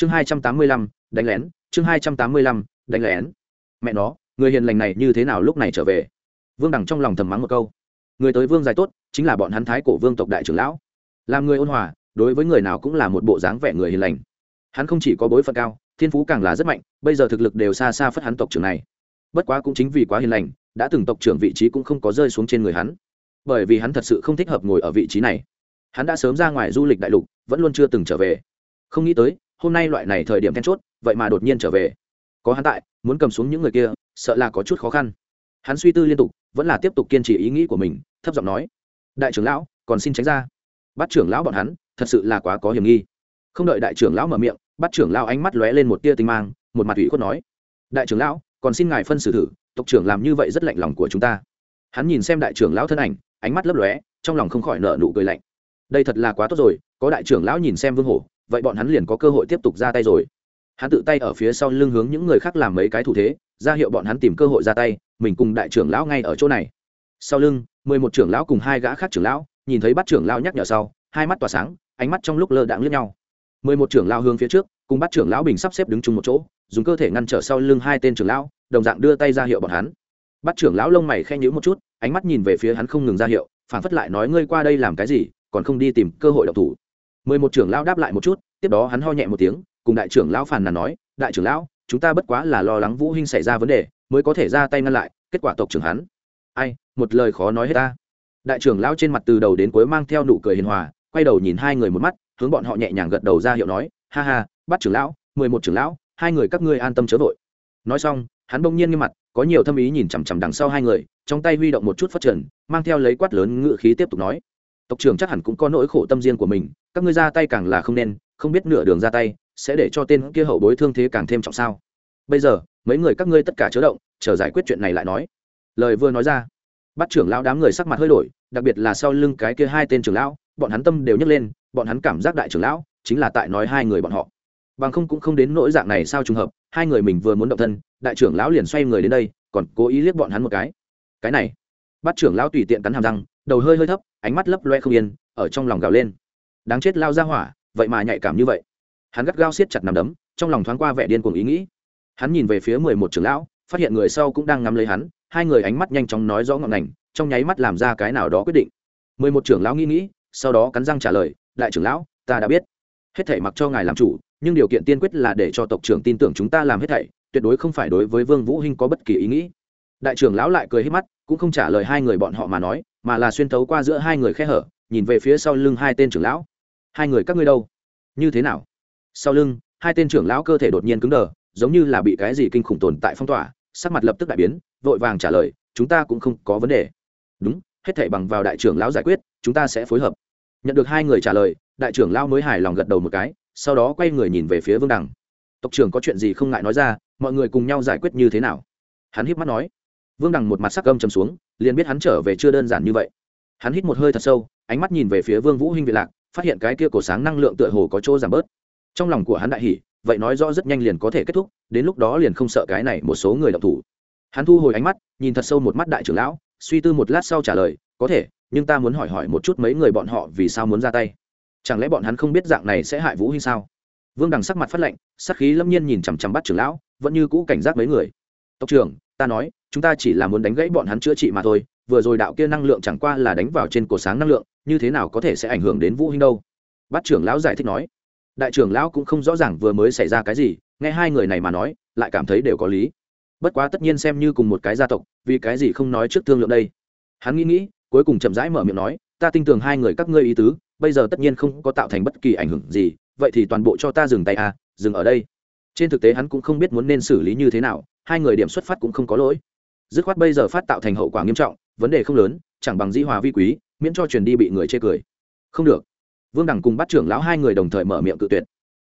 chương hai trăm tám mươi lăm, đánh lén, chương hai trăm tám mươi lăm, đánh lén. Mẹ nó, người hiền lành này như thế nào lúc này trở về? Vương đằng trong lòng thầm mắng một câu. Người tới vương dài tốt, chính là bọn hắn thái cổ vương tộc đại trưởng lão. Làm người ôn hòa, đối với người nào cũng là một bộ dáng vẻ người hiền lành. Hắn không chỉ có bối phận cao, thiên phú càng là rất mạnh, bây giờ thực lực đều xa xa phất hắn tộc trưởng này. Bất quá cũng chính vì quá hiền lành, đã từng tộc trưởng vị trí cũng không có rơi xuống trên người hắn. Bởi vì hắn thật sự không thích hợp ngồi ở vị trí này. Hắn đã sớm ra ngoài du lịch đại lục, vẫn luôn chưa từng trở về. Không nghĩ tới hôm nay loại này thời điểm then chốt, vậy mà đột nhiên trở về. Có hắn tại, muốn cầm xuống những người kia, sợ là có chút khó khăn. Hắn suy tư liên tục, vẫn là tiếp tục kiên trì ý nghĩ của mình, thấp giọng nói, đại trưởng lão, còn xin tránh ra. Bắt trưởng lão bọn hắn, thật sự là quá có hiểm nghi. Không đợi đại trưởng lão mở miệng bắt trưởng lão ánh mắt lóe lên một tia tinh mang, một mặt ủy khuất nói, đại trưởng lão, còn xin ngài phân xử thử, tộc trưởng làm như vậy rất lạnh lòng của chúng ta. Hắn nhìn xem đại trưởng lão thân ảnh, ánh mắt lấp lóe, trong lòng không khỏi nở nụ cười lạnh. Đây thật là quá tốt rồi, có đại trưởng lão nhìn xem vương hổ vậy bọn hắn liền có cơ hội tiếp tục ra tay rồi. Hắn tự tay ở phía sau lưng hướng những người khác làm mấy cái thủ thế, ra hiệu bọn hắn tìm cơ hội ra tay, mình cùng đại trưởng lão ngay ở chỗ này. Sau lưng, mười một trưởng lão cùng hai gã khác trưởng lão, nhìn thấy bắt trưởng lão nhắc nhở sau, hai mắt tỏa sáng, ánh mắt trong lúc lơ đãng lướt nhau. Mười một trưởng lão hướng phía trước, cùng bắt trưởng lão bình sắp xếp đứng chung một chỗ, dùng cơ thể ngăn trở sau lưng hai tên trưởng lão, đồng dạng đưa tay ra hiệu bọn hắn. Bắt trưởng lão lông mày khen nhữ một chút, ánh mắt nhìn về phía hắn không ngừng ra hiệu, phản phất lại nói, ngươi qua đây làm cái gì, còn không đi tìm cơ hội độc thủ? Mười một trưởng lão đáp lại một chút, tiếp đó hắn ho nhẹ một tiếng, cùng đại trưởng lão phàn nàn nói, đại trưởng lão, chúng ta bất quá là lo lắng vũ hinh xảy ra vấn đề, mới có thể ra tay ngăn lại, kết quả tộc trưởng hắn. Ai, một lời khó nói hết ta. Đại trưởng lão trên mặt từ đầu đến cuối mang theo nụ cười hiền hòa, quay đầu nhìn hai người một mắt, hướng bọn họ nhẹ nhàng gật đầu ra hiệu nói, ha ha, bắt trưởng lão, mười một trưởng lão, hai người các ngươi an tâm chớ vội. Nói xong, hắn bỗng nhiên nghiêm mặt, có nhiều thâm ý nhìn chằm chằm đằng sau hai người, trong tay huy động một chút phát trần, mang theo lấy quát lớn ngự khí tiếp tục nói tộc trưởng chắc hẳn cũng có nỗi khổ tâm riêng của mình, các ngươi ra tay càng là không nên, không biết nửa đường ra tay, sẽ để cho tên kia hậu bối thương thế càng thêm trọng sao. Bây giờ, mấy người các ngươi tất cả chớ động, chờ giải quyết chuyện này lại nói. Lời vừa nói ra, bắt trưởng lão đám người sắc mặt hơi đổi, đặc biệt là sau lưng cái kia hai tên trưởng lão, bọn hắn tâm đều nhấc lên, bọn hắn cảm giác đại trưởng lão chính là tại nói hai người bọn họ. Bằng không cũng không đến nỗi dạng này sao trùng hợp, hai người mình vừa muốn động thân, đại trưởng lão liền xoay người đến đây, còn cố ý liếc bọn hắn một cái. Cái này. Bắt trưởng lão tùy tiện cắn hàm răng đầu hơi hơi thấp, ánh mắt lấp loe không yên, ở trong lòng gào lên. Đáng chết lao ra hỏa, vậy mà nhạy cảm như vậy. Hắn gắt gao siết chặt nằm đấm, trong lòng thoáng qua vẻ điên cuồng ý nghĩ. Hắn nhìn về phía mười một trưởng lão, phát hiện người sau cũng đang ngắm lấy hắn, hai người ánh mắt nhanh chóng nói rõ ngọn ngành, trong nháy mắt làm ra cái nào đó quyết định. Mười một trưởng lão nghĩ nghĩ, sau đó cắn răng trả lời, đại trưởng lão, ta đã biết. Hết thảy mặc cho ngài làm chủ, nhưng điều kiện tiên quyết là để cho tộc trưởng tin tưởng chúng ta làm hết thảy, tuyệt đối không phải đối với vương vũ hinh có bất kỳ ý nghĩ đại trưởng lão lại cười hết mắt, cũng không trả lời hai người bọn họ mà nói, mà là xuyên tấu qua giữa hai người khe hở, nhìn về phía sau lưng hai tên trưởng lão. Hai người, các ngươi đâu? Như thế nào? Sau lưng, hai tên trưởng lão cơ thể đột nhiên cứng đờ, giống như là bị cái gì kinh khủng tồn tại phong tỏa, sắc mặt lập tức đại biến, vội vàng trả lời, chúng ta cũng không có vấn đề. Đúng, hết thảy bằng vào đại trưởng lão giải quyết, chúng ta sẽ phối hợp. Nhận được hai người trả lời, đại trưởng lão mới hài lòng gật đầu một cái, sau đó quay người nhìn về phía vương đằng. Tộc trưởng có chuyện gì không ngại nói ra, mọi người cùng nhau giải quyết như thế nào? Hắn híp mắt nói vương đằng một mặt sắc gâm chầm xuống, liền biết hắn trở về chưa đơn giản như vậy. Hắn hít một hơi thật sâu, ánh mắt nhìn về phía vương vũ huynh vị lạc, phát hiện cái kia cổ sáng năng lượng tựa hồ có chỗ giảm bớt. Trong lòng của hắn đại hỉ, vậy nói rõ rất nhanh liền có thể kết thúc, đến lúc đó liền không sợ cái này một số người đọc thủ. Hắn thu hồi ánh mắt, nhìn thật sâu một mắt đại trưởng lão, suy tư một lát sau trả lời, có thể, nhưng ta muốn hỏi hỏi một chút mấy người bọn họ vì sao muốn ra tay? Chẳng lẽ bọn hắn không biết dạng này sẽ hại vũ huynh sao? Vương đằng sắc mặt phát lệnh, sắc khí lâm nhiên nhìn chằm chằm bắt trưởng lão, vẫn như cũ cảnh giác mấy người. Tộc trưởng ta nói, chúng ta chỉ là muốn đánh gãy bọn hắn chữa trị mà thôi, vừa rồi đạo kia năng lượng chẳng qua là đánh vào trên cổ sáng năng lượng, như thế nào có thể sẽ ảnh hưởng đến vũ hinh đâu? Bát trưởng lão giải thích nói. Đại trưởng lão cũng không rõ ràng vừa mới xảy ra cái gì, nghe hai người này mà nói, lại cảm thấy đều có lý. Bất quá tất nhiên xem như cùng một cái gia tộc, vì cái gì không nói trước thương lượng đây? Hắn nghĩ nghĩ, cuối cùng chậm rãi mở miệng nói, ta tin tưởng hai người các ngươi ý tứ, bây giờ tất nhiên không có tạo thành bất kỳ ảnh hưởng gì, vậy thì toàn bộ cho ta dừng tay à dừng ở đây. Trên thực tế hắn cũng không biết muốn nên xử lý như thế nào hai người điểm xuất phát cũng không có lỗi. Dứt khoát bây giờ phát tạo thành hậu quả nghiêm trọng, vấn đề không lớn, chẳng bằng dĩ hòa vi quý, miễn cho truyền đi bị người chê cười. Không được. Vương đẳng cùng bắt trưởng lão hai người đồng thời mở miệng cự tuyệt.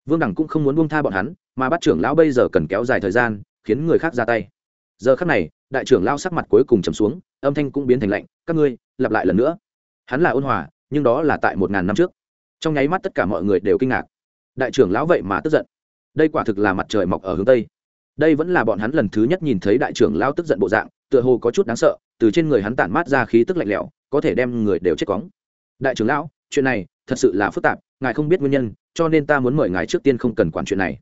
Vương đẳng cũng không muốn buông tha bọn hắn, mà bắt trưởng lão bây giờ cần kéo dài thời gian, khiến người khác ra tay. Giờ khắc này, đại trưởng lão sắc mặt cuối cùng trầm xuống, âm thanh cũng biến thành lạnh, các ngươi, lặp lại lần nữa. Hắn là ôn hòa, nhưng đó là tại một ngàn năm trước. Trong nháy mắt tất cả mọi người đều kinh ngạc. Đại trưởng lão vậy mà tức giận. Đây quả thực là mặt trời mọc ở hướng tây đây vẫn là bọn hắn lần thứ nhất nhìn thấy đại trưởng lão tức giận bộ dạng, tựa hồ có chút đáng sợ, từ trên người hắn tản mát ra khí tức lạnh lẽo, có thể đem người đều chết cóng. Đại trưởng lão, chuyện này thật sự là phức tạp, ngài không biết nguyên nhân, cho nên ta muốn mời ngài trước tiên không cần quản chuyện này.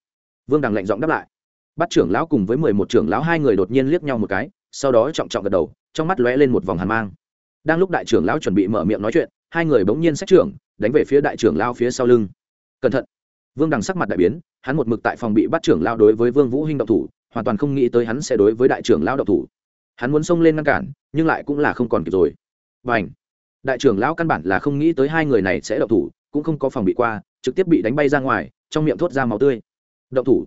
Vương đằng lạnh giọng đáp lại. Bắt trưởng lão cùng với mười một trưởng lão hai người đột nhiên liếc nhau một cái, sau đó trọng trọng gật đầu, trong mắt lóe lên một vòng hàn mang. Đang lúc đại trưởng lão chuẩn bị mở miệng nói chuyện, hai người bỗng nhiên xét trưởng, đánh về phía đại trưởng lão phía sau lưng. Cẩn thận vương đằng sắc mặt đại biến, hắn một mực tại phòng bị bắt trưởng lao đối với vương vũ hinh động thủ, hoàn toàn không nghĩ tới hắn sẽ đối với đại trưởng lao động thủ. Hắn muốn xông lên ngăn cản, nhưng lại cũng là không còn kịp rồi. Và đại trưởng lão căn bản là không nghĩ tới hai người này sẽ động thủ, cũng không có phòng bị qua, trực tiếp bị đánh bay ra ngoài, trong miệng thốt ra máu tươi. Động thủ!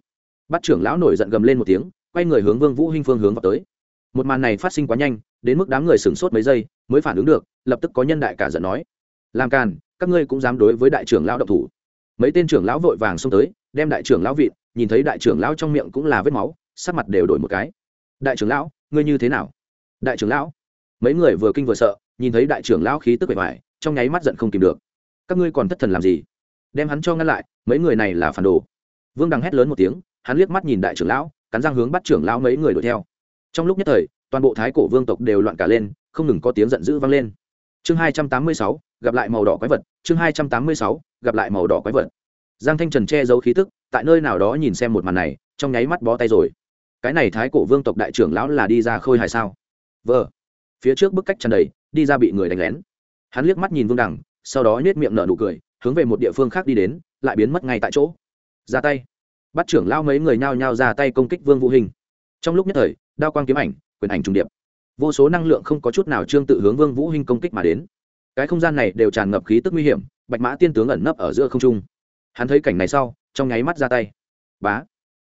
Bắt trưởng lão nổi giận gầm lên một tiếng, quay người hướng vương vũ hinh phương hướng vào tới. Một màn này phát sinh quá nhanh, đến mức đám người sửng sốt mấy giây, mới phản ứng được, lập tức có nhân đại cả giận nói. Làm càn, các ngươi cũng dám đối với đại trưởng lão động thủ mấy tên trưởng lão vội vàng xông tới, đem đại trưởng lão vịt nhìn thấy đại trưởng lão trong miệng cũng là vết máu, sắc mặt đều đổi một cái. Đại trưởng lão, ngươi như thế nào? Đại trưởng lão. Mấy người vừa kinh vừa sợ, nhìn thấy đại trưởng lão khí tức bề ngoài trong nháy mắt giận không kìm được. Các ngươi còn thất thần làm gì? Đem hắn cho ngăn lại, mấy người này là phản đồ. Vương đằng hét lớn một tiếng, hắn liếc mắt nhìn đại trưởng lão, cắn răng hướng bắt trưởng lão mấy người đuổi theo. Trong lúc nhất thời, toàn bộ thái cổ vương tộc đều loạn cả lên, không ngừng có tiếng giận dữ vang lên chương hai trăm tám mươi sáu, gặp lại màu đỏ quái vật. Chương hai trăm tám mươi sáu, gặp lại màu đỏ quái vật. Giang thanh trần che giấu khí tức, tại nơi nào đó nhìn xem một màn này, trong nháy mắt bó tay rồi. Cái này thái cổ vương tộc đại trưởng lão là đi ra khôi hài sao? Vờ. Phía trước bức cách tràn đầy, đi ra bị người đánh lén. Hắn liếc mắt nhìn vương đằng, sau đó nhét miệng nở nụ cười, hướng về một địa phương khác đi đến, lại biến mất ngay tại chỗ. Ra tay. Bắt trưởng lao mấy người nhao nhao ra tay công kích vương vũ hình. Trong lúc nhất thời, đao quang kiếm ảnh, quyền ảnh trùng điệp vô số năng lượng không có chút nào trương tự hướng vương vũ hình công kích mà đến. Cái không gian này đều tràn ngập khí tức nguy hiểm, bạch mã tiên tướng ẩn nấp ở giữa không trung. Hắn thấy cảnh này sau, trong nháy mắt ra tay. Bá!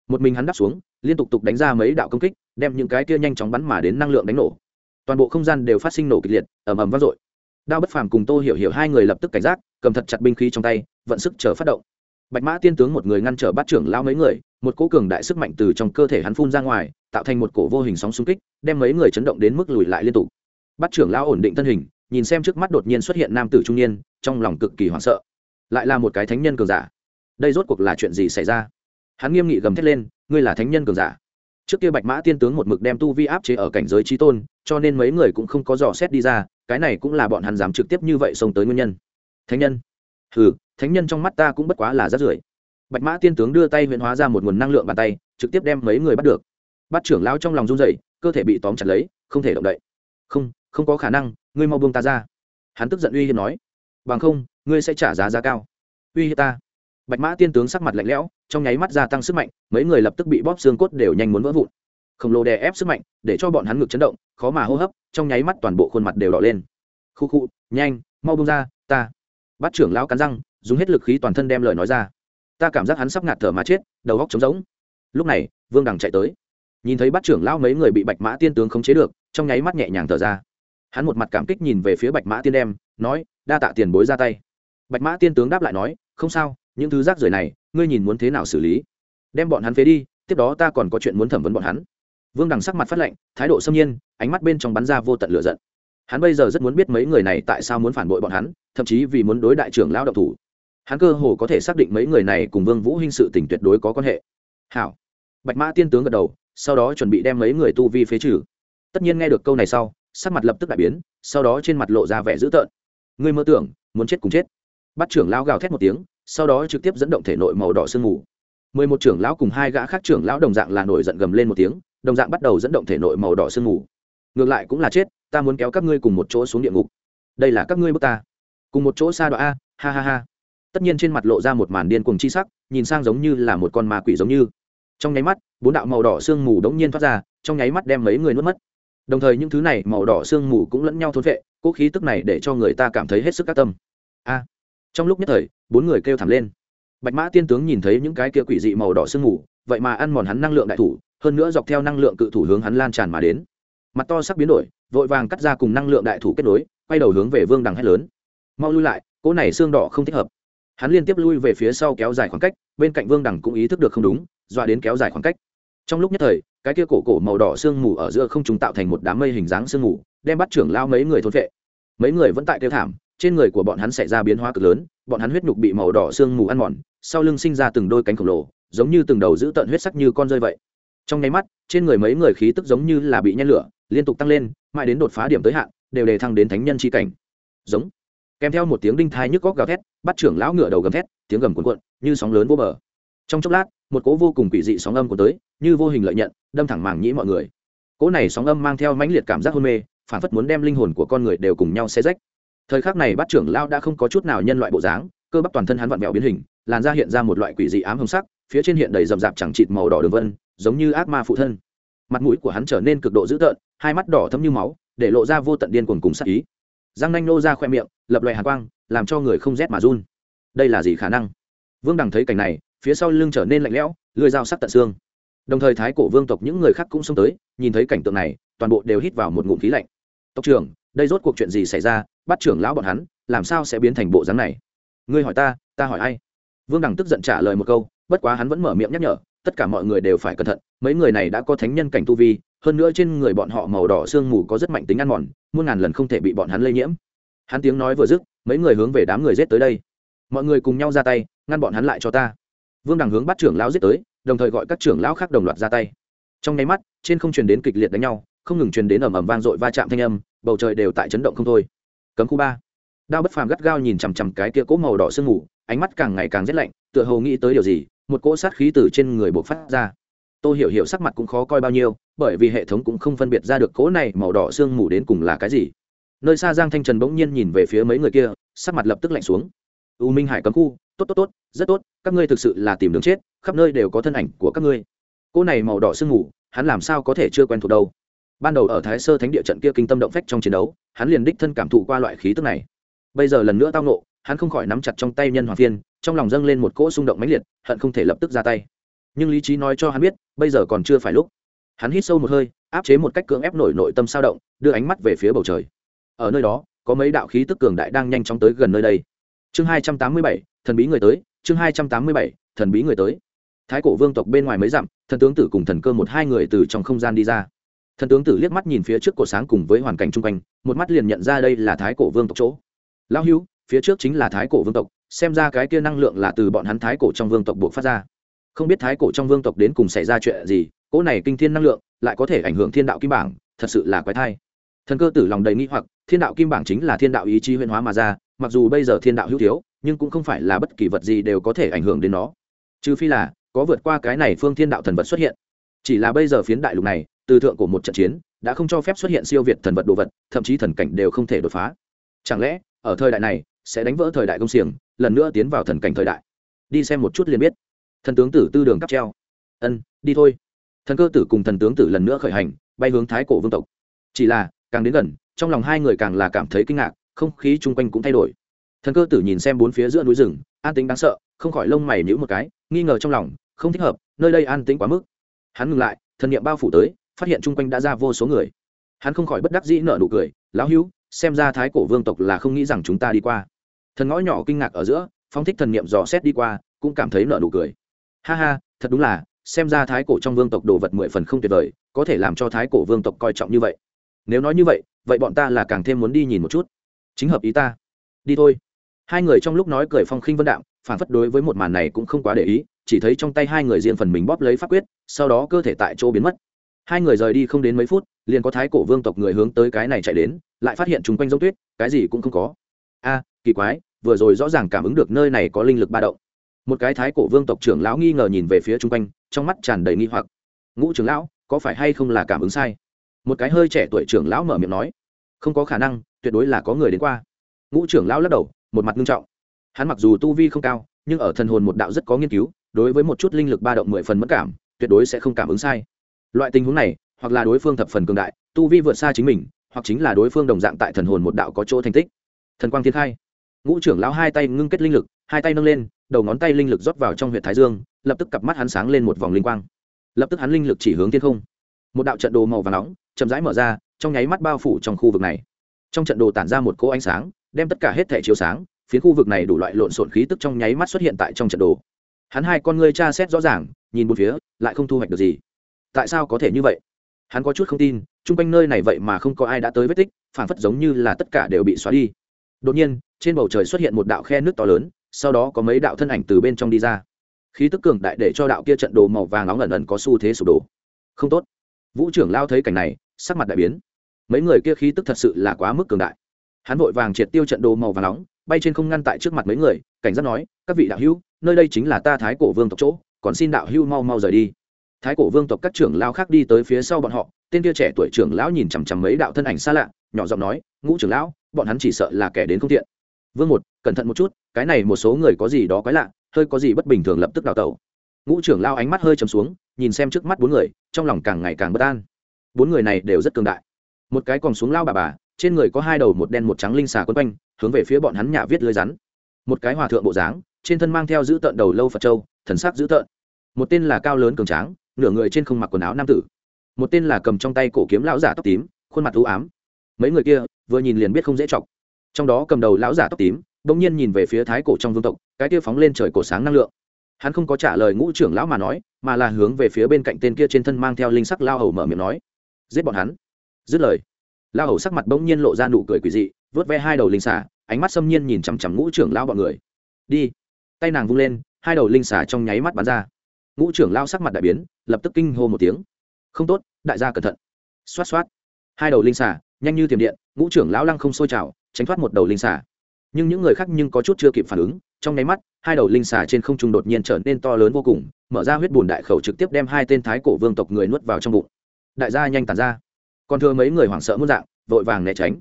Một mình hắn đáp xuống, liên tục tục đánh ra mấy đạo công kích, đem những cái kia nhanh chóng bắn mà đến năng lượng đánh nổ. Toàn bộ không gian đều phát sinh nổ kịch liệt, ầm ầm vang dội. Đao bất phàm cùng tô hiểu hiểu hai người lập tức cảnh giác, cầm thật chặt binh khí trong tay, vận sức chờ phát động. Bạch mã tiên tướng một người ngăn trở bắt trưởng lao mấy người một cỗ cường đại sức mạnh từ trong cơ thể hắn phun ra ngoài, tạo thành một cổ vô hình sóng xung kích, đem mấy người chấn động đến mức lùi lại liên tục. Bắt trưởng lao ổn định thân hình, nhìn xem trước mắt đột nhiên xuất hiện nam tử trung niên, trong lòng cực kỳ hoảng sợ. Lại là một cái thánh nhân cường giả. Đây rốt cuộc là chuyện gì xảy ra? Hắn nghiêm nghị gầm thét lên, ngươi là thánh nhân cường giả. Trước kia bạch mã tiên tướng một mực đem tu vi áp chế ở cảnh giới trí tôn, cho nên mấy người cũng không có dò xét đi ra, cái này cũng là bọn hắn dám trực tiếp như vậy xông tới nguyên nhân. Thánh nhân? Hừ, thánh nhân trong mắt ta cũng bất quá là rát rưởi bạch mã tiên tướng đưa tay huyễn hóa ra một nguồn năng lượng bàn tay, trực tiếp đem mấy người bắt được. Bắt trưởng lao trong lòng run dậy cơ thể bị tóm chặt lấy, không thể động đậy. Không không có khả năng, ngươi mau buông ta ra. Hắn tức giận uy hiếp nói. Bằng không, ngươi sẽ trả giá giá cao. Uy hiếp ta? Bạch mã tiên tướng sắc mặt lạnh lẽo, trong nháy mắt gia tăng sức mạnh, mấy người lập tức bị bóp xương cốt đều nhanh muốn vỡ vụn. Khổng lồ đè ép sức mạnh, để cho bọn hắn ngực chấn động, khó mà hô hấp, trong nháy mắt toàn bộ khuôn mặt đều đỏ lên. Khu khu, nhanh, mau bông ra, ta. Bắt trưởng lão cắn răng, dùng hết lực khí toàn thân đem lời nói ra ta cảm giác hắn sắp ngạt thở mà chết, đầu góc trống rỗng. Lúc này, vương đằng chạy tới. Nhìn thấy bắt trưởng lão mấy người bị bạch mã tiên tướng khống chế được, trong nháy mắt nhẹ nhàng thở ra. Hắn một mặt cảm kích nhìn về phía bạch mã tiên đem, nói, đa tạ tiền bối ra tay. Bạch mã tiên tướng đáp lại nói, không sao, những thứ rác rưởi này, ngươi nhìn muốn thế nào xử lý? Đem bọn hắn phế đi, tiếp đó ta còn có chuyện muốn thẩm vấn bọn hắn. Vương đằng sắc mặt phát lệnh thái độ xâm nhiên, ánh mắt bên trong bắn ra vô tận lửa giận. Hắn bây giờ rất muốn biết mấy người này tại sao muốn phản bội bọn hắn, thậm chí vì muốn đối đại trưởng lao động thủ hắn cơ hồ có thể xác định mấy người này cùng vương vũ hinh sự tình tuyệt đối có quan hệ. Hảo. Bạch mã tiên tướng gật đầu, sau đó chuẩn bị đem mấy người tu vi phế trừ. Tất nhiên nghe được câu này sau, sắc mặt lập tức đại biến, sau đó trên mặt lộ ra vẻ dữ tợn. Ngươi mơ tưởng, muốn chết cùng chết. Bắt trưởng lão gào thét một tiếng, sau đó trực tiếp dẫn động thể nội màu đỏ sương mù. Mười một trưởng lão cùng hai gã khác trưởng lão đồng dạng là nổi giận gầm lên một tiếng, đồng dạng bắt đầu dẫn động thể nội màu đỏ sương mù. Ngược lại cũng là chết, ta muốn kéo các ngươi cùng một chỗ xuống địa ngục. Đây là các ngươi bước ta. Cùng một chỗ xa đoạn a, ha ha ha tất nhiên trên mặt lộ ra một màn điên cuồng chi sắc, nhìn sang giống như là một con ma quỷ giống như. Trong nháy mắt, bốn đạo màu đỏ sương mù đống nhiên thoát ra, trong nháy mắt đem mấy người nuốt mất. Đồng thời những thứ này màu đỏ sương mù cũng lẫn nhau thôn vệ cỗ khí tức này để cho người ta cảm thấy hết sức các tâm. A! Trong lúc nhất thời, bốn người kêu thảm lên. Bạch mã tiên tướng nhìn thấy những cái kia quỷ dị màu đỏ sương mù, vậy mà ăn mòn hắn năng lượng đại thủ, hơn nữa dọc theo năng lượng cự thủ hướng hắn lan tràn mà đến. Mặt to sắc biến đổi, vội vàng cắt ra cùng năng lượng đại thủ kết nối, quay đầu hướng về vương đằng hét lớn. Mau lui lại, cỗ này xương đỏ không thích hợp hắn liên tiếp lui về phía sau kéo dài khoảng cách, bên cạnh vương đằng cũng ý thức được không đúng, dọa đến kéo dài khoảng cách. Trong lúc nhất thời, cái kia cổ cổ màu đỏ sương mù ở giữa không chúng tạo thành một đám mây hình dáng sương mù, đem bắt trưởng lao mấy người thôn vệ mấy người vẫn tại kêu thảm, trên người của bọn hắn xảy ra biến hóa cực lớn, bọn hắn huyết nhục bị màu đỏ sương mù ăn mòn, sau lưng sinh ra từng đôi cánh khổng lồ, giống như từng đầu giữ tận huyết sắc như con rơi vậy. Trong nháy mắt, trên người mấy người khí tức giống như là bị nhen lửa, liên tục tăng lên, mãi đến đột phá điểm tới hạn, đều đề thăng đến thánh nhân c h i cảnh. Giống kèm theo một tiếng đinh thai nhức góc gào thét, bắt trưởng lão ngựa đầu gầm thét, tiếng gầm cuộn cuộn, như sóng lớn vô bờ. Trong chốc lát, một cỗ vô cùng quỷ dị sóng âm của tới, như vô hình lợi nhận, đâm thẳng màng nhĩ mọi người. Cỗ này sóng âm mang theo mãnh liệt cảm giác hôn mê, phản phất muốn đem linh hồn của con người đều cùng nhau xe rách. Thời khắc này bắt trưởng lão đã không có chút nào nhân loại bộ dáng, cơ bắp toàn thân hắn vặn vẹo biến hình, làn da hiện ra một loại quỷ dị ám hồng sắc, phía trên hiện đầy rậm rạp chẳng chịt màu đỏ đường vân, giống như ác ma phụ thân. Mặt mũi của hắn trở nên cực độ dữ tợn, hai mắt đỏ thấm như máu, để lộ ra vô tận điên cuồng cùng sắc ý răng nanh nô ra khoe miệng, lập loại hàn quang, làm cho người không rét mà run. Đây là gì khả năng? Vương đằng thấy cảnh này, phía sau lưng trở nên lạnh lẽo, lưỡi dao sắc tận xương. Đồng thời thái cổ vương tộc những người khác cũng xông tới, nhìn thấy cảnh tượng này, toàn bộ đều hít vào một ngụm khí lạnh. Tộc trưởng, đây rốt cuộc chuyện gì xảy ra? Bắt trưởng lão bọn hắn, làm sao sẽ biến thành bộ dáng này? Ngươi hỏi ta ta hỏi ai? Vương đằng tức giận trả lời một câu, bất quá hắn vẫn mở miệng nhắc nhở, tất cả mọi người đều phải cẩn thận, mấy người này đã có thánh nhân cảnh tu vi hơn nữa trên người bọn họ màu đỏ sương mù có rất mạnh tính ăn mòn, muôn ngàn lần không thể bị bọn hắn lây nhiễm. Hắn tiếng nói vừa dứt, mấy người hướng về đám người giết tới đây. Mọi người cùng nhau ra tay, ngăn bọn hắn lại cho ta. Vương đằng hướng bắt trưởng lão giết tới, đồng thời gọi các trưởng lão khác đồng loạt ra tay. Trong nháy mắt, trên không truyền đến kịch liệt đánh nhau, không ngừng truyền đến ầm ầm vang dội va chạm thanh âm, bầu trời đều tại chấn động không thôi. Cấm khu ba. Đao bất phàm gắt gao nhìn chằm chằm cái kia cỗ màu đỏ sương mù, ánh mắt càng ngày càng rét lạnh, tựa hồ nghĩ tới điều gì, một cỗ sát khí từ trên người buộc phát ra. Tôi hiểu hiểu sắc mặt cũng khó coi bao nhiêu bởi vì hệ thống cũng không phân biệt ra được cỗ này màu đỏ sương mù đến cùng là cái gì. Nơi xa giang thanh trần bỗng nhiên nhìn về phía mấy người kia, sắc mặt lập tức lạnh xuống. U minh hải cấm khu, tốt tốt tốt, rất tốt, các ngươi thực sự là tìm đường chết, khắp nơi đều có thân ảnh của các ngươi. Cỗ này màu đỏ sương mù, hắn làm sao có thể chưa quen thuộc đâu? Ban đầu ở thái sơ thánh địa trận kia kinh tâm động phách trong chiến đấu, hắn liền đích thân cảm thụ qua loại khí tức này. Bây giờ lần nữa tao nộ hắn không khỏi nắm chặt trong tay nhân hoàng phiên, trong lòng dâng lên một cỗ xung động mãnh liệt, hận không thể lập tức ra tay. Nhưng lý trí nói cho hắn biết, bây giờ còn chưa phải lúc hắn hít sâu một hơi, áp chế một cách cưỡng ép nổi nội tâm sao động, đưa ánh mắt về phía bầu trời. Ở nơi đó, có mấy đạo khí tức cường đại đang nhanh chóng tới gần nơi đây. Chương hai trăm tám mươi bảy, thần bí người tới, chương hai trăm tám mươi bảy, thần bí người tới. Thái cổ vương tộc bên ngoài mấy dặm, thần tướng tử cùng thần cơ một hai người từ trong không gian đi ra. Thần tướng tử liếc mắt nhìn phía trước cổ sáng cùng với hoàn cảnh chung quanh, một mắt liền nhận ra đây là thái cổ vương tộc chỗ. Lão hữu, phía trước chính là thái cổ vương tộc, xem ra cái kia năng lượng là từ bọn hắn thái cổ trong vương tộc buộc phát ra. Không biết thái cổ trong vương tộc đến cùng xảy ra chuyện gì cỗ này kinh thiên năng lượng lại có thể ảnh hưởng thiên đạo kim bảng, thật sự là quái thai. Thần cơ tử lòng đầy nghĩ hoặc, thiên đạo kim bảng chính là thiên đạo ý chí huyên hóa mà ra, mặc dù bây giờ thiên đạo hữu thiếu, nhưng cũng không phải là bất kỳ vật gì đều có thể ảnh hưởng đến nó. Trừ phi là có vượt qua cái này phương thiên đạo thần vật xuất hiện. Chỉ là bây giờ phiến đại lục này, từ thượng của một trận chiến, đã không cho phép xuất hiện siêu việt thần vật đồ vật, thậm chí thần cảnh đều không thể đột phá. Chẳng lẽ, ở thời đại này, sẽ đánh vỡ thời đại công xiềng, lần nữa tiến vào thần cảnh thời đại? Đi xem một chút liền biết. Thần tướng tử tư đường cắp treo. Ân, đi thôi thần cơ tử cùng thần tướng tử lần nữa khởi hành, bay hướng thái cổ vương tộc. Chỉ là, càng đến gần, trong lòng hai người càng là cảm thấy kinh ngạc, không khí chung quanh cũng thay đổi. Thần cơ tử nhìn xem bốn phía giữa núi rừng, an tính đáng sợ, không khỏi lông mày nhữ một cái, nghi ngờ trong lòng, không thích hợp, nơi đây an tĩnh quá mức. Hắn ngừng lại, thần niệm bao phủ tới, phát hiện chung quanh đã ra vô số người. Hắn không khỏi bất đắc dĩ nợ nụ cười, lão hữu, xem ra thái cổ vương tộc là không nghĩ rằng chúng ta đi qua. Thần ngõ nhỏ kinh ngạc ở giữa phong thích thần niệm dò xét đi qua, cũng cảm thấy nợ nụ cười. Ha ha, thật đúng là xem ra thái cổ trong vương tộc đồ vật mười phần không tuyệt vời, có thể làm cho thái cổ vương tộc coi trọng như vậy. Nếu nói như vậy vậy bọn ta là càng thêm muốn đi nhìn một chút. Chính hợp ý ta. Đi thôi. Hai người trong lúc nói cười phong khinh vân đạm, phản phất đối với một màn này cũng không quá để ý, chỉ thấy trong tay hai người diện phần mình bóp lấy pháp quyết, sau đó cơ thể tại chỗ biến mất. Hai người rời đi không đến mấy phút, liền có thái cổ vương tộc người hướng tới cái này chạy đến, lại phát hiện chung quanh giống tuyết, cái gì cũng không có. A, kỳ quái, vừa rồi rõ ràng cảm ứng được nơi này có linh lực ba động. Một cái thái cổ vương tộc trưởng lão nghi ngờ nhìn về phía chung quanh trong mắt tràn đầy nghi hoặc. Ngũ trưởng lão, có phải hay không là cảm ứng sai? Một cái hơi trẻ tuổi trưởng lão mở miệng nói. Không có khả năng, tuyệt đối là có người đến qua. Ngũ trưởng lão lắc đầu, một mặt nghiêm trọng. Hắn mặc dù tu vi không cao, nhưng ở thần hồn một đạo rất có nghiên cứu, đối với một chút linh lực ba động mười phần mất cảm, tuyệt đối sẽ không cảm ứng sai. Loại tình huống này, hoặc là đối phương thập phần cường đại, tu vi vượt xa chính mình, hoặc chính là đối phương đồng dạng tại thần hồn một đạo có chỗ thành tích. Thần quang thiên khai. Ngũ trưởng lão hai tay ngưng kết linh lực, hai tay nâng lên, đầu ngón tay linh lực rót vào trong huyện thái dương lập tức cặp mắt hắn sáng lên một vòng linh quang. Lập tức hắn linh lực chỉ hướng thiên không. Một đạo trận đồ màu và nóng chậm rãi mở ra, trong nháy mắt bao phủ trong khu vực này. Trong trận đồ tản ra một cỗ ánh sáng, đem tất cả hết thẻ chiếu sáng, phiến khu vực này đủ loại lộn xộn khí tức trong nháy mắt xuất hiện tại trong trận đồ. Hắn hai con ngươi tra xét rõ ràng, nhìn một phía, lại không thu hoạch được gì. Tại sao có thể như vậy? Hắn có chút không tin, chung quanh nơi này vậy mà không có ai đã tới vết tích phản phất giống như là tất cả đều bị xóa đi. Đột nhiên, trên bầu trời xuất hiện một đạo khe nước to lớn, sau đó có mấy đạo thân ảnh từ bên trong đi ra khí tức cường đại để cho đạo kia trận đồ màu vàng nóng ẩn ẩn có xu thế sụp đổ. Không tốt. Vũ trưởng lao thấy cảnh này, sắc mặt đại biến. Mấy người kia khí tức thật sự là quá mức cường đại. Hắn vội vàng triệt tiêu trận đồ màu vàng nóng, bay trên không ngăn tại trước mặt mấy người, cảnh giác nói, các vị đạo hữu, nơi đây chính là ta thái cổ vương tộc chỗ, còn xin đạo hữu mau mau rời đi. Thái cổ vương tộc các trưởng lao khác đi tới phía sau bọn họ, tên kia trẻ tuổi trưởng lão nhìn chằm chằm mấy đạo thân ảnh xa lạ, nhỏ giọng nói, ngũ trưởng lão, bọn hắn chỉ sợ là kẻ đến không thiện vương một, cẩn thận một chút, cái này một số người có gì đó quái lạ hơi có gì bất bình thường lập tức đào tẩu. Ngũ trưởng lao ánh mắt hơi chầm xuống, nhìn xem trước mắt bốn người, trong lòng càng ngày càng bất an. Bốn người này đều rất cường đại. Một cái còn xuống lao bà bà, trên người có hai đầu một đen một trắng linh xà quấn quanh, hướng về phía bọn hắn nhà viết lưới rắn. Một cái hòa thượng bộ dáng, trên thân mang theo giữ tợn đầu lâu phật châu, thần sắc giữ tợn. Một tên là cao lớn cường tráng, nửa người trên không mặc quần áo nam tử. Một tên là cầm trong tay cổ kiếm lão giả tóc tím, khuôn mặt u ám. Mấy người kia, vừa nhìn liền biết không dễ chọc. Trong đó cầm đầu lão giả tóc tím bỗng nhiên nhìn về phía thái cổ trong vương tộc, cái kia phóng lên trời cổ sáng năng lượng. Hắn không có trả lời ngũ trưởng lão mà nói, mà là hướng về phía bên cạnh tên kia trên thân mang theo linh sắc lao hầu mở miệng nói. Giết bọn hắn. Dứt lời, lao hầu sắc mặt bỗng nhiên lộ ra nụ cười quỳ dị, vớt ve hai đầu linh xả ánh mắt xâm nhiên nhìn chằm chằm ngũ trưởng lao bọn người. Đi. Tay nàng vung lên, hai đầu linh xả trong nháy mắt bắn ra. Ngũ trưởng lao sắc mặt đại biến, lập tức kinh hô một tiếng. Không tốt, đại gia cẩn thận. Xoát xoát. Hai đầu linh xả nhanh như tiềm điện, ngũ trưởng lão lăng không sôi trào, tránh thoát một đầu linh xả nhưng những người khác nhưng có chút chưa kịp phản ứng, trong nháy mắt, hai đầu linh xà trên không trung đột nhiên trở nên to lớn vô cùng, mở ra huyết bùn đại khẩu trực tiếp đem hai tên thái cổ vương tộc người nuốt vào trong bụng. Đại gia nhanh tàn ra. Còn thưa mấy người hoảng sợ muốn dạng, vội vàng né tránh.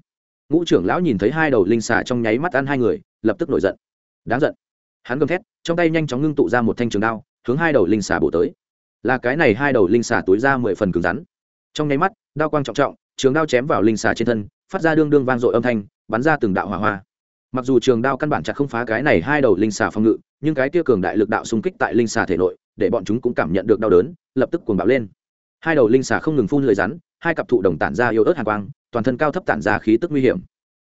Ngũ trưởng lão nhìn thấy hai đầu linh xà trong nháy mắt ăn hai người, lập tức nổi giận. Đáng giận. Hắn gầm thét, trong tay nhanh chóng ngưng tụ ra một thanh trường đao, hướng hai đầu linh xà bổ tới. Là cái này hai đầu linh xà túi ra mười phần cứng rắn. Trong nháy mắt, đao quang trọng trọng, trường đao chém vào linh xà trên thân, phát ra đương đương vang dội âm thanh, bắn ra từng đạo hỏa hoa mặc dù trường đao căn bản chặt không phá cái này hai đầu linh xà phòng ngự, nhưng cái kia cường đại lực đạo xung kích tại linh xà thể nội, để bọn chúng cũng cảm nhận được đau đớn, lập tức cuồng bạo lên. Hai đầu linh xà không ngừng phun lưỡi rắn, hai cặp thụ đồng tản ra yếu ớt hàn quang, toàn thân cao thấp tản ra khí tức nguy hiểm.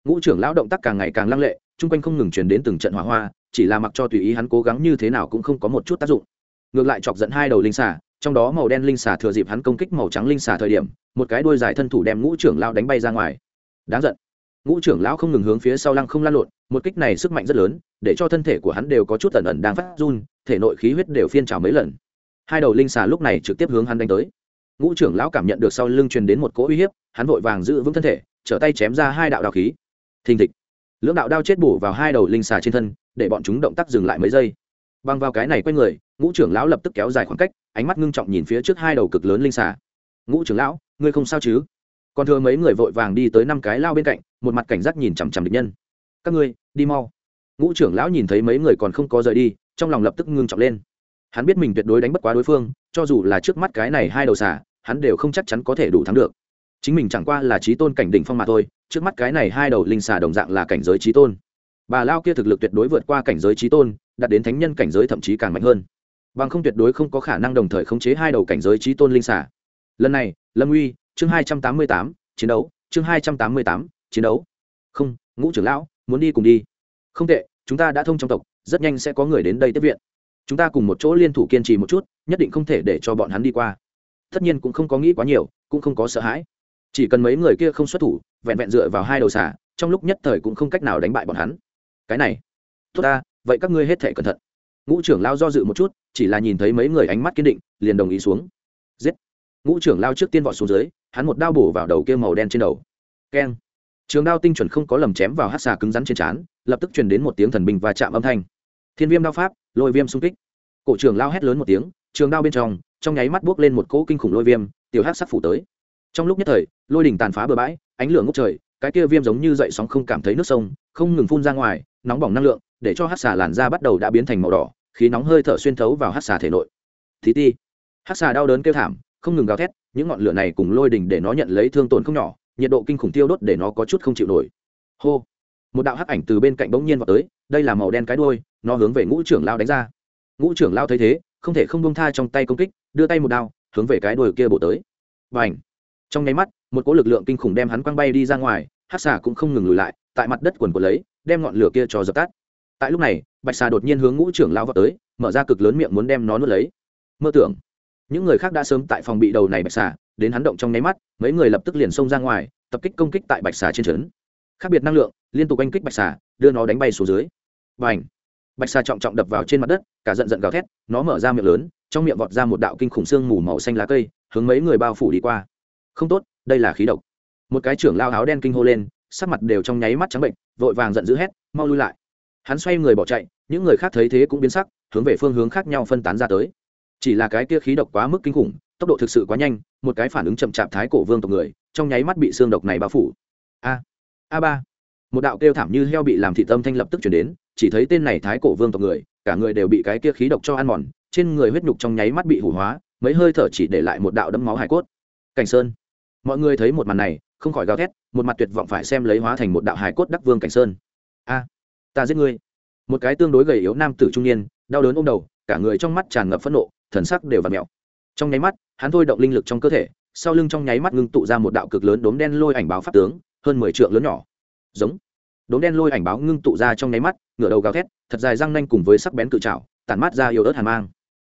Ngũ trưởng lão động tác càng ngày càng lăng lệ, chung quanh không ngừng chuyển đến từng trận hỏa hoa, chỉ là mặc cho tùy ý hắn cố gắng như thế nào cũng không có một chút tác dụng. Ngược lại chọc dẫn hai đầu linh xà, trong đó màu đen linh xà thừa dịp hắn công kích màu trắng linh xà thời điểm, một cái đuôi dài thân thủ đem ngũ trưởng lão đánh bay ra ngoài. Đáng giận ngũ trưởng lão không ngừng hướng phía sau lăng không lan lộn, một kích này sức mạnh rất lớn, để cho thân thể của hắn đều có chút ẩn ẩn đang phát run, thể nội khí huyết đều phiên trào mấy lần. Hai đầu linh xà lúc này trực tiếp hướng hắn đánh tới. Ngũ trưởng lão cảm nhận được sau lưng truyền đến một cỗ uy hiếp, hắn vội vàng giữ vững thân thể, trở tay chém ra hai đạo đạo khí. Thình thịch. Lưỡng đạo đao chết bổ vào hai đầu linh xà trên thân, để bọn chúng động tác dừng lại mấy giây. Băng vào cái này quay người, ngũ trưởng lão lập tức kéo dài khoảng cách, ánh mắt ngưng trọng nhìn phía trước hai đầu cực lớn linh xà. Ngũ trưởng lão, ngươi không sao chứ? Còn thừa mấy người vội vàng đi tới năm cái lao bên cạnh, một mặt cảnh giác nhìn chằm chằm địch nhân. Các ngươi, đi mau. Ngũ trưởng lão nhìn thấy mấy người còn không có rời đi, trong lòng lập tức ngưng trọng lên. Hắn biết mình tuyệt đối đánh bất quá đối phương, cho dù là trước mắt cái này hai đầu xả hắn đều không chắc chắn có thể đủ thắng được. Chính mình chẳng qua là trí tôn cảnh đỉnh phong mà thôi, trước mắt cái này hai đầu linh xà đồng dạng là cảnh giới trí tôn. Bà lao kia thực lực tuyệt đối vượt qua cảnh giới trí tôn, đạt đến thánh nhân cảnh giới thậm chí càng mạnh hơn. Bằng không tuyệt đối không có khả năng đồng thời khống chế hai đầu cảnh giới trí tôn linh xà. Lần này, lâm uy chương hai trăm tám mươi tám, chiến đấu. Chương hai trăm tám mươi tám, chiến đấu. Không, ngũ trưởng lão, muốn đi cùng đi. Không tệ, chúng ta đã thông trong tộc, rất nhanh sẽ có người đến đây tiếp viện. Chúng ta cùng một chỗ liên thủ kiên trì một chút, nhất định không thể để cho bọn hắn đi qua. Tất nhiên cũng không có nghĩ quá nhiều, cũng không có sợ hãi. Chỉ cần mấy người kia không xuất thủ, vẹn vẹn dựa vào hai đầu xả trong lúc nhất thời cũng không cách nào đánh bại bọn hắn. Cái này, tốt ta, vậy các ngươi hết thể cẩn thận. Ngũ trưởng lao do dự một chút, chỉ là nhìn thấy mấy người ánh mắt kiên định, liền đồng ý xuống. Giết. Ngũ trưởng lao trước tiên vọt xuống dưới hắn một đao bổ vào đầu kia màu đen trên đầu. Keng. Trường đao tinh chuẩn không có lầm chém vào hát xà cứng rắn trên trán, lập tức truyền đến một tiếng thần bình và chạm âm thanh. Thiên viêm đao pháp, lôi viêm xung kích. Cổ trường lao hét lớn một tiếng, trường đao bên trong trong nháy mắt buốc lên một cỗ kinh khủng lôi viêm, tiểu hát sắc phủ tới. Trong lúc nhất thời, lôi đỉnh tàn phá bờ bãi, ánh lửa ngốc trời, cái kia viêm giống như dậy sóng không cảm thấy nước sông, không ngừng phun ra ngoài, nóng bỏng năng lượng, để cho hát xà làn da bắt đầu đã biến thành màu đỏ, khí nóng hơi thở xuyên thấu vào hát xà thể nội. Thí ti. Hát xà đau đớn kêu thảm không ngừng gào thét, những ngọn lửa này cùng lôi đỉnh để nó nhận lấy thương tổn không nhỏ, nhiệt độ kinh khủng tiêu đốt để nó có chút không chịu nổi. Hô! Một đạo hắc ảnh từ bên cạnh bỗng nhiên vào tới, đây là màu đen cái đuôi, nó hướng về ngũ trưởng lao đánh ra. Ngũ trưởng lao thấy thế, không thể không bông tha trong tay công kích, đưa tay một đao, hướng về cái đuôi kia bổ tới. Và ảnh trong nháy mắt, một cỗ lực lượng kinh khủng đem hắn quăng bay đi ra ngoài, hắc xà cũng không ngừng lùi lại, tại mặt đất quần của lấy, đem ngọn lửa kia cho dập tắt. Tại lúc này, bạch xà đột nhiên hướng ngũ trưởng lao vào tới, mở ra cực lớn miệng muốn đem nó nuốt lấy. Mơ tưởng những người khác đã sớm tại phòng bị đầu này bạch xà, đến hắn động trong nháy mắt, mấy người lập tức liền xông ra ngoài, tập kích công kích tại bạch xà trên trấn. Khác biệt năng lượng, liên tục oanh kích bạch xà, đưa nó đánh bay xuống dưới. Và ảnh bạch xà trọng trọng đập vào trên mặt đất, cả giận giận gào thét, nó mở ra miệng lớn, trong miệng vọt ra một đạo kinh khủng xương mù màu xanh lá cây, hướng mấy người bao phủ đi qua. Không tốt, đây là khí độc. Một cái trưởng lao áo đen kinh hô lên, sắc mặt đều trong nháy mắt trắng bệnh, vội vàng giận dữ hét, mau lui lại. Hắn xoay người bỏ chạy, những người khác thấy thế cũng biến sắc, hướng về phương hướng khác nhau phân tán ra tới chỉ là cái kia khí độc quá mức kinh khủng, tốc độ thực sự quá nhanh, một cái phản ứng chậm chạp thái cổ vương tộc người, trong nháy mắt bị xương độc này bao phủ. A a ba. Một đạo kêu thảm như heo bị làm thị tâm thanh lập tức chuyển đến, chỉ thấy tên này thái cổ vương tộc người, cả người đều bị cái kia khí độc cho ăn mòn, trên người huyết nhục trong nháy mắt bị hủ hóa, mấy hơi thở chỉ để lại một đạo đấm máu hải cốt. Cảnh sơn. Mọi người thấy một màn này, không khỏi gào thét, một mặt tuyệt vọng phải xem lấy hóa thành một đạo hải cốt đắc vương cảnh sơn. A, ta giết ngươi. Một cái tương đối gầy yếu nam tử trung niên, đau đớn ôm đầu, cả người trong mắt tràn ngập phẫn nộ thần sắc đều và mẹo. Trong nháy mắt, hắn thôi động linh lực trong cơ thể, sau lưng trong nháy mắt ngưng tụ ra một đạo cực lớn đốm đen lôi ảnh báo pháp tướng, hơn mười trượng lớn nhỏ. Giống. Đốm đen lôi ảnh báo ngưng tụ ra trong nháy mắt, ngửa đầu gào thét, thật dài răng nanh cùng với sắc bén cự trào tản mát ra yếu ớt hàn mang.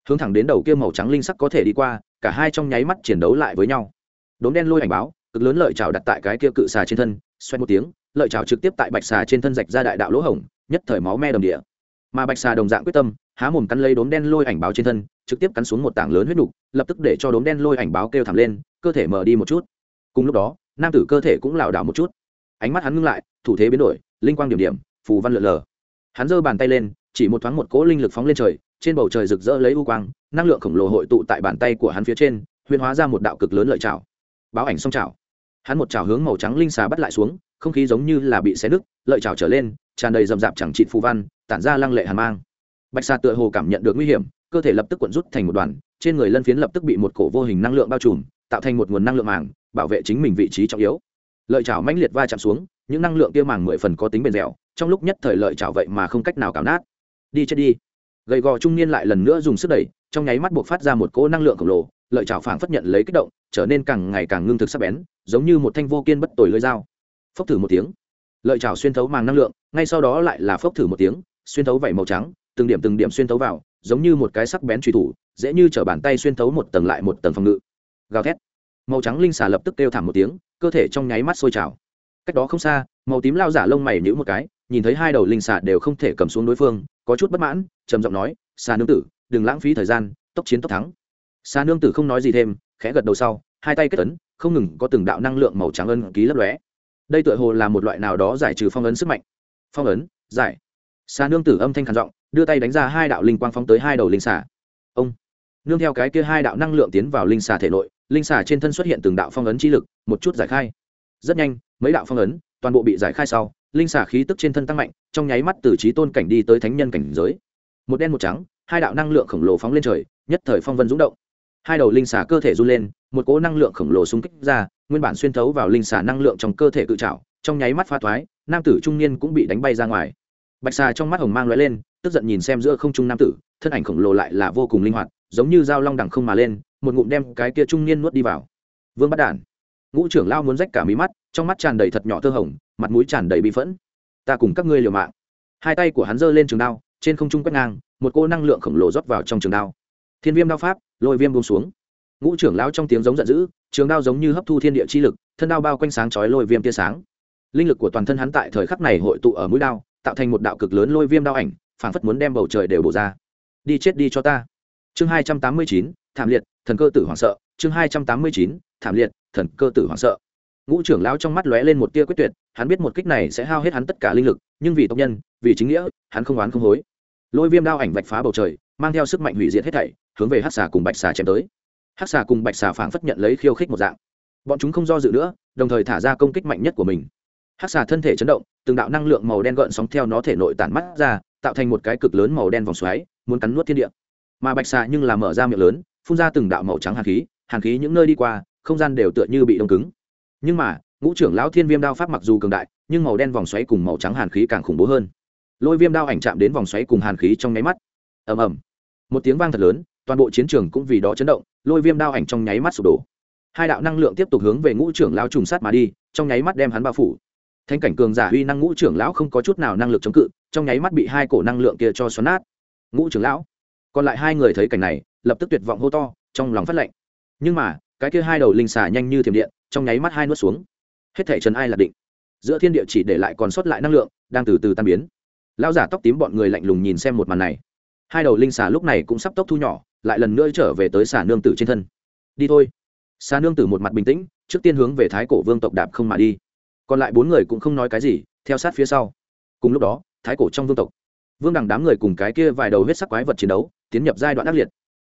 Hướng thẳng đến đầu kia màu trắng linh sắc có thể đi qua, cả hai trong nháy mắt chiến đấu lại với nhau. Đốm đen lôi ảnh báo, cực lớn lợi trào đặt tại cái kia cự xà trên thân xoay một tiếng, lợi trào trực tiếp tại bạch xà trên thân rạch ra đại đạo lỗ hổng, nhất thời máu me đầm địa. Mà bạch xà đồng dạng quyết tâm, há mồm cắn lấy đốm đen lôi ảnh báo trên thân trực tiếp cắn xuống một tảng lớn huyết nục, lập tức để cho đốm đen lôi ảnh báo kêu thẳng lên, cơ thể mở đi một chút. Cùng lúc đó, nam tử cơ thể cũng lảo đảo một chút. Ánh mắt hắn ngưng lại, thủ thế biến đổi, linh quang điểm điểm, phù văn lượn lờ. Hắn giơ bàn tay lên, chỉ một thoáng một cỗ linh lực phóng lên trời, trên bầu trời rực rỡ lấy u quang, năng lượng khổng lồ hội tụ tại bàn tay của hắn phía trên, huyền hóa ra một đạo cực lớn lợi chảo báo ảnh song chảo hắn một chảo hướng màu trắng linh xà bắt lại xuống, không khí giống như là bị xé nứt, lợi chảo trở lên, tràn đầy rậm rạp chẳng trị phù văn, tản ra lăng lệ hàn mang. Bạch xà tựa hồ cảm nhận được nguy hiểm cơ thể lập tức cuộn rút thành một đoàn, trên người lân phiến lập tức bị một cổ vô hình năng lượng bao trùm, tạo thành một nguồn năng lượng màng, bảo vệ chính mình vị trí trọng yếu. Lợi chảo mãnh liệt va chạm xuống, những năng lượng kia màng mười phần có tính bền dẻo, trong lúc nhất thời lợi chảo vậy mà không cách nào cào nát. Đi chết đi. Gầy gò trung niên lại lần nữa dùng sức đẩy, trong nháy mắt buộc phát ra một cỗ năng lượng khổng lồ, lợi chảo phảng phất nhận lấy kích động, trở nên càng ngày càng ngưng thực sắc bén, giống như một thanh vô kiên bất tồi lưỡi dao. Phốc thử một tiếng. Lợi chảo xuyên thấu màng năng lượng, ngay sau đó lại là phốc thử một tiếng, xuyên thấu vảy màu trắng, từng điểm từng điểm xuyên thấu vào giống như một cái sắc bén truy thủ, dễ như t bàn tay xuyên thấu một tầng lại một tầng phòng ngự. Gào thét. Màu trắng linh xà lập tức kêu thảm một tiếng, cơ thể trong nháy mắt sôi trào. Cách đó không xa, màu tím lao giả lông mày nhữ một cái, nhìn thấy hai đầu linh xà đều không thể cầm xuống đối phương, có chút bất mãn, trầm giọng nói, xà nương tử, đừng lãng phí thời gian, tốc chiến tốc thắng. Xà nương tử không nói gì thêm, khẽ gật đầu sau, hai tay kết ấn, không ngừng có từng đạo năng lượng màu trắng ân ký lấp lóe. Đây tựa hồ là một loại nào đó giải trừ phong ấn sức mạnh. Phong ấn, giải. Xà nương tử âm thanh khản giọng đưa tay đánh ra hai đạo linh quang phóng tới hai đầu linh xà. Ông, nương theo cái kia hai đạo năng lượng tiến vào linh xà thể nội, linh xà trên thân xuất hiện từng đạo phong ấn chi lực, một chút giải khai. Rất nhanh, mấy đạo phong ấn, toàn bộ bị giải khai sau, linh xà khí tức trên thân tăng mạnh, trong nháy mắt từ trí tôn cảnh đi tới thánh nhân cảnh giới. Một đen một trắng, hai đạo năng lượng khổng lồ phóng lên trời, nhất thời phong vân rúng động. Hai đầu linh xà cơ thể run lên, một cỗ năng lượng khổng lồ xung kích ra, nguyên bản xuyên thấu vào linh xà năng lượng trong cơ thể cự trảo, trong nháy mắt pha thoái, nam tử trung niên cũng bị đánh bay ra ngoài bạch xà trong mắt hồng mang lóe lên, tức giận nhìn xem giữa không trung nam tử, thân ảnh khổng lồ lại là vô cùng linh hoạt, giống như dao long đằng không mà lên, một ngụm đem cái kia trung niên nuốt đi vào. Vương bắt đản, ngũ trưởng lao muốn rách cả mí mắt, trong mắt tràn đầy thật nhỏ thơ hồng, mặt mũi tràn đầy bị phẫn. Ta cùng các ngươi liều mạng. Hai tay của hắn giơ lên trường đao, trên không trung quét ngang, một cô năng lượng khổng lồ rót vào trong trường đao. Thiên viêm đao pháp, lôi viêm buông xuống. Ngũ trưởng lao trong tiếng giống giận dữ, trường đao giống như hấp thu thiên địa chi lực, thân đao bao quanh sáng chói lôi viêm tia sáng. Linh lực của toàn thân hắn tại thời khắc này hội tụ ở mũi đao tạo thành một đạo cực lớn lôi viêm đao ảnh, phảng phất muốn đem bầu trời đều bổ ra. Đi chết đi cho ta. Chương hai trăm tám mươi chín, thảm liệt, thần cơ tử hoảng sợ. Chương hai trăm tám mươi chín, thảm liệt, thần cơ tử hoảng sợ. Ngũ trưởng lão trong mắt lóe lên một tia quyết tuyệt, hắn biết một kích này sẽ hao hết hắn tất cả linh lực, nhưng vì tộc nhân, vì chính nghĩa, hắn không oán không hối. Lôi viêm đao ảnh vạch phá bầu trời, mang theo sức mạnh hủy diệt hết thảy, hướng về hát xà cùng bạch xà chém tới. Hát xà cùng bạch xà phảng phất nhận lấy khiêu khích một dạng. Bọn chúng không do dự nữa, đồng thời thả ra công kích mạnh nhất của mình hát xà thân thể chấn động, từng đạo năng lượng màu đen gợn sóng theo nó thể nội tản mắt ra, tạo thành một cái cực lớn màu đen vòng xoáy, muốn cắn nuốt thiên địa. Mà bạch xà nhưng là mở ra miệng lớn, phun ra từng đạo màu trắng hàn khí hàn khí những nơi đi qua, không gian đều tựa như bị đông cứng. Nhưng mà, ngũ trưởng lão thiên viêm đao pháp mặc dù cường đại, nhưng màu đen vòng xoáy cùng màu trắng hàn khí càng khủng bố hơn. Lôi viêm đao ảnh chạm đến vòng xoáy cùng hàn khí trong nháy mắt. Ầm ầm. Một tiếng vang thật lớn, toàn bộ chiến trường cũng vì đó chấn động, lôi viêm đao ảnh trong nháy mắt sụp đổ. Hai đạo năng lượng tiếp tục hướng về ngũ trưởng lão trùng sát mà đi, trong nháy mắt đem hắn bao phủ thanh cảnh cường giả uy năng ngũ trưởng lão không có chút nào năng lực chống cự, trong nháy mắt bị hai cổ năng lượng kia cho xoắn nát. Ngũ trưởng lão, còn lại hai người thấy cảnh này, lập tức tuyệt vọng hô to, trong lòng phát lệnh. Nhưng mà, cái kia hai đầu linh xà nhanh như thiểm điện, trong nháy mắt hai nuốt xuống. Hết thể trần ai là định. Giữa thiên địa chỉ để lại còn sót lại năng lượng, đang từ từ tan biến. Lão giả tóc tím bọn người lạnh lùng nhìn xem một màn này. Hai đầu linh xà lúc này cũng sắp tốc thu nhỏ, lại lần nữa trở về tới xà nương tử trên thân. Đi thôi. Xà nương tử một mặt bình tĩnh, trước tiên hướng về thái cổ vương tộc đạp không mà đi còn lại bốn người cũng không nói cái gì, theo sát phía sau. Cùng lúc đó, thái cổ trong vương tộc, vương đằng đám người cùng cái kia vài đầu huyết sắc quái vật chiến đấu, tiến nhập giai đoạn ác liệt.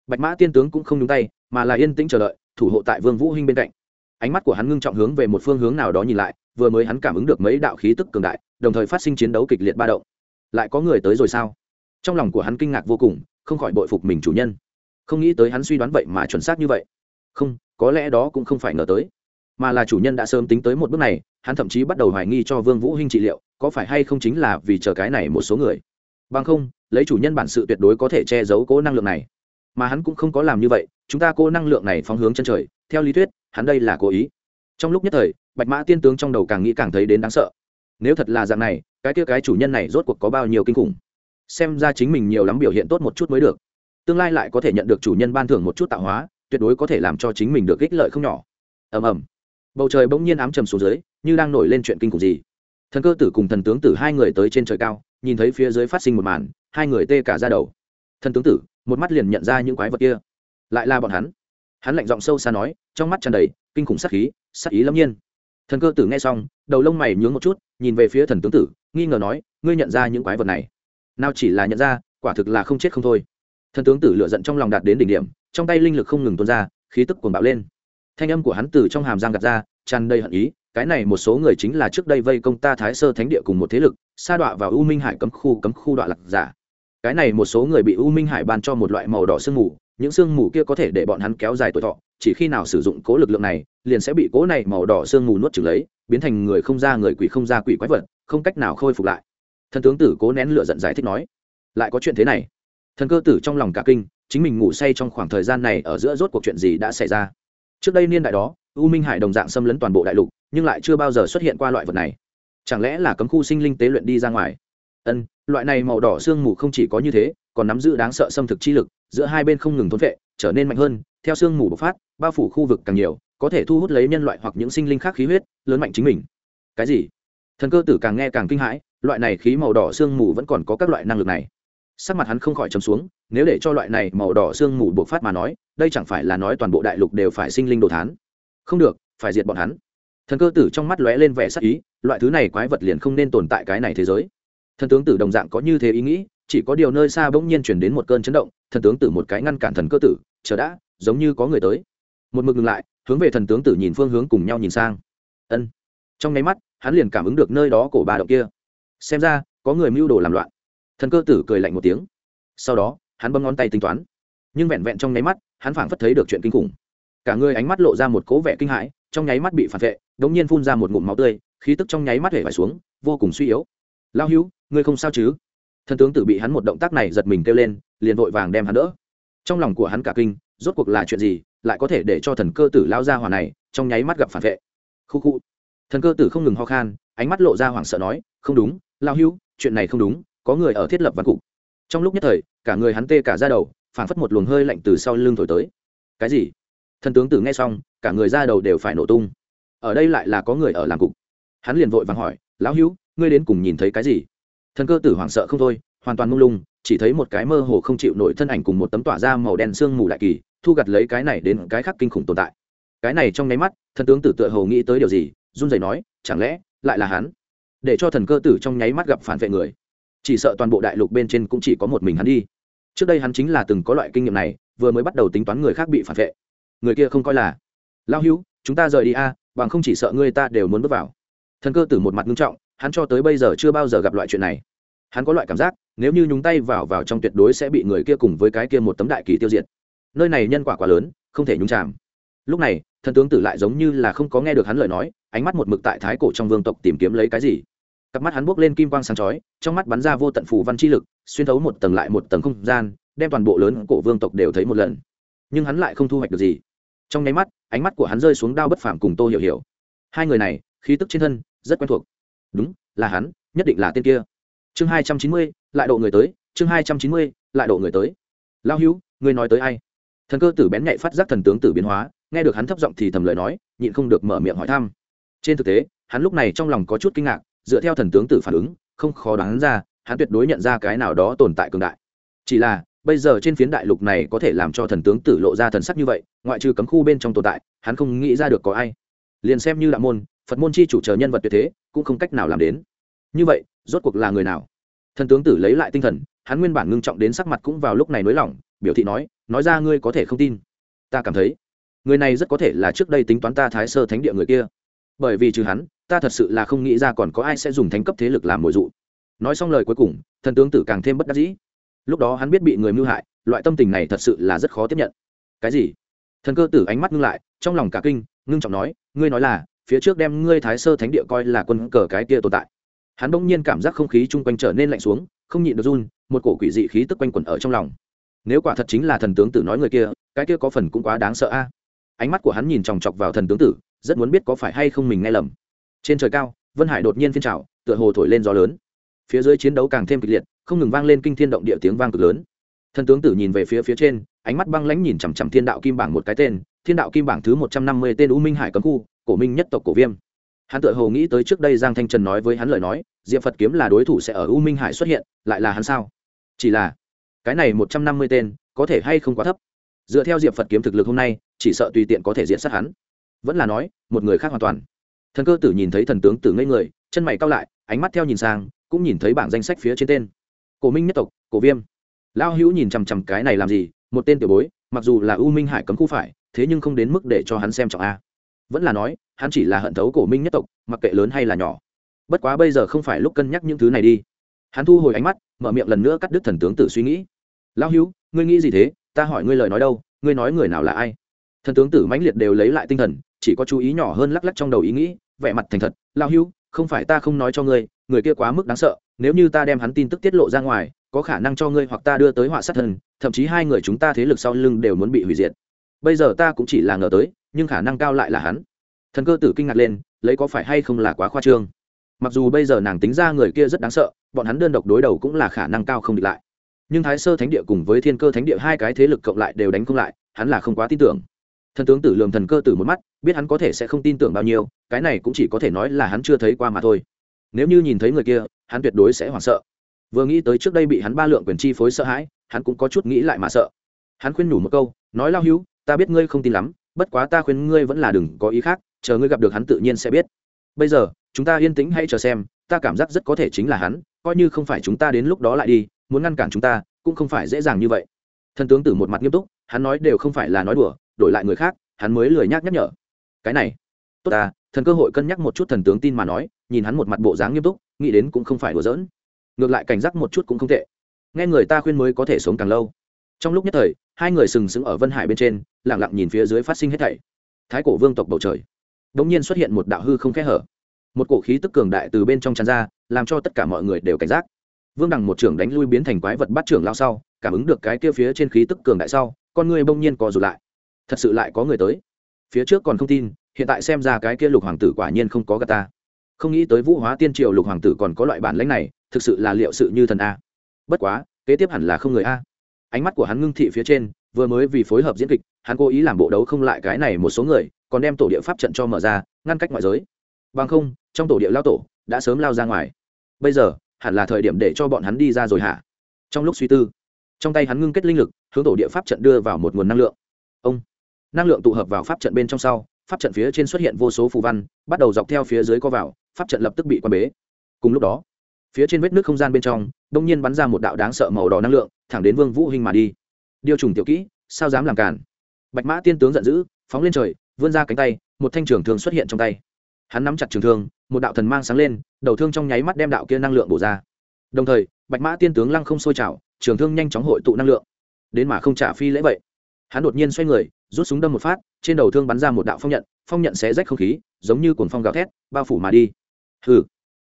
Bạch mã tiên tướng cũng không nhúng tay, mà là yên tĩnh chờ đợi, thủ hộ tại vương vũ hinh bên cạnh. Ánh mắt của hắn ngưng trọng hướng về một phương hướng nào đó nhìn lại, vừa mới hắn cảm ứng được mấy đạo khí tức cường đại, đồng thời phát sinh chiến đấu kịch liệt ba động. Lại có người tới rồi sao? Trong lòng của hắn kinh ngạc vô cùng, không khỏi bội phục mình chủ nhân. Không nghĩ tới hắn suy đoán vậy mà chuẩn xác như vậy. Không, có lẽ đó cũng không phải ngờ tới mà là chủ nhân đã sớm tính tới một bước này, hắn thậm chí bắt đầu hoài nghi cho vương vũ hinh trị liệu, có phải hay không chính là vì chờ cái này một số người. Bằng không, lấy chủ nhân bản sự tuyệt đối có thể che giấu cố năng lượng này. Mà hắn cũng không có làm như vậy, chúng ta cố năng lượng này phóng hướng chân trời, theo lý thuyết, hắn đây là cố ý. Trong lúc nhất thời, bạch mã tiên tướng trong đầu càng nghĩ càng thấy đến đáng sợ. Nếu thật là dạng này, cái kia cái chủ nhân này rốt cuộc có bao nhiêu kinh khủng? Xem ra chính mình nhiều lắm biểu hiện tốt một chút mới được. Tương lai lại có thể nhận được chủ nhân ban thưởng một chút tạo hóa, tuyệt đối có thể làm cho chính mình được ích lợi không nhỏ. Ầm ầm bầu trời bỗng nhiên ám trầm xuống dưới, như đang nổi lên chuyện kinh khủng gì. Thần cơ tử cùng thần tướng tử hai người tới trên trời cao, nhìn thấy phía dưới phát sinh một màn, hai người tê cả ra đầu. Thần tướng tử, một mắt liền nhận ra những quái vật kia. Lại là bọn hắn. Hắn lạnh giọng sâu xa nói, trong mắt tràn đầy kinh khủng sắc khí sắc ý lâm nhiên. Thần cơ tử nghe xong, đầu lông mày nhướng một chút, nhìn về phía thần tướng tử, nghi ngờ nói, ngươi nhận ra những quái vật này? Nào chỉ là nhận ra, quả thực là không chết không thôi. Thần tướng tử lựa giận trong lòng đạt đến đỉnh điểm, trong tay linh lực không ngừng tuôn ra, khí tức cuồng bạo lên thanh âm của hắn từ trong hàm giang gạt ra, tràn đầy hận ý, cái này một số người chính là trước đây vây công ta thái sơ thánh địa cùng một thế lực, sa đọa vào u minh hải cấm khu cấm khu đọa lạc giả. Cái này một số người bị u minh hải ban cho một loại màu đỏ sương mù, những sương mù kia có thể để bọn hắn kéo dài tuổi thọ, chỉ khi nào sử dụng cố lực lượng này, liền sẽ bị cố này màu đỏ sương mù nuốt trừng lấy, biến thành người không ra người quỷ không ra quỷ quái vật, không cách nào khôi phục lại. Thần tướng tử cố nén lửa giận giải thích nói, lại có chuyện thế này. Thần cơ tử trong lòng cả kinh, chính mình ngủ say trong khoảng thời gian này ở giữa rốt cuộc chuyện gì đã xảy ra? Trước đây niên đại đó, u minh hải đồng dạng xâm lấn toàn bộ đại lục, nhưng lại chưa bao giờ xuất hiện qua loại vật này. Chẳng lẽ là cấm khu sinh linh tế luyện đi ra ngoài? Ân, loại này màu đỏ sương mù không chỉ có như thế, còn nắm giữ đáng sợ xâm thực chi lực, giữa hai bên không ngừng thốn vệ, trở nên mạnh hơn, theo sương mù bộc phát, bao phủ khu vực càng nhiều, có thể thu hút lấy nhân loại hoặc những sinh linh khác khí huyết, lớn mạnh chính mình. Cái gì? Thần cơ tử càng nghe càng kinh hãi, loại này khí màu đỏ sương mù vẫn còn có các loại năng lực này. Sắc mặt hắn không khỏi trầm xuống, nếu để cho loại này màu đỏ sương mù bộc phát mà nói đây chẳng phải là nói toàn bộ đại lục đều phải sinh linh đồ thán. Không được, phải diệt bọn hắn. Thần cơ tử trong mắt lóe lên vẻ sắc ý, loại thứ này quái vật liền không nên tồn tại cái này thế giới. Thần tướng tử đồng dạng có như thế ý nghĩ, chỉ có điều nơi xa bỗng nhiên chuyển đến một cơn chấn động, thần tướng tử một cái ngăn cản thần cơ tử, chờ đã, giống như có người tới. Một mực ngừng lại, hướng về thần tướng tử nhìn phương hướng cùng nhau nhìn sang. Ân. Trong nháy mắt, hắn liền cảm ứng được nơi đó cổ ba động kia. Xem ra, có người mưu đồ làm loạn. Thần cơ tử cười lạnh một tiếng. Sau đó, hắn bấm ngón tay tính toán nhưng vẹn vẹn trong nháy mắt, hắn phảng phất thấy được chuyện kinh khủng. Cả người ánh mắt lộ ra một cố vẻ kinh hãi, trong nháy mắt bị phản vệ đống nhiên phun ra một ngụm máu tươi, khí tức trong nháy mắt hể vải xuống, vô cùng suy yếu. Lao hữu, ngươi không sao chứ? Thần tướng tử bị hắn một động tác này giật mình kêu lên, liền vội vàng đem hắn đỡ. Trong lòng của hắn cả kinh, rốt cuộc là chuyện gì, lại có thể để cho thần cơ tử lao ra hòa này, trong nháy mắt gặp phản vệ? Khu khu. Thần cơ tử không ngừng ho khan, ánh mắt lộ ra hoảng sợ nói, không đúng lao hữu, chuyện này không đúng, có người ở thiết lập văn cục. Trong lúc nhất thời, cả người hắn tê cả ra đầu phảng phất một luồng hơi lạnh từ sau lưng thổi tới. Cái gì? Thần tướng tử nghe xong, cả người ra đầu đều phải nổ tung. Ở đây lại là có người ở làm cục. Hắn liền vội vàng hỏi, lão hữu, ngươi đến cùng nhìn thấy cái gì? Thần cơ tử hoảng sợ không thôi, hoàn toàn mông lung, chỉ thấy một cái mơ hồ không chịu nổi thân ảnh cùng một tấm tỏa da màu đen sương mù đại kỳ, thu gặt lấy cái này đến cái khác kinh khủng tồn tại. Cái này trong nháy mắt, thần tướng tử tựa hồ nghĩ tới điều gì, run rẩy nói, chẳng lẽ lại là hắn? Để cho thần cơ tử trong nháy mắt gặp phản vệ người. Chỉ sợ toàn bộ đại lục bên trên cũng chỉ có một mình hắn đi trước đây hắn chính là từng có loại kinh nghiệm này, vừa mới bắt đầu tính toán người khác bị phản vệ. Người kia không coi là lao hữu, chúng ta rời đi a, bằng không chỉ sợ ngươi ta đều muốn bước vào. Thần cơ tử một mặt nghiêm trọng, hắn cho tới bây giờ chưa bao giờ gặp loại chuyện này. Hắn có loại cảm giác, nếu như nhúng tay vào vào trong tuyệt đối sẽ bị người kia cùng với cái kia một tấm đại kỳ tiêu diệt. Nơi này nhân quả quá lớn, không thể nhúng chạm lúc này, thần tướng tử lại giống như là không có nghe được hắn lời nói, ánh mắt một mực tại thái cổ trong vương tộc tìm kiếm lấy cái gì cặp mắt hắn buốc lên kim quang sáng chói, trong mắt bắn ra vô tận phù văn chi lực, xuyên thấu một tầng lại một tầng không gian, đem toàn bộ lớn cổ vương tộc đều thấy một lần. Nhưng hắn lại không thu hoạch được gì. Trong nháy mắt, ánh mắt của hắn rơi xuống đao bất phàm cùng tô hiểu hiểu. Hai người này, khí tức trên thân, rất quen thuộc. Đúng, là hắn, nhất định là tên kia. Chương hai trăm chín mươi, lại độ người tới, chương hai trăm chín mươi, lại độ người tới. Lao hữu, ngươi nói tới ai? Thần cơ tử bén nhạy phát giác thần tướng tử biến hóa, nghe được hắn thấp giọng thì thầm lời nói, nhịn không được mở miệng hỏi thăm. Trên thực tế, hắn lúc này trong lòng có chút kinh ngạc dựa theo thần tướng tử phản ứng, không khó đoán ra, hắn tuyệt đối nhận ra cái nào đó tồn tại cường đại. Chỉ là, bây giờ trên phiến đại lục này có thể làm cho thần tướng tử lộ ra thần sắc như vậy, ngoại trừ cấm khu bên trong tồn tại, hắn không nghĩ ra được có ai. Liền xem như đạo môn, phật môn chi chủ chờ nhân vật tuyệt thế, cũng không cách nào làm đến. Như vậy, rốt cuộc là người nào? Thần tướng tử lấy lại tinh thần, hắn nguyên bản ngưng trọng đến sắc mặt cũng vào lúc này nới lỏng, biểu thị nói nói ra ngươi có thể không tin. Ta cảm thấy, người này rất có thể là trước đây tính toán ta thái sơ thánh địa người kia. Bởi vì trừ hắn ta thật sự là không nghĩ ra còn có ai sẽ dùng thánh cấp thế lực làm mồi dụ. Nói xong lời cuối cùng, thần tướng tử càng thêm bất đắc dĩ. Lúc đó hắn biết bị người mưu hại, loại tâm tình này thật sự là rất khó tiếp nhận. Cái gì? Thần cơ tử ánh mắt ngưng lại, trong lòng cả kinh, ngưng trọng nói, ngươi nói là, phía trước đem ngươi thái sơ thánh địa coi là quân cờ cái kia tồn tại. Hắn bỗng nhiên cảm giác không khí chung quanh trở nên lạnh xuống, không nhịn được run, một cổ quỷ dị khí tức quanh quẩn ở trong lòng. Nếu quả thật chính là thần tướng tử nói người kia, cái kia có phần cũng quá đáng sợ a. Ánh mắt của hắn nhìn chòng chọc vào thần tướng tử, rất muốn biết có phải hay không mình nghe lầm trên trời cao, vân hải đột nhiên phiên trào, tựa hồ thổi lên gió lớn. Phía dưới chiến đấu càng thêm kịch liệt, không ngừng vang lên kinh thiên động địa tiếng vang cực lớn. Thần tướng tử nhìn về phía phía trên, ánh mắt băng lãnh nhìn chằm chằm thiên đạo kim bảng một cái tên, thiên đạo kim bảng thứ một trăm năm mươi tên u minh hải cấm khu, cổ minh nhất tộc cổ viêm. Hắn tự hồ nghĩ tới trước đây giang thanh trần nói với hắn lời nói, diệp phật kiếm là đối thủ sẽ ở u minh hải xuất hiện, lại là hắn sao? Chỉ là, cái này một trăm năm mươi tên, có thể hay không quá thấp? Dựa theo diệp phật kiếm thực lực hôm nay, chỉ sợ tùy tiện có thể diện sát hắn. Vẫn là nói, một người khác hoàn toàn thần cơ tử nhìn thấy thần tướng tử ngây người, chân mày cao lại, ánh mắt theo nhìn sang, cũng nhìn thấy bảng danh sách phía trên tên. Cổ minh nhất tộc, cổ viêm. Lão hữu nhìn chằm chằm cái này làm gì, một tên tiểu bối, mặc dù là u minh hải cấm khu phải, thế nhưng không đến mức để cho hắn xem trọng a. Vẫn là nói, hắn chỉ là hận thấu cổ minh nhất tộc, mặc kệ lớn hay là nhỏ. Bất quá bây giờ không phải lúc cân nhắc những thứ này đi. Hắn thu hồi ánh mắt, mở miệng lần nữa cắt đứt thần tướng tử suy nghĩ. Lão hữu, ngươi nghĩ gì thế? Ta hỏi ngươi lời nói đâu, ngươi nói người nào là ai? Thần tướng tử mãnh liệt đều lấy lại tinh thần chỉ có chú ý nhỏ hơn lắc lắc trong đầu ý nghĩ vẻ mặt thành thật lão hưu, không phải ta không nói cho ngươi người kia quá mức đáng sợ nếu như ta đem hắn tin tức tiết lộ ra ngoài có khả năng cho ngươi hoặc ta đưa tới họa sát thân thậm chí hai người chúng ta thế lực sau lưng đều muốn bị hủy diệt. Bây giờ ta cũng chỉ là ngờ tới nhưng khả năng cao lại là hắn. Thần cơ tử kinh ngạc lên lấy có phải hay không là quá khoa trương? Mặc dù bây giờ nàng tính ra người kia rất đáng sợ bọn hắn đơn độc đối đầu cũng là khả năng cao không địch lại. Nhưng thái sơ thánh địa cùng với thiên cơ thánh địa hai cái thế lực cộng lại đều đánh không lại hắn là không quá tin tưởng thần tướng tử lường thần cơ tử một mắt, biết hắn có thể sẽ không tin tưởng bao nhiêu, cái này cũng chỉ có thể nói là hắn chưa thấy qua mà thôi. Nếu như nhìn thấy người kia, hắn tuyệt đối sẽ hoảng sợ. Vừa nghĩ tới trước đây bị hắn ba lượng quyền chi phối sợ hãi, hắn cũng có chút nghĩ lại mà sợ. Hắn khuyên nhủ một câu, nói lao hữu, ta biết ngươi không tin lắm, bất quá ta khuyên ngươi vẫn là đừng có ý khác, chờ ngươi gặp được hắn tự nhiên sẽ biết. Bây giờ, chúng ta yên tĩnh hãy chờ xem, ta cảm giác rất có thể chính là hắn, coi như không phải chúng ta đến lúc đó lại đi, muốn ngăn cản chúng ta, cũng không phải dễ dàng như vậy. Thần tướng tử một mặt nghiêm túc, hắn nói đều không phải là nói đùa đổi lại người khác, hắn mới lười nhác nhắc nhở. Cái này, tốt ta, thần cơ hội cân nhắc một chút thần tướng tin mà nói, nhìn hắn một mặt bộ dáng nghiêm túc, nghĩ đến cũng không phải đùa giỡn. Ngược lại cảnh giác một chút cũng không tệ. Nghe người ta khuyên mới có thể sống càng lâu. Trong lúc nhất thời, hai người sừng sững ở vân hải bên trên lẳng lặng nhìn phía dưới phát sinh hết thảy. Thái cổ vương tộc bầu trời đ ỗ n g nhiên xuất hiện một đạo hư không kẽ hở. Một cổ khí tức cường đại từ bên trong tràn ra, làm cho tất cả mọi người đều cảnh giác. Vương đằng một trưởng đánh lui biến thành quái vật bắt trưởng lao sau, cảm ứng được cái kia phía trên khí tức cường đại sau, con người bỗng nhiên co rụt lại thật sự lại có người tới. Phía trước còn không tin, hiện tại xem ra cái kia lục hoàng tử quả nhiên không có gà ta. Không nghĩ tới vũ hóa tiên triều lục hoàng tử còn có loại bản lãnh này, thực sự là liệu sự như thần a. Bất quá, kế tiếp hẳn là không người a. Ánh mắt của hắn ngưng thị phía trên, vừa mới vì phối hợp diễn kịch, hắn cố ý làm bộ đấu không lại cái này một số người, còn đem tổ địa pháp trận cho mở ra, ngăn cách ngoại giới. Bằng không, trong tổ địa lao tổ đã sớm lao ra ngoài. Bây giờ, hẳn là thời điểm để cho bọn hắn đi ra rồi hả? Trong lúc suy tư, trong tay hắn ngưng kết linh lực, hướng tổ địa pháp trận đưa vào một nguồn năng lượng. Ông! Năng lượng tụ hợp vào pháp trận bên trong sau, pháp trận phía trên xuất hiện vô số phù văn, bắt đầu dọc theo phía dưới co vào, pháp trận lập tức bị quan bế. Cùng lúc đó, phía trên vết nước không gian bên trong, đông nhiên bắn ra một đạo đáng sợ màu đỏ năng lượng, thẳng đến vương vũ hình mà đi. Điều trùng tiểu kỹ, sao dám làm cản bạch mã tiên tướng giận dữ, phóng lên trời, vươn ra cánh tay, một thanh trường thương xuất hiện trong tay. Hắn nắm chặt trường thương, một đạo thần mang sáng lên, đầu thương trong nháy mắt đem đạo kia năng lượng bổ ra. Đồng thời, bạch mã tiên tướng lăng không sôi trào, trường thương nhanh chóng hội tụ năng lượng. Đến mà không trả phi lễ vậy. Hắn đột nhiên xoay người rút súng đâm một phát, trên đầu thương bắn ra một đạo phong nhận phong nhận xé rách không khí, giống như cuồng phong gào thét, bao phủ mà đi. Hừ.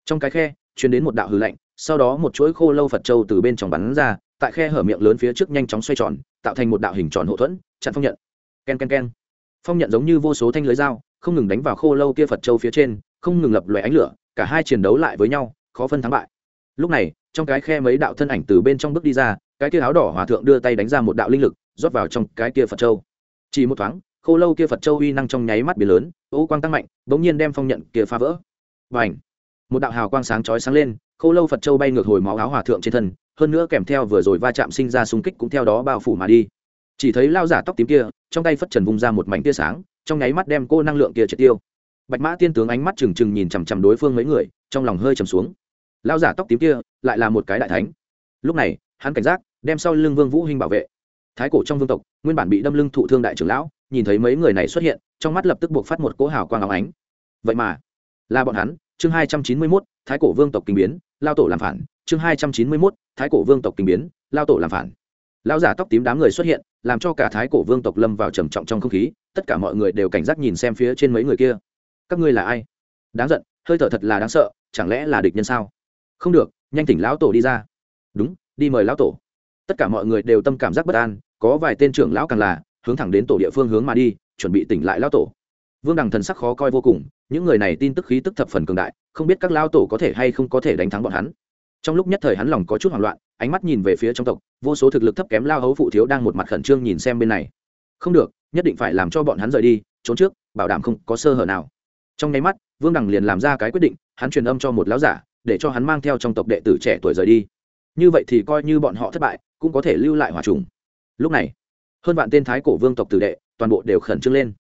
Trong cái khe, truyền đến một đạo hư lạnh, sau đó một chuỗi khô lâu phật châu từ bên trong bắn ra, tại khe hở miệng lớn phía trước nhanh chóng xoay tròn, tạo thành một đạo hình tròn hậu thuẫn, chặn phong nhận. Ken ken ken. Phong nhận giống như vô số thanh lưới dao, không ngừng đánh vào khô lâu kia phật châu phía trên, không ngừng lập loè ánh lửa, cả hai chiến đấu lại với nhau, khó phân thắng bại. Lúc này, trong cái khe mấy đạo thân ảnh từ bên trong bước đi ra, cái kia áo đỏ hòa thượng đưa tay đánh ra một đạo linh lực, rót vào trong cái kia phật châu chỉ một thoáng, khô lâu kia phật châu uy năng trong nháy mắt biến lớn, ô quang tăng mạnh, bỗng nhiên đem phong nhận kia phá vỡ. Và ảnh một đạo hào quang sáng chói sáng lên, khô lâu phật châu bay ngược hồi máu áo hòa thượng trên thân, hơn nữa kèm theo vừa rồi va chạm sinh ra xung kích cũng theo đó bao phủ mà đi. Chỉ thấy lao giả tóc tím kia, trong tay phất trần vung ra một mảnh tia sáng, trong nháy mắt đem cô năng lượng kia triệt tiêu. Bạch mã tiên tướng ánh mắt trừng trừng nhìn chằm chằm đối phương mấy người, trong lòng hơi trầm xuống. Lao giả tóc tím kia, lại là một cái đại thánh. Lúc này, hắn cảnh giác, đem sau lưng vương vũ hinh bảo vệ thái cổ trong vương tộc nguyên bản bị đâm lưng thụ thương đại trưởng lão nhìn thấy mấy người này xuất hiện trong mắt lập tức buộc phát một cỗ hào quang óng ánh. Vậy mà là bọn hắn chương hai trăm chín mươi 291, thái cổ vương tộc kinh biến lao tổ làm phản chương hai trăm chín mươi 291, thái cổ vương tộc kinh biến lao tổ làm phản. Lao giả tóc tím đám người xuất hiện làm cho cả thái cổ vương tộc lâm vào trầm trọng trong không khí tất cả mọi người đều cảnh giác nhìn xem phía trên mấy người kia. Các ngươi là ai? Đáng giận hơi thở thật là đáng sợ chẳng lẽ là địch nhân sao? Không được nhanh tỉnh lão tổ đi ra. Đúng đi mời lão tổ tất cả mọi người đều tâm cảm giác bất an, có vài tên trưởng lão càng là, hướng thẳng đến tổ địa phương hướng mà đi, chuẩn bị tỉnh lại lão tổ. Vương đằng thần sắc khó coi vô cùng, những người này tin tức khí tức thập phần cường đại, không biết các lão tổ có thể hay không có thể đánh thắng bọn hắn. Trong lúc nhất thời hắn lòng có chút hoảng loạn, ánh mắt nhìn về phía trong tộc, vô số thực lực thấp kém lao hấu phụ thiếu đang một mặt khẩn trương nhìn xem bên này. Không được, nhất định phải làm cho bọn hắn rời đi, trốn trước, bảo đảm không có sơ hở nào. Trong nháy mắt, vương đằng liền làm ra cái quyết định, hắn truyền âm cho một lão giả, để cho hắn mang theo trong tộc đệ tử trẻ tuổi rời đi như vậy thì coi như bọn họ thất bại, cũng có thể lưu lại hòa trùng. Lúc này, hơn vạn tên thái cổ vương tộc tử đệ, toàn bộ đều khẩn trương lên.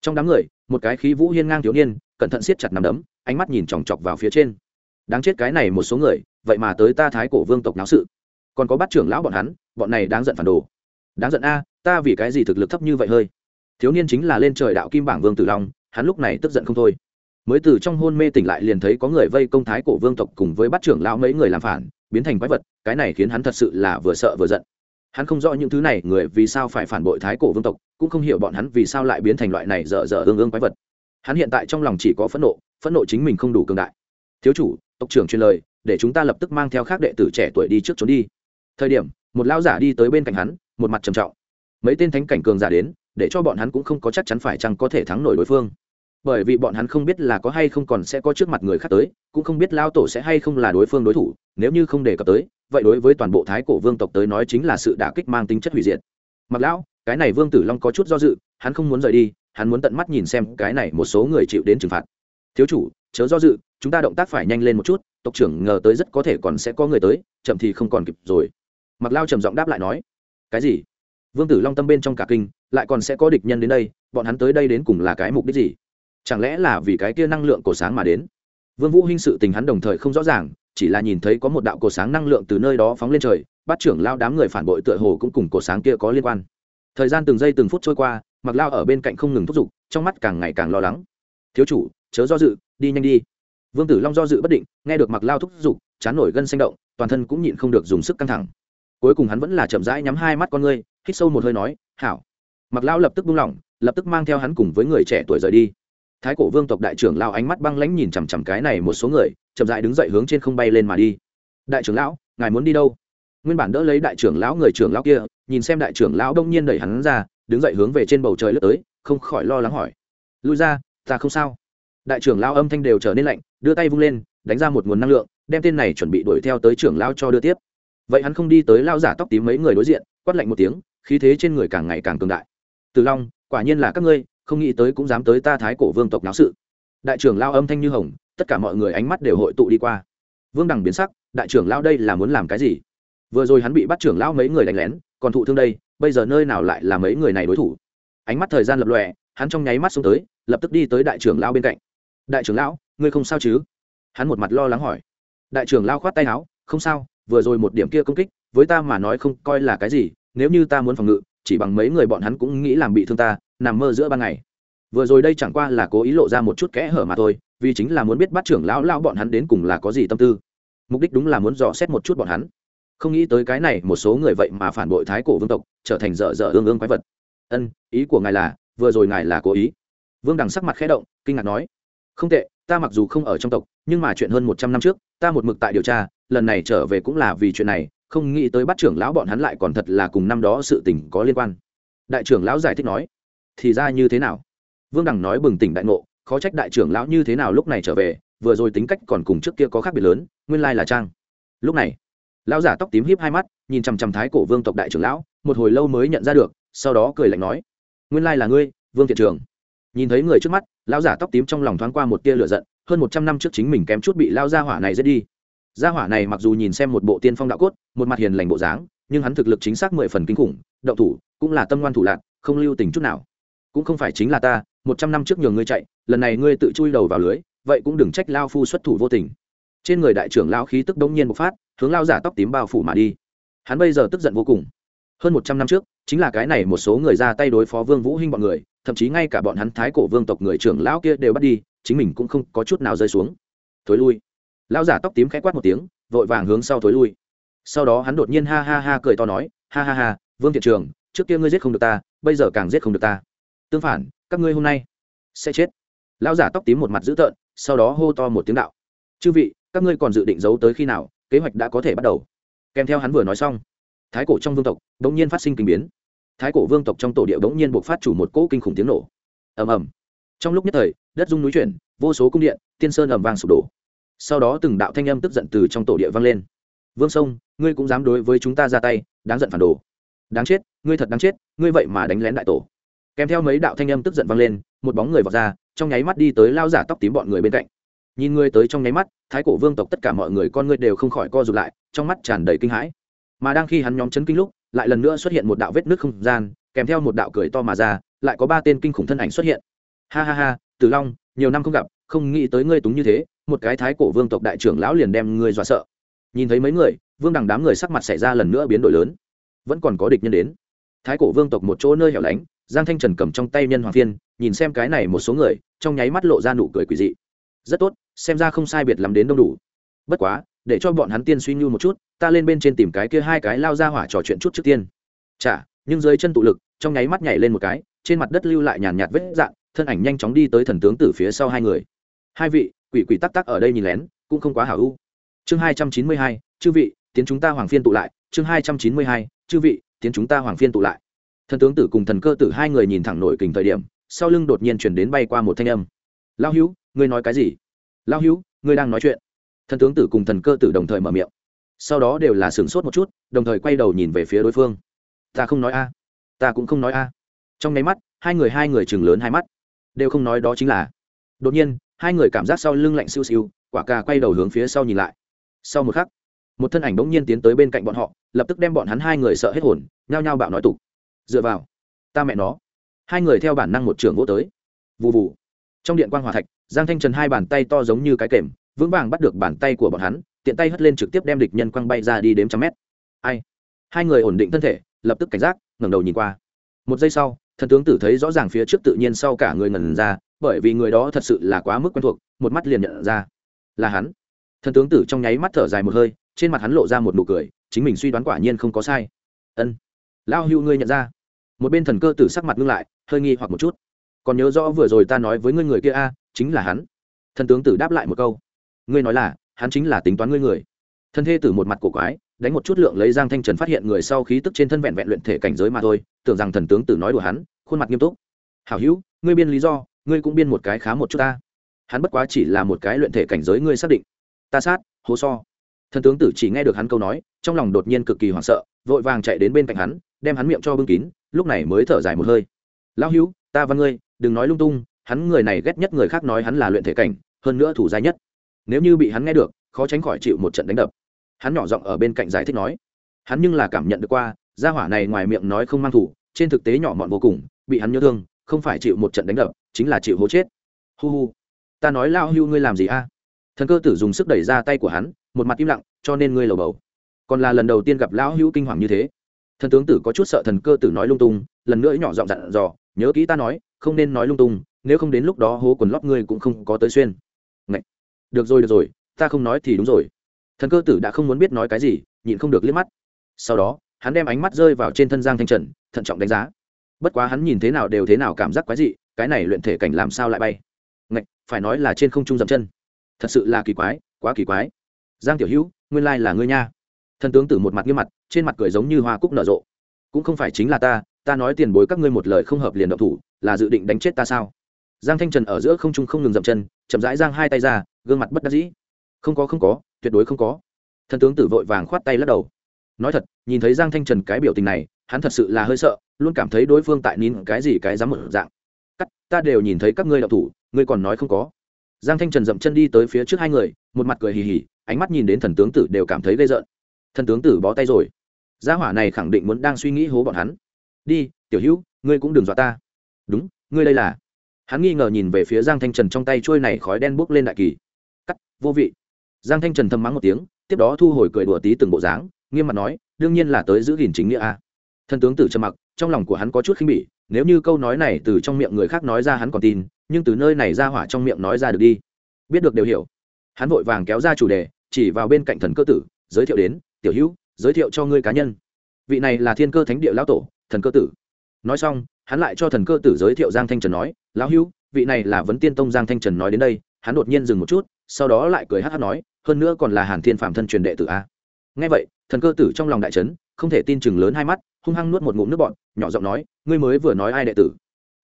Trong đám người, một cái khí vũ hiên ngang thiếu niên, cẩn thận siết chặt nằm đấm, ánh mắt nhìn chòng chọc vào phía trên. Đáng chết cái này một số người, vậy mà tới ta thái cổ vương tộc náo sự. Còn có bắt trưởng lão bọn hắn, bọn này đáng giận phản đồ. Đáng giận a, ta vì cái gì thực lực thấp như vậy hơi? Thiếu niên chính là lên trời đạo kim bảng vương tử long, hắn lúc này tức giận không thôi. Mới từ trong hôn mê tỉnh lại liền thấy có người vây công thái cổ vương tộc cùng với bắt trưởng lão mấy người làm phản biến thành quái vật, cái này khiến hắn thật sự là vừa sợ vừa giận. Hắn không rõ những thứ này người vì sao phải phản bội thái cổ vương tộc, cũng không hiểu bọn hắn vì sao lại biến thành loại này dở dở ương ương quái vật. Hắn hiện tại trong lòng chỉ có phẫn nộ phẫn nộ chính mình không đủ cường đại. Thiếu chủ, tộc trưởng truyền lời, để chúng ta lập tức mang theo các đệ tử trẻ tuổi đi trước trốn đi. Thời điểm, một lao giả đi tới bên cạnh hắn, một mặt trầm trọng. Mấy tên thánh cảnh cường giả đến, để cho bọn hắn cũng không có chắc chắn phải chăng có thể thắng nổi đối phương bởi vì bọn hắn không biết là có hay không còn sẽ có trước mặt người khác tới, cũng không biết lao tổ sẽ hay không là đối phương đối thủ, nếu như không đề cập tới, vậy đối với toàn bộ thái cổ vương tộc tới nói chính là sự đả kích mang tính chất hủy diệt. Mặc lão, cái này vương tử long có chút do dự, hắn không muốn rời đi, hắn muốn tận mắt nhìn xem cái này một số người chịu đến trừng phạt. Thiếu chủ, chớ do dự, chúng ta động tác phải nhanh lên một chút, tộc trưởng ngờ tới rất có thể còn sẽ có người tới, chậm thì không còn kịp rồi. Mặc lao trầm giọng đáp lại nói, cái gì? Vương tử long tâm bên trong cả kinh, lại còn sẽ có địch nhân đến đây, bọn hắn tới đây đến cùng là cái mục đích gì? Chẳng lẽ là vì cái kia năng lượng cổ sáng mà đến? Vương vũ hinh sự tình hắn đồng thời không rõ ràng, chỉ là nhìn thấy có một đạo cổ sáng năng lượng từ nơi đó phóng lên trời, bắt trưởng lao đám người phản bội tựa hồ cũng cùng cổ sáng kia có liên quan. Thời gian từng giây từng phút trôi qua mặc lao ở bên cạnh không ngừng thúc giục, trong mắt càng ngày càng lo lắng. Thiếu chủ, chớ do dự, đi nhanh đi. Vương tử long do dự bất định, nghe được mặc lao thúc giục, chán nổi gân xanh động, toàn thân cũng nhịn không được dùng sức căng thẳng. Cuối cùng hắn vẫn là chậm rãi nhắm hai mắt con ngươi, hít sâu một hơi nói, hảo. Mặc lao lập tức buông lỏng, lập tức mang theo hắn cùng với người trẻ tuổi rời đi thái cổ vương tộc đại trưởng lao ánh mắt băng lãnh nhìn chằm chằm cái này một số người, chậm rãi đứng dậy hướng trên không bay lên mà đi. Đại trưởng lão, ngài muốn đi đâu? Nguyên bản đỡ lấy đại trưởng lão người trưởng lão kia, nhìn xem đại trưởng lão đông nhiên đẩy hắn ra, đứng dậy hướng về trên bầu trời lướt tới, không khỏi lo lắng hỏi. Lui ra, ta không sao. Đại trưởng lão âm thanh đều trở nên lạnh, đưa tay vung lên, đánh ra một nguồn năng lượng, đem tên này chuẩn bị đuổi theo tới trưởng lão cho đưa tiếp. Vậy hắn không đi tới lao giả tóc tím mấy người đối diện, quát lạnh một tiếng, khí thế trên người càng ngày càng cường đại. Từ long, quả nhiên là các ngươi không nghĩ tới cũng dám tới ta thái cổ vương tộc náo sự. Đại trưởng lao âm thanh như hồng, tất cả mọi người ánh mắt đều hội tụ đi qua. Vương đằng biến sắc, đại trưởng lao đây là muốn làm cái gì? Vừa rồi hắn bị bắt trưởng lao mấy người đánh lén, còn thụ thương đây, bây giờ nơi nào lại là mấy người này đối thủ? Ánh mắt thời gian lập lòe, hắn trong nháy mắt xuống tới, lập tức đi tới đại trưởng lao bên cạnh. Đại trưởng lão, ngươi không sao chứ? Hắn một mặt lo lắng hỏi. Đại trưởng lao khoát tay áo, không sao, vừa rồi một điểm kia công kích, với ta mà nói không coi là cái gì, nếu như ta muốn phòng ngự, chỉ bằng mấy người bọn hắn cũng nghĩ làm bị thương ta nằm mơ giữa ban ngày. Vừa rồi đây chẳng qua là cố ý lộ ra một chút kẽ hở mà thôi, vì chính là muốn biết bắt trưởng lão lão bọn hắn đến cùng là có gì tâm tư. Mục đích đúng là muốn dò xét một chút bọn hắn. Không nghĩ tới cái này, một số người vậy mà phản bội thái cổ vương tộc, trở thành dở dở ương ương quái vật. Ân, ý của ngài là, vừa rồi ngài là cố ý. Vương đằng sắc mặt khẽ động, kinh ngạc nói, không tệ, ta mặc dù không ở trong tộc, nhưng mà chuyện hơn một trăm năm trước, ta một mực tại điều tra, lần này trở về cũng là vì chuyện này, không nghĩ tới bắt trưởng lão bọn hắn lại còn thật là cùng năm đó sự tình có liên quan. Đại trưởng lão giải thích nói thì ra như thế nào? Vương đằng nói bừng tỉnh đại ngộ, khó trách đại trưởng lão như thế nào lúc này trở về, vừa rồi tính cách còn cùng trước kia có khác biệt lớn, nguyên lai là trang. Lúc này, lão giả tóc tím híp hai mắt, nhìn chằm chằm thái cổ vương tộc đại trưởng lão, một hồi lâu mới nhận ra được, sau đó cười lạnh nói, nguyên lai là ngươi, vương thiện trường. Nhìn thấy người trước mắt, lão giả tóc tím trong lòng thoáng qua một tia lửa giận, hơn một trăm năm trước chính mình kém chút bị lao gia hỏa này giết đi. Gia hỏa này mặc dù nhìn xem một bộ tiên phong đạo cốt, một mặt hiền lành bộ dáng, nhưng hắn thực lực chính xác mười phần kinh khủng, động thủ cũng là tâm ngoan thủ lạc không lưu tình chút nào cũng không phải chính là ta, một trăm năm trước nhường ngươi chạy, lần này ngươi tự chui đầu vào lưới, vậy cũng đừng trách lao phu xuất thủ vô tình. Trên người đại trưởng lão khí tức đông nhiên bộc phát, hướng lao giả tóc tím bao phủ mà đi. Hắn bây giờ tức giận vô cùng. Hơn một trăm năm trước, chính là cái này một số người ra tay đối phó vương vũ hinh bọn người, thậm chí ngay cả bọn hắn thái cổ vương tộc người trưởng lão kia đều bắt đi, chính mình cũng không có chút nào rơi xuống. Thối lui. Lão giả tóc tím khẽ quát một tiếng, vội vàng hướng sau thối lui. Sau đó hắn đột nhiên ha ha ha cười to nói, ha ha ha, vương thiện trường, trước kia ngươi giết không được ta, bây giờ càng giết không được ta tương phản, các ngươi hôm nay sẽ chết. Lão giả tóc tím một mặt dữ tợn, sau đó hô to một tiếng đạo. Chư vị, các ngươi còn dự định giấu tới khi nào, kế hoạch đã có thể bắt đầu. Kèm theo hắn vừa nói xong, thái cổ trong vương tộc đ ỗ n g nhiên phát sinh kinh biến. Thái cổ vương tộc trong tổ địa đ ỗ n g nhiên buộc phát chủ một cỗ kinh khủng tiếng nổ. Ầm ầm. Trong lúc nhất thời, đất dung núi chuyển, vô số cung điện, tiên sơn ầm vang sụp đổ. Sau đó từng đạo thanh âm tức giận từ trong tổ địa vang lên. Vương sông, ngươi cũng dám đối với chúng ta ra tay, đáng giận phản đồ. Đáng chết, ngươi thật đáng chết, ngươi vậy mà đánh lén đại tổ kèm theo mấy đạo thanh âm tức giận vang lên, một bóng người vọt ra, trong nháy mắt đi tới lao giả tóc tím bọn người bên cạnh. Nhìn người tới trong nháy mắt, thái cổ vương tộc tất cả mọi người con ngươi đều không khỏi co rụt lại, trong mắt tràn đầy kinh hãi. Mà đang khi hắn nhóm chấn kinh lúc, lại lần nữa xuất hiện một đạo vết nước không gian, kèm theo một đạo cười to mà ra, lại có ba tên kinh khủng thân ảnh xuất hiện. Ha ha ha, tử long, nhiều năm không gặp, không nghĩ tới ngươi túng như thế, một cái thái cổ vương tộc đại trưởng lão liền đem ngươi dọa sợ. Nhìn thấy mấy người, vương đằng đám người sắc mặt xảy ra lần nữa biến đổi lớn. Vẫn còn có địch nhân đến. Thái cổ vương tộc một chỗ nơi hẻo lánh giang thanh trần cầm trong tay nhân hoàng phiên, nhìn xem cái này một số người, trong nháy mắt lộ ra nụ cười quỷ dị. Rất tốt, xem ra không sai biệt lắm đến đông đủ. Bất quá, để cho bọn hắn tiên suy nghĩ một chút, ta lên bên trên tìm cái kia hai cái lao ra hỏa trò chuyện chút trước tiên. Chả nhưng dưới chân tụ lực, trong nháy mắt nhảy lên một cái, trên mặt đất lưu lại nhàn nhạt vết dạn thân ảnh nhanh chóng đi tới thần tướng từ phía sau hai người. Hai vị, quỷ quỷ tắc tắc ở đây nhìn lén, cũng không quá hảo ưu chương hai trăm chín mươi hai, chư vị, tiến chúng ta hoàng phiên tụ lại, chương hai trăm chín mươi hai, chư vị, tiến chúng ta hoàng phiên tụ lại thần tướng tử cùng thần cơ tử hai người nhìn thẳng nổi kình thời điểm, sau lưng đột nhiên chuyển đến bay qua một thanh âm. Lao hữu, ngươi nói cái gì? Lao hữu, ngươi đang nói chuyện. Thần tướng tử cùng thần cơ tử đồng thời mở miệng. Sau đó đều là sửng sốt một chút, đồng thời quay đầu nhìn về phía đối phương. Ta không nói a, ta cũng không nói a. Trong nháy mắt, hai người hai người chừng lớn hai mắt. Đều không nói đó chính là. Đột nhiên, hai người cảm giác sau lưng lạnh siêu siêu, quả cà quay đầu hướng phía sau nhìn lại. Sau một khắc, một thân ảnh bỗng nhiên tiến tới bên cạnh bọn họ, lập tức đem bọn hắn hai người sợ hết hồn, nhao nhao bạo nói tục dựa vào. Ta mẹ nó. Hai người theo bản năng một trường gỗ tới. Vụ vụ trong điện quan hòa thạch, giang thanh trần hai bàn tay to giống như cái kềm, vững vàng bắt được bàn tay của bọn hắn, tiện tay hất lên trực tiếp đem địch nhân quăng bay ra đi đếm trăm mét. Ai? Hai người ổn định thân thể, lập tức cảnh giác, ngẩng đầu nhìn qua. Một giây sau, thần tướng tử thấy rõ ràng phía trước tự nhiên sau cả người ngẩn ra, bởi vì người đó thật sự là quá mức quen thuộc, một mắt liền nhận ra là hắn. Thần tướng tử trong nháy mắt thở dài một hơi, trên mặt hắn lộ ra một nụ cười, chính mình suy đoán quả nhiên không có sai. Ân. Lao hưu ngươi nhận ra một bên thần cơ tử sắc mặt ngưng lại, hơi nghi hoặc một chút. Còn nhớ rõ vừa rồi ta nói với ngươi người kia a, chính là hắn. Thần tướng tử đáp lại một câu. Ngươi nói là, hắn chính là tính toán ngươi người. Thân thê tử một mặt cổ quái, đánh một chút lượng lấy giang thanh trần phát hiện người sau khí tức trên thân vẹn vẹn luyện thể cảnh giới mà thôi, tưởng rằng thần tướng tử nói đùa hắn, khuôn mặt nghiêm túc. Hảo hữu, ngươi biên lý do, ngươi cũng biên một cái khá một chút ta. Hắn bất quá chỉ là một cái luyện thể cảnh giới ngươi xác định. Ta sát, hố so. Thần tướng tử chỉ nghe được hắn câu nói, trong lòng đột nhiên cực kỳ hoảng sợ, vội vàng chạy đến bên cạnh hắn đem hắn miệng cho bưng kín, lúc này mới thở dài một hơi. Lão hữu, ta văn ngươi, đừng nói lung tung, hắn người này ghét nhất người khác nói hắn là luyện thể cảnh, hơn nữa thủ dài nhất. Nếu như bị hắn nghe được, khó tránh khỏi chịu một trận đánh đập. Hắn nhỏ giọng ở bên cạnh giải thích nói. Hắn nhưng là cảm nhận được qua, gia hỏa này ngoài miệng nói không mang thủ, trên thực tế nhỏ mọn vô cùng, bị hắn nhớ thương, không phải chịu một trận đánh đập, chính là chịu hố chết. Hu hu, ta nói lao hưu ngươi làm gì a? Thần cơ tử dùng sức đẩy ra tay của hắn, một mặt im lặng, cho nên ngươi lầu bầu. Còn là lần đầu tiên gặp lão hưu kinh hoàng như thế thần tướng tử có chút sợ thần cơ tử nói lung tung lần nữa nhỏ giọng dặn dò nhớ kỹ ta nói không nên nói lung tung nếu không đến lúc đó hố quần lót ngươi cũng không có tới xuyên. Ngậy! được rồi được rồi ta không nói thì đúng rồi. Thần cơ tử đã không muốn biết nói cái gì nhịn không được liếc mắt. Sau đó hắn đem ánh mắt rơi vào trên thân giang thanh trần thận trọng đánh giá. Bất quá hắn nhìn thế nào đều thế nào cảm giác quái dị cái này luyện thể cảnh làm sao lại bay? Ngạch, phải nói là trên không trung dậm chân. Thật sự là kỳ quái quá kỳ quái. Giang tiểu hữu nguyên lai là ngươi nha. Thần tướng tử một mặt nghiêm mặt trên mặt cười giống như hoa cúc nở rộ. Cũng không phải chính là ta ta nói tiền bối các ngươi một lời không hợp liền động thủ, là dự định đánh chết ta sao? Giang thanh trần ở giữa không trung không ngừng dậm chân, chậm rãi giang hai tay ra, gương mặt bất đắc dĩ. Không có không có, tuyệt đối không có. Thần tướng tử vội vàng khoát tay lắc đầu. Nói thật, nhìn thấy giang thanh trần cái biểu tình này, hắn thật sự là hơi sợ, luôn cảm thấy đối phương tại nín cái gì cái dám một dạng. Cắt, ta đều nhìn thấy các ngươi đạo thủ, ngươi còn nói không có. Giang thanh trần dậm chân đi tới phía trước hai người, một mặt cười hì hì, ánh mắt nhìn đến thần tướng tử đều cảm thấy gây rợn. Thần tướng tử bó tay rồi gia hỏa này khẳng định muốn đang suy nghĩ hố bọn hắn. Đi, tiểu hữu, ngươi cũng đừng dọa ta. Đúng, ngươi đây là. Hắn nghi ngờ nhìn về phía giang thanh trần trong tay trôi này khói đen bốc lên đại kỳ. Cắt, vô vị. Giang thanh trần thầm mắng một tiếng, tiếp đó thu hồi cười đùa tí từng bộ dáng, nghiêm mặt nói, đương nhiên là tới giữ gìn chính nghĩa a. Thần tướng tử trầm mặc, trong lòng của hắn có chút khinh bỉ, nếu như câu nói này từ trong miệng người khác nói ra hắn còn tin, nhưng từ nơi này ra hỏa trong miệng nói ra được đi. Biết được đều hiểu. Hắn vội vàng kéo ra chủ đề, chỉ vào bên cạnh thần cơ tử, giới thiệu đến, tiểu hữu giới thiệu cho ngươi cá nhân. Vị này là thiên cơ thánh địa lão tổ, thần cơ tử. Nói xong, hắn lại cho thần cơ tử giới thiệu giang thanh trần nói, lão hữu, vị này là vấn tiên tông giang thanh trần nói đến đây. Hắn đột nhiên dừng một chút, sau đó lại cười hát hát nói, hơn nữa còn là hàn thiên phạm thân truyền đệ tử a. Ngay vậy, thần cơ tử trong lòng đại trấn không thể tin chừng lớn hai mắt, hung hăng nuốt một ngụm nước bọn nhỏ giọng nói, ngươi mới vừa nói ai đệ tử?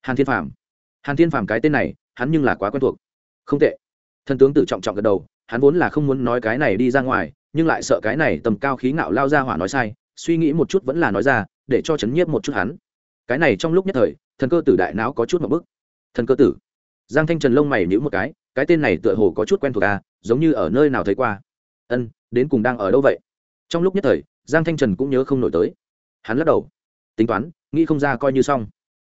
Hàn thiên phạm hàn thiên phạm cái tên này, hắn nhưng là quá quen thuộc. Không tệ. Thần tướng tự trọng trọng gật đầu, hắn vốn là không muốn nói cái này đi ra ngoài nhưng lại sợ cái này tầm cao khí ngạo lao ra hỏa nói sai, suy nghĩ một chút vẫn là nói ra, để cho chấn nhiếp một chút hắn. Cái này trong lúc nhất thời, thần cơ tử đại não có chút một bức. Thần cơ tử. Giang thanh trần lông mày nhữ một cái cái tên này tựa hồ có chút quen thuộc à giống như ở nơi nào thấy qua. Ân, đến cùng đang ở đâu vậy? Trong lúc nhất thời, giang thanh trần cũng nhớ không nổi tới. Hắn lắc đầu. Tính toán, nghĩ không ra coi như xong.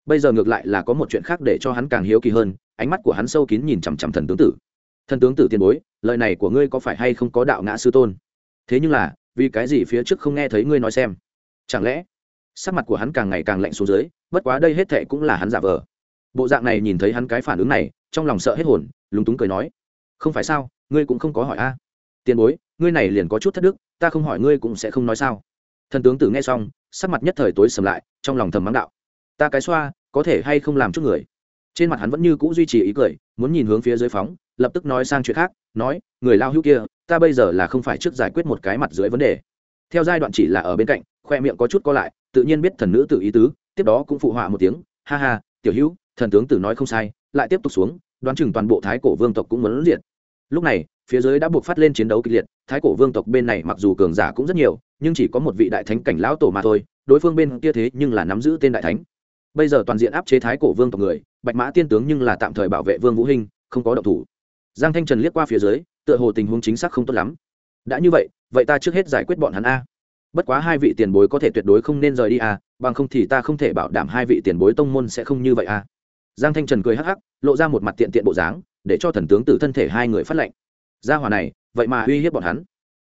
Bây giờ ngược lại là có một chuyện khác để cho hắn càng hiếu kỳ hơn, ánh mắt của hắn sâu kín nhìn chằm chằm thần tướng tử. Thần tướng tử tiền bối, lời này của ngươi có phải hay không có đạo ngã sư tôn? Thế nhưng là, vì cái gì phía trước không nghe thấy ngươi nói xem? Chẳng lẽ, sắc mặt của hắn càng ngày càng lạnh xuống dưới, bất quá đây hết thệ cũng là hắn giả vờ. Bộ dạng này nhìn thấy hắn cái phản ứng này, trong lòng sợ hết hồn, lúng túng cười nói, không phải sao, ngươi cũng không có hỏi a. Tiền bối, ngươi này liền có chút thất đức, ta không hỏi ngươi cũng sẽ không nói sao. Thần tướng tử nghe xong, sắc mặt nhất thời tối sầm lại, trong lòng thầm mắng đạo, ta cái xoa, có thể hay không làm chút người? Trên mặt hắn vẫn như cũ duy trì ý cười, muốn nhìn hướng phía dưới phóng lập tức nói sang chuyện khác, nói, người lao hữu kia, ta bây giờ là không phải trước giải quyết một cái mặt dưới vấn đề. Theo giai đoạn chỉ là ở bên cạnh, khoe miệng có chút co lại, tự nhiên biết thần nữ tự ý tứ, tiếp đó cũng phụ họa một tiếng, ha ha, tiểu hữu, thần tướng tử nói không sai, lại tiếp tục xuống, đoán chừng toàn bộ thái cổ vương tộc cũng muốn diện lúc này, phía dưới đã buộc phát lên chiến đấu kịch liệt, thái cổ vương tộc bên này mặc dù cường giả cũng rất nhiều, nhưng chỉ có một vị đại thánh cảnh lão tổ mà thôi, đối phương bên kia thế nhưng là nắm giữ tên đại thánh. Bây giờ toàn diện áp chế thái cổ vương tộc người, bạch mã tiên tướng nhưng là tạm thời bảo vệ vương vũ hinh, không có động thủ giang thanh trần liếc qua phía dưới, tựa hồ tình huống chính xác không tốt lắm. Đã như vậy vậy ta trước hết giải quyết bọn hắn a. Bất quá hai vị tiền bối có thể tuyệt đối không nên rời đi a, bằng không thì ta không thể bảo đảm hai vị tiền bối tông môn sẽ không như vậy a. Giang thanh trần cười hắc hắc, lộ ra một mặt tiện tiện bộ dáng, để cho thần tướng từ thân thể hai người phát lệnh. Gia hòa này, vậy mà uy hiếp bọn hắn.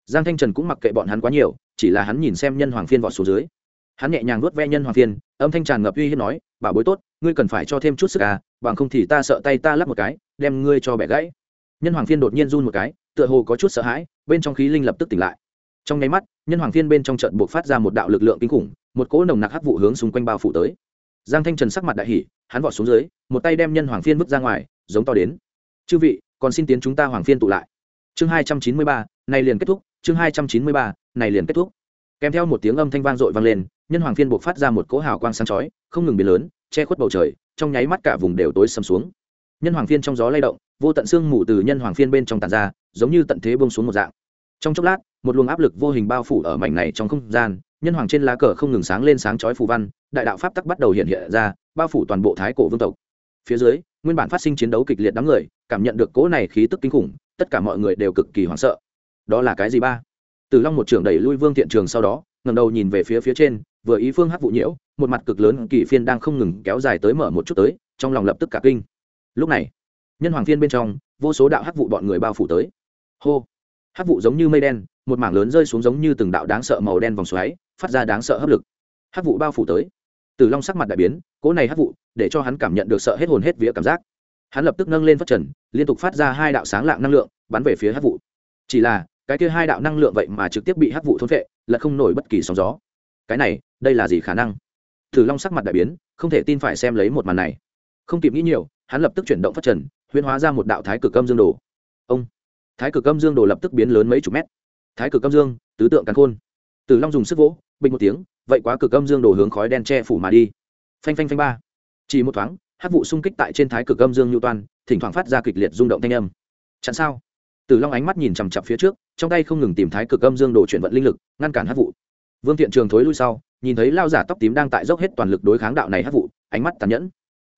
Giang thanh trần cũng mặc kệ bọn hắn quá nhiều, chỉ là hắn nhìn xem nhân hoàng phiên vọt xuống dưới. Hắn nhẹ nhàng nuốt ve nhân hoàng phiên, âm thanh tràn ngập uy hiếp nói, bảo bối tốt, ngươi cần phải cho thêm chút sức à bằng không thì ta sợ tay ta lắp một cái, đem ngươi cho bẻ gãy nhân hoàng phiên đột nhiên run một cái, tựa hồ có chút sợ hãi, bên trong khí linh lập tức tỉnh lại. Trong nháy mắt, nhân hoàng phiên bên trong trận buộc phát ra một đạo lực lượng kinh khủng, một cỗ nồng nặc hắc vụ hướng xung quanh bao phủ tới. Giang thanh trần sắc mặt đại hỉ, hắn vọt xuống dưới, một tay đem nhân hoàng phiên vứt ra ngoài, giống to đến. Chư vị, còn xin tiến chúng ta hoàng phiên tụ lại. Chương hai trăm chín mươi ba, này liền kết thúc, chương hai trăm chín mươi ba, này liền kết thúc. Kèm theo một tiếng âm thanh vang dội vang lên, nhân hoàng phiên buộc phát ra một cỗ hào quang sáng chói, không ngừng biến lớn, che khuất bầu trời, trong nháy mắt cả vùng đều tối sầm xuống nhân hoàng phiên trong gió lay động, vô tận xương mù từ nhân hoàng phiên bên trong tàn ra, giống như tận thế bông xuống một dạng. Trong chốc lát, một luồng áp lực vô hình bao phủ ở mảnh này trong không gian, nhân hoàng trên lá cờ không ngừng sáng lên sáng chói phù văn, đại đạo pháp tắc bắt đầu hiện hiện ra, bao phủ toàn bộ thái cổ vương tộc. Phía dưới, nguyên bản phát sinh chiến đấu kịch liệt đám người, cảm nhận được cỗ này khí tức kinh khủng, tất cả mọi người đều cực kỳ hoảng sợ. Đó là cái gì ba? Từ long một trường đẩy lui vương thiện trường sau đó ngầm đầu nhìn về phía phía trên, vừa ý phương hắc vụ nhiễu, một mặt cực lớn kỳ phiên đang không ngừng kéo dài tới mở một chút tới, trong lòng lập tức cả kinh lúc này, nhân hoàng phiên bên trong, vô số đạo hắc vụ bọn người bao phủ tới. Hô! Hắc vụ giống như mây đen, một mảng lớn rơi xuống giống như từng đạo đáng sợ màu đen vòng xoáy, phát ra đáng sợ hấp lực. Hắc vụ bao phủ tới. Từ long sắc mặt đại biến, cỗ này hắc vụ, để cho hắn cảm nhận được sợ hết hồn hết vía cảm giác. Hắn lập tức nâng lên phát trần, liên tục phát ra hai đạo sáng lạng năng lượng, bắn về phía hắc vụ. Chỉ là, cái kia hai đạo năng lượng vậy mà trực tiếp bị hắc vụ thôn vệ là không nổi bất kỳ sóng gió. Cái này, đây là gì khả năng? Tử long sắc mặt đại biến, không thể tin phải xem lấy một màn này. Không kịp nghĩ nhiều hắn lập tức chuyển động phát trần, huyễn hóa ra một đạo thái cực âm dương đồ. Ông! Thái cực âm dương đồ lập tức biến lớn mấy chục mét. Thái cực âm dương, tứ tượng càn khôn. Tử long dùng sức vỗ bình một tiếng, vậy quá cực âm dương đồ hướng khói đen che phủ mà đi. Phanh phanh phanh ba. Chỉ một thoáng hát vụ xung kích tại trên thái cực âm dương nhu toan, thỉnh thoảng phát ra kịch liệt rung động thanh âm. Chặn sao. Tử long ánh mắt nhìn chằm chặp phía trước, trong tay không ngừng tìm thái cực âm dương đồ chuyển vận linh lực, ngăn cản hát vụ. Vương thiện trường thối lui sau, nhìn thấy lao giả tóc tím đang tại dốc hết toàn lực đối kháng đạo này hát vụ, ánh mắt tàn nhẫn.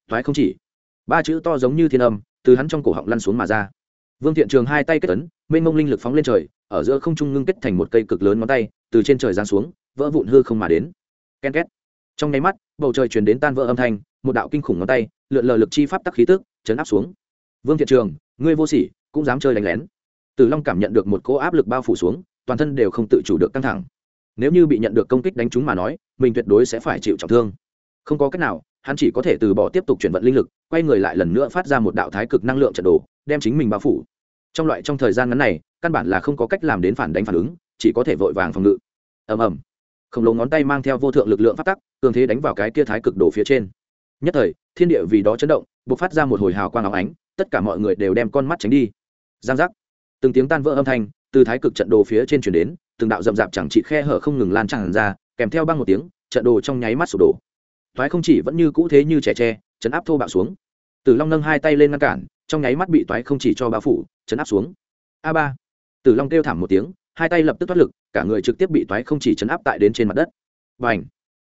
Thoái không chỉ ba chữ to giống như thiên âm, từ hắn trong cổ họng lăn xuống mà ra. Vương thiện trường hai tay kết ấn, mênh mông linh lực phóng lên trời, ở giữa không trung ngưng kết thành một cây cực lớn ngón tay, từ trên trời giáng xuống, vỡ vụn hư không mà đến. Ken két. Trong nháy mắt, bầu trời chuyển đến tan vỡ âm thanh, một đạo kinh khủng ngón tay, lượn lờ lực chi pháp tắc khí tức, chấn áp xuống. Vương thiện trường, ngươi vô sỉ, cũng dám chơi đánh lén. Tử long cảm nhận được một cỗ áp lực bao phủ xuống, toàn thân đều không tự chủ được căng thẳng. Nếu như bị nhận được công kích đánh trúng mà nói, mình tuyệt đối sẽ phải chịu trọng thương. Không có cách nào hắn chỉ có thể từ bỏ tiếp tục chuyển vận linh lực, quay người lại lần nữa phát ra một đạo thái cực năng lượng trận đồ, đem chính mình bao phủ. Trong loại, trong thời gian ngắn này, căn bản là không có cách làm đến phản đánh phản ứng, chỉ có thể vội vàng phòng ngự. Ầm ầm. Khổng lồ ngón tay mang theo vô thượng lực lượng phát tắc, cường thế đánh vào cái kia thái cực đồ phía trên. Nhất thời, thiên địa vì đó chấn động b ộ c phát ra một hồi hào quang áo ánh, tất cả mọi người đều đem con mắt tránh đi. Giang giác. Từng tiếng tan vỡ âm thanh từ thái cực trận đồ phía trên chuyển đến, từng đạo rậm rạp chẳng trị khe hở không ngừng lan tràn ra, kèm theo băng một tiếng, trận đồ trong nháy mắt sụp đổ thoái không chỉ vẫn như cũ thế như trẻ tre, chấn áp thô bạo xuống. Tử long nâng hai tay lên ngăn cản, trong nháy mắt bị toái không chỉ cho bao phủ, chấn áp xuống. A ba. Tử long kêu thảm một tiếng, hai tay lập tức thoát lực, cả người trực tiếp bị toái không chỉ chấn áp tại đến trên mặt đất. Và h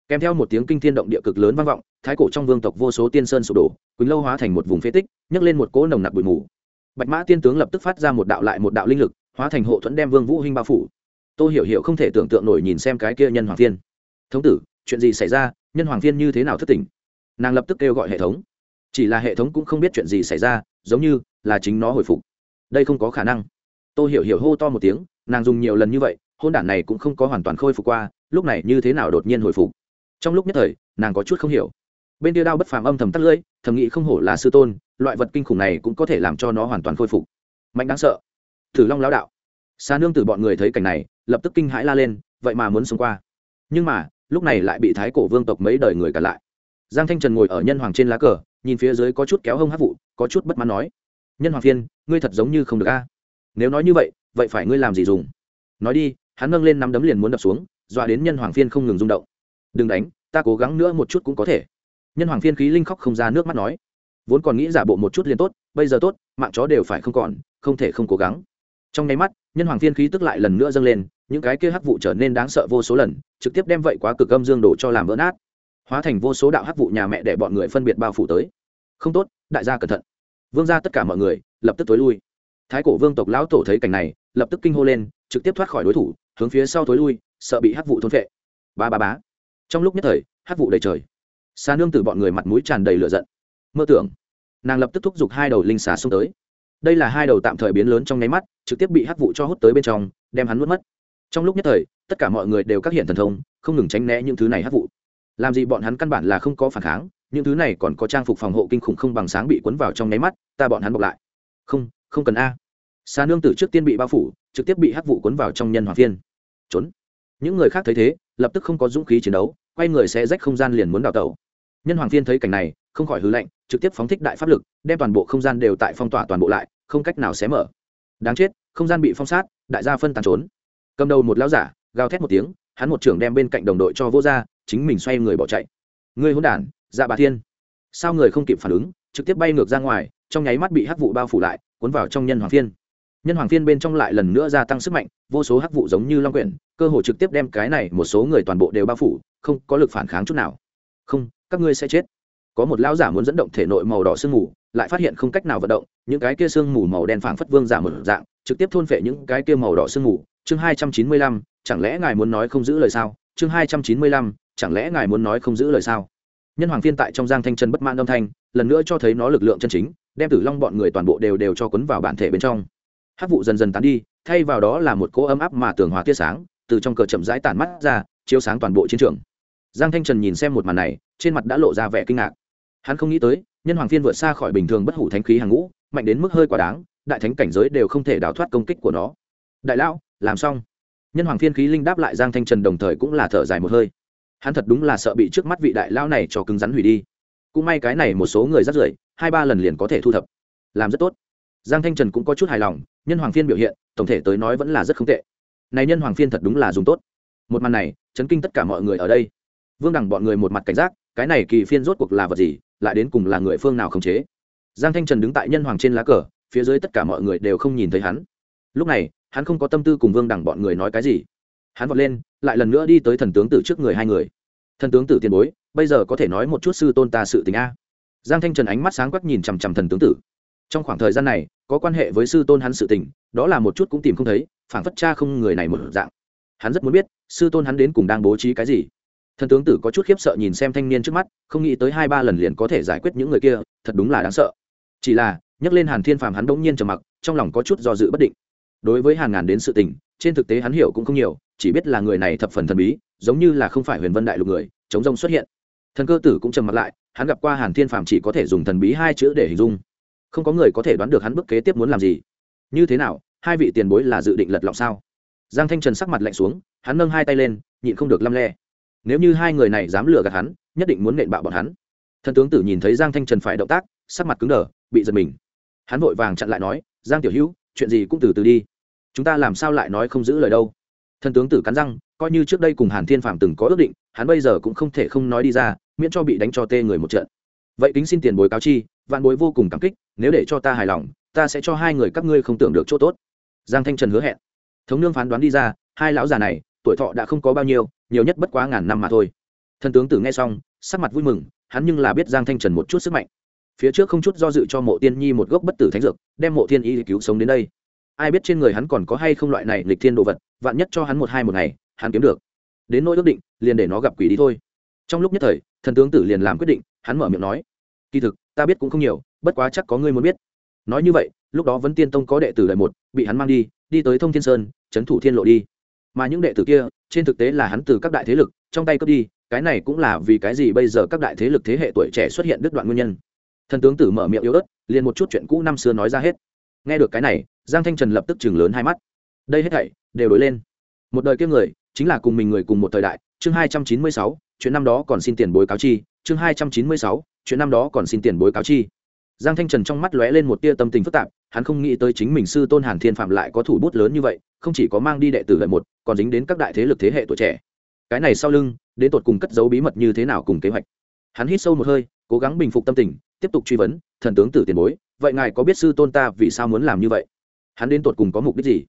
kèm theo một tiếng kinh thiên động địa cực lớn vang vọng, thái cổ trong vương tộc vô số tiên sơn sụp đổ, quỳnh lâu hóa thành một vùng phế tích, nhấc lên một cỗ nồng nặc bụi mù. Bạch mã tiên tướng lập tức phát ra một đạo lại một đạo linh lực, hóa thành hộ thuẫn đem vương vũ hinh bao phủ. Tôi hiểu hiểu không thể tưởng tượng nổi nhìn xem cái kia nhân hoàng thiên. thống tử, chuyện gì xảy ra? Nhân hoàng phiên như thế nào thất tình? Nàng lập tức kêu gọi hệ thống. Chỉ là hệ thống cũng không biết chuyện gì xảy ra, giống như là chính nó hồi phục. Đây không có khả năng. Tôi hiểu hiểu hô to một tiếng, nàng dùng nhiều lần như vậy, hôn đản này cũng không có hoàn toàn khôi phục qua, lúc này như thế nào đột nhiên hồi phục? Trong lúc nhất thời, nàng có chút không hiểu. Bên tia đao bất phàm âm thầm tắt lưỡi, thầm nghĩ không hổ là sư tôn, loại vật kinh khủng này cũng có thể làm cho nó hoàn toàn khôi phục. Mạnh đáng sợ. Thử long lão đạo. Xa nương từ bọn người thấy cảnh này, lập tức kinh hãi la lên, vậy mà muốn xông qua. Nhưng mà lúc này lại bị thái cổ vương tộc mấy đời người cả lại. Giang thanh trần ngồi ở nhân hoàng trên lá cờ, nhìn phía dưới có chút kéo hông hát vụ, có chút bất mãn nói, nhân hoàng phiên, ngươi thật giống như không được a. Nếu nói như vậy vậy phải ngươi làm gì dùng? Nói đi, hắn nâng lên nắm đấm liền muốn đập xuống, dọa đến nhân hoàng phiên không ngừng rung động. Đừng đánh, ta cố gắng nữa một chút cũng có thể. Nhân hoàng phiên khí linh khóc không ra nước mắt nói, vốn còn nghĩ giả bộ một chút liền tốt, bây giờ tốt, mạng chó đều phải không còn, không thể không cố gắng. Trong nháy mắt, nhân hoàng phiên khí tức lại lần nữa dâng lên những cái kia hắc vụ trở nên đáng sợ vô số lần, trực tiếp đem vậy quá cực âm dương đổ cho làm vỡ nát. Hóa thành vô số đạo hắc vụ nhà mẹ để bọn người phân biệt bao phủ tới. Không tốt, đại gia cẩn thận. Vương ra tất cả mọi người, lập tức tối lui. Thái cổ vương tộc lão tổ thấy cảnh này, lập tức kinh hô lên, trực tiếp thoát khỏi đối thủ, hướng phía sau tối lui, sợ bị hắc vụ thôn phệ. Ba ba bá trong lúc nhất thời, hắc vụ đầy trời. Xa nương từ bọn người mặt mũi tràn đầy lửa giận. Mơ tưởng, nàng lập tức thúc giục hai đầu linh xà xông tới. Đây là hai đầu tạm thời biến lớn trong nháy mắt, trực tiếp bị hắc vụ cho hút tới bên trong, đem hắn nuốt mất trong lúc nhất thời, tất cả mọi người đều các hiện thần thông, không ngừng tránh né những thứ này hát vụ. Làm gì bọn hắn căn bản là không có phản kháng, những thứ này còn có trang phục phòng hộ kinh khủng không bằng sáng bị cuốn vào trong nháy mắt, ta bọn hắn bọc lại. Không không cần a. Xa nương tử trước tiên bị bao phủ, trực tiếp bị hát vụ cuốn vào trong nhân hoàng phiên. Trốn. Những người khác thấy thế, lập tức không có dũng khí chiến đấu, quay người sẽ rách không gian liền muốn đào tẩu. Nhân hoàng phiên thấy cảnh này, không khỏi hư lệnh trực tiếp phóng thích đại pháp lực, đem toàn bộ không gian đều tại phong tỏa toàn bộ lại, không cách nào xé mở. Đáng chết, không gian bị phong sát, đại gia phân tán trốn cầm đầu một lão giả, gào thét một tiếng, hắn một trưởng đem bên cạnh đồng đội cho vô ra, chính mình xoay người bỏ chạy. Người hôn đản dạ bà thiên. Sao người không kịp phản ứng, trực tiếp bay ngược ra ngoài, trong nháy mắt bị hắc vụ bao phủ lại, cuốn vào trong nhân hoàng phiên. Nhân hoàng phiên bên trong lại lần nữa gia tăng sức mạnh, vô số hắc vụ giống như long quyển, cơ hội trực tiếp đem cái này một số người toàn bộ đều bao phủ, không có lực phản kháng chút nào. Không, các ngươi sẽ chết. Có một lão giả muốn dẫn động thể nội màu đỏ sương mù, lại phát hiện không cách nào vận động, những cái kia sương mù màu đen phảng phất vương giả một dạng, trực tiếp thôn phệ những cái kia màu đỏ sương mù chương hai trăm chín mươi lăm, chẳng lẽ ngài muốn nói không giữ lời sao? Chương hai trăm chín mươi lăm, chẳng lẽ ngài muốn nói không giữ lời sao? Nhân hoàng phiên tại trong giang thanh chân bất mãn âm thanh, lần nữa cho thấy nó lực lượng chân chính, đem tử long bọn người toàn bộ đều đều cho quấn vào bản thể bên trong. Hát vụ dần dần tán đi, thay vào đó là một cỗ ấm áp mà tường hòa tia sáng, từ trong cờ chậm rãi tản mắt ra, chiếu sáng toàn bộ chiến trường. Giang thanh trần nhìn xem một màn này, trên mặt đã lộ ra vẻ kinh ngạc. Hắn không nghĩ tới, nhân hoàng phiên vượt xa khỏi bình thường bất hủ thánh khí hàng ngũ, mạnh đến mức hơi quá đáng, đại thánh cảnh giới đều không thể đào thoát công kích của nó. Đại lão làm xong. Nhân hoàng phiên khí linh đáp lại giang thanh trần đồng thời cũng là thở dài một hơi. Hắn thật đúng là sợ bị trước mắt vị đại lão này cho cứng rắn hủy đi. Cũng may cái này một số người rất rưởi, hai ba lần liền có thể thu thập. Làm rất tốt. Giang thanh trần cũng có chút hài lòng, nhân hoàng phiên biểu hiện, tổng thể tới nói vẫn là rất không tệ. Này nhân hoàng phiên thật đúng là dùng tốt. Một màn này, chấn kinh tất cả mọi người ở đây. Vương đẳng bọn người một mặt cảnh giác, cái này kỳ phiên rốt cuộc là vật gì, lại đến cùng là người phương nào khống chế? Giang thanh trần đứng tại nhân hoàng trên lá cờ, phía dưới tất cả mọi người đều không nhìn thấy hắn. Lúc này hắn không có tâm tư cùng vương đẳng bọn người nói cái gì. Hắn vọt lên, lại lần nữa đi tới thần tướng tử trước người hai người. Thần tướng tử tiền bối, bây giờ có thể nói một chút sư tôn ta sự tình a. Giang thanh trần ánh mắt sáng quắc nhìn chằm chằm thần tướng tử. Trong khoảng thời gian này, có quan hệ với sư tôn hắn sự tình, đó là một chút cũng tìm không thấy phản phất cha không người này một dạng. Hắn rất muốn biết, sư tôn hắn đến cùng đang bố trí cái gì. Thần tướng tử có chút khiếp sợ nhìn xem thanh niên trước mắt, không nghĩ tới hai ba lần liền có thể giải quyết những người kia, thật đúng là đáng sợ. Chỉ là, nhắc lên hàn thiên phàm hắn đ ỗ n g nhiên trầm mặc, trong lòng có chút do dự bất định đối với hàng ngàn đến sự tình, trên thực tế hắn hiểu cũng không nhiều, chỉ biết là người này thập phần thần bí, giống như là không phải huyền vân đại lục người, chống rông xuất hiện. Thần cơ tử cũng trầm mặt lại, hắn gặp qua hàn thiên phàm chỉ có thể dùng thần bí hai chữ để hình dung. Không có người có thể đoán được hắn bước kế tiếp muốn làm gì. Như thế nào, hai vị tiền bối là dự định lật lọng sao? Giang thanh trần sắc mặt lạnh xuống, hắn nâng hai tay lên, nhịn không được lăm le. Nếu như hai người này dám lừa gạt hắn, nhất định muốn nện bạo bọn hắn. Thần tướng tử nhìn thấy giang thanh trần phải động tác, sắc mặt cứng đờ, bị giật mình. Hắn vội vàng chặn lại nói, giang tiểu hữu chuyện gì cũng từ từ đi. Chúng ta làm sao lại nói không giữ lời đâu? Thần tướng tử cắn răng, coi như trước đây cùng hàn thiên phạm từng có ước định, hắn bây giờ cũng không thể không nói đi ra, miễn cho bị đánh cho tê người một trận. Vậy kính xin tiền bối cáo chi, vạn bối vô cùng cảm kích, nếu để cho ta hài lòng, ta sẽ cho hai người các ngươi không tưởng được chỗ tốt. Giang thanh trần hứa hẹn. Thống nương phán đoán đi ra, hai lão già này, tuổi thọ đã không có bao nhiêu, nhiều nhất bất quá ngàn năm mà thôi. Thần tướng tử nghe xong, sắc mặt vui mừng, hắn nhưng là biết giang thanh trần một chút sức mạnh phía trước không chút do dự cho mộ tiên nhi một gốc bất tử thánh dược, đem mộ thiên y cứu sống đến đây. Ai biết trên người hắn còn có hay không loại này lịch thiên đồ vật, vạn nhất cho hắn một hai một ngày, hắn kiếm được. Đến nỗi ước định, liền để nó gặp quỷ đi thôi. Trong lúc nhất thời, thần tướng tử liền làm quyết định, hắn mở miệng nói, kỳ thực, ta biết cũng không nhiều, bất quá chắc có ngươi muốn biết. Nói như vậy, lúc đó vẫn tiên tông có đệ tử đời một, bị hắn mang đi đi tới thông thiên sơn, trấn thủ thiên lộ đi. Mà những đệ tử kia, trên thực tế là hắn từ các đại thế lực, trong tay cướp đi, cái này cũng là vì cái gì bây giờ các đại thế lực thế hệ tuổi trẻ xuất hiện đứt đoạn nguyên nhân thần tướng tử mở miệng yếu ớt, liền một chút chuyện cũ năm xưa nói ra hết. Nghe được cái này, giang thanh trần lập tức chừng lớn hai mắt. Đây hết thảy, đều đổi lên. Một đời kiếp người, chính là cùng mình người cùng một thời đại. Chương hai trăm chín mươi sáu, chuyện năm đó còn xin tiền bối cáo chi. Chương hai trăm chín mươi sáu, chuyện năm đó còn xin tiền bối cáo chi. Giang thanh trần trong mắt lóe lên một tia tâm tình phức tạp, hắn không nghĩ tới chính mình sư tôn hàn thiên phạm lại có thủ bút lớn như vậy, không chỉ có mang đi đệ tử lợi một, còn dính đến các đại thế lực thế hệ tuổi trẻ. Cái này sau lưng, đến tột cùng cất giấu bí mật như thế nào cùng kế hoạch. Hắn hít sâu một hơi, cố gắng bình phục tâm tình tiếp tục truy vấn, thần tướng tử tiền bối, vậy ngài có biết sư tôn ta vì sao muốn làm như vậy? Hắn đến tột cùng có mục đích gì?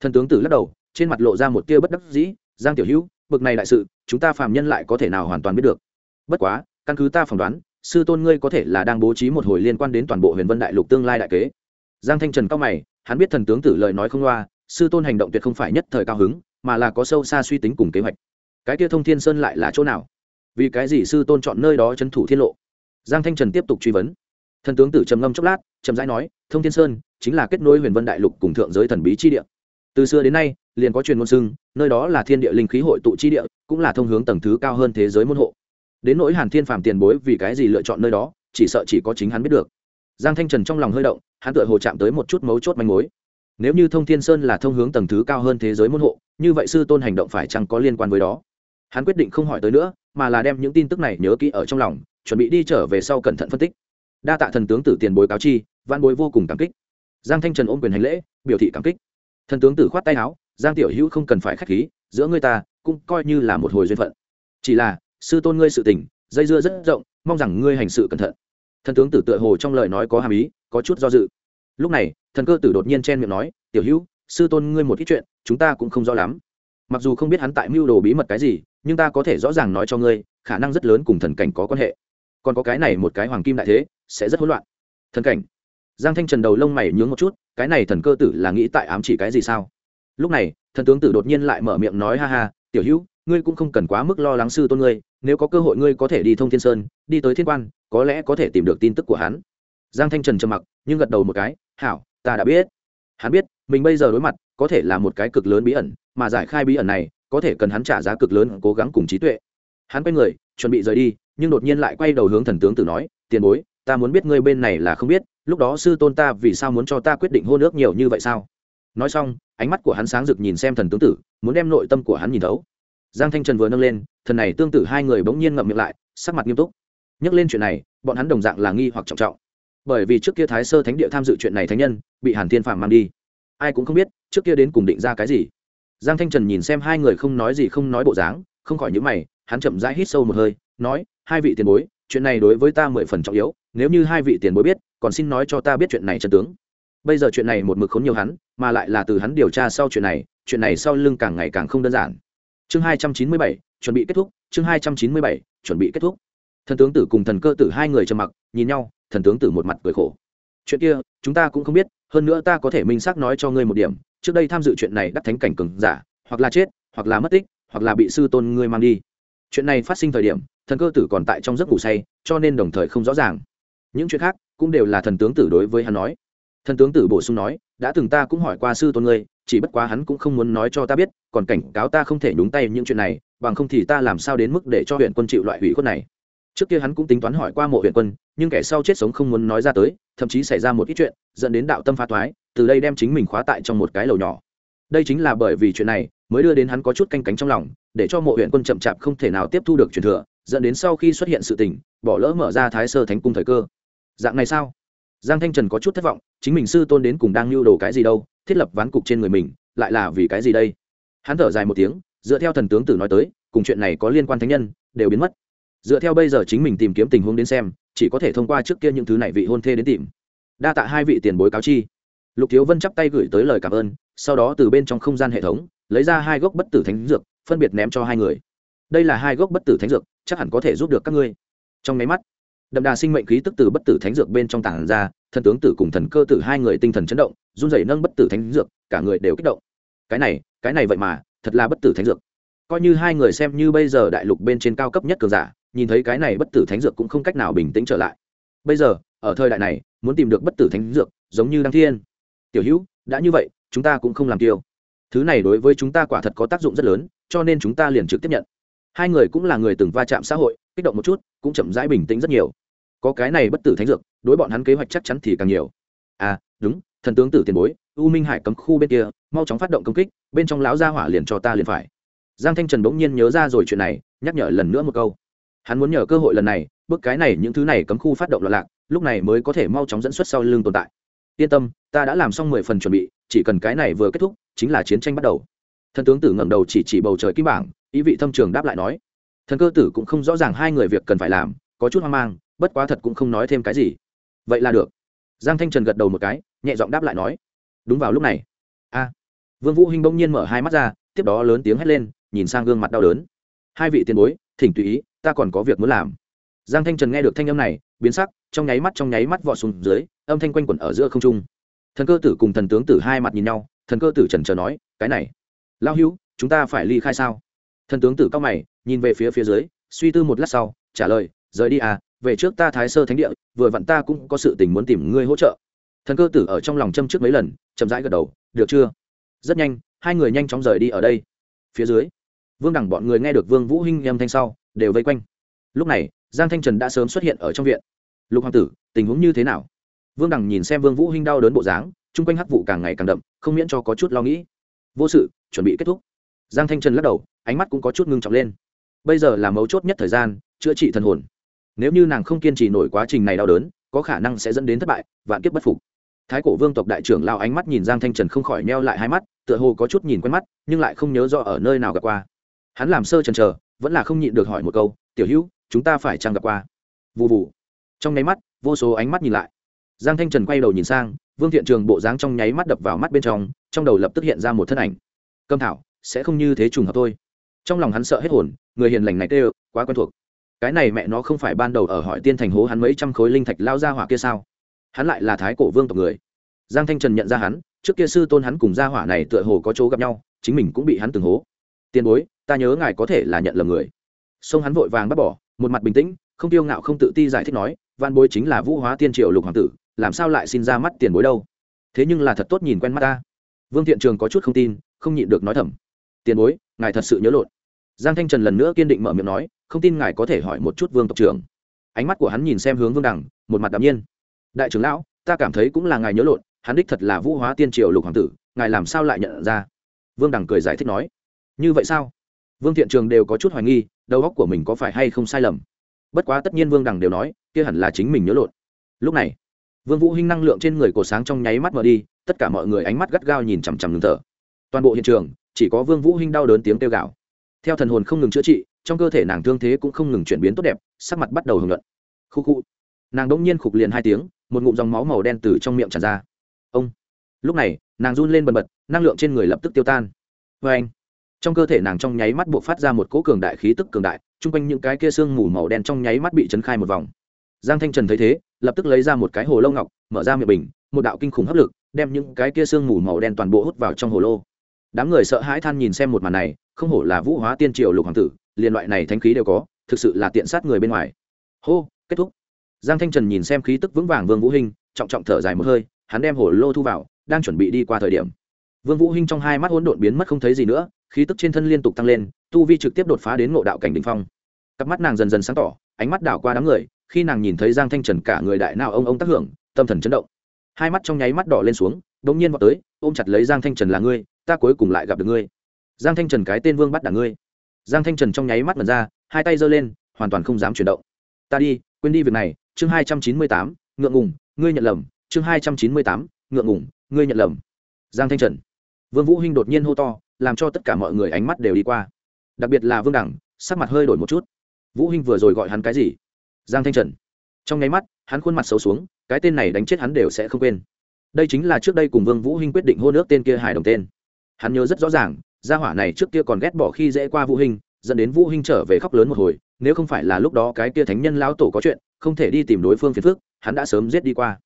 Thần tướng tử lắc đầu, trên mặt lộ ra một tia bất đắc dĩ, giang tiểu hữu, bực này đại sự, chúng ta phàm nhân lại có thể nào hoàn toàn biết được? Bất quá, căn cứ ta phỏng đoán, sư tôn ngươi có thể là đang bố trí một hồi liên quan đến toàn bộ huyền vân đại lục tương lai đại kế. Giang thanh trần cao mày, hắn biết thần tướng tử lời nói không loa, sư tôn hành động tuyệt không phải nhất thời cao hứng, mà là có sâu xa suy tính cùng kế hoạch. Cái kia thông thiên sơn lại là chỗ nào? Vì cái gì sư tôn chọn nơi đó trấn thủ thiên lộ? Giang thanh trần tiếp tục truy vấn. Thần tướng tử trầm ngâm chốc lát trầm rãi nói, thông thiên sơn chính là kết nối huyền vân đại lục cùng thượng giới thần bí chi địa. Từ xưa đến nay, liền có truyền ngôn xưng, nơi đó là thiên địa linh khí hội tụ chi địa, cũng là thông hướng tầng thứ cao hơn thế giới môn hộ. Đến nỗi hàn thiên phàm tiền bối vì cái gì lựa chọn nơi đó, chỉ sợ chỉ có chính hắn biết được. Giang thanh trần trong lòng hơi động, hắn tựa hồ chạm tới một chút mấu chốt manh mối. Nếu như thông thiên sơn là thông hướng tầng thứ cao hơn thế giới môn hộ, như vậy sư tôn hành động phải chăng có liên quan với đó? Hắn quyết định không hỏi tới nữa, mà là đem những tin tức này nhớ kỹ ở trong lòng chuẩn bị đi trở về sau cẩn thận phân tích. Đa tạ thần tướng tử tiền bối cáo chi văn bối vô cùng cảm kích. Giang thanh trần ôm quyền hành lễ, biểu thị cảm kích. Thần tướng tử khoát tay áo, giang tiểu hữu không cần phải k h á c h khí, giữa ngươi ta cũng coi như là một hồi duyên phận. Chỉ là, sư tôn ngươi sự tình, dây dưa rất rộng, mong rằng ngươi hành sự cẩn thận. Thần tướng tử tựa hồ trong lời nói có hàm ý, có chút do dự. Lúc này, thần cơ tử đột nhiên chen miệng nói, tiểu hữu, sư tôn ngươi một ít chuyện, chúng ta cũng không rõ lắm. Mặc dù không biết hắn tại mưu đồ bí mật cái gì, nhưng ta có thể rõ ràng nói cho ngươi, khả năng rất lớn cùng thần cảnh có quan hệ còn có cái này một cái hoàng kim đại thế, sẽ rất hỗn loạn. Thần cảnh. Giang thanh trần đầu lông mày nhướng một chút, cái này thần cơ tử là nghĩ tại ám chỉ cái gì sao? Lúc này, thần tướng tử đột nhiên lại mở miệng nói, ha ha, tiểu hữu, ngươi cũng không cần quá mức lo lắng sư tôn ngươi, nếu có cơ hội ngươi có thể đi thông thiên sơn, đi tới thiên quan, có lẽ có thể tìm được tin tức của hắn. Giang thanh trần trầm mặc, nhưng gật đầu một cái, hảo, ta đã biết. Hắn biết, mình bây giờ đối mặt, có thể là một cái cực lớn bí ẩn, mà giải khai bí ẩn này, có thể cần hắn trả giá cực lớn, cố gắng cùng trí tuệ hắn quay người, chuẩn bị rời đi, nhưng đột nhiên lại quay đầu hướng thần tướng tử nói, tiền bối, ta muốn biết ngươi bên này là không biết, lúc đó sư tôn ta vì sao muốn cho ta quyết định hôn ước nhiều như vậy sao? Nói xong, ánh mắt của hắn sáng rực nhìn xem thần tướng tử, muốn đem nội tâm của hắn nhìn thấu. Giang thanh trần vừa nâng lên, thần này tương tự hai người bỗng nhiên ngậm miệng lại, sắc mặt nghiêm túc. Nhắc lên chuyện này, bọn hắn đồng dạng là nghi hoặc trọng trọng. Bởi vì trước kia thái sơ thánh địa tham dự chuyện này thánh nhân, bị hàn thiên phạm mang đi. Ai cũng không biết, trước kia đến cùng định ra cái gì. Giang thanh trần nhìn xem hai người không nói gì không nói bộ dáng, không khỏi những mày hắn chậm rãi hít sâu một hơi, nói, hai vị tiền bối, chuyện này đối với ta mười phần trọng yếu, nếu như hai vị tiền bối biết, còn xin nói cho ta biết chuyện này chân tướng. Bây giờ chuyện này một mực khốn nhiều hắn, mà lại là từ hắn điều tra sau chuyện này chuyện này sau lưng càng ngày càng không đơn giản. Chương hai trăm chín mươi bảy, chuẩn bị kết thúc, chương hai trăm chín mươi bảy, chuẩn bị kết thúc. Thần tướng tử cùng thần cơ tử hai người trầm mặc, nhìn nhau, thần tướng tử một mặt cười khổ. Chuyện kia, chúng ta cũng không biết, hơn nữa ta có thể minh xác nói cho ngươi một điểm, trước đây tham dự chuyện này đắc thánh cảnh cường giả, hoặc là chết, hoặc là mất tích, hoặc là bị sư tôn ngươi mang đi chuyện này phát sinh thời điểm, thần cơ tử còn tại trong giấc ngủ say, cho nên đồng thời không rõ ràng. Những chuyện khác cũng đều là thần tướng tử đối với hắn nói. Thần tướng tử bổ sung nói, đã từng ta cũng hỏi qua sư tôn ngươi, chỉ bất quá hắn cũng không muốn nói cho ta biết, còn cảnh cáo ta không thể nhúng tay những chuyện này, bằng không thì ta làm sao đến mức để cho huyện quân chịu loại hủy khuất này. Trước kia hắn cũng tính toán hỏi qua mộ huyện quân, nhưng kẻ sau chết sống không muốn nói ra tới, thậm chí xảy ra một ít chuyện, dẫn đến đạo tâm pha thoái, từ đây đem chính mình khóa tại trong một cái lầu nhỏ. Đây chính là bởi vì chuyện này, mới đưa đến hắn có chút canh cánh trong lòng để cho mộ huyện quân chậm chạp không thể nào tiếp thu được truyền thừa, dẫn đến sau khi xuất hiện sự tình, bỏ lỡ mở ra thái sơ thánh cung thời cơ. Dạng này sao? Giang thanh trần có chút thất vọng, chính mình sư tôn đến cùng đang lưu đồ cái gì đâu, thiết lập ván cục trên người mình, lại là vì cái gì đây? Hắn thở dài một tiếng, dựa theo thần tướng tử nói tới, cùng chuyện này có liên quan thánh nhân, đều biến mất. Dựa theo bây giờ chính mình tìm kiếm tình huống đến xem, chỉ có thể thông qua trước kia những thứ này vị hôn thê đến tìm. Đa tạ hai vị tiền bối cáo chi. Lục thiếu vân chắp tay gửi tới lời cảm ơn, sau đó từ bên trong không gian hệ thống, lấy ra hai gốc bất tử thánh dược phân biệt ném cho hai người. Đây là hai gốc bất tử thánh dược, chắc hẳn có thể giúp được các ngươi. Trong máy mắt, đậm đà sinh mệnh khí tức từ bất tử thánh dược bên trong tảng ra, thần tướng tử cùng thần cơ tử hai người tinh thần chấn động, run rẩy nâng bất tử thánh dược, cả người đều kích động. Cái này cái này vậy mà, thật là bất tử thánh dược. Coi như hai người xem như bây giờ đại lục bên trên cao cấp nhất cường giả, nhìn thấy cái này bất tử thánh dược cũng không cách nào bình tĩnh trở lại. Bây giờ, ở thời đại này, muốn tìm được bất tử thánh dược, giống như đăng thiên. Tiểu hữu, đã như vậy, chúng ta cũng không làm tiêu. Thứ này đối với chúng ta quả thật có tác dụng rất lớn cho nên chúng ta liền trực tiếp nhận. Hai người cũng là người từng va chạm xã hội, kích động một chút, cũng chậm rãi bình tĩnh rất nhiều. Có cái này bất tử thánh dược, đối bọn hắn kế hoạch chắc chắn thì càng nhiều. À đúng, thần tướng tử tiền bối, u minh hải cấm khu bên kia, mau chóng phát động công kích, bên trong lão gia hỏa liền cho ta liền phải. Giang thanh trần bỗng nhiên nhớ ra rồi chuyện này, nhắc nhở lần nữa một câu. Hắn muốn nhờ cơ hội lần này, bước cái này những thứ này cấm khu phát động loạn lạc, lúc này mới có thể mau chóng dẫn xuất sau lưng tồn tại. Yên tâm, ta đã làm xong mười phần chuẩn bị, chỉ cần cái này vừa kết thúc, chính là chiến tranh bắt đầu thần tướng tử ngẩng đầu chỉ chỉ bầu trời kim bảng, ý vị thâm trường đáp lại nói, thần cơ tử cũng không rõ ràng hai người việc cần phải làm, có chút hoang mang, bất quá thật cũng không nói thêm cái gì. Vậy là được. Giang thanh trần gật đầu một cái, nhẹ giọng đáp lại nói, đúng vào lúc này. A. Vương vũ hinh bỗng nhiên mở hai mắt ra, tiếp đó lớn tiếng hét lên, nhìn sang gương mặt đau đớn. Hai vị tiền bối, thỉnh tùy ý, ta còn có việc muốn làm. Giang thanh trần nghe được thanh âm này, biến sắc, trong nháy mắt trong nháy mắt vọt xuống dưới, âm thanh quanh quẩn ở giữa không trung. Thần cơ tử cùng thần tướng tử hai mặt nhìn nhau, thần cơ tử trần chờ nói, cái này lao hữu, chúng ta phải ly khai sao? Thần tướng tử cao mày, nhìn về phía phía dưới, suy tư một lát sau, trả lời, rời đi à về trước ta thái sơ thánh địa, vừa vặn ta cũng có sự tình muốn tìm ngươi hỗ trợ. Thần cơ tử ở trong lòng châm trước mấy lần, chậm rãi gật đầu, được chưa? Rất nhanh, hai người nhanh chóng rời đi ở đây. Phía dưới, vương đẳng bọn người nghe được vương vũ hinh âm thanh sau, đều vây quanh. Lúc này, giang thanh trần đã sớm xuất hiện ở trong viện. Lục hoàng tử, tình huống như thế nào? Vương đẳng nhìn xem vương vũ hinh đau đớn bộ dáng, chung quanh hắc vụ càng ngày càng đậm, không miễn cho có chút lo nghĩ vô sự, chuẩn bị kết thúc. Giang thanh trần lắc đầu, ánh mắt cũng có chút ngưng trọng lên. Bây giờ là mấu chốt nhất thời gian, chữa trị thần hồn. Nếu như nàng không kiên trì nổi quá trình này đau đớn, có khả năng sẽ dẫn đến thất bại, vạn kiếp bất phục. Thái cổ vương tộc đại trưởng lao ánh mắt nhìn giang thanh trần không khỏi neo lại hai mắt, tựa hồ có chút nhìn quen mắt, nhưng lại không nhớ rõ ở nơi nào gặp qua. Hắn làm sơ trần trờ vẫn là không nhịn được hỏi một câu, tiểu hữu, chúng ta phải chăng gặp qua? Vụ vụ trong nháy mắt, vô số ánh mắt nhìn lại. Giang thanh trần quay đầu nhìn sang, vương thiện trường bộ dáng trong nháy mắt đập vào mắt bên trong trong đầu lập tức hiện ra một thân ảnh. Câm thảo, sẽ không như thế trùng hợp thôi. Trong lòng hắn sợ hết hồn, người hiền lành này tê, quá quen thuộc. Cái này mẹ nó không phải ban đầu ở hỏi tiên thành hố hắn mấy trăm khối linh thạch lao ra hỏa kia sao? Hắn lại là thái cổ vương tộc người. Giang thanh trần nhận ra hắn, trước kia sư tôn hắn cùng gia hỏa này tựa hồ có chỗ gặp nhau, chính mình cũng bị hắn từng hố. Tiền bối, ta nhớ ngài có thể là nhận lầm người. Sông hắn vội vàng bắt bỏ, một mặt bình tĩnh, không tiêu ngạo không tự ti giải thích nói văn bối chính là vũ hóa tiên triệu lục hoàng tử, làm sao lại xin ra mắt tiền bối đâu? Thế nhưng là thật tốt nhìn quen mắt ta vương thiện trường có chút không tin, không nhịn được nói thầm. Tiền bối, ngài thật sự nhớ lộn. Giang thanh trần lần nữa kiên định mở miệng nói, không tin ngài có thể hỏi một chút vương tộc trưởng. Ánh mắt của hắn nhìn xem hướng vương đẳng một mặt đạm nhiên. Đại trưởng lão, ta cảm thấy cũng là ngài nhớ lộn, hắn đích thật là vũ hóa tiên triều lục hoàng tử, ngài làm sao lại nhận ra? Vương đẳng cười giải thích nói. Như vậy sao? Vương thiện trường đều có chút hoài nghi, đầu óc của mình có phải hay không sai lầm. Bất quá tất nhiên vương đẳng đều nói, kia hẳn là chính mình nhớ lộn. Lúc này, vương vũ hinh năng lượng trên người cổ sáng trong nháy mắt mở đi tất cả mọi người ánh mắt gắt gao nhìn chằm chằm ngừng thở. Toàn bộ hiện trường, chỉ có vương vũ hinh đau đớn tiếng kêu gào. Theo thần hồn không ngừng chữa trị, trong cơ thể nàng thương thế cũng không ngừng chuyển biến tốt đẹp, sắc mặt bắt đầu hưởng luận khu khu. Nàng đỗng nhiên khục liền hai tiếng, một ngụm dòng máu màu đen từ trong miệng tràn ra. Ông. Lúc này, nàng run lên bần bật, năng lượng trên người lập tức tiêu tan. Với anh. Trong cơ thể nàng trong nháy mắt buộc phát ra một cỗ cường đại khí tức cường đại, chung quanh những cái kia sương mù màu đen trong nháy mắt bị chấn khai một vòng. Giang thanh trần thấy thế, lập tức lấy ra một cái hồ lâu ngọc, mở ra miệng bình một đạo kinh khủng hấp lực, đem những cái kia sương mù màu đen toàn bộ hút vào trong hồ lô. Đám người sợ hãi than nhìn xem một màn này, không hổ là vũ hóa tiên triều lục hoàng tử liên loại này thánh khí đều có, thực sự là tiện sát người bên ngoài. Hô, kết thúc. Giang thanh trần nhìn xem khí tức vững vàng vương vũ hinh, trọng trọng thở dài một hơi, hắn đem hồ lô thu vào, đang chuẩn bị đi qua thời điểm. Vương vũ hinh trong hai mắt hỗn độn biến mất không thấy gì nữa, khí tức trên thân liên tục tăng lên, tu vi trực tiếp đột phá đến ngộ đạo cảnh đỉnh phong. Cặp mắt nàng dần dần sáng tỏ, ánh mắt đảo qua đám người, khi nàng nhìn thấy giang thanh trần cả người đại nào ông ông tác hưởng, tâm thần chấn động hai mắt trong nháy mắt đỏ lên xuống, đột nhiên vào tới, ôm chặt lấy giang thanh trần là ngươi, ta cuối cùng lại gặp được ngươi. Giang thanh trần cái tên vương bắt đả ngươi. Giang thanh trần trong nháy mắt mật ra, hai tay giơ lên, hoàn toàn không dám chuyển động. Ta đi, quên đi việc này, chương hai trăm chín mươi tám, ngượng ngùng, ngươi nhận lầm, chương hai trăm chín mươi tám, ngượng ngùng, ngươi nhận lầm. Giang thanh trần. Vương vũ hinh đột nhiên hô to, làm cho tất cả mọi người ánh mắt đều đi qua. Đặc biệt là vương đẳng, sắc mặt hơi đổi một chút. Vũ hinh vừa rồi gọi hắn cái gì? Giang thanh trần. Trong nháy mắt hắn khuôn mặt xấu xuống, cái tên này đánh chết hắn đều sẽ không quên. Đây chính là trước đây cùng vương vũ hinh quyết định hôn nước tên kia Hải đồng tên. Hắn nhớ rất rõ ràng, gia hỏa này trước kia còn ghét bỏ khi dễ qua vũ hinh, dẫn đến vũ hinh trở về khóc lớn một hồi, nếu không phải là lúc đó cái kia thánh nhân lão tổ có chuyện, không thể đi tìm đối phương phiền phức, hắn đã sớm giết đi qua.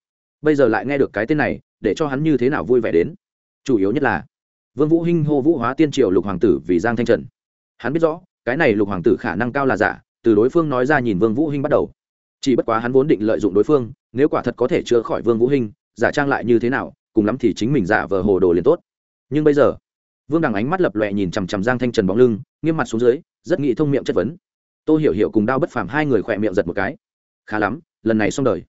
Bây giờ lại nghe được cái tên này, để cho hắn như thế nào vui vẻ đến? Chủ yếu nhất là, vương vũ hinh hô vũ hóa tiên triều lục hoàng tử vì giang thanh trần. Hắn biết rõ, cái này lục hoàng tử khả năng cao là giả, từ đối phương nói ra nhìn vương vũ hinh bắt đầu chỉ bất quá hắn vốn định lợi dụng đối phương, nếu quả thật có thể chữa khỏi vương vũ hinh, giả trang lại như thế nào, cùng lắm thì chính mình giả vờ hồ đồ liền tốt. Nhưng bây giờ, vương đằng ánh mắt lập lòe nhìn chằm chằm giang thanh trần bóng lưng, nghiêm mặt xuống dưới, rất nghĩ thông miệng chất vấn. Tô hiểu hiểu cùng đao bất phàm hai người khỏe miệng giật một cái. Khá lắm, lần này xong đời.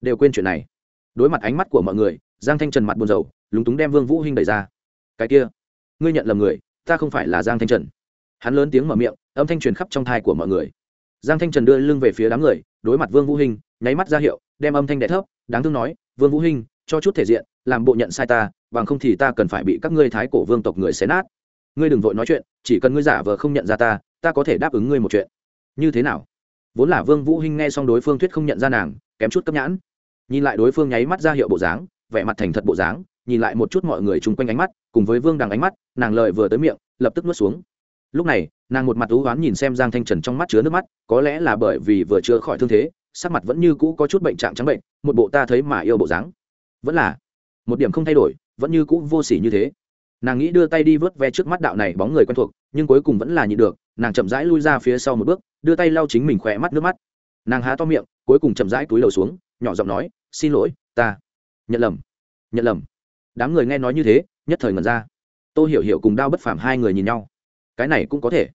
Đều quên chuyện này. Đối mặt ánh mắt của mọi người, giang thanh trần mặt buồn rầu, lúng túng đem vương vũ hinh đẩy ra. Cái kia, ngươi nhận lầm người, ta không phải là giang thanh trần. Hắn lớn tiếng mở miệng, âm thanh truyền khắp trong thai của mọi người. Giang thanh trần đưa lưng về phía đám người đối mặt vương vũ hinh, nháy mắt ra hiệu, đem âm thanh đẻ thấp, đáng thương nói, vương vũ hinh, cho chút thể diện, làm bộ nhận sai ta, bằng không thì ta cần phải bị các ngươi thái cổ vương tộc người xé nát. Ngươi đừng vội nói chuyện, chỉ cần ngươi giả vờ không nhận ra ta ta có thể đáp ứng ngươi một chuyện. Như thế nào? Vốn là vương vũ hinh nghe xong đối phương thuyết không nhận ra nàng, kém chút cấp nhãn. Nhìn lại đối phương nháy mắt ra hiệu bộ dáng, vẻ mặt thành thật bộ dáng, nhìn lại một chút mọi người chung quanh ánh mắt, cùng với vương đằng ánh mắt, nàng lời vừa tới miệng, lập tức nuốt xuống lúc này, nàng một mặt thú oán nhìn xem giang thanh trần trong mắt chứa nước mắt, có lẽ là bởi vì vừa chữa khỏi thương thế, sắc mặt vẫn như cũ có chút bệnh trạng trắng bệnh, một bộ ta thấy mà yêu bộ dáng. Vẫn là, một điểm không thay đổi, vẫn như cũ vô s ỉ như thế. Nàng nghĩ đưa tay đi vớt ve trước mắt đạo này bóng người quen thuộc, nhưng cuối cùng vẫn là nhịn được, nàng chậm rãi lui ra phía sau một bước, đưa tay lau chính mình khỏe mắt nước mắt. Nàng há to miệng, cuối cùng chậm rãi túi đầu xuống, nhỏ giọng nói, xin lỗi, ta nhận lầm nhận lầm. Đám người nghe nói như thế, nhất thời ngần ra. Tôi hiểu hiểu cùng đao bất phàm hai người nhìn nhau cái này cũng có thể.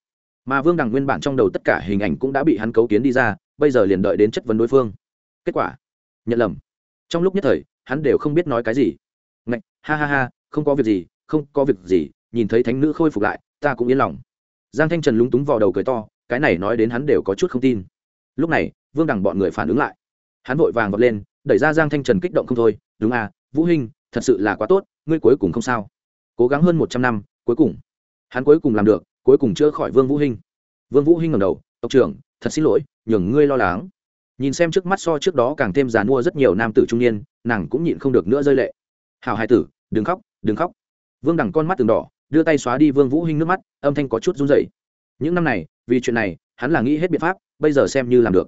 Mà vương đằng nguyên bản trong đầu tất cả hình ảnh cũng đã bị hắn cấu kiến đi ra, bây giờ liền đợi đến chất vấn đối phương. Kết quả, nhận lầm. Trong lúc nhất thời, hắn đều không biết nói cái gì. Ngạch, ha ha ha, không có việc gì, không có việc gì, nhìn thấy thánh nữ khôi phục lại, ta cũng yên lòng. Giang thanh trần lúng túng vào đầu cười to, cái này nói đến hắn đều có chút không tin. Lúc này, vương đằng bọn người phản ứng lại. Hắn vội vàng vọt lên, đẩy ra giang thanh trần kích động không thôi, đúng à vũ hinh, thật sự là quá tốt, ngươi cuối cùng không sao. Cố gắng hơn một trăm năm, cuối cùng hắn cuối cùng làm được, cuối cùng chữa khỏi vương vũ hinh. Vương vũ hinh ngẩng đầu, tộc trưởng, thật xin lỗi, nhường ngươi lo lắng. Nhìn xem trước mắt so trước đó càng thêm già mua rất nhiều nam tử trung niên, nàng cũng nhịn không được nữa rơi lệ. Hảo hai tử, đừng khóc đừng khóc. Vương đằng con mắt từng đỏ, đưa tay xóa đi vương vũ hinh nước mắt, âm thanh có chút run rẩy. Những năm này, vì chuyện này, hắn là nghĩ hết biện pháp, bây giờ xem như làm được.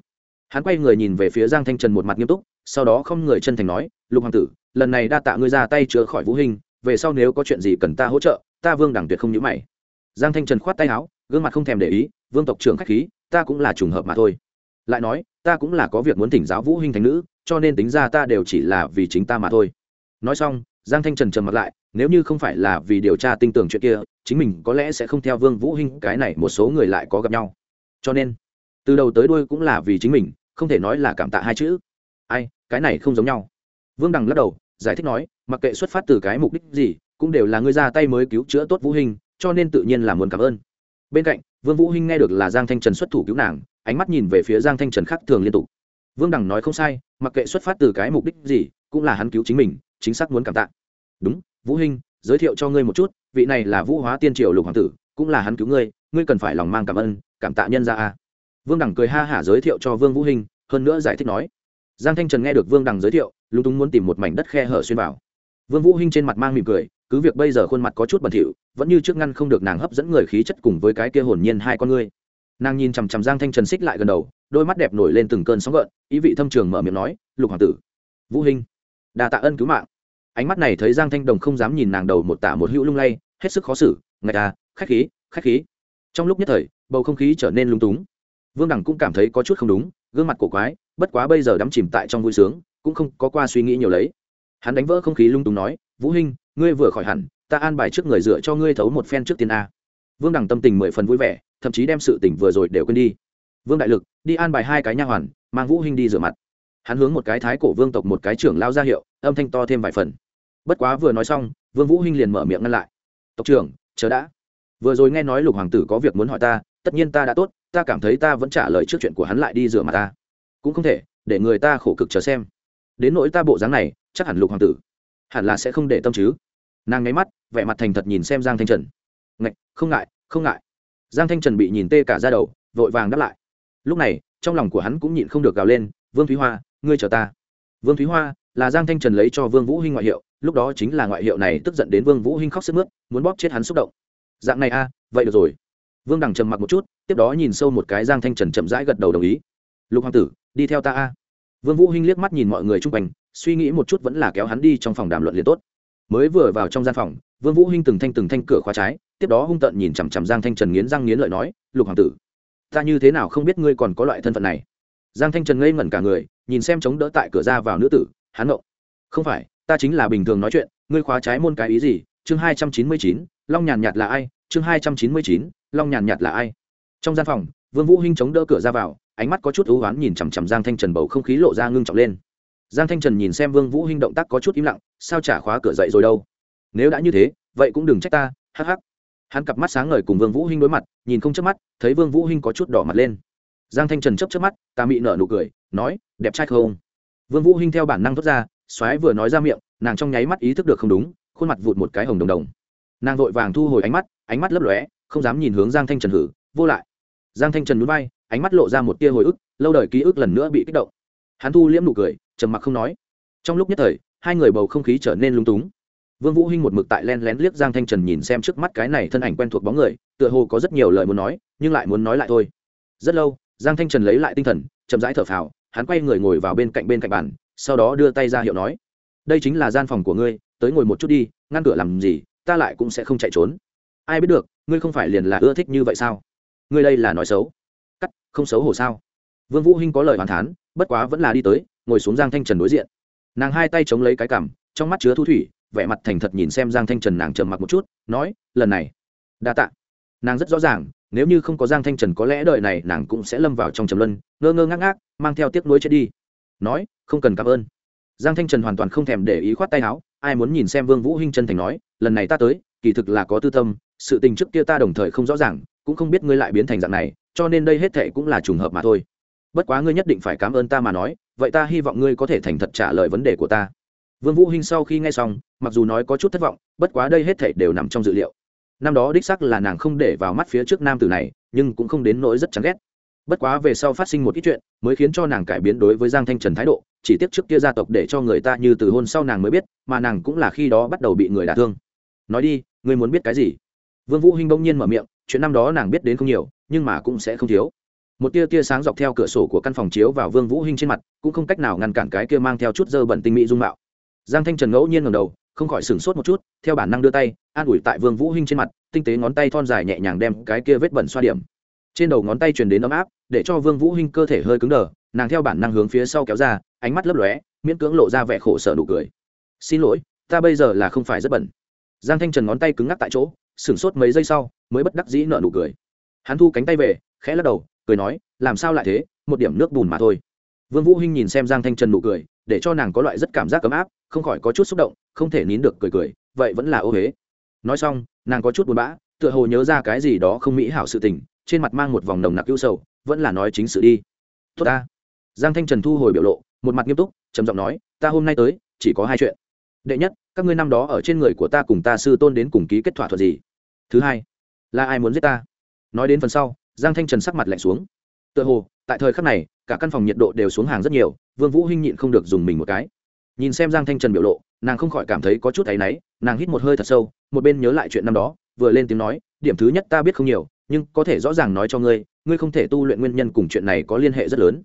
Hắn quay người nhìn về phía giang thanh trần một mặt nghiêm túc, sau đó không người chân thành nói, lục hoàng tử, lần này đa tạ ngươi ra tay chữa khỏi vũ hình về sau nếu có chuyện gì cần ta hỗ trợ, ta vương đẳng tuyệt không nhữ mày giang thanh trần khoát tay áo, gương mặt không thèm để ý, vương tộc trưởng khách khí, ta cũng là trùng hợp mà thôi. Lại nói, ta cũng là có việc muốn thỉnh giáo vũ hình thành nữ, cho nên tính ra ta đều chỉ là vì chính ta mà thôi. Nói xong, giang thanh trần trầm mặt lại, nếu như không phải là vì điều tra tin tưởng chuyện kia, chính mình có lẽ sẽ không theo vương vũ hinh, cái này một số người lại có gặp nhau. Cho nên, từ đầu tới đuôi cũng là vì chính mình, không thể nói là cảm tạ hai chữ. Ai, cái này không giống nhau. Vương đằng lắc đầu, giải thích nói, mặc kệ xuất phát từ cái mục đích gì, cũng đều là ngươi ra tay mới cứu chữa tốt vũ hình cho nên tự nhiên là muốn cảm ơn. Bên cạnh, vương vũ hinh nghe được là giang thanh trần xuất thủ cứu nàng, ánh mắt nhìn về phía giang thanh trần khác thường liên tục. Vương đằng nói không sai, mặc kệ xuất phát từ cái mục đích gì, cũng là hắn cứu chính mình, chính xác muốn cảm tạ. Đúng, vũ hinh, giới thiệu cho ngươi một chút, vị này là vũ hóa tiên triều lục hoàng tử, cũng là hắn cứu ngươi ngươi cần phải lòng mang cảm ơn, cảm tạ nhân ra a. Vương đằng cười ha hả giới thiệu cho vương vũ hinh, hơn nữa giải thích nói. Giang thanh trần nghe được vương đằng giới thiệu, lúng túng muốn tìm một mảnh đất khe hở xuyên vào. Vương vũ hinh trên mặt mang mỉm cười cứ việc bây giờ khuôn mặt có chút bẩn thỉu, vẫn như trước ngăn không được nàng hấp dẫn người khí chất cùng với cái kia hồn nhiên hai con ngươi. Nàng nhìn chằm chằm giang thanh trần xích lại gần đầu, đôi mắt đẹp nổi lên từng cơn sóng gợn, ý vị thâm trường mở miệng nói, lục hoàng tử, vũ hinh, đa tạ ân cứu mạng. Ánh mắt này thấy giang thanh đồng không dám nhìn nàng đầu một tả một hữu lung lay, hết sức khó xử, ngạch à khách khí khách khí. Trong lúc nhất thời, bầu không khí trở nên lung túng. Vương đẳng cũng cảm thấy có chút không đúng, gương mặt cổ quái, bất quá bây giờ đắm chìm tại trong vui sướng, cũng không có qua suy nghĩ nhiều lấy. Hắn đánh vỡ không khí lung túng nói, vũ hinh ngươi vừa khỏi hẳn, ta an bài trước người dựa cho ngươi thấu một phen trước tiên a. Vương đằng tâm tình mười phần vui vẻ, thậm chí đem sự tỉnh vừa rồi đều quên đi. Vương đại lực, đi an bài hai cái nha hoàn, mang vũ Hinh đi rửa mặt. Hắn hướng một cái thái cổ vương tộc một cái trưởng lao ra hiệu, âm thanh to thêm vài phần. Bất quá vừa nói xong, vương vũ Hinh liền mở miệng ngăn lại. Tộc trưởng, chờ đã. Vừa rồi nghe nói lục hoàng tử có việc muốn hỏi ta, tất nhiên ta đã tốt, ta cảm thấy ta vẫn trả lời trước chuyện của hắn lại đi rửa mặt ta. Cũng không thể, để người ta khổ cực chờ xem. Đến nỗi ta bộ dáng này, chắc hẳn lục hoàng tử. Hẳn là sẽ không để tâm chứ nàng nháy mắt, vẻ mặt thành thật nhìn xem giang thanh trần. Ngạch, không ngại không ngại. Giang thanh trần bị nhìn tê cả ra đầu, vội vàng đáp lại. Lúc này, trong lòng của hắn cũng nhịn không được gào lên, vương thúy hoa, ngươi chờ ta. Vương thúy hoa là giang thanh trần lấy cho vương vũ hinh ngoại hiệu, lúc đó chính là ngoại hiệu này tức giận đến vương vũ hinh khóc sức mướt, muốn bóp chết hắn xúc động. Dạng này a vậy được rồi. Vương đằng trầm mặc một chút, tiếp đó nhìn sâu một cái giang thanh trần chậm rãi gật đầu đồng ý. Lục hoàng tử, đi theo ta a. Vương vũ hinh liếc mắt nhìn mọi người chung quanh, suy nghĩ một chút vẫn là kéo hắn đi trong phòng đàm luận liền tốt mới vừa vào trong gian phòng, vương vũ hinh từng thanh từng thanh cửa khóa trái, tiếp đó hung tợn nhìn chằm chằm giang thanh trần nghiến răng nghiến lợi nói, lục hoàng tử, ta như thế nào không biết ngươi còn có loại thân phận này? Giang thanh trần ngây ngẩn cả người, nhìn xem chống đỡ tại cửa ra vào nữ tử hán ngộ, không phải, ta chính là bình thường nói chuyện, ngươi khóa trái môn cái ý gì? Chương hai trăm chín mươi chín, long nhàn nhạt là ai? Chương hai trăm chín mươi chín, long nhàn nhạt là ai? Trong gian phòng, vương vũ hinh chống đỡ cửa ra vào, ánh mắt có chút ưu oán nhìn chằm chằm giang thanh trần bầu không khí lộ ra ngưng trọng lên giang thanh trần nhìn xem vương vũ hinh động tác có chút im lặng, sao trả khóa cửa dậy rồi đâu? Nếu đã như thế, vậy cũng đừng trách ta, hắc hắc. Hắn cặp mắt sáng ngời cùng vương vũ hinh đối mặt, nhìn không chớp mắt, thấy vương vũ hinh có chút đỏ mặt lên. Giang thanh trần chớp chớp mắt, ta mị nở nụ cười, nói, đẹp trai không? Vương vũ hinh theo bản năng thoát ra, xoáy vừa nói ra miệng, nàng trong nháy mắt ý thức được không đúng, khuôn mặt vụt một cái hồng đồng đồng. Nàng vội vàng thu hồi ánh mắt ánh mắt lấp lóe, không dám nhìn hướng giang thanh trần hử, vô lại. Giang thanh trần núi bay ánh mắt lộ ra một tia hồi ức, lâu đời ký ức lần nữa bị kích động. Hắn thu liễm nụ cười trầm mặc không nói. Trong lúc nhất thời, hai người bầu không khí trở nên lung túng. Vương vũ hinh một mực tại len lén liếc giang thanh trần nhìn xem trước mắt cái này thân ảnh quen thuộc bóng người, tựa hồ có rất nhiều lời muốn nói, nhưng lại muốn nói lại thôi. Rất lâu, giang thanh trần lấy lại tinh thần, chậm rãi thở phào, hắn quay người ngồi vào bên cạnh bên cạnh bàn, sau đó đưa tay ra hiệu nói, đây chính là gian phòng của ngươi, tới ngồi một chút đi, ngăn cửa làm gì, ta lại cũng sẽ không chạy trốn. Ai biết được, ngươi không phải liền là ưa thích như vậy sao? Ngươi đây là nói xấu. Cắt, không xấu hổ sao? Vương vũ hinh có lời hoàn thán, bất quá vẫn là đi tới ngồi xuống giang thanh trần đối diện. Nàng hai tay chống lấy cái cằm, trong mắt chứa thu thủy, vẻ mặt thành thật nhìn xem giang thanh trần nàng trầm mặc một chút, nói, lần này, đa tạ. Nàng rất rõ ràng, nếu như không có giang thanh trần có lẽ đời này nàng cũng sẽ lâm vào trong trầm luân, ngơ ngơ ngác ngác, mang theo tiếc nuối chết đi. Nói, không cần cảm ơn. Giang thanh trần hoàn toàn không thèm để ý khoát tay áo, ai muốn nhìn xem vương vũ hinh chân thành nói, lần này ta tới, kỳ thực là có tư tâm, sự tình trước kia ta đồng thời không rõ ràng, cũng không biết ngươi lại biến thành dạng này, cho nên đây hết thệ cũng là trùng hợp mà thôi bất quá ngươi nhất định phải cảm ơn ta mà nói, vậy ta hy vọng ngươi có thể thành thật trả lời vấn đề của ta. Vương vũ hinh sau khi nghe xong, mặc dù nói có chút thất vọng, bất quá đây hết thảy đều nằm trong dự liệu. Năm đó đích xác là nàng không để vào mắt phía trước nam tử này, nhưng cũng không đến nỗi rất chán ghét. Bất quá về sau phát sinh một ít chuyện, mới khiến cho nàng cải biến đối với giang thanh trần thái độ, chỉ tiếc trước kia gia tộc để cho người ta như từ hôn sau nàng mới biết, mà nàng cũng là khi đó bắt đầu bị người đả thương. Nói đi, ngươi muốn biết cái gì? Vương vũ hinh bỗng nhiên mở miệng, chuyện năm đó nàng biết đến không nhiều, nhưng mà cũng sẽ không thiếu một tia tia sáng dọc theo cửa sổ của căn phòng chiếu vào vương vũ hinh trên mặt, cũng không cách nào ngăn cản cái kia mang theo chút dơ bẩn tinh mỹ dung mạo. Giang thanh trần ngẫu nhiên ngẩng đầu, không khỏi sửng sốt một chút, theo bản năng đưa tay, an ủi tại vương vũ hinh trên mặt, tinh tế ngón tay thon dài nhẹ nhàng đem cái kia vết bẩn xoa điểm. Trên đầu ngón tay truyền đến ấm áp, để cho vương vũ hinh cơ thể hơi cứng đờ, nàng theo bản năng hướng phía sau kéo ra, ánh mắt lấp lóe, miễn cưỡng lộ ra vẻ khổ sở nụ cười. Xin lỗi, ta bây giờ là không phải rất bẩn. Giang thanh trần ngón tay cứng ngắc tại chỗ, sửng sốt mấy giây sau, mới bất đắc dĩ nở nụ cười. Hắn thu cánh tay về, khẽ lắc đầu cười nói, làm sao lại thế? Một điểm nước bùn mà thôi. Vương vũ hinh nhìn xem giang thanh trần nụ cười, để cho nàng có loại rất cảm giác ấm áp, không khỏi có chút xúc động, không thể nín được cười cười, vậy vẫn là ô huế nói xong, nàng có chút buồn bã, tựa hồ nhớ ra cái gì đó không mỹ hảo sự tình, trên mặt mang một vòng nồng nặc ưu sầu, vẫn là nói chính sự đi. Tốt ta. Giang thanh trần thu hồi biểu lộ, một mặt nghiêm túc, trầm giọng nói, ta hôm nay tới, chỉ có hai chuyện. Đệ nhất, các ngươi năm đó ở trên người của ta cùng ta sư tôn đến cùng ký kết thỏa thuận gì? Thứ hai, là ai muốn giết ta? Nói đến phần sau giang thanh trần sắc mặt lạnh xuống. Tựa hồ, tại thời khắc này, cả căn phòng nhiệt độ đều xuống hàng rất nhiều, vương vũ hinh nhịn không được dùng mình một cái. Nhìn xem giang thanh trần biểu lộ, nàng không khỏi cảm thấy có chút áy náy, nàng hít một hơi thật sâu, một bên nhớ lại chuyện năm đó, vừa lên tiếng nói, điểm thứ nhất ta biết không nhiều, nhưng có thể rõ ràng nói cho ngươi ngươi không thể tu luyện nguyên nhân cùng chuyện này có liên hệ rất lớn.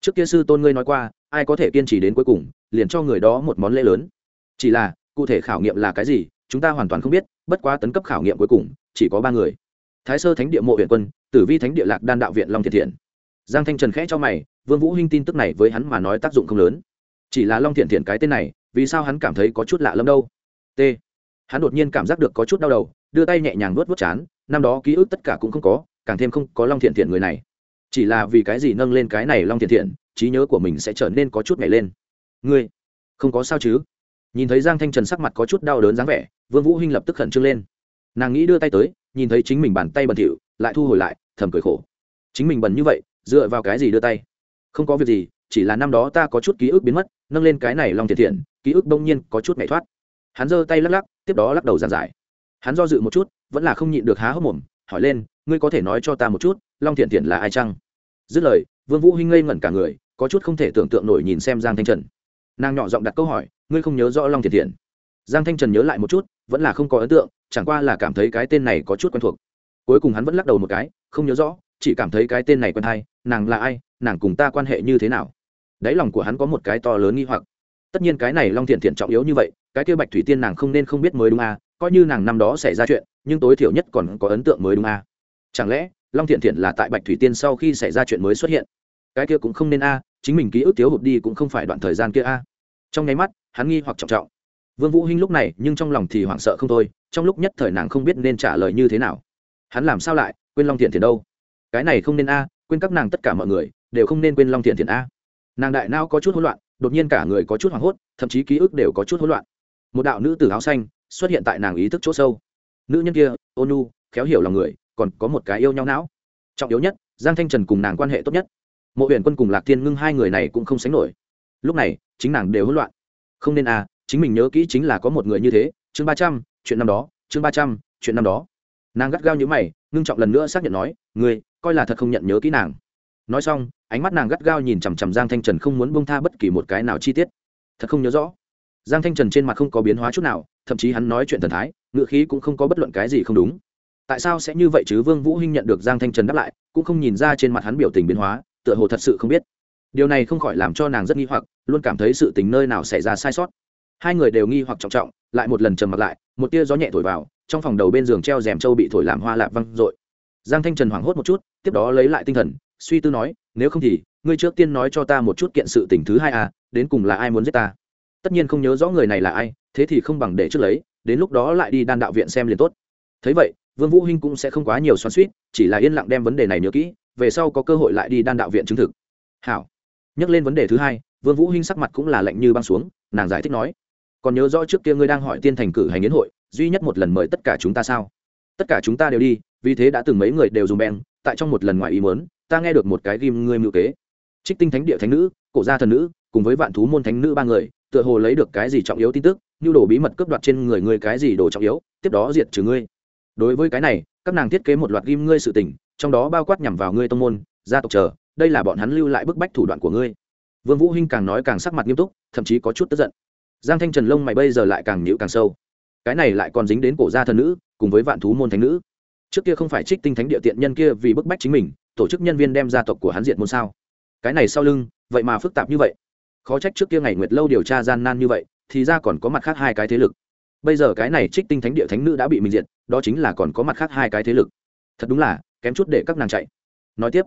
Trước kia sư tôn ngươi nói qua, ai có thể kiên trì đến cuối cùng, liền cho người đó một món lễ lớn. Chỉ là, cụ thể khảo nghiệm là cái gì, chúng ta hoàn toàn không biết, bất quá tấn cấp khảo nghiệm cuối cùng, chỉ có ba người thái sơ thánh địa mộ huyện quân, tử vi thánh địa lạc đan đạo viện long thiện thiện. Giang thanh trần khẽ cho mày, vương vũ hinh tin tức này với hắn mà nói tác dụng không lớn. Chỉ là long thiện thiện cái tên này, vì sao hắn cảm thấy có chút lạ lẫm đâu? T. Hắn đột nhiên cảm giác được có chút đau đầu, đưa tay nhẹ nhàng vuốt vuốt chán, năm đó ký ức tất cả cũng không có, càng thêm không có long thiện thiện người này. Chỉ là vì cái gì nâng lên cái này long thiện thiện, trí nhớ của mình sẽ trở nên có chút nhảy lên. Ngươi, không có sao chứ? Nhìn thấy giang thanh trần sắc mặt có chút đau đớn dáng vẻ, vương vũ hinh lập tức khẩn trương lên nàng nghĩ đưa tay tới, nhìn thấy chính mình bàn tay bẩn thỉu, lại thu hồi lại, thầm cười khổ. Chính mình bẩn như vậy, dựa vào cái gì đưa tay? Không có việc gì, chỉ là năm đó ta có chút ký ức biến mất, nâng lên cái này long thiện thiện, ký ức đông nhiên có chút nhảy thoát. Hắn giơ tay lắc lắc, tiếp đó lắc đầu giàn giải. Hắn do dự một chút, vẫn là không nhịn được há hốc mồm, hỏi lên, ngươi có thể nói cho ta một chút, long thiện thiện là ai chăng? Dứt lời, vương vũ hinh ngây ngẩn cả người, có chút không thể tưởng tượng nổi nhìn xem giang thanh trần. Nàng nhỏ giọng đặt câu hỏi, ngươi không nhớ rõ long thiện thiện? Giang thanh trần nhớ lại một chút, vẫn là không có ấn tượng chẳng qua là cảm thấy cái tên này có chút quen thuộc. Cuối cùng hắn vẫn lắc đầu một cái, không nhớ rõ, chỉ cảm thấy cái tên này quen hay, nàng là ai, nàng cùng ta quan hệ như thế nào. Đáy lòng của hắn có một cái to lớn nghi hoặc. Tất nhiên cái này long thiện thiện trọng yếu như vậy, cái kia bạch thủy tiên nàng không nên không biết mới đúng à coi như nàng năm đó xảy ra chuyện, nhưng tối thiểu nhất còn có ấn tượng mới đúng à chẳng lẽ, long thiện thiện là tại bạch thủy tiên sau khi xảy ra chuyện mới xuất hiện? Cái kia cũng không nên a, chính mình ký ức thiếu hụt đi cũng không phải đoạn thời gian kia a. Trong nháy mắt, hắn nghi hoặc trọng trọng. Vương vũ hinh lúc này nhưng trong lòng thì hoảng sợ không thôi trong lúc nhất thời nàng không biết nên trả lời như thế nào. Hắn làm sao lại, quên long thiện thiện đâu? Cái này không nên a, quên các nàng tất cả mọi người, đều không nên quên long thiện thiện a. Nàng đại não có chút hỗn loạn, đột nhiên cả người có chút hoảng hốt, thậm chí ký ức đều có chút hỗn loạn. Một đạo nữ tử áo xanh xuất hiện tại nàng ý thức chỗ sâu. Nữ nhân kia, ôn nhu, khéo hiểu lòng người, còn có một cái yêu nhau não. Trọng yếu nhất, giang thanh trần cùng nàng quan hệ tốt nhất. Mộ huyện quân cùng lạc thiên ngưng hai người này cũng không sánh nổi. Lúc này, chính nàng đều hỗn loạn. Không nên à chính mình nhớ kỹ chính là có một người như thế. Chương ba trăm chuyện năm đó, chương ba trăm, chuyện năm đó. Nàng gắt gao nhữ mày, ngưng trọng lần nữa xác nhận nói người coi là thật không nhận nhớ kỹ nàng. Nói xong, ánh mắt nàng gắt gao nhìn chằm chằm giang thanh trần không muốn bông tha bất kỳ một cái nào chi tiết. Thật không nhớ rõ. Giang thanh trần trên mặt không có biến hóa chút nào, thậm chí hắn nói chuyện thần thái ngựa khí cũng không có bất luận cái gì không đúng. Tại sao sẽ như vậy chứ? Vương vũ hinh nhận được giang thanh trần đáp lại, cũng không nhìn ra trên mặt hắn biểu tình biến hóa, tựa hồ thật sự không biết. Điều này không khỏi làm cho nàng rất nghi hoặc, luôn cảm thấy sự tình nơi nào xảy ra sai sót. Hai người đều nghi hoặc trọng trọng, lại một lần trầm mặt lại một tia gió nhẹ thổi vào, trong phòng đầu bên giường treo rèm trâu bị thổi làm hoa lạp văng dội giang thanh trần hoảng hốt một chút, tiếp đó lấy lại tinh thần, suy tư nói, nếu không thì, ngươi trước tiên nói cho ta một chút kiện sự tình thứ hai à đến cùng là ai muốn giết ta? Tất nhiên không nhớ rõ người này là ai, thế thì không bằng để trước lấy, đến lúc đó lại đi đan đạo viện xem liền tốt. Thấy vậy, vương vũ hinh cũng sẽ không quá nhiều xoắn xuýt, chỉ là yên lặng đem vấn đề này nhớ kỹ, về sau có cơ hội lại đi đan đạo viện chứng thực. Hảo. Nhắc lên vấn đề thứ hai, vương vũ hinh sắc mặt cũng là lạnh như băng xuống, nàng giải thích nói còn nhớ rõ trước kia ngươi đang hỏi tiên thành cử hành yến hội, duy nhất một lần mời tất cả chúng ta sao? Tất cả chúng ta đều đi, vì thế đã từng mấy người đều dùng beng, tại trong một lần ngoài ý muốn, ta nghe được một cái ghim ngươi mưu kế. Trích tinh thánh địa thánh nữ, cổ gia thần nữ, cùng với vạn thú môn thánh nữ ba người, tựa hồ lấy được cái gì trọng yếu tin tức, nhu đồ bí mật cướp đoạt trên người ngươi cái gì đồ trọng yếu, tiếp đó diệt trừ ngươi. Đối với cái này, các nàng thiết kế một loạt ghim ngươi sự tình, trong đó bao quát nhằm vào ngươi tông môn, gia tộc chờ, đây là bọn hắn lưu lại bức bách thủ đoạn của ngươi. Vương vũ hinh càng nói càng sắc mặt nghiêm túc, thậm chí có chút tức giận giang thanh trần lông mày bây giờ lại càng nhịu càng sâu. Cái này lại còn dính đến cổ gia thần nữ, cùng với vạn thú môn thánh nữ. Trước kia không phải trích tinh thánh địa tiện nhân kia vì bức bách chính mình, tổ chức nhân viên đem gia tộc của hắn diện môn sao? Cái này sau lưng, vậy mà phức tạp như vậy. Khó trách trước kia ngày nguyệt lâu điều tra gian nan như vậy, thì ra còn có mặt khác hai cái thế lực. Bây giờ cái này trích tinh thánh địa thánh nữ đã bị mình diệt, đó chính là còn có mặt khác hai cái thế lực. Thật đúng là, kém chút để các nàng chạy. Nói tiếp,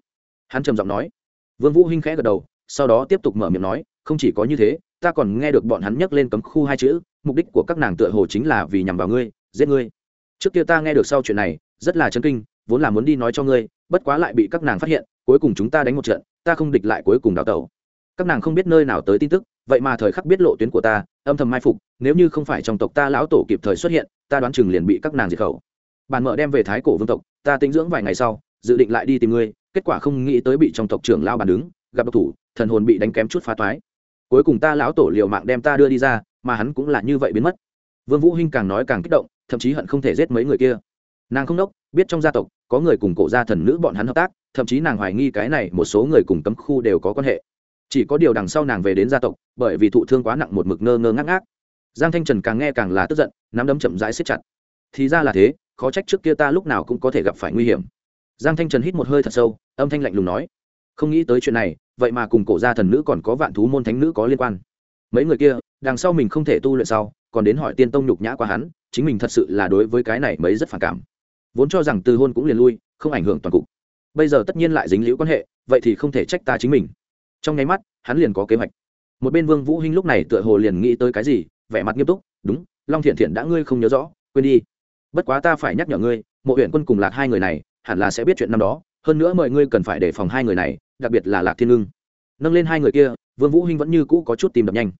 hắn trầm giọng nói. Vương vũ hinh khẽ gật đầu, sau đó tiếp tục mở miệng nói không chỉ có như thế, ta còn nghe được bọn hắn nhắc lên cấm khu hai chữ, mục đích của các nàng tựa hồ chính là vì nhằm vào ngươi, giết ngươi. Trước kia ta nghe được sau chuyện này, rất là chấn kinh, vốn là muốn đi nói cho ngươi, bất quá lại bị các nàng phát hiện, cuối cùng chúng ta đánh một trận, ta không địch lại cuối cùng đào tẩu. Các nàng không biết nơi nào tới tin tức, vậy mà thời khắc biết lộ tuyến của ta, âm thầm mai phục, nếu như không phải trong tộc ta lão tổ kịp thời xuất hiện, ta đoán chừng liền bị các nàng diệt khẩu. Bàn mở đem về thái cổ vương tộc, ta tính dưỡng vài ngày sau, dự định lại đi tìm ngươi, kết quả không nghĩ tới bị trong tộc trưởng lao bàn đứng, gặp độc thủ, thần hồn bị đánh kém chút phá toái cuối cùng ta lão tổ liều mạng đem ta đưa đi ra, mà hắn cũng là như vậy biến mất. Vương vũ hinh càng nói càng kích động, thậm chí hận không thể giết mấy người kia. Nàng không đốc, biết trong gia tộc có người cùng cổ gia thần nữ bọn hắn hợp tác, thậm chí nàng hoài nghi cái này một số người cùng cấm khu đều có quan hệ. Chỉ có điều đằng sau nàng về đến gia tộc, bởi vì thụ thương quá nặng một mực ngơ ngơ ngác ngác. Giang thanh trần càng nghe càng là tức giận, nắm đấm chậm rãi siết chặt. Thì ra là thế, khó trách trước kia ta lúc nào cũng có thể gặp phải nguy hiểm. Giang thanh trần hít một hơi thật sâu, âm thanh lạnh lùng nói không nghĩ tới chuyện này, vậy mà cùng cổ gia thần nữ còn có vạn thú môn thánh nữ có liên quan. Mấy người kia, đằng sau mình không thể tu luyện sau, còn đến hỏi tiên tông nhục nhã qua hắn, chính mình thật sự là đối với cái này mấy rất phản cảm. Vốn cho rằng từ hôn cũng liền lui, không ảnh hưởng toàn cục. Bây giờ tất nhiên lại dính liễu quan hệ, vậy thì không thể trách ta chính mình. Trong nháy mắt, hắn liền có kế hoạch. Một bên vương vũ hinh lúc này tựa hồ liền nghĩ tới cái gì, vẻ mặt nghiêm túc, đúng, long thiện thiện đã ngươi không nhớ rõ, quên đi. Bất quá ta phải nhắc nhở ngươi, mộ huyện quân cùng lạc hai người này, hẳn là sẽ biết chuyện năm đó hơn nữa mọi ngươi cần phải đề phòng hai người này, đặc biệt là lạc thiên ngưng. Nâng lên hai người kia, vương vũ huynh vẫn như cũ có chút tìm đập nhanh.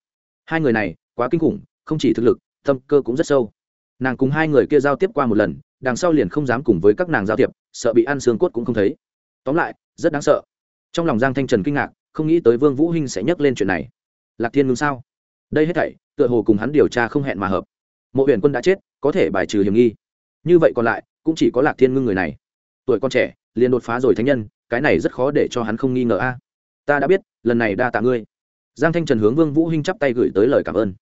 Hai người này, quá kinh khủng, không chỉ thực lực, tâm cơ cũng rất sâu. Nàng cùng hai người kia giao tiếp qua một lần, đằng sau liền không dám cùng với các nàng giao thiệp, sợ bị ăn xương cốt cũng không thấy. Tóm lại, rất đáng sợ. Trong lòng giang thanh trần kinh ngạc, không nghĩ tới vương vũ huynh sẽ nhắc lên chuyện này. Lạc thiên ngưng sao? Đây hết thảy, tựa hồ cùng hắn điều tra không hẹn mà hợp. Mộ huyền quân đã chết, có thể bài trừ hiểm nghi. Như vậy còn lại, cũng chỉ có lạc thiên ngưng người này. Tuổi con trẻ liền đột phá rồi thánh nhân, cái này rất khó để cho hắn không nghi ngờ a. Ta đã biết, lần này đa tạ ngươi. Giang thanh trần hướng vương vũ hinh chắp tay gửi tới lời cảm ơn.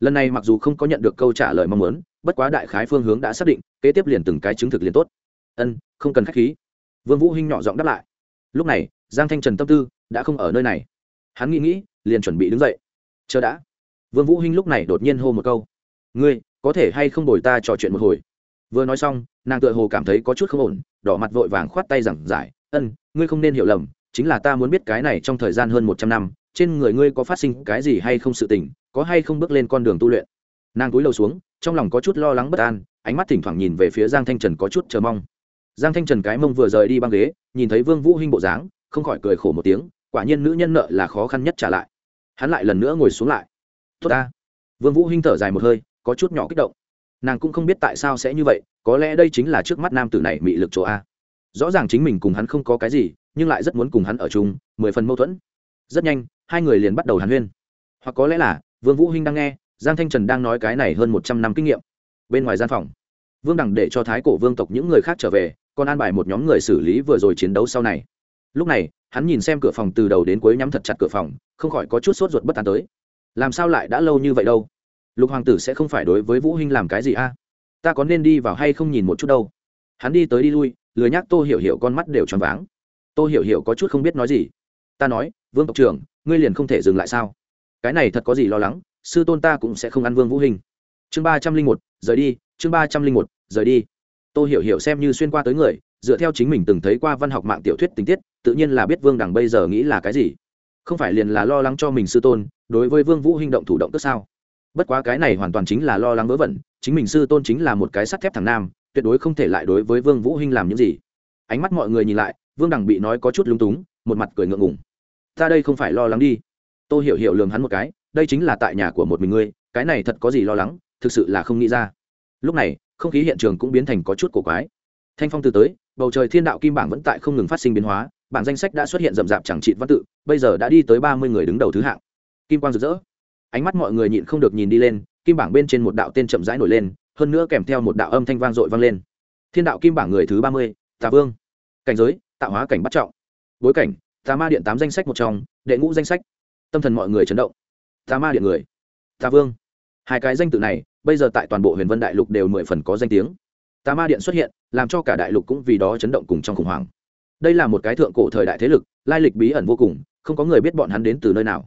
Lần này mặc dù không có nhận được câu trả lời mong muốn, bất quá đại khái phương hướng đã xác định, kế tiếp liền từng cái chứng thực liền tốt. Ân, không cần khách khí. Vương vũ hinh nhỏ giọng đáp lại. Lúc này, giang thanh trần tâm tư đã không ở nơi này. Hắn nghĩ nghĩ, liền chuẩn bị đứng dậy. Chờ đã. Vương vũ hinh lúc này đột nhiên hô một câu. Ngươi, có thể hay không đổi ta trò chuyện một hồi? Vừa nói xong, nàng tựa hồ cảm thấy có chút không ổn đỏ mặt vội vàng khoát tay giảng giải, ân, ngươi không nên hiểu lầm, chính là ta muốn biết cái này trong thời gian hơn một trăm năm, trên người ngươi có phát sinh cái gì hay không sự tình, có hay không bước lên con đường tu luyện? Nàng cúi đầu xuống, trong lòng có chút lo lắng bất an, ánh mắt thỉnh thoảng nhìn về phía giang thanh trần có chút chờ mong. Giang thanh trần cái mông vừa rời đi băng ghế, nhìn thấy vương vũ hinh bộ dáng, không khỏi cười khổ một tiếng, quả nhiên nữ nhân nợ là khó khăn nhất trả lại. Hắn lại lần nữa ngồi xuống lại. Tốt ta. Vương vũ hinh thở dài một hơi, có chút nhỏ kích động nàng cũng không biết tại sao sẽ như vậy, có lẽ đây chính là trước mắt nam tử này mị lực chỗ a. Rõ ràng chính mình cùng hắn không có cái gì, nhưng lại rất muốn cùng hắn ở chung, mười phần mâu thuẫn. Rất nhanh, hai người liền bắt đầu hàn huyên. Hoặc có lẽ là, vương vũ hinh đang nghe, giang thanh trần đang nói cái này hơn một trăm năm kinh nghiệm. Bên ngoài gian phòng, vương đẳng để cho thái cổ vương tộc những người khác trở về, còn an bài một nhóm người xử lý vừa rồi chiến đấu sau này. Lúc này, hắn nhìn xem cửa phòng từ đầu đến cuối nhắm thật chặt cửa phòng, không khỏi có chút sốt ruột bất an tới. Làm sao lại đã lâu như vậy đâu? Lục hoàng tử sẽ không phải đối với vũ hinh làm cái gì a? Ta có nên đi vào hay không nhìn một chút đâu? Hắn đi tới đi lui, lười nhác tô hiểu hiểu con mắt đều tròn váng. Tô hiểu hiểu có chút không biết nói gì. Ta nói, vương tộc trưởng, ngươi liền không thể dừng lại sao? Cái này thật có gì lo lắng, sư tôn ta cũng sẽ không ăn vương vũ hình chương ba trăm linh một, rời đi, chương ba trăm linh một, rời đi. Tô hiểu hiểu xem như xuyên qua tới người, dựa theo chính mình từng thấy qua văn học mạng tiểu thuyết tình tiết, tự nhiên là biết vương đằng bây giờ nghĩ là cái gì. Không phải liền là lo lắng cho mình sư tôn, đối với vương vũ hình động thủ động tức sao? Bất quá cái này hoàn toàn chính là lo lắng vớ vẩn, chính mình sư tôn chính là một cái sắt thép thằng nam, tuyệt đối không thể lại đối với vương vũ hinh làm những gì. Ánh mắt mọi người nhìn lại, vương đằng bị nói có chút lung túng, một mặt cười ngượng ngùng. Ta đây không phải lo lắng đi. Tôi hiểu hiểu lường hắn một cái, đây chính là tại nhà của một mình ngươi, cái này thật có gì lo lắng, thực sự là không nghĩ ra. Lúc này, không khí hiện trường cũng biến thành có chút cổ quái. Thanh phong từ tới, bầu trời thiên đạo kim bảng vẫn tại không ngừng phát sinh biến hóa, bảng danh sách đã xuất hiện rậm rạp chẳng trị văn tự, bây giờ đã đi tới ba mươi người đứng đầu thứ hạng. Kim quang rực rỡ ánh mắt mọi người nhịn không được nhìn đi lên, kim bảng bên trên một đạo tên chậm rãi nổi lên, hơn nữa kèm theo một đạo âm thanh vang dội vang lên. Thiên đạo kim bảng người thứ ba mươi, tà vương. Cảnh giới, tạo hóa cảnh bắt trọng. Bối cảnh, tà ma điện tám danh sách một trong, đệ ngũ danh sách. Tâm thần mọi người chấn động. Tà ma điện người, tà vương. Hai cái danh tự này, bây giờ tại toàn bộ huyền vân đại lục đều mười phần có danh tiếng. Tà ma điện xuất hiện, làm cho cả đại lục cũng vì đó chấn động cùng trong khủng hoảng. Đây là một cái thượng cổ thời đại thế lực, lai lịch bí ẩn vô cùng, không có người biết bọn hắn đến từ nơi nào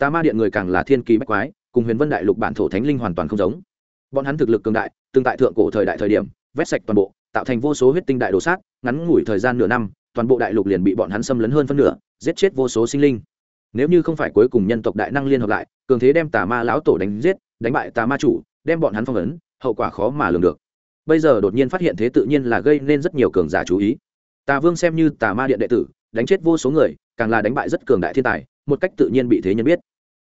tà ma điện người càng là thiên kỳ bách quái, cùng huyền vân đại lục bản thổ thánh linh hoàn toàn không giống. Bọn hắn thực lực cường đại tương tại thượng cổ thời đại thời điểm, vét sạch toàn bộ, tạo thành vô số huyết tinh đại đồ sát, ngắn ngủi thời gian nửa năm, toàn bộ đại lục liền bị bọn hắn xâm lấn hơn phân nửa, giết chết vô số sinh linh. Nếu như không phải cuối cùng nhân tộc đại năng liên hợp lại, cường thế đem tà ma lão tổ đánh giết, đánh bại tà ma chủ, đem bọn hắn phong ấn, hậu quả khó mà lường được. Bây giờ đột nhiên phát hiện thế tự nhiên là gây nên rất nhiều cường giả chú ý. Tà vương xem như tà ma điện đệ tử, đánh chết vô số người, càng là đánh bại rất cường đại thiên tài một cách tự nhiên bị thế nhân biết.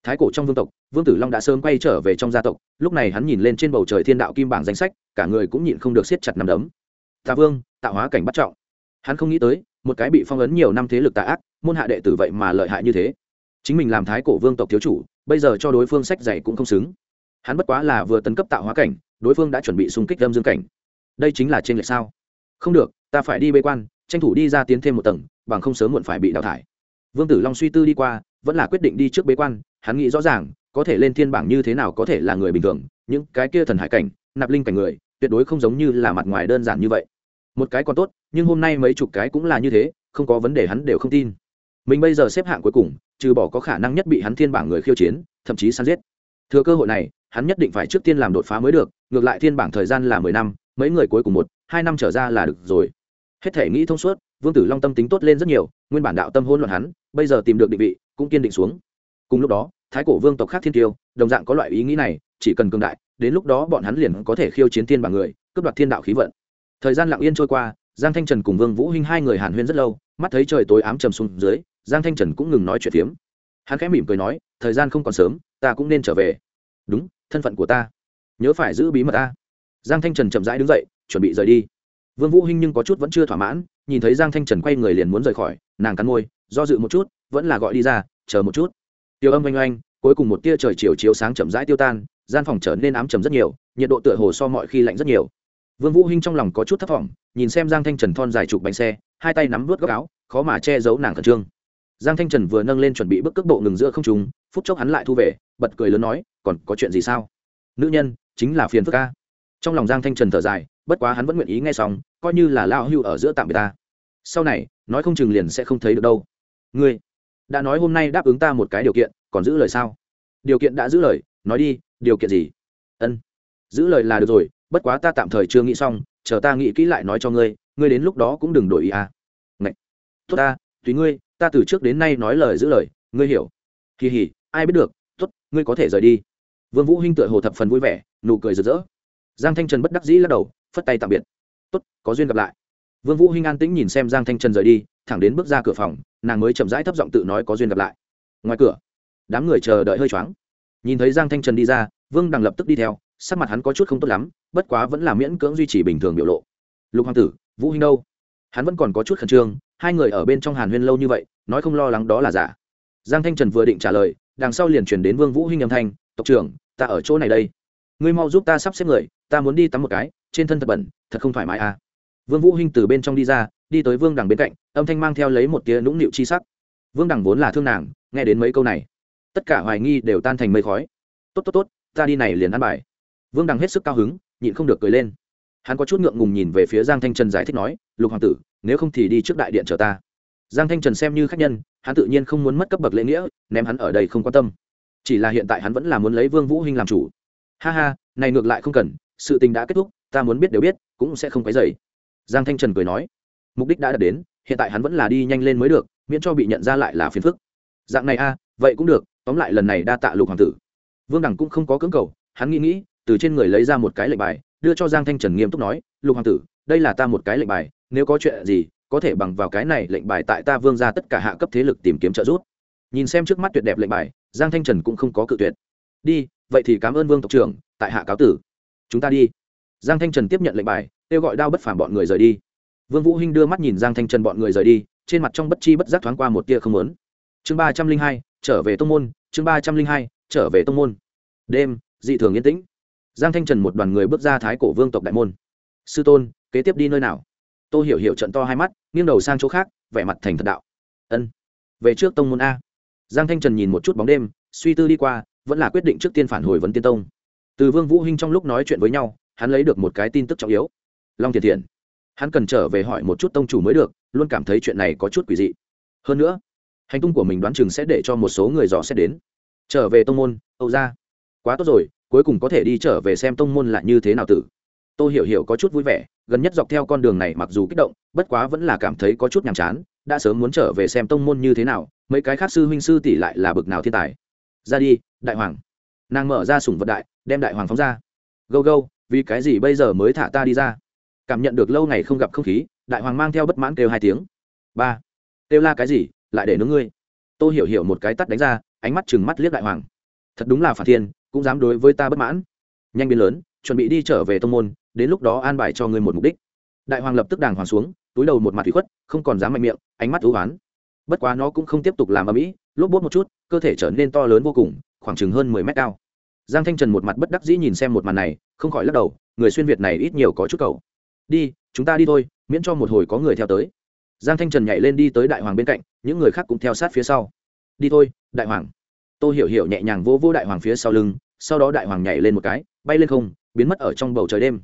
Thái cổ trong vương tộc, vương tử long đã sớm quay trở về trong gia tộc, lúc này hắn nhìn lên trên bầu trời thiên đạo kim bảng danh sách, cả người cũng nhịn không được siết chặt nằm đấm. Tà vương tạo hóa cảnh bắt trọng. Hắn không nghĩ tới, một cái bị phong ấn nhiều năm thế lực tà ác, môn hạ đệ tử vậy mà lợi hại như thế. Chính mình làm thái cổ vương tộc thiếu chủ, bây giờ cho đối phương sách dạy cũng không xứng. Hắn bất quá là vừa tấn cấp tạo hóa cảnh, đối phương đã chuẩn bị xung kích lâm dương cảnh. Đây chính là trên lệch sao? Không được, ta phải đi bê quan, tranh thủ đi ra tiến thêm một tầng, bằng không sớm muộn phải bị đào thải. Vương tử long suy tư đi qua vẫn là quyết định đi trước bế quan, hắn nghĩ rõ ràng, có thể lên thiên bảng như thế nào có thể là người bình thường, những cái kia thần hải cảnh, nạp linh cảnh người, tuyệt đối không giống như là mặt ngoài đơn giản như vậy. Một cái còn tốt, nhưng hôm nay mấy chục cái cũng là như thế, không có vấn đề hắn đều không tin. Mình bây giờ xếp hạng cuối cùng, trừ bỏ có khả năng nhất bị hắn thiên bảng người khiêu chiến, thậm chí săn giết. Thừa cơ hội này, hắn nhất định phải trước tiên làm đột phá mới được, ngược lại thiên bảng thời gian là mười năm, mấy người cuối cùng một, hai năm trở ra là được rồi. Hết thể nghĩ thông suốt, vương tử long tâm tính tốt lên rất nhiều, nguyên bản đạo tâm hôn luận hắn, bây giờ tìm được định vị cũng kiên định xuống. Cùng lúc đó, thái cổ vương tộc khác thiên tiêu, đồng dạng có loại ý nghĩ này, chỉ cần cường đại, đến lúc đó bọn hắn liền có thể khiêu chiến tiên bằng người, cướp đoạt thiên đạo khí vận. Thời gian lặng yên trôi qua, giang thanh trần cùng vương vũ hinh hai người hàn huyên rất lâu, mắt thấy trời tối ám trầm xuống dưới, giang thanh trần cũng ngừng nói chuyện phiếm. Hắn khẽ mỉm cười nói, thời gian không còn sớm, ta cũng nên trở về. Đúng, thân phận của ta. Nhớ phải giữ bí mật ta. Giang thanh trần chậm rãi đứng dậy, chuẩn bị rời đi. Vương vũ hinh nhưng có chút vẫn chưa thỏa mãn, nhìn thấy giang thanh trần quay người liền muốn rời khỏi, nàng cắn môi, do dự một chút vẫn là gọi đi ra, chờ một chút. Tiêu âm oanh oanh, cuối cùng một tia trời chiều chiếu sáng chậm rãi tiêu tan, gian phòng trở nên ám trầm rất nhiều, nhiệt độ tựa hồ so mọi khi lạnh rất nhiều. Vương vũ hinh trong lòng có chút thất vọng nhìn xem giang thanh trần thon dài chụp bánh xe, hai tay nắm vớt góc áo, khó mà che giấu nàng khẩn trương. Giang thanh trần vừa nâng lên chuẩn bị bước cước bộ ngừng giữa không trung, phút chốc hắn lại thu về, bật cười lớn nói, còn có chuyện gì sao? Nữ nhân, chính là phiền phức ca trong lòng giang thanh trần thở dài, bất quá hắn vẫn nguyện ý nghe xong, coi như là lao hưu ở giữa tạm biệt ta. Sau này, nói không chừng liền sẽ không thấy được đâu. Ngươi đã nói hôm nay đáp ứng ta một cái điều kiện, còn giữ lời sao? Điều kiện đã giữ lời, nói đi, điều kiện gì? Ân. Giữ lời là được rồi, bất quá ta tạm thời chưa nghĩ xong, chờ ta nghĩ kỹ lại nói cho ngươi ngươi đến lúc đó cũng đừng đổi ý à. Ngậy. tốt ta, tùy ngươi, ta từ trước đến nay nói lời giữ lời, ngươi hiểu. Kỳ hỉ, ai biết được, tốt, ngươi có thể rời đi. Vương vũ hinh tựa hồ thập phần vui vẻ, nụ cười rực rỡ. Giang thanh trần bất đắc dĩ lắc đầu, phất tay tạm biệt. Tốt, có duyên gặp lại. Vương vũ hinh an tĩnh nhìn xem giang thanh trần rời đi thẳng đến bước ra cửa phòng, nàng mới chậm rãi thấp giọng tự nói có duyên gặp lại. Ngoài cửa, đám người chờ đợi hơi choáng. Nhìn thấy giang thanh trần đi ra, vương đằng lập tức đi theo, sắc mặt hắn có chút không tốt lắm, bất quá vẫn là miễn cưỡng duy trì bình thường biểu lộ. Lục hoàng tử, vũ hinh đâu? Hắn vẫn còn có chút khẩn trương, hai người ở bên trong hàn huyên lâu như vậy, nói không lo lắng đó là giả. Giang thanh trần vừa định trả lời, đằng sau liền truyền đến vương vũ hinh âm thanh, tộc trưởng, ta ở chỗ này đây. Ngươi mau giúp ta sắp xếp người, ta muốn đi tắm một cái, trên thân thật bẩn, thật không thoải mái à. Vương vũ hinh từ bên trong đi ra đi tới vương đằng bên cạnh, âm thanh mang theo lấy một tia nũng nịu chi sắc. Vương đằng vốn là thương nàng, nghe đến mấy câu này, tất cả hoài nghi đều tan thành mây khói. Tốt tốt tốt, ta đi này liền ăn bài. Vương đằng hết sức cao hứng, nhịn không được cười lên. Hắn có chút ngượng ngùng nhìn về phía giang thanh trần giải thích nói, lục hoàng tử, nếu không thì đi trước đại điện chờ ta. Giang thanh trần xem như khách nhân, hắn tự nhiên không muốn mất cấp bậc lễ nghĩa, ném hắn ở đây không quan tâm. Chỉ là hiện tại hắn vẫn là muốn lấy vương vũ hinh làm chủ. Ha ha, này ngược lại không cần, sự tình đã kết thúc, ta muốn biết đều biết, cũng sẽ không quấy dày giang thanh trần cười nói mục đích đã đạt đến, hiện tại hắn vẫn là đi nhanh lên mới được, miễn cho bị nhận ra lại là phiền phức. Dạng này a, vậy cũng được, tóm lại lần này đa tạ lục hoàng tử. Vương đẳng cũng không có cưỡng cầu, hắn nghĩ nghĩ, từ trên người lấy ra một cái lệnh bài, đưa cho giang thanh trần nghiêm túc nói, lục hoàng tử, đây là ta một cái lệnh bài, nếu có chuyện gì, có thể bằng vào cái này lệnh bài tại ta vương ra tất cả hạ cấp thế lực tìm kiếm trợ giúp. Nhìn xem trước mắt tuyệt đẹp lệnh bài, giang thanh trần cũng không có cự tuyệt. Đi, vậy thì cảm ơn vương tộc trưởng, tại hạ cáo tử. Chúng ta đi. Giang thanh trần tiếp nhận lệnh bài, kêu gọi đao bất phản bọn người rời đi vương vũ hinh đưa mắt nhìn giang thanh trần bọn người rời đi, trên mặt trong bất chi bất giác thoáng qua một tia không muốn. Chương ba trăm linh hai, trở về tông môn, chương ba trăm linh hai, trở về tông môn. Đêm, dị thường yên tĩnh. Giang thanh trần một đoàn người bước ra thái cổ vương tộc đại môn. Sư tôn, kế tiếp đi nơi nào? Tô hiểu hiểu trận to hai mắt, nghiêng đầu sang chỗ khác, vẻ mặt thành thật đạo. Ân, về trước tông môn a. Giang thanh trần nhìn một chút bóng đêm, suy tư đi qua, vẫn là quyết định trước tiên phản hồi vấn tiên tông. Từ vương vũ hinh trong lúc nói chuyện với nhau, hắn lấy được một cái tin tức trọng yếu. Long thiền thiền hắn cần trở về hỏi một chút tông chủ mới được, luôn cảm thấy chuyện này có chút quỷ dị. Hơn nữa, hành tung của mình đoán chừng sẽ để cho một số người dò xét đến. Trở về tông môn, âu ra quá tốt rồi, cuối cùng có thể đi trở về xem tông môn là như thế nào tử. Tôi hiểu hiểu có chút vui vẻ, gần nhất dọc theo con đường này mặc dù kích động, bất quá vẫn là cảm thấy có chút nhàm chán, đã sớm muốn trở về xem tông môn như thế nào, mấy cái khác sư huynh sư tỷ lại là bực nào thiên tài. Ra đi, đại hoàng. Nàng mở ra sủng vật đại, đem đại hoàng phóng ra. Gâu gâu, vì cái gì bây giờ mới thả ta đi ra? Cảm nhận được lâu ngày không gặp không khí, đại hoàng mang theo bất mãn kêu hai tiếng. Ba. Kêu la cái gì, lại để nướng ngươi? Tôi hiểu hiểu một cái tắt đánh ra, ánh mắt chừng mắt liếc đại hoàng. Thật đúng là phản thiên, cũng dám đối với ta bất mãn. Nhanh biến lớn, chuẩn bị đi trở về tông môn, đến lúc đó an bài cho ngươi một mục đích. Đại hoàng lập tức đàng hoàng xuống, túi đầu một mặt thủy khuất, không còn dám mạnh miệng, ánh mắt thú oán bất quá nó cũng không tiếp tục làm ở mỹ lốp bốt một chút, cơ thể trở nên to lớn vô cùng, khoảng chừng hơn mười mét cao. Giang thanh trần một mặt bất đắc dĩ nhìn xem một màn này, không khỏi lắc đầu, người xuyên việt này ít nhiều có chút cầu đi, chúng ta đi thôi, miễn cho một hồi có người theo tới. Giang thanh trần nhảy lên đi tới đại hoàng bên cạnh, những người khác cũng theo sát phía sau. Đi thôi, đại hoàng. T ô hiểu hiểu nhẹ nhàng vỗ vỗ đại hoàng phía sau lưng, sau đó đại hoàng nhảy lên một cái, bay lên không, biến mất ở trong bầu trời đêm.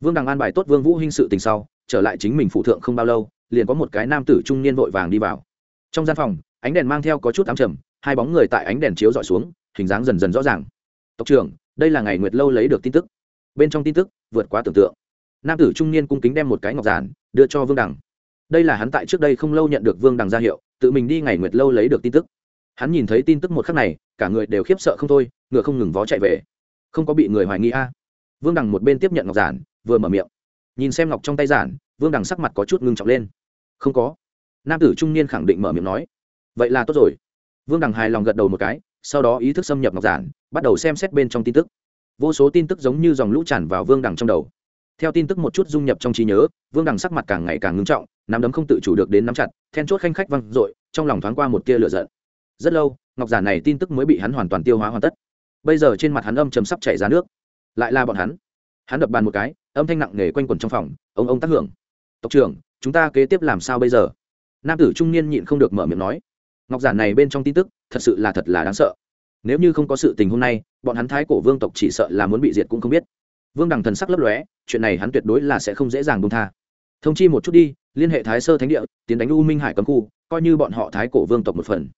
Vương đằng an bài tốt vương vũ hinh sự tình sau, trở lại chính mình phụ thượng không bao lâu, liền có một cái nam tử trung niên vội vàng đi vào. Trong gian phòng, ánh đèn mang theo có chút ám trầm, hai bóng người tại ánh đèn chiếu dọi xuống, hình dáng dần dần rõ ràng. Tộc trưởng, đây là ngày nguyệt lâu lấy được tin tức. Bên trong tin tức, vượt quá tưởng tượng nam tử trung niên cung kính đem một cái ngọc giản đưa cho vương đằng. Đây là hắn tại trước đây không lâu nhận được vương đằng ra hiệu, tự mình đi ngày nguyệt lâu lấy được tin tức. Hắn nhìn thấy tin tức một khắc này, cả người đều khiếp sợ không thôi, ngựa không ngừng vó chạy về. Không có bị người hoài nghi a. Vương đằng một bên tiếp nhận ngọc giản, vừa mở miệng. Nhìn xem ngọc trong tay giản, vương đằng sắc mặt có chút ngưng trọng lên. Không có. Nam tử trung niên khẳng định mở miệng nói. Vậy là tốt rồi. Vương đằng hài lòng gật đầu một cái, sau đó ý thức xâm nhập ngọc giản, bắt đầu xem xét bên trong tin tức. Vô số tin tức giống như dòng lũ tràn vào vương đằng trong đầu theo tin tức một chút dung nhập trong trí nhớ, vương đằng sắc mặt càng ngày càng ngưng trọng, nắm đấm không tự chủ được đến nắm chặt, then chốt khanh khách văng r ộ i trong lòng thoáng qua một tia lửa giận. Rất lâu, ngọc giản này tin tức mới bị hắn hoàn toàn tiêu hóa hoàn tất. Bây giờ trên mặt hắn âm chầm sắp chảy ra nước. Lại là bọn hắn. Hắn đập bàn một cái, âm thanh nặng nề quanh quẩn trong phòng, ông ông tác hưởng. Tộc trưởng, chúng ta kế tiếp làm sao bây giờ? Nam tử trung niên nhịn không được mở miệng nói. Ngọc giản này bên trong tin tức, thật sự là thật là đáng sợ. Nếu như không có sự tình hôm nay, bọn hắn thái cổ vương tộc chỉ sợ là muốn bị diệt cũng không biết vương đằng thần sắc lấp lóe, chuyện này hắn tuyệt đối là sẽ không dễ dàng bông tha. Thông chi một chút đi, liên hệ thái sơ thánh địa, tiến đánh u minh hải cấm khu, coi như bọn họ thái cổ vương tộc một phần.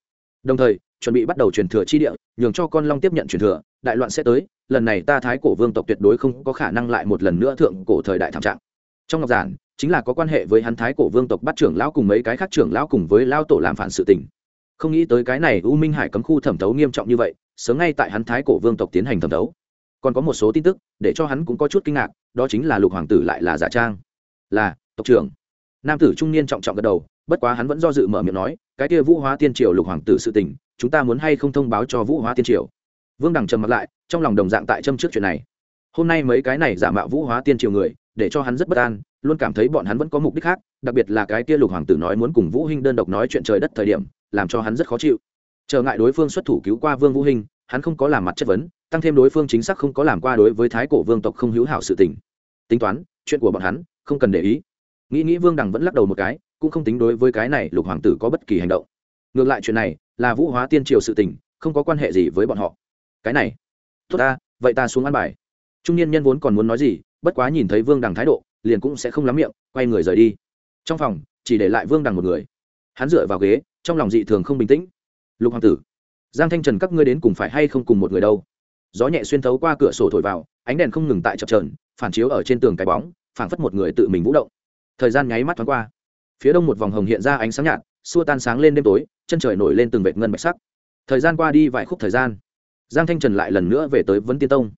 Đồng thời, chuẩn bị bắt đầu truyền thừa chi địa, nhường cho con long tiếp nhận truyền thừa, đại loạn sẽ tới, lần này ta thái cổ vương tộc tuyệt đối không có khả năng lại một lần nữa thượng cổ thời đại thảm trạng. Trong ngọc giản, chính là có quan hệ với hắn thái cổ vương tộc bắt trưởng lão cùng mấy cái khác trưởng lão cùng với lao tổ làm phản sự tình. Không nghĩ tới cái này u minh hải cấm khu thẩm thấu nghiêm trọng như vậy, sớm ngay tại hắn thái cổ vương tộc tiến hành thẩm thấu còn có một số tin tức để cho hắn cũng có chút kinh ngạc, đó chính là lục hoàng tử lại là giả trang. Là, tộc trưởng. Nam tử trung niên trọng trọng gật đầu, bất quá hắn vẫn do dự mở miệng nói, cái kia vũ hóa tiên triều lục hoàng tử sự tình, chúng ta muốn hay không thông báo cho vũ hóa tiên triều? Vương đằng trầm mặt lại, trong lòng đồng dạng tại châm trước chuyện này. Hôm nay mấy cái này giả mạo vũ hóa tiên triều người, để cho hắn rất bất an, luôn cảm thấy bọn hắn vẫn có mục đích khác, đặc biệt là cái kia lục hoàng tử nói muốn cùng vũ hinh đơn độc nói chuyện trời đất thời điểm, làm cho hắn rất khó chịu. Chờ ngại đối phương xuất thủ cứu qua vương vũ hinh, hắn không có làm mặt chất vấn tăng thêm đối phương chính xác không có làm qua đối với thái cổ vương tộc không hữu hảo sự tình. Tính toán, chuyện của bọn hắn, không cần để ý. Nghĩ nghĩ vương đằng vẫn lắc đầu một cái, cũng không tính đối với cái này lục hoàng tử có bất kỳ hành động. Ngược lại chuyện này, là vũ hóa tiên triều sự tình, không có quan hệ gì với bọn họ. Cái này, tốt ta, vậy ta xuống ăn bài. Trung niên nhân vốn còn muốn nói gì, bất quá nhìn thấy vương đằng thái độ, liền cũng sẽ không lắm miệng, quay người rời đi. Trong phòng, chỉ để lại vương đằng một người. Hắn dựa vào ghế, trong lòng dị thường không bình tĩnh. Lục hoàng tử, giang thanh trần các ngươi đến cùng phải hay không cùng một người đâu? Gió nhẹ xuyên thấu qua cửa sổ thổi vào, ánh đèn không ngừng tại chập trờn phản chiếu ở trên tường cái bóng, phảng phất một người tự mình vũ động. Thời gian nháy mắt thoáng qua. Phía đông một vòng hồng hiện ra ánh sáng nhạt, xua tan sáng lên đêm tối, chân trời nổi lên từng vệt ngân bạch sắc. Thời gian qua đi vài khúc thời gian, giang thanh trần lại lần nữa về tới vấn tiên tông.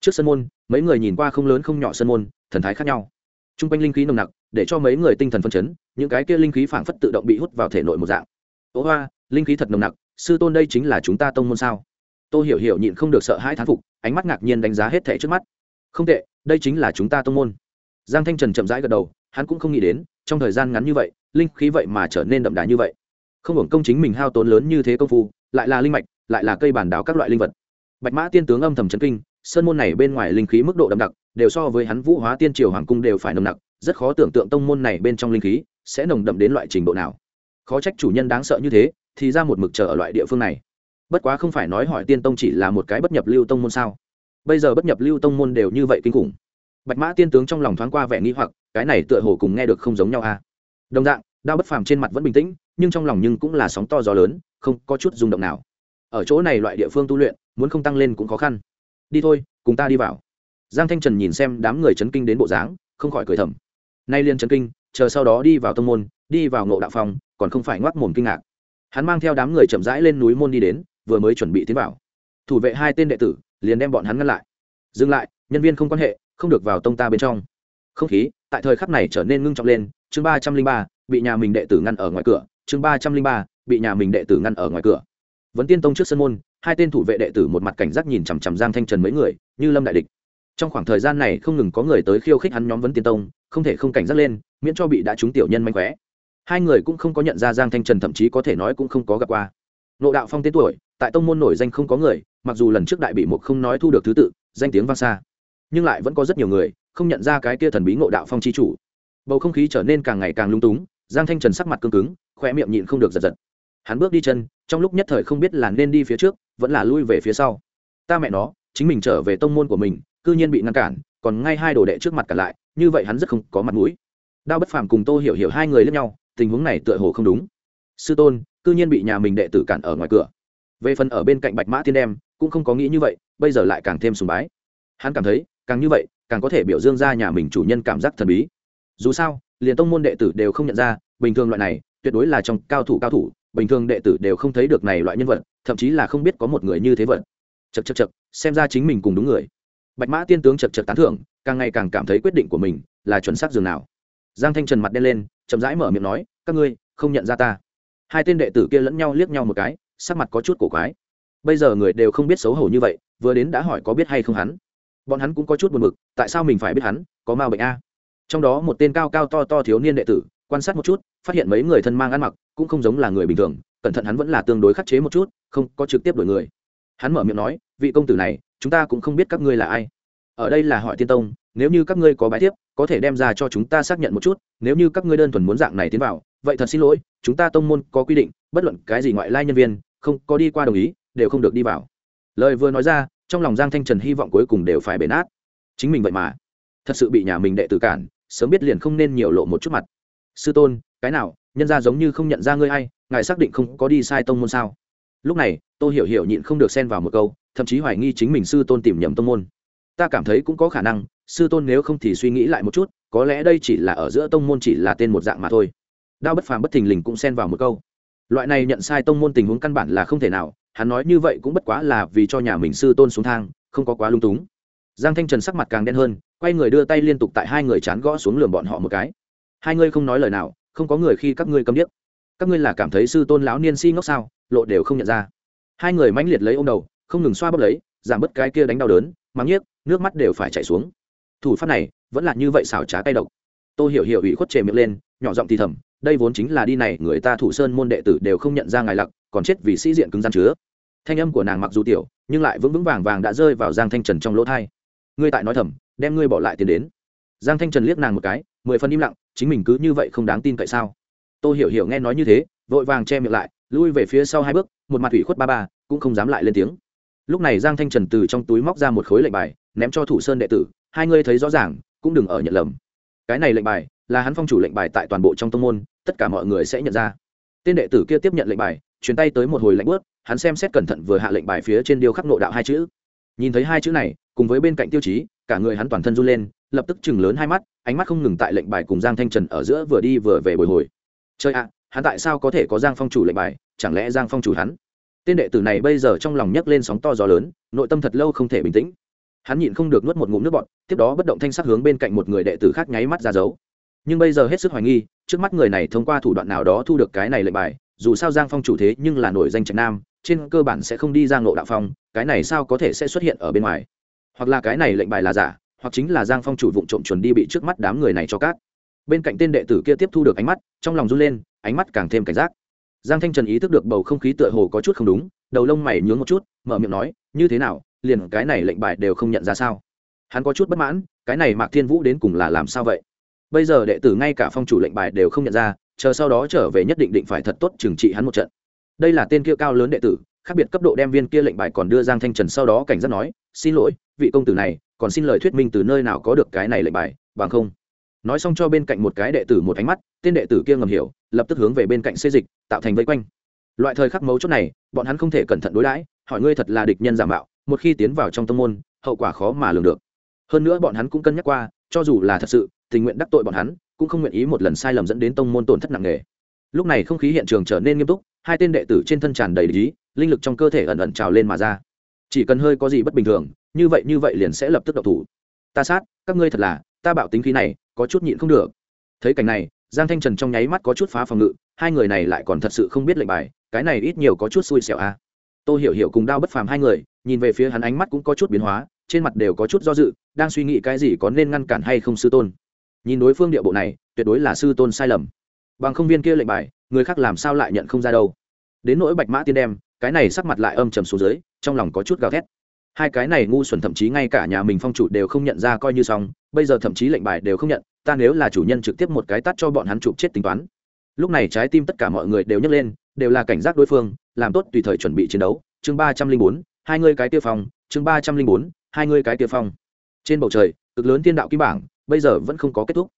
Trước sân môn, mấy người nhìn qua không lớn không nhỏ sân môn, thần thái khác nhau. T r u n g quanh linh khí nồng nặc, để cho mấy người tinh thần phân chấn, những cái kia linh khí phảng phất tự động bị hút vào thể nội một dạng. Ố hoa linh khí thật nồng nặc, sư tôn đây chính là chúng ta tông môn sao? T ô hiểu hiểu nhịn không được sợ hai thán phục, ánh mắt ngạc nhiên đánh giá hết thẻ trước mắt. Không tệ, đây chính là chúng ta tông môn. Giang thanh trần chậm rãi gật đầu, hắn cũng không nghĩ đến, trong thời gian ngắn như vậy, linh khí vậy mà trở nên đậm đà như vậy. Không hưởng công chính mình hao tốn lớn như thế công phu, lại là linh mạch, lại là cây bản đào các loại linh vật. Bạch mã tiên tướng âm thầm chấn kinh, sơn môn này bên ngoài linh khí mức độ đậm đặc, đều so với hắn vũ hóa tiên triều hoàng cung đều phải nồng nặc, rất khó tưởng tượng tông môn này bên trong linh khí sẽ nồng đậm đến loại trình độ nào. Khó trách chủ nhân đáng sợ như thế, thì ra một mực chờ ở loại địa phương này bất quá không phải nói hỏi tiên tông chỉ là một cái bất nhập lưu tông môn sao? Bây giờ bất nhập lưu tông môn đều như vậy kinh khủng. Bạch mã tiên tướng trong lòng thoáng qua vẻ nghi hoặc, cái này tựa hồ cùng nghe được không giống nhau à? Đồng dạng, đao bất phàm trên mặt vẫn bình tĩnh, nhưng trong lòng nhưng cũng là sóng to gió lớn, không có chút rung động nào. Ở chỗ này loại địa phương tu luyện, muốn không tăng lên cũng khó khăn. Đi thôi, cùng ta đi vào. Giang thanh trần nhìn xem đám người chấn kinh đến bộ dáng, không khỏi cười thầm. Nay liên chấn kinh, chờ sau đó đi vào tông môn, đi vào ngộ đạo phòng, còn không phải ngoác mồm kinh ngạc. Hắn mang theo đám người chậm rãi lên núi môn đi đến vừa mới chuẩn bị tiến vào. Thủ vệ hai tên đệ tử liền đem bọn hắn ngăn lại. Dừng lại, nhân viên không quan hệ, không được vào tông ta bên trong. Không khí tại thời khắc này trở nên ngưng trọng lên, chương ba trăm linh ba, bị nhà mình đệ tử ngăn ở ngoài cửa, chương ba trăm linh ba, bị nhà mình đệ tử ngăn ở ngoài cửa. Vẫn tiên tông trước sân môn, hai tên thủ vệ đệ tử một mặt cảnh giác nhìn chằm chằm giang thanh trần mấy người, như lâm đại địch. Trong khoảng thời gian này không ngừng có người tới khiêu khích hắn nhóm vấn tiên tông, không thể không cảnh giác lên, miễn cho bị đã trúng tiểu nhân manh khóe. Hai người cũng không có nhận ra giang thanh trần thậm chí có thể nói cũng không có gặp qua nộ đạo phong tên tuổi, tại tông môn nổi danh không có người, mặc dù lần trước đại bị một không nói thu được thứ tự, danh tiếng vang xa, nhưng lại vẫn có rất nhiều người không nhận ra cái kia thần bí ngộ đạo phong chi chủ. Bầu không khí trở nên càng ngày càng lung túng, giang thanh trần sắc mặt cương cứng khoe miệng nhịn không được giật giật. Hắn bước đi chân, trong lúc nhất thời không biết là nên đi phía trước, vẫn là lui về phía sau. Ta mẹ nó, chính mình trở về tông môn của mình, cư nhiên bị ngăn cản, còn ngay hai đồ đệ trước mặt cả lại, như vậy hắn rất không có mặt mũi. Đao bất phàm cùng tô hiểu hiểu hai người lẫn nhau, tình huống này tựa hồ không đúng sư tôn, cư nhiên bị nhà mình đệ tử cản ở ngoài cửa. Về phần ở bên cạnh bạch mã Thiên đem, cũng không có nghĩ như vậy, bây giờ lại càng thêm sùng bái. Hắn cảm thấy, càng như vậy, càng có thể biểu dương ra nhà mình chủ nhân cảm giác thần bí. Dù sao, liền tông môn đệ tử đều không nhận ra, bình thường loại này, tuyệt đối là trong cao thủ cao thủ, bình thường đệ tử đều không thấy được này loại nhân vật, thậm chí là không biết có một người như thế vật. Chật chật chật xem ra chính mình cùng đúng người. Bạch mã tiên tướng chật chật tán thưởng, càng ngày càng cảm thấy quyết định của mình là chuẩn xác dường nào. Giang thanh trần mặt đen lên, chậm rãi mở miệng nói, các ngươi, không nhận ra ta hai tên đệ tử kia lẫn nhau liếc nhau một cái, sắc mặt có chút cổ quái. Bây giờ người đều không biết xấu hổ như vậy, vừa đến đã hỏi có biết hay không hắn. Bọn hắn cũng có chút buồn bực, tại sao mình phải biết hắn, có ma bệnh a? Trong đó một tên cao cao to to thiếu niên đệ tử, quan sát một chút, phát hiện mấy người thân mang ăn mặc cũng không giống là người bình thường, cẩn thận hắn vẫn là tương đối khắc chế một chút, không có trực tiếp đổi người. Hắn mở miệng nói, vị công tử này, chúng ta cũng không biết các ngươi là ai. Ở đây là hỏi tiên tông, nếu như các ngươi có bài tiếp có thể đem ra cho chúng ta xác nhận một chút, nếu như các ngươi đơn thuần muốn dạng này tiến vào vậy thật xin lỗi, chúng ta tông môn có quy định, bất luận cái gì ngoại lai nhân viên, không có đi qua đồng ý, đều không được đi vào. Lời vừa nói ra, trong lòng giang thanh trần hy vọng cuối cùng đều phải bể nát chính mình vậy mà. Thật sự bị nhà mình đệ tử cản, sớm biết liền không nên nhiều lộ một chút mặt. Sư tôn, cái nào, nhân ra giống như không nhận ra ngươi hay ngài xác định không có đi sai tông môn sao? Lúc này tôi hiểu hiểu nhịn không được xen vào một câu, thậm chí hoài nghi chính mình sư tôn tìm nhầm tông môn. Ta cảm thấy cũng có khả năng, sư tôn nếu không thì suy nghĩ lại một chút, có lẽ đây chỉ là ở giữa tông môn chỉ là tên một dạng mà thôi đao bất phàm bất thình lình cũng xen vào một câu. Loại này nhận sai tông môn tình huống căn bản là không thể nào, hắn nói như vậy cũng bất quá là vì cho nhà mình sư tôn xuống thang, không có quá lung túng. Giang thanh trần sắc mặt càng đen hơn, quay người đưa tay liên tục tại hai người chán gõ xuống lườm bọn họ một cái. Hai ngươi không nói lời nào, không có người khi các ngươi câm điếc. Các ngươi là cảm thấy sư tôn lão niên si ngốc sao, lộ đều không nhận ra. Hai người mãnh liệt lấy ô m đầu, không ngừng xoa bóp lấy, giảm bớt cái kia đánh đau đớn, mắng nhiếc, nước mắt đều phải chảy xuống. Thủ pháp này vẫn là như vậy xảo trá tay độc. Tôi hiểu hiểu ủy khuất trề miệng lên, nhỏ giọng thì thầm đây vốn chính là đi này, người ta thủ sơn môn đệ tử đều không nhận ra ngài lặc, còn chết vì sĩ diện cứng gian chứa. Thanh âm của nàng mặc dù tiểu, nhưng lại vững vững vàng vàng đã rơi vào giang thanh trần trong lỗ thai ngươi tại nói thầm, đem ngươi bỏ lại tiền đến. Giang thanh trần liếc nàng một cái, mười phần im lặng, chính mình cứ như vậy không đáng tin cậy sao? Tôi hiểu hiểu nghe nói như thế, vội vàng che miệng lại, lui về phía sau hai bước, một mặt ủy khuất ba ba, cũng không dám lại lên tiếng. Lúc này giang thanh trần từ trong túi móc ra một khối lệnh bài, ném cho thủ sơn đệ tử, hai ngươi thấy rõ ràng, cũng đừng ở nhận lầm. Cái này lệnh bài là hắn phong chủ lệnh bài tại toàn bộ trong tông môn tất cả mọi người sẽ nhận ra. Tên đệ tử kia tiếp nhận lệnh bài chuyển tay tới một hồi lạnh bớt hắn xem xét cẩn thận vừa hạ lệnh bài phía trên điêu khắc nộ đạo hai chữ. Nhìn thấy hai chữ này, cùng với bên cạnh tiêu chí, cả người hắn toàn thân run lên, lập tức chừng lớn hai mắt, ánh mắt không ngừng tại lệnh bài cùng giang thanh trần ở giữa vừa đi vừa về bồi hồi. Chơi ạ, hắn tại sao có thể có giang phong chủ lệnh bài? Chẳng lẽ giang phong chủ hắn? Tên đệ tử này bây giờ trong lòng nhấc lên sóng to gió lớn, nội tâm thật lâu không thể bình tĩnh. Hắn nhịn không được nuốt một ngụm nước bọt, tiếp đó bất động thanh sắc hướng bên cạnh một người đệ tử khác nháy mắt ra dấu nhưng bây giờ hết sức hoài nghi, trước mắt người này thông qua thủ đoạn nào đó thu được cái này lệnh bài, dù sao giang phong chủ thế nhưng là nổi danh trạch nam, trên cơ bản sẽ không đi giang lộ đạo phong, cái này sao có thể sẽ xuất hiện ở bên ngoài? Hoặc là cái này lệnh bài là giả, hoặc chính là giang phong chủ vụ trộm chuẩn đi bị trước mắt đám người này cho cát. Bên cạnh tên đệ tử kia tiếp thu được ánh mắt, trong lòng run lên, ánh mắt càng thêm cảnh giác. Giang thanh trần ý thức được bầu không khí tựa hồ có chút không đúng, đầu lông mày nhướng một chút, mở miệng nói, như thế nào, liền cái này lệnh bài đều không nhận ra sao? Hắn có chút bất mãn, cái này mạc thiên vũ đến cùng là làm sao vậy? Bây giờ đệ tử ngay cả phong chủ lệnh bài đều không nhận ra, chờ sau đó trở về nhất định định phải thật tốt trừng trị hắn một trận. Đây là tên kia cao lớn đệ tử, khác biệt cấp độ đem viên kia lệnh bài còn đưa giang thanh trần sau đó cảnh giác nói, xin lỗi, vị công tử này, còn xin lời thuyết minh từ nơi nào có được cái này lệnh bài, bằng không? Nói xong cho bên cạnh một cái đệ tử một ánh mắt, tên đệ tử kia ngầm hiểu, lập tức hướng về bên cạnh xê dịch, tạo thành vây quanh. Loại thời khắc mấu chốt này, bọn hắn không thể cẩn thận đối đãi, hỏi ngươi thật là địch nhân giả mạo, một khi tiến vào trong tâm môn, hậu quả khó mà lường được. Hơn nữa bọn hắn cũng cân nhắc qua, cho dù là thật sự tình nguyện đắc tội bọn hắn, cũng không nguyện ý một lần sai lầm dẫn đến tông môn tổn thất nặng nề. Lúc này không khí hiện trường trở nên nghiêm túc, hai tên đệ tử trên thân tràn đầy lý linh lực trong cơ thể ẩn ẩn trào lên mà ra. Chỉ cần hơi có gì bất bình thường, như vậy như vậy liền sẽ lập tức độc thủ. Ta sát, các ngươi thật là, ta bảo tính khí này, có chút nhịn không được. Thấy cảnh này, giang thanh trần trong nháy mắt có chút phá phòng ngự, hai người này lại còn thật sự không biết lệnh bài, cái này ít nhiều có chút xui xẻo a à. tôi hiểu hiểu cùng đao bất phàm hai người, nhìn về phía hắn ánh mắt cũng có chút biến hóa, trên mặt đều có chút do dự, đang suy nghĩ cái gì có nên ngăn cản hay không sư tôn nhìn đối phương địa bộ này, tuyệt đối là sư tôn sai lầm. Bằng không viên kia lệnh bài, người khác làm sao lại nhận không ra đâu. Đến nỗi bạch mã tiên đem, cái này sắc mặt lại âm trầm xuống dưới, trong lòng có chút gào thét. Hai cái này ngu xuẩn thậm chí ngay cả nhà mình phong chủ đều không nhận ra coi như xong, bây giờ thậm chí lệnh bài đều không nhận, ta nếu là chủ nhân trực tiếp một cái tắt cho bọn hắn chụp chết tính toán. Lúc này trái tim tất cả mọi người đều nhấc lên, đều là cảnh giác đối phương, làm tốt tùy thời chuẩn bị chiến đấu. Chương ba trăm linh bốn, hai ngươi cái tiêu phong, chương ba trăm linh bốn, hai ngươi cái tiêu phong. Trên bầu trời, cực lớn tiên đạo kim bảng bây giờ vẫn không có kết thúc.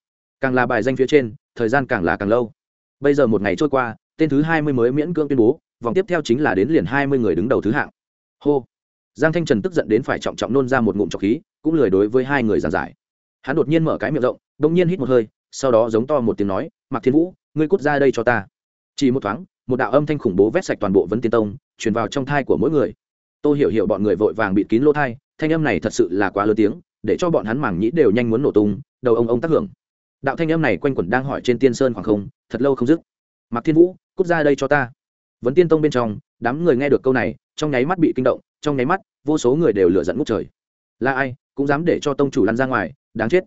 Càng là bài danh phía trên, thời gian càng là càng lâu. Bây giờ một ngày trôi qua, tên thứ hai mươi mới miễn cưỡng tuyên bố, vòng tiếp theo chính là đến liền hai mươi người đứng đầu thứ hạng. Hô. Giang thanh trần tức giận đến phải trọng trọng nôn ra một ngụm trọc khí, cũng lười đối với hai người giàn giải. Hắn đột nhiên mở cái miệng rộng đ ỗ n g nhiên hít một hơi, sau đó giống to một tiếng nói mặc thiên vũ, ngươi cút ra đây cho ta. Chỉ một thoáng, một đạo âm thanh khủng bố vét sạch toàn bộ vấn tiên tông, truyền vào trong thai của mỗi người. Tôi hiểu hiểu bọn người vội vàng bịt kín lỗ thai, thanh âm này thật sự là quá lớn tiếng để cho bọn hắn mảng nhĩ đều nhanh muốn nổ tung, đầu ông ông tác hưởng. Đạo thanh âm này quanh quẩn đang hỏi trên tiên sơn khoảng không, thật lâu không dứt. Mặc thiên vũ, cút ra đây cho ta. Vấn tiên tông bên trong, đám người nghe được câu này, trong nháy mắt bị kinh động, trong nháy mắt, vô số người đều lựa dẫn ngút trời. Là ai, cũng dám để cho tông chủ lăn ra ngoài, đáng chết.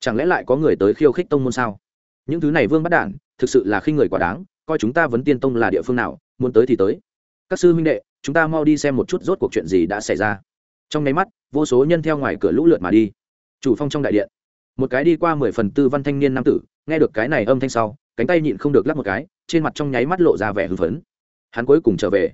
Chẳng lẽ lại có người tới khiêu khích tông môn sao? Những thứ này vương bắt đản thực sự là khi người quả đáng, coi chúng ta vấn tiên tông là địa phương nào, muốn tới thì tới. Các sư huynh đệ, chúng ta mau đi xem một chút rốt cuộc chuyện gì đã xảy ra trong nháy mắt, vô số nhân theo ngoài cửa lũ lượt mà đi. Chủ phong trong đại điện. Một cái đi qua mười phần tư văn thanh niên nam tử, nghe được cái này âm thanh sau, cánh tay nhịn không được lắp một cái, trên mặt trong nháy mắt lộ ra vẻ hưng phấn. Hắn cuối cùng trở về.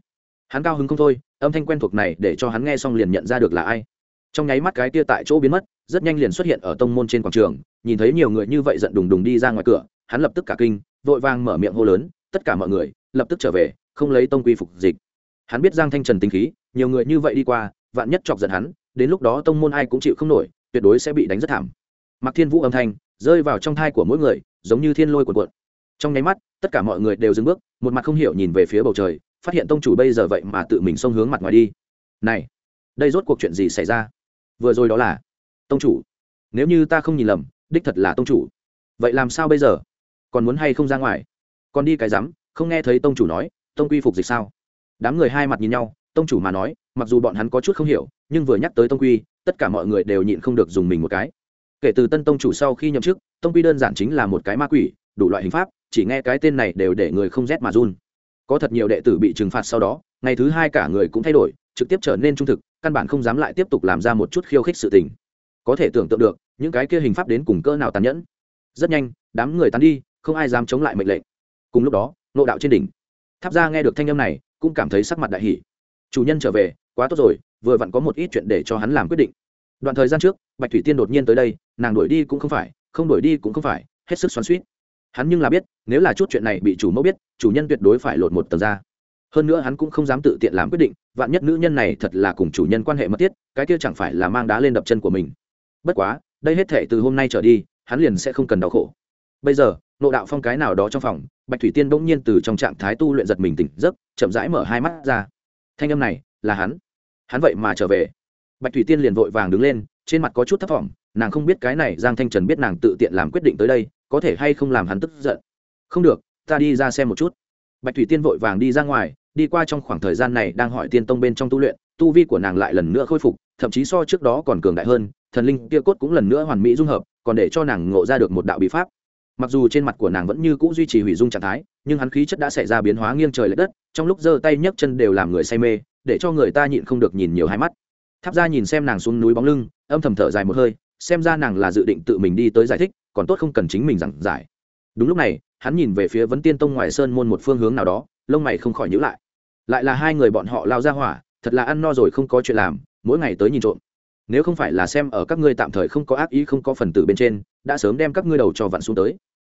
Hắn cao hứng không thôi, âm thanh quen thuộc này để cho hắn nghe xong liền nhận ra được là ai. Trong nháy mắt cái tia tại chỗ biến mất, rất nhanh liền xuất hiện ở tông môn trên quảng trường, nhìn thấy nhiều người như vậy giận đùng đùng đi ra ngoài cửa, hắn lập tức cả kinh, vội vàng mở miệng hô lớn, tất cả mọi người, lập tức trở về, không lấy tông quy phục dịch. Hắn biết giang thanh trần tính khí, nhiều người như vậy đi qua vạn nhất chọc giận hắn, đến lúc đó tông môn ai cũng chịu không nổi, tuyệt đối sẽ bị đánh rất thảm. Mặc thiên vũ âm thanh rơi vào trong thai của mỗi người, giống như thiên lôi cuộn cuộn. Trong nháy mắt, tất cả mọi người đều dừng bước, một mặt không hiểu nhìn về phía bầu trời, phát hiện tông chủ bây giờ vậy mà tự mình xông hướng mặt ngoài đi. Này, đây rốt cuộc chuyện gì xảy ra? Vừa rồi đó là tông chủ. Nếu như ta không nhìn lầm, đích thật là tông chủ. Vậy làm sao bây giờ? Còn muốn hay không ra ngoài? Còn đi cái rắm, không nghe thấy tông chủ nói, tông quy phục dịch sao? Đám người hai mặt nhìn nhau tông chủ mà nói, mặc dù bọn hắn có chút không hiểu, nhưng vừa nhắc tới tông quy, tất cả mọi người đều nhịn không được dùng mình một cái. Kể từ tân tông chủ sau khi nhậm chức, tông quy đơn giản chính là một cái ma quỷ, đủ loại hình pháp, chỉ nghe cái tên này đều để người không rét mà run. Có thật nhiều đệ tử bị trừng phạt sau đó, ngày thứ hai cả người cũng thay đổi, trực tiếp trở nên trung thực, căn bản không dám lại tiếp tục làm ra một chút khiêu khích sự tình. Có thể tưởng tượng được, những cái kia hình pháp đến cùng cỡ nào tàn nhẫn. Rất nhanh, đám người tán đi, không ai dám chống lại mệnh lệnh. Cùng lúc đó, nộ đạo trên đỉnh. Tháp ra nghe được thanh âm này, cũng cảm thấy sắc mặt đại hỷ chủ nhân trở về, quá tốt rồi, vừa vặn có một ít chuyện để cho hắn làm quyết định. Đoạn thời gian trước, bạch thủy tiên đột nhiên tới đây, nàng đuổi đi cũng không phải, không đuổi đi cũng không phải, hết sức xoắn suýt hắn nhưng là biết, nếu là chút chuyện này bị chủ mẫu biết, chủ nhân tuyệt đối phải lột một tầng ra. Hơn nữa hắn cũng không dám tự tiện làm quyết định, vạn nhất nữ nhân này thật là cùng chủ nhân quan hệ mất thiết, cái kia chẳng phải là mang đá lên đập chân của mình. Bất quá, đây hết thể từ hôm nay trở đi, hắn liền sẽ không cần đau khổ. Bây giờ, nộ đạo phong cái nào đó trong phòng, bạch thủy tiên bỗng nhiên từ trong trạng thái tu luyện giật mình tỉnh giấc, chậm rãi mở hai mắt ra thanh âm này là hắn. Hắn vậy mà trở về. Bạch thủy tiên liền vội vàng đứng lên, trên mặt có chút thấp t nàng không biết cái này giang thanh trần biết nàng tự tiện làm quyết định tới đây, có thể hay không làm hắn tức giận. Không được, ta đi ra xem một chút. Bạch thủy tiên vội vàng đi ra ngoài, đi qua trong khoảng thời gian này đang hỏi tiên tông bên trong tu luyện, tu vi của nàng lại lần nữa khôi phục, thậm chí so trước đó còn cường đại hơn, thần linh kia cốt cũng lần nữa hoàn mỹ dung hợp, còn để cho nàng ngộ ra được một đạo bí pháp mặc dù trên mặt của nàng vẫn như c ũ duy trì hủy dung trạng thái, nhưng hắn khí chất đã xảy ra biến hóa nghiêng trời l ệ đất, trong lúc giơ tay nhấc chân đều làm người say mê, để cho người ta nhịn không được nhìn nhiều hai mắt. Tháp ra nhìn xem nàng xuống núi bóng lưng, âm thầm thở dài một hơi, xem ra nàng là dự định tự mình đi tới giải thích, còn tốt không cần chính mình giảng giải. Đúng lúc này, hắn nhìn về phía vấn tiên tông ngoài sơn môn một phương hướng nào đó, lông mày không khỏi nhữ lại. Lại là hai người bọn họ lao ra hỏa, thật là ăn no rồi không có chuyện làm, mỗi ngày tới nhìn trộm nếu không phải là xem ở các ngươi tạm thời không có ác ý không có phần tử bên trên, đã sớm đem các ngươi đầu cho vặn xuống tới.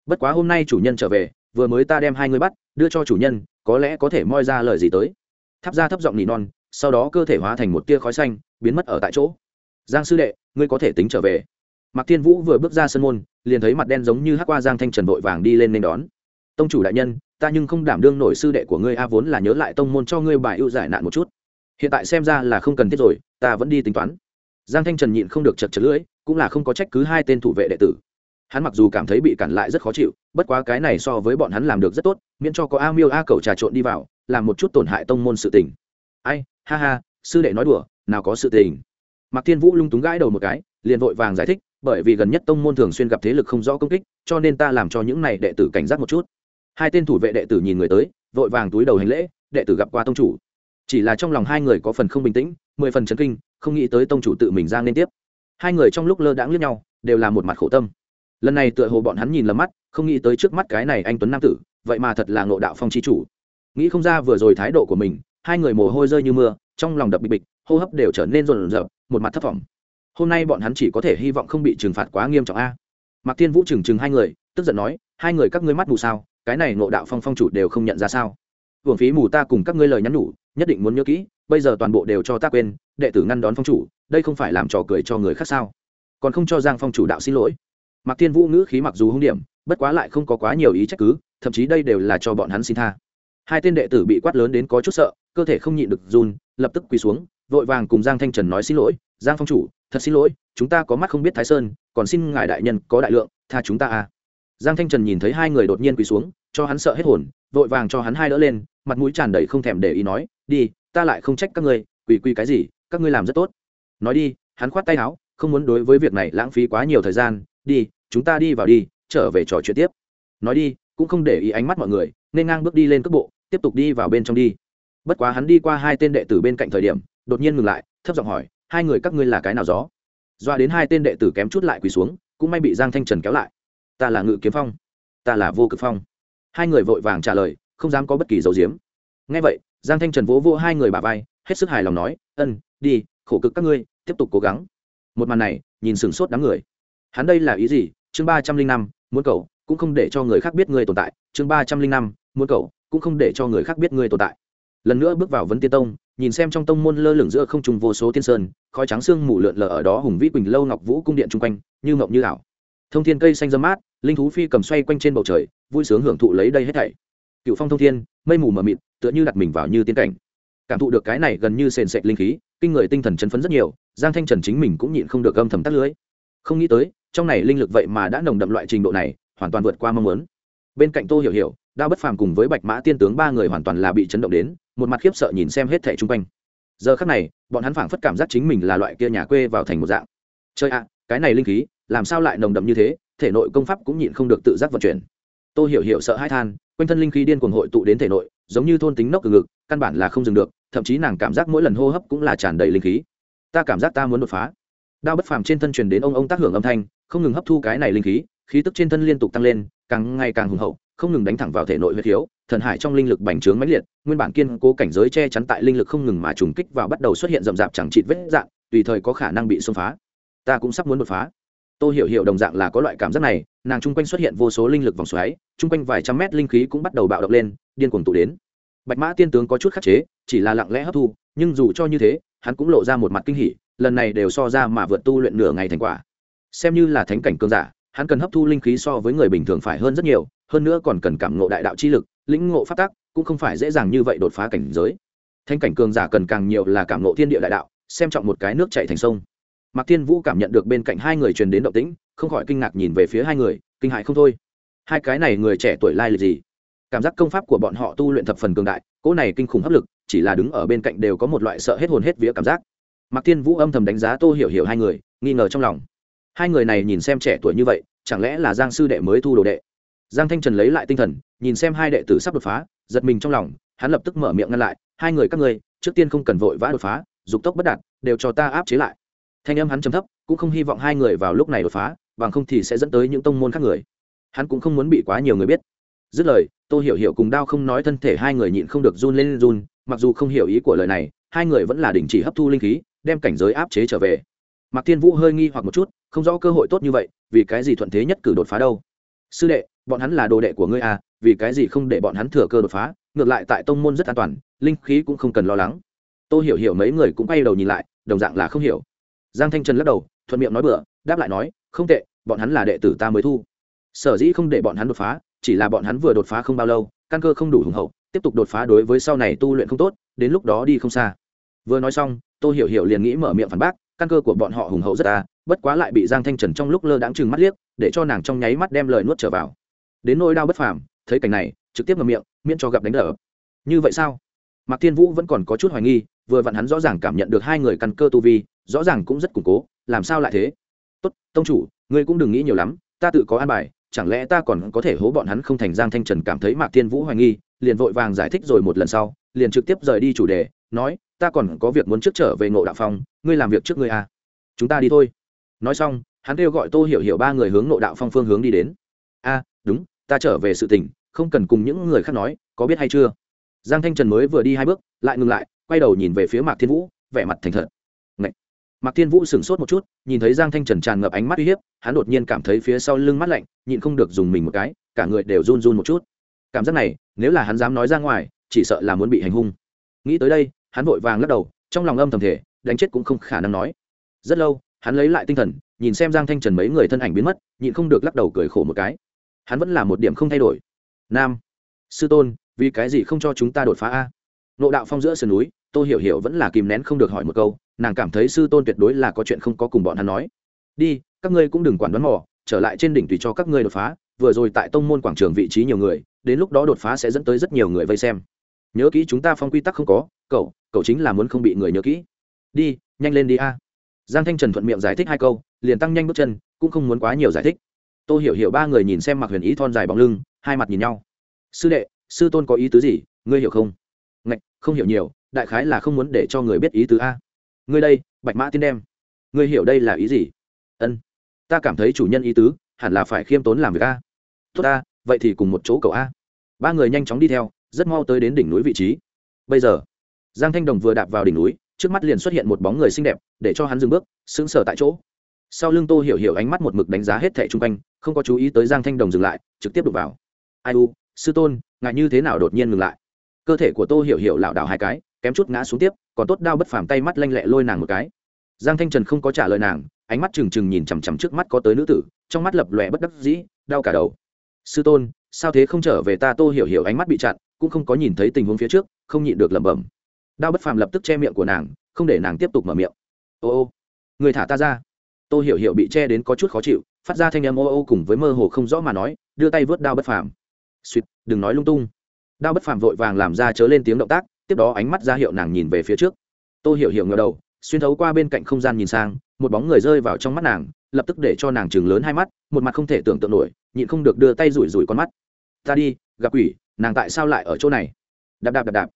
Bất quá hôm nay chủ nhân trở về, vừa mới ta đem hai ngươi bắt, đưa cho chủ nhân, có lẽ có thể moi ra lời gì tới. Thắp ra thấp giọng nỉ non, sau đó cơ thể hóa thành một tia khói xanh, biến mất ở tại chỗ. Giang sư đệ, ngươi có thể tính trở về. Mạc thiên vũ vừa bước ra sân môn, liền thấy mặt đen giống như hắc qua giang thanh trần vội vàng đi lên nên đón. Tông chủ đại nhân, ta nhưng không đảm đương nổi sư đệ của ngươi a, vốn là nhớ lại tông môn cho ngươi bài ưu giải nạn một chút. Hiện tại xem ra là không cần thiết rồi, ta vẫn đi tính toán giang thanh trần nhịn không được chật chật lưỡi, cũng là không có trách cứ hai tên thủ vệ đệ tử. Hắn mặc dù cảm thấy bị cản lại rất khó chịu, bất quá cái này so với bọn hắn làm được rất tốt, miễn cho có a miêu a cầu trà trộn đi vào, làm một chút tổn hại tông môn sự tình. Ai, ha ha, sư đệ nói đùa, nào có sự tình. Mạc thiên vũ lung túng gãi đầu một cái, liền vội vàng giải thích, bởi vì gần nhất tông môn thường xuyên gặp thế lực không rõ công kích, cho nên ta làm cho những này đệ tử cảnh giác một chút. Hai tên thủ vệ đệ tử nhìn người tới, vội vàng túi đầu hành lễ, đệ tử gặp qua tông chủ. Chỉ là trong lòng hai người có phần không bình tĩnh, mười phần chấn kinh không nghĩ tới tông chủ tự mình ra liên tiếp. Hai người trong lúc lơ đãng lướt nhau, đều là một mặt khổ tâm. Lần này tựa hồ bọn hắn nhìn lầm mắt, không nghĩ tới trước mắt cái này anh tuấn nam tử, vậy mà thật là ngộ đạo phong chi chủ. Nghĩ không ra vừa rồi thái độ của mình, hai người mồ hôi rơi như mưa, trong lòng đập bịch bịch, hô hấp đều trở nên rộn rợp một mặt thất vọng. hôm nay bọn hắn chỉ có thể hy vọng không bị trừng phạt quá nghiêm trọng a. Mạc thiên vũ trừng trừng hai người, tức giận nói, hai người các ngươi mắt mù sao, cái này ngộ đạo phong phong chủ đều không nhận ra sao. Hưởng phí mù ta cùng các ngươi lời nhắn nhủ, nhất định muốn nhớ kỹ bây giờ toàn bộ đều cho ta quên, đệ tử ngăn đón phong chủ, đây không phải làm trò cười cho người khác sao? Còn không cho giang phong chủ đạo xin lỗi. Mạc thiên vũ ngữ khí mặc dù hung điểm, bất quá lại không có quá nhiều ý trách cứ, thậm chí đây đều là cho bọn hắn xin tha. Hai tên đệ tử bị quát lớn đến có chút sợ, cơ thể không nhịn được run, lập tức quỳ xuống, vội vàng cùng giang thanh trần nói xin lỗi, giang phong chủ, thật xin lỗi, chúng ta có mắt không biết thái sơn, còn xin ngài đại nhân có đại lượng, tha chúng ta à. Giang thanh trần nhìn thấy hai người đột nhiên quỳ xuống, cho hắn sợ hết hồn, vội vàng cho hắn hai đỡ lên, mặt mũi tràn đầy không thèm để ý nói, đi ta lại không trách các ngươi quỳ quỳ cái gì, các ngươi làm rất tốt. Nói đi, hắn khoát tay áo, không muốn đối với việc này lãng phí quá nhiều thời gian, đi, chúng ta đi vào đi, trở về trò chuyện tiếp. Nói đi, cũng không để ý ánh mắt mọi người, nên ngang bước đi lên cước bộ, tiếp tục đi vào bên trong đi. Bất quá hắn đi qua hai tên đệ tử bên cạnh thời điểm, đột nhiên ngừng lại, thấp giọng hỏi, hai người các ngươi là cái nào gió? Doa đến hai tên đệ tử kém chút lại quỳ xuống, cũng may bị giang thanh trần kéo lại. Ta là ngự kiếm phong, ta là vô cực phong. Hai người vội vàng trả lời, không dám có bất kỳ dấu diếm. Ngay vậy giang thanh trần vỗ vỗ hai người bà vai, hết sức hài lòng nói, ân, đi, khổ cực các ngươi, tiếp tục cố gắng. Một màn này, nhìn sửng sốt đám người. Hắn đây là ý gì? Chương ba trăm linh năm, muốn cầu, cũng không để cho người khác biết ngươi tồn tại. Chương ba trăm linh năm, muốn cầu, cũng không để cho người khác biết ngươi tồn tại. Lần nữa bước vào vấn tiên tông, nhìn xem trong tông môn lơ lửng giữa không trùng vô số tiên sơn, khói trắng sương mù lượn lờ ở đó hùng vĩ quỳnh lâu ngọc vũ cung điện chung quanh, như ngọc như ảo. Thông thiên cây xanh dâm mát, linh thú phi cầm xoay quanh trên bầu trời, vui sướng hưởng thụ lấy đây hết thảy. Cựu phong thông thiên, mây mù mờ mịt tựa như đặt mình vào như tiên cảnh. Cảm thụ được cái này gần như sền sệt linh khí, kinh người tinh thần chấn phấn rất nhiều, giang thanh trần chính mình cũng nhịn không được âm thầm tắt lưới. Không nghĩ tới, trong này linh lực vậy mà đã nồng đậm loại trình độ này, hoàn toàn vượt qua mong muốn. Bên cạnh tô hiểu hiểu, đao bất phàm cùng với bạch mã tiên tướng ba người hoàn toàn là bị chấn động đến, một mặt khiếp sợ nhìn xem hết thẻ chung quanh. Giờ khắc này, bọn hắn phảng phất cảm giác chính mình là loại kia nhà quê vào thành một dạng. Chơi ạ, cái này linh khí, làm sao lại nồng đậm như thế, thể nội công pháp cũng nhịn không được tự giác vận chuyển. Tô hiểu hiểu sợ hãi than, quanh thân linh khí điên cuồng hội tụ đến thể nội giống như thôn tính nốc từ ngực, căn bản là không dừng được, thậm chí nàng cảm giác mỗi lần hô hấp cũng là tràn đầy linh khí. Ta cảm giác ta muốn đột phá. Đao bất phàm trên thân truyền đến ông ông tác hưởng âm thanh, không ngừng hấp thu cái này linh khí khí tức trên thân liên tục tăng lên, càng ngày càng hùng hậu, không ngừng đánh thẳng vào thể nội huyết thiếu, thần hải trong linh lực bành trướng mãnh liệt, nguyên bản kiên cố cảnh giới che chắn tại linh lực không ngừng mà trùng kích vào bắt đầu xuất hiện rậm rạp chẳng chịt vết dạng, tùy thời có khả năng bị xông phá. Ta cũng sắp muốn đột phá. Tôi hiểu hiểu đồng dạng là có loại cảm giác này, nàng chung quanh xuất hiện vô số linh lực vòng xoáy, chung quanh vài trăm mét linh khí cũng bắt đầu bạo động lên điên cuồng tụ đến. Bạch mã tiên tướng có chút khắc chế, chỉ là lặng lẽ hấp thu, nhưng dù cho như thế, hắn cũng lộ ra một mặt kinh hỉ, lần này đều so ra mà vượt tu luyện nửa ngày thành quả. Xem như là thánh cảnh cường giả, hắn cần hấp thu linh khí so với người bình thường phải hơn rất nhiều, hơn nữa còn cần cảm ngộ đại đạo chi lực, lĩnh ngộ phát tác cũng không phải dễ dàng như vậy đột phá cảnh giới. Thanh cảnh cường giả cần càng nhiều là cảm ngộ thiên địa đại đạo, xem trọng một cái nước chạy thành sông. Mạc thiên vũ cảm nhận được bên cạnh hai người truyền đến động tĩnh, không khỏi kinh ngạc nhìn về phía hai người, kinh hại không thôi. Hai cái này người trẻ tuổi lai lịch gì? Cảm giác công pháp của bọn họ tu luyện thập phần cường đại, cỗ này kinh khủng hấp lực, chỉ là đứng ở bên cạnh đều có một loại sợ hết hồn hết vía cảm giác. Mạc thiên vũ âm thầm đánh giá tô hiểu hiểu hai người, nghi ngờ trong lòng. Hai người này nhìn xem trẻ tuổi như vậy, chẳng lẽ là giang sư đệ mới thu đồ đệ? Giang thanh trần lấy lại tinh thần, nhìn xem hai đệ tử sắp đột phá, giật mình trong lòng, hắn lập tức mở miệng ngăn lại, hai người các ngươi, trước tiên không cần vội vã đột phá, dục tốc bất đạt, đều cho ta áp chế lại. Thanh âm hắn trầm thấp, cũng không hy vọng hai người vào lúc này đột phá, bằng không thì sẽ dẫn tới những tông môn khác người. Hắn cũng không muốn bị quá nhiều người biết. Dứt lời Tô hiểu hiểu cùng đao không nói thân thể hai người nhịn không được run lên run, mặc dù không hiểu ý của lời này, hai người vẫn là đình chỉ hấp thu linh khí, đem cảnh giới áp chế trở về. Mạc thiên vũ hơi nghi hoặc một chút, không rõ cơ hội tốt như vậy, vì cái gì thuận thế nhất cử đột phá đâu? Sư đệ, bọn hắn là đồ đệ của ngươi à vì cái gì không để bọn hắn thừa cơ đột phá, ngược lại tại tông môn rất an toàn, linh khí cũng không cần lo lắng. Tôi hiểu hiểu mấy người cũng quay đầu nhìn lại, đồng dạng là không hiểu. Giang thanh trần lắc đầu, thuận miệng nói bừa, đáp lại nói, không tệ, bọn hắn là đệ tử ta mới thu. Sở dĩ không để bọn hắn đột phá chỉ là bọn hắn vừa đột phá không bao lâu, căn cơ không đủ hùng hậu, tiếp tục đột phá đối với sau này tu luyện không tốt, đến lúc đó đi không xa. Vừa nói xong tôi hiểu hiểu liền nghĩ mở miệng phản bác, căn cơ của bọn họ hùng hậu rất ta bất quá lại bị giang thanh trần trong lúc lơ đáng chừng mắt liếc, để cho nàng trong nháy mắt đem lời nuốt trở vào. Đến nỗi đau bất phàm, thấy cảnh này, trực tiếp ngậm miệng, miễn cho gặp đánh đỡ. Như vậy sao? Mạc thiên vũ vẫn còn có chút hoài nghi, vừa vặn hắn rõ ràng cảm nhận được hai người căn cơ tu vi, rõ ràng cũng rất củng cố, làm sao lại thế? Tốt, tông chủ, ngươi cũng đừng nghĩ nhiều lắm, ta tự có an bài chẳng lẽ ta còn có thể hố bọn hắn không thành giang thanh trần cảm thấy mạc thiên vũ hoài nghi, liền vội vàng giải thích rồi một lần sau, liền trực tiếp rời đi chủ đề, nói, ta còn có việc muốn trước trở về ngộ đạo phong, ngươi làm việc trước ngươi à. chúng ta đi thôi. Nói xong, hắn kêu gọi tô hiểu hiểu ba người hướng ngộ đạo phong phương hướng đi đến. A, đúng, ta trở về sự tình, không cần cùng những người khác nói, có biết hay chưa? Giang thanh trần mới vừa đi hai bước, lại ngừng lại, quay đầu nhìn về phía mạc thiên vũ, vẻ mặt thành thật mạc thiên vũ sửng sốt một chút, nhìn thấy giang thanh trần tràn ngập ánh mắt uy hiếp, hắn đột nhiên cảm thấy phía sau lưng mắt lạnh, nhịn không được dùng mình một cái, cả người đều run run một chút. Cảm giác này, nếu là hắn dám nói ra ngoài, chỉ sợ là muốn bị hành hung. Nghĩ tới đây, hắn vội vàng lắc đầu, trong lòng âm thầm thể đánh chết cũng không khả năng nói. Rất lâu, hắn lấy lại tinh thần, nhìn xem giang thanh trần mấy người thân ảnh biến mất, nhịn không được lắc đầu cười khổ một cái. Hắn vẫn là một điểm không thay đổi. Nam, sư tôn, vì cái gì không cho chúng ta đột phá a? Nộ đạo phong giữa sườn núi, tô hiểu hiểu vẫn là kìm nén không được hỏi một câu nàng cảm thấy sư tôn tuyệt đối là có chuyện không có cùng bọn hắn nói. Đi, các ngươi cũng đừng quản đoán mò, trở lại trên đỉnh tùy cho các ngươi đột phá, vừa rồi tại tông môn quảng trường vị trí nhiều người, đến lúc đó đột phá sẽ dẫn tới rất nhiều người vây xem. Nhớ kỹ chúng ta phong quy tắc không có, cậu cậu chính là muốn không bị người nhớ kỹ. Đi, nhanh lên đi a. Giang thanh trần thuận miệng giải thích hai câu, liền tăng nhanh bước chân, cũng không muốn quá nhiều giải thích. Tôi hiểu hiểu ba người nhìn xem mặc huyền ý thon dài bóng lưng, hai mặt nhìn nhau. Sư đệ, sư tôn có ý tứ gì, ngươi hiểu không? Ngạch, không hiểu nhiều, đại khái là không muốn để cho người biết ý tứ a ngươi đây, bạch mã tiên đem. Ngươi hiểu đây là ý gì? Ân. Ta cảm thấy chủ nhân ý tứ, hẳn là phải khiêm tốn làm việc a. Tốt ta, vậy thì cùng một chỗ cậu a. Ba người nhanh chóng đi theo, rất mau tới đến đỉnh núi vị trí. Bây giờ, giang thanh đồng vừa đạp vào đỉnh núi, trước mắt liền xuất hiện một bóng người xinh đẹp, để cho hắn dừng bước, sững sờ tại chỗ. Sau lưng tô hiểu hiểu ánh mắt một mực đánh giá hết thẻ chung quanh, không có chú ý tới giang thanh đồng dừng lại, trực tiếp đục vào. Ai u, sư tôn ngại như thế nào đột nhiên ngừng lại? Cơ thể của tô hiểu hiểu lảo đảo hai cái kém chút ngã xuống tiếp, còn tốt đao bất phàm tay mắt lanh lẹ lôi nàng một cái. Giang thanh trần không có trả lời nàng, ánh mắt trừng trừng nhìn chằm chằm trước mắt có tới nữ tử, trong mắt lập lòe bất đắc dĩ, đau cả đầu. Sư tôn, sao thế không trở về ta tô hiểu hiểu ánh mắt bị chặn, cũng không có nhìn thấy tình huống phía trước, không nhịn được lẩm bẩm. Đao bất phàm lập tức che miệng của nàng, không để nàng tiếp tục mở miệng. Ô ô, người thả ta ra. Tô hiểu hiểu bị che đến có chút khó chịu, phát ra thanh âm ô ô cùng với mơ hồ không rõ mà nói, đưa tay vớt đao bất phàm. Suýt, đừng nói lung tung. Đao bất phàm vội vàng làm ra chớ lên tiếng động tác tiếp đó ánh mắt ra hiệu nàng nhìn về phía trước. Tô hiểu hiểu ngờ đầu, xuyên thấu qua bên cạnh không gian nhìn sang, một bóng người rơi vào trong mắt nàng, lập tức để cho nàng chừng lớn hai mắt, một mặt không thể tưởng tượng nổi, nhịn không được đưa tay rủi rủi con mắt. Ta đi, gặp quỷ, nàng tại sao lại ở chỗ này? Đạp đạp đạp đạp.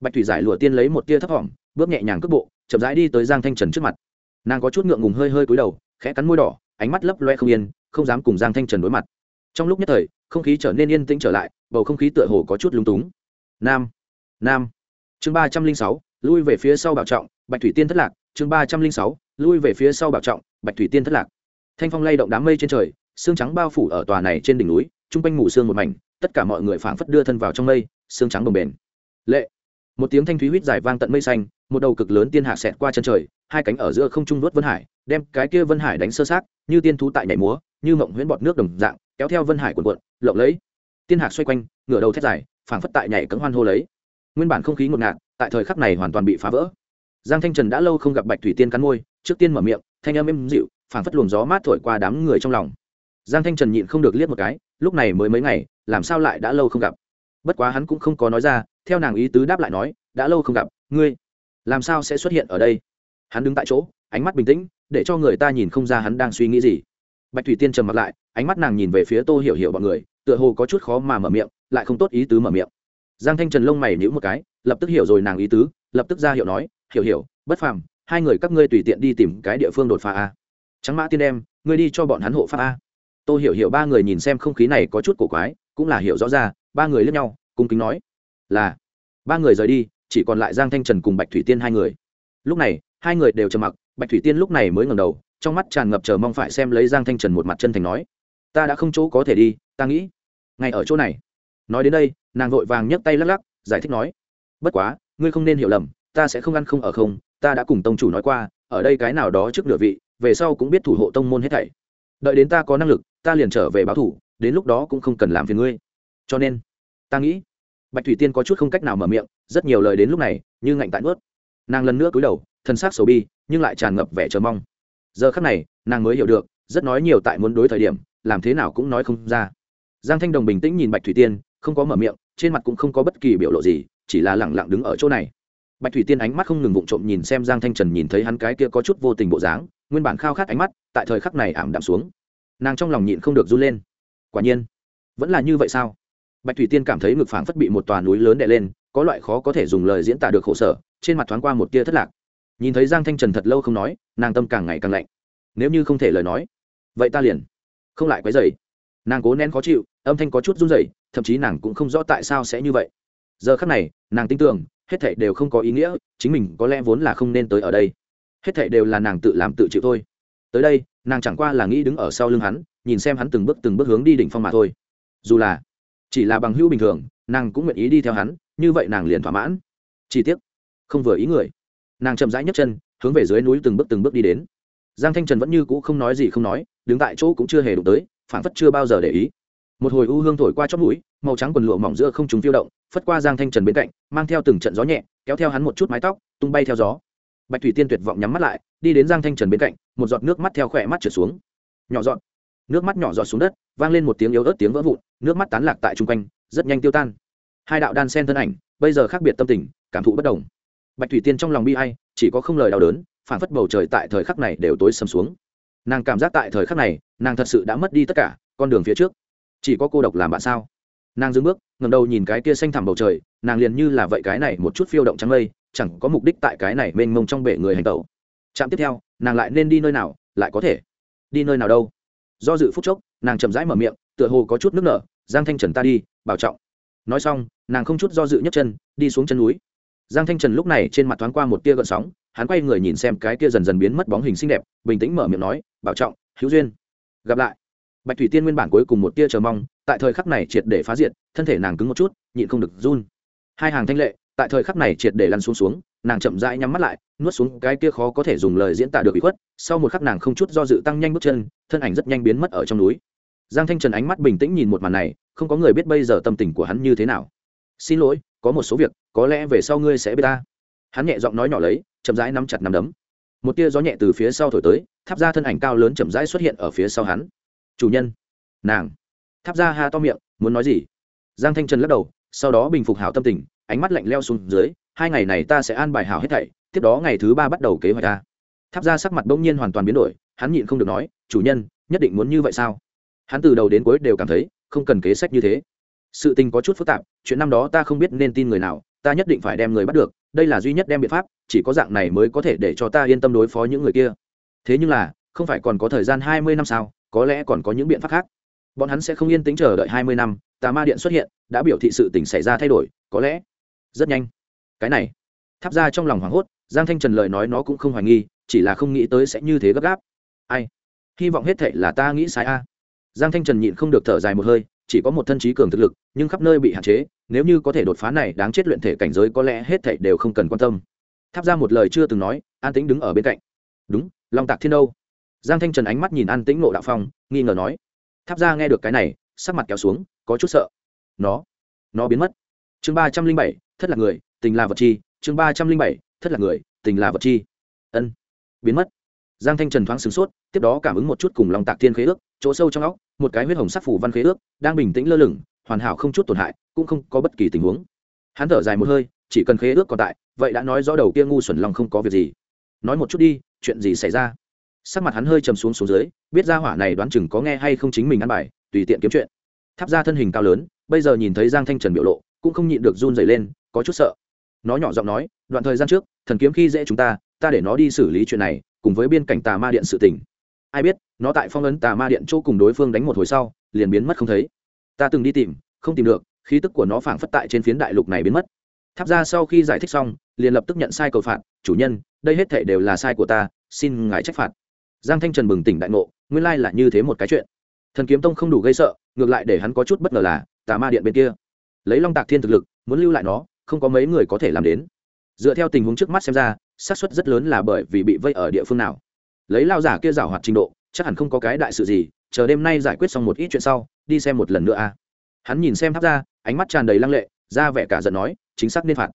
Bạch thủy giải lụa tiên lấy một tia thấp thỏm bước nhẹ nhàng cước bộ, chậm rãi đi tới giang thanh trần trước mặt. Nàng có chút ngượng ngùng hơi hơi cúi đầu, khẽ cắn môi đỏ, ánh mắt lấp loe không yên, không dám cùng giang thanh trần đối mặt. Trong lúc nhất thời, không khí trở nên yên tĩnh trở lại, bầu không khí tựa hồ có chút lúng túng. Nam nam chương ba trăm linh sáu, lui về phía sau bảo trọng, bạch thủy tiên thất lạc. Chương ba trăm linh sáu, lui về phía sau bảo trọng, bạch thủy tiên thất lạc. Thanh phong lay động đám mây trên trời xương trắng bao phủ ở tòa này trên đỉnh núi, chung quanh ngủ sương một mảnh, tất cả mọi người phảng phất đưa thân vào trong mây xương trắng đồng bền lệ. Một tiếng thanh thúy huýt dài vang tận mây xanh, một đầu cực lớn tiên hạ xẹt qua chân trời, hai cánh ở giữa không trung vớt vân hải, đem cái kia vân hải đánh sơ sát như tiên thú tại nhảy múa, như mộng huyễn bọt nước đồng dạng, kéo theo vân hải cuộn cuộn, lộng lấy tiên hạc xoay quanh, ngửa đầu thét dài, phảng phất tại nhảy cấm hoan hô lấy nguyên bản không khí ngột ngạt, tại thời khắc này hoàn toàn bị phá vỡ. Giang thanh trần đã lâu không gặp bạch thủy tiên cắn môi, trước tiên mở miệng, thanh âm êm dịu, phảng phất luồng gió mát thổi qua đám người trong lòng. Giang thanh trần nhịn không được liếc một cái, lúc này mới mấy ngày, làm sao lại đã lâu không gặp? Bất quá hắn cũng không có nói ra, theo nàng ý tứ đáp lại nói, đã lâu không gặp, ngươi, làm sao sẽ xuất hiện ở đây? Hắn đứng tại chỗ, ánh mắt bình tĩnh, để cho người ta nhìn không ra hắn đang suy nghĩ gì. Bạch thủy tiên trầm mặt lại, ánh mắt nàng nhìn về phía tô hiểu hiểu bọn người, tựa hồ có chút khó mà mở miệng, lại không tốt ý tứ mở miệng giang thanh trần lông mày nhữ một cái, lập tức hiểu rồi nàng ý tứ, lập tức ra hiệu nói, hiểu hiểu, bất phàm, hai người các ngươi tùy tiện đi tìm cái địa phương đột phá a. Trắng mã tiên đem ngươi đi cho bọn hắn hộ pháp a. Tô hiểu hiểu ba người nhìn xem không khí này có chút cổ quái, cũng là hiểu rõ ra, ba người lướt nhau, cung kính nói, là. Ba người rời đi, chỉ còn lại giang thanh trần cùng bạch thủy tiên hai người. Lúc này, hai người đều trầm mặc, bạch thủy tiên lúc này mới ngẩng đầu, trong mắt tràn ngập chờ mong phải xem lấy giang thanh trần một mặt chân thành nói, ta đã không chỗ có thể đi, ta nghĩ, ngay ở chỗ này. Nói đến đây nàng vội vàng nhấc tay lắc lắc, giải thích nói, bất quá, ngươi không nên hiểu lầm, ta sẽ không ăn không ở không, ta đã cùng tông chủ nói qua, ở đây cái nào đó trước nửa vị, về sau cũng biết thủ hộ tông môn hết thảy. Đợi đến ta có năng lực, ta liền trở về báo thủ, đến lúc đó cũng không cần làm phiền ngươi. Cho nên, ta nghĩ, bạch thủy tiên có chút không cách nào mở miệng, rất nhiều lời đến lúc này, như ngạnh tại nuốt nàng lần nữa cúi đầu, thân xác sầu bi, nhưng lại tràn ngập vẻ chờ mong. Giờ khắc này, nàng mới hiểu được, rất nói nhiều tại muốn đối thời điểm, làm thế nào cũng nói không ra. Giang thanh đồng bình tĩnh nhìn bạch thủy tiên, không có mở miệng trên mặt cũng không có bất kỳ biểu lộ gì, chỉ là lẳng lặng đứng ở chỗ này. Bạch thủy tiên ánh mắt không ngừng vụng trộm nhìn xem giang thanh trần nhìn thấy hắn cái kia có chút vô tình bộ dáng, nguyên bản khao khát ánh mắt, tại thời khắc này ảm đạm xuống. Nàng trong lòng nhịn không được run lên. Quả nhiên, vẫn là như vậy sao? Bạch thủy tiên cảm thấy ngực phảng phất bị một tòa núi lớn đè lên, có loại khó có thể dùng lời diễn tả được khổ sở, trên mặt thoáng qua một tia thất lạc. Nhìn thấy giang thanh trần thật lâu không nói, nàng tâm càng ngày càng lạnh. Nếu như không thể lời nói, vậy ta liền không lại quấy dày nàng cố nén khó chịu, âm thanh có chút run rẩy, thậm chí nàng cũng không rõ tại sao sẽ như vậy. Giờ khắc này, nàng tin tưởng, hết thảy đều không có ý nghĩa, chính mình có lẽ vốn là không nên tới ở đây. Hết thảy đều là nàng tự làm tự chịu thôi. Tới đây, nàng chẳng qua là nghĩ đứng ở sau lưng hắn, nhìn xem hắn từng bước từng bước hướng đi đỉnh phong mà thôi. Dù là, chỉ là bằng hữu bình thường, nàng cũng nguyện ý đi theo hắn, như vậy nàng liền thỏa mãn. Chi tiết không vừa ý người. Nàng chậm rãi nhấc chân, hướng về dưới núi từng bước từng bước đi đến. Giang thanh trần vẫn như cũ không nói gì không nói, đứng tại chỗ cũng chưa hề đụng tới phản phất chưa bao giờ để ý. Một hồi u hương thổi qua chót mũi, màu trắng quần lụa mỏng giữa không trùng phiêu động, phất qua giang thanh trần bên cạnh, mang theo từng trận gió nhẹ, kéo theo hắn một chút mái tóc, tung bay theo gió. Bạch thủy tiên tuyệt vọng nhắm mắt lại, đi đến giang thanh trần bên cạnh, một giọt nước mắt theo khỏe mắt trượt xuống. Nhỏ giọt. Nước mắt nhỏ giọt xuống đất, vang lên một tiếng yếu ớt tiếng vỡ vụn, nước mắt tán lạc tại chung quanh, rất nhanh tiêu tan. Hai đạo đan sen thân ảnh, bây giờ khác biệt tâm tình, cảm thụ bất đồng. Bạch thủy tiên trong lòng bi ai, chỉ có không lời đau đớn phản phất bầu trời tại thời khắc này đều tối sầm xuống nàng cảm giác tại thời khắc này, nàng thật sự đã mất đi tất cả, con đường phía trước. Chỉ có cô độc làm bạn sao? Nàng dưng bước ngầm đầu nhìn cái kia xanh thẳm bầu trời, nàng liền như là vậy cái này một chút phiêu động trắng lây chẳng có mục đích tại cái này mênh mông trong bể người hành tẩu. Trạm tiếp theo, nàng lại nên đi nơi nào, lại có thể đi nơi nào đâu? Do dự phút chốc, nàng chậm rãi mở miệng, tựa hồ có chút nước nở, giang thanh trần ta đi, bảo trọng. Nói xong, nàng không chút do dự nhấc chân, đi xuống chân núi. Giang thanh trần lúc này trên mặt thoáng qua một tia gợn sóng hắn quay người nhìn xem cái kia dần dần biến mất bóng hình xinh đẹp, bình tĩnh mở miệng nói, bảo trọng, hữu duyên, gặp lại. Bạch thủy tiên nguyên bản cuối cùng một tia chờ mong, tại thời khắc này triệt để phá diệt, thân thể nàng cứng một chút, nhịn không được run. Hai hàng thanh lệ, tại thời khắc này triệt để lăn xuống xuống, nàng chậm rãi nhắm mắt lại, nuốt xuống cái kia khó có thể dùng lời diễn tả được bị khuất, sau một khắc nàng không chút do dự tăng nhanh bước chân, thân ảnh rất nhanh biến mất ở trong núi. Giang thanh trần ánh mắt bình tĩnh nhìn một màn này, không có người biết bây giờ tâm tình của hắn như thế nào. Xin lỗi, có một số việc, có lẽ về sau ngươi sẽ biết ta hắn nhẹ giọng nói nhỏ lấy, chậm rãi nắm chặt nắm đấm. Một tia gió nhẹ từ phía sau thổi tới, tháp ra thân ảnh cao lớn chậm rãi xuất hiện ở phía sau hắn. Chủ nhân. Nàng. Tháp ra ha to miệng, muốn nói gì? Giang thanh trần lắc đầu, sau đó bình phục hảo tâm tình, ánh mắt lạnh leo xuống dưới, hai ngày này ta sẽ an bài hảo hết thảy, tiếp đó ngày thứ ba bắt đầu kế hoạch ta. Tháp ra sắc mặt bỗng nhiên hoàn toàn biến đổi, hắn nhịn không được nói, chủ nhân, nhất định muốn như vậy sao? Hắn từ đầu đến cuối đều cảm thấy, không cần kế sách như thế. Sự tình có chút phức tạp, chuyện năm đó ta không biết nên tin người nào, ta nhất định phải đem người bắt được đây là duy nhất đem biện pháp, chỉ có dạng này mới có thể để cho ta yên tâm đối phó những người kia. Thế nhưng là, không phải còn có thời gian hai mươi năm sao, có lẽ còn có những biện pháp khác. Bọn hắn sẽ không yên tĩnh chờ đợi hai mươi năm, tà ma điện xuất hiện, đã biểu thị sự tình xảy ra thay đổi, có lẽ rất nhanh. Cái này, tháp ra trong lòng hoảng hốt, giang thanh trần lời nói nó cũng không hoài nghi, chỉ là không nghĩ tới sẽ như thế gấp gáp. Ai? Hy vọng hết thệ là ta nghĩ sai a. Giang thanh trần nhịn không được thở dài một hơi, chỉ có một thân trí cường thực lực, nhưng khắp nơi bị hạn chế nếu như có thể đột phá này đáng chết luyện thể cảnh giới có lẽ hết thảy đều không cần quan tâm. Tháp ra một lời chưa từng nói, an tĩnh đứng ở bên cạnh. Đúng, long tạc thiên đâu giang thanh trần ánh mắt nhìn an tĩnh nộ đạo phong, nghi ngờ nói. Tháp ra nghe được cái này, sắc mặt kéo xuống, có chút sợ. Nó nó biến mất. Chương ba trăm linh bảy, thất là người, tình là vật chi. Chương ba trăm linh bảy, thất là người, tình là vật chi. Ân, biến mất. Giang thanh trần thoáng sửng sốt, tiếp đó cảm ứng một chút cùng lòng tạc thiên khế ước, chỗ sâu trong óc, một cái huyết hồng sắc phủ văn khế ước, đang bình tĩnh lơ lửng hoàn hảo không chút tổn hại, cũng không có bất kỳ tình huống. Hắn thở dài một hơi, chỉ cần khế ước còn tại, vậy đã nói rõ đầu kia ngu xuẩn lòng không có việc gì. Nói một chút đi, chuyện gì xảy ra? Sắc mặt hắn hơi trầm xuống xuống dưới, biết ra hỏa này đoán chừng có nghe hay không chính mình ăn bài, tùy tiện kiếm chuyện. Tháp ra thân hình cao lớn, bây giờ nhìn thấy giang thanh trần biểu lộ, cũng không nhịn được run dày lên, có chút sợ. Nó nhỏ giọng nói, đoạn thời gian trước, thần kiếm khi dễ chúng ta ta để nó đi xử lý chuyện này, cùng với biên cảnh tà ma điện sự tình. Ai biết, nó tại phong ấn tà ma điện chỗ cùng đối phương đánh một hồi sau, liền biến mất không thấy ta từng đi tìm, không tìm được, khí tức của nó phảng phất tại trên phiến đại lục này biến mất. Tháp ra sau khi giải thích xong, liền lập tức nhận sai cầu phạt, chủ nhân, đây hết thể đều là sai của ta, xin ngài trách phạt. Giang thanh trần bừng tỉnh đại ngộ, nguyên lai là như thế một cái chuyện. Thần kiếm tông không đủ gây sợ, ngược lại để hắn có chút bất ngờ là, tà ma điện bên kia. Lấy long tạc thiên thực lực, muốn lưu lại nó, không có mấy người có thể làm đến. Dựa theo tình huống trước mắt xem ra, xác suất rất lớn là bởi vì bị vây ở địa phương nào. Lấy lao giả kia giảo hoạt trình độ, chắc hẳn không có cái đại sự gì, chờ đêm nay giải quyết xong một ít chuyện sau đi xem một lần nữa a. Hắn nhìn xem tháp ra ánh mắt tràn đầy lăng lệ, ra vẻ cả giận nói, chính xác nên phạt.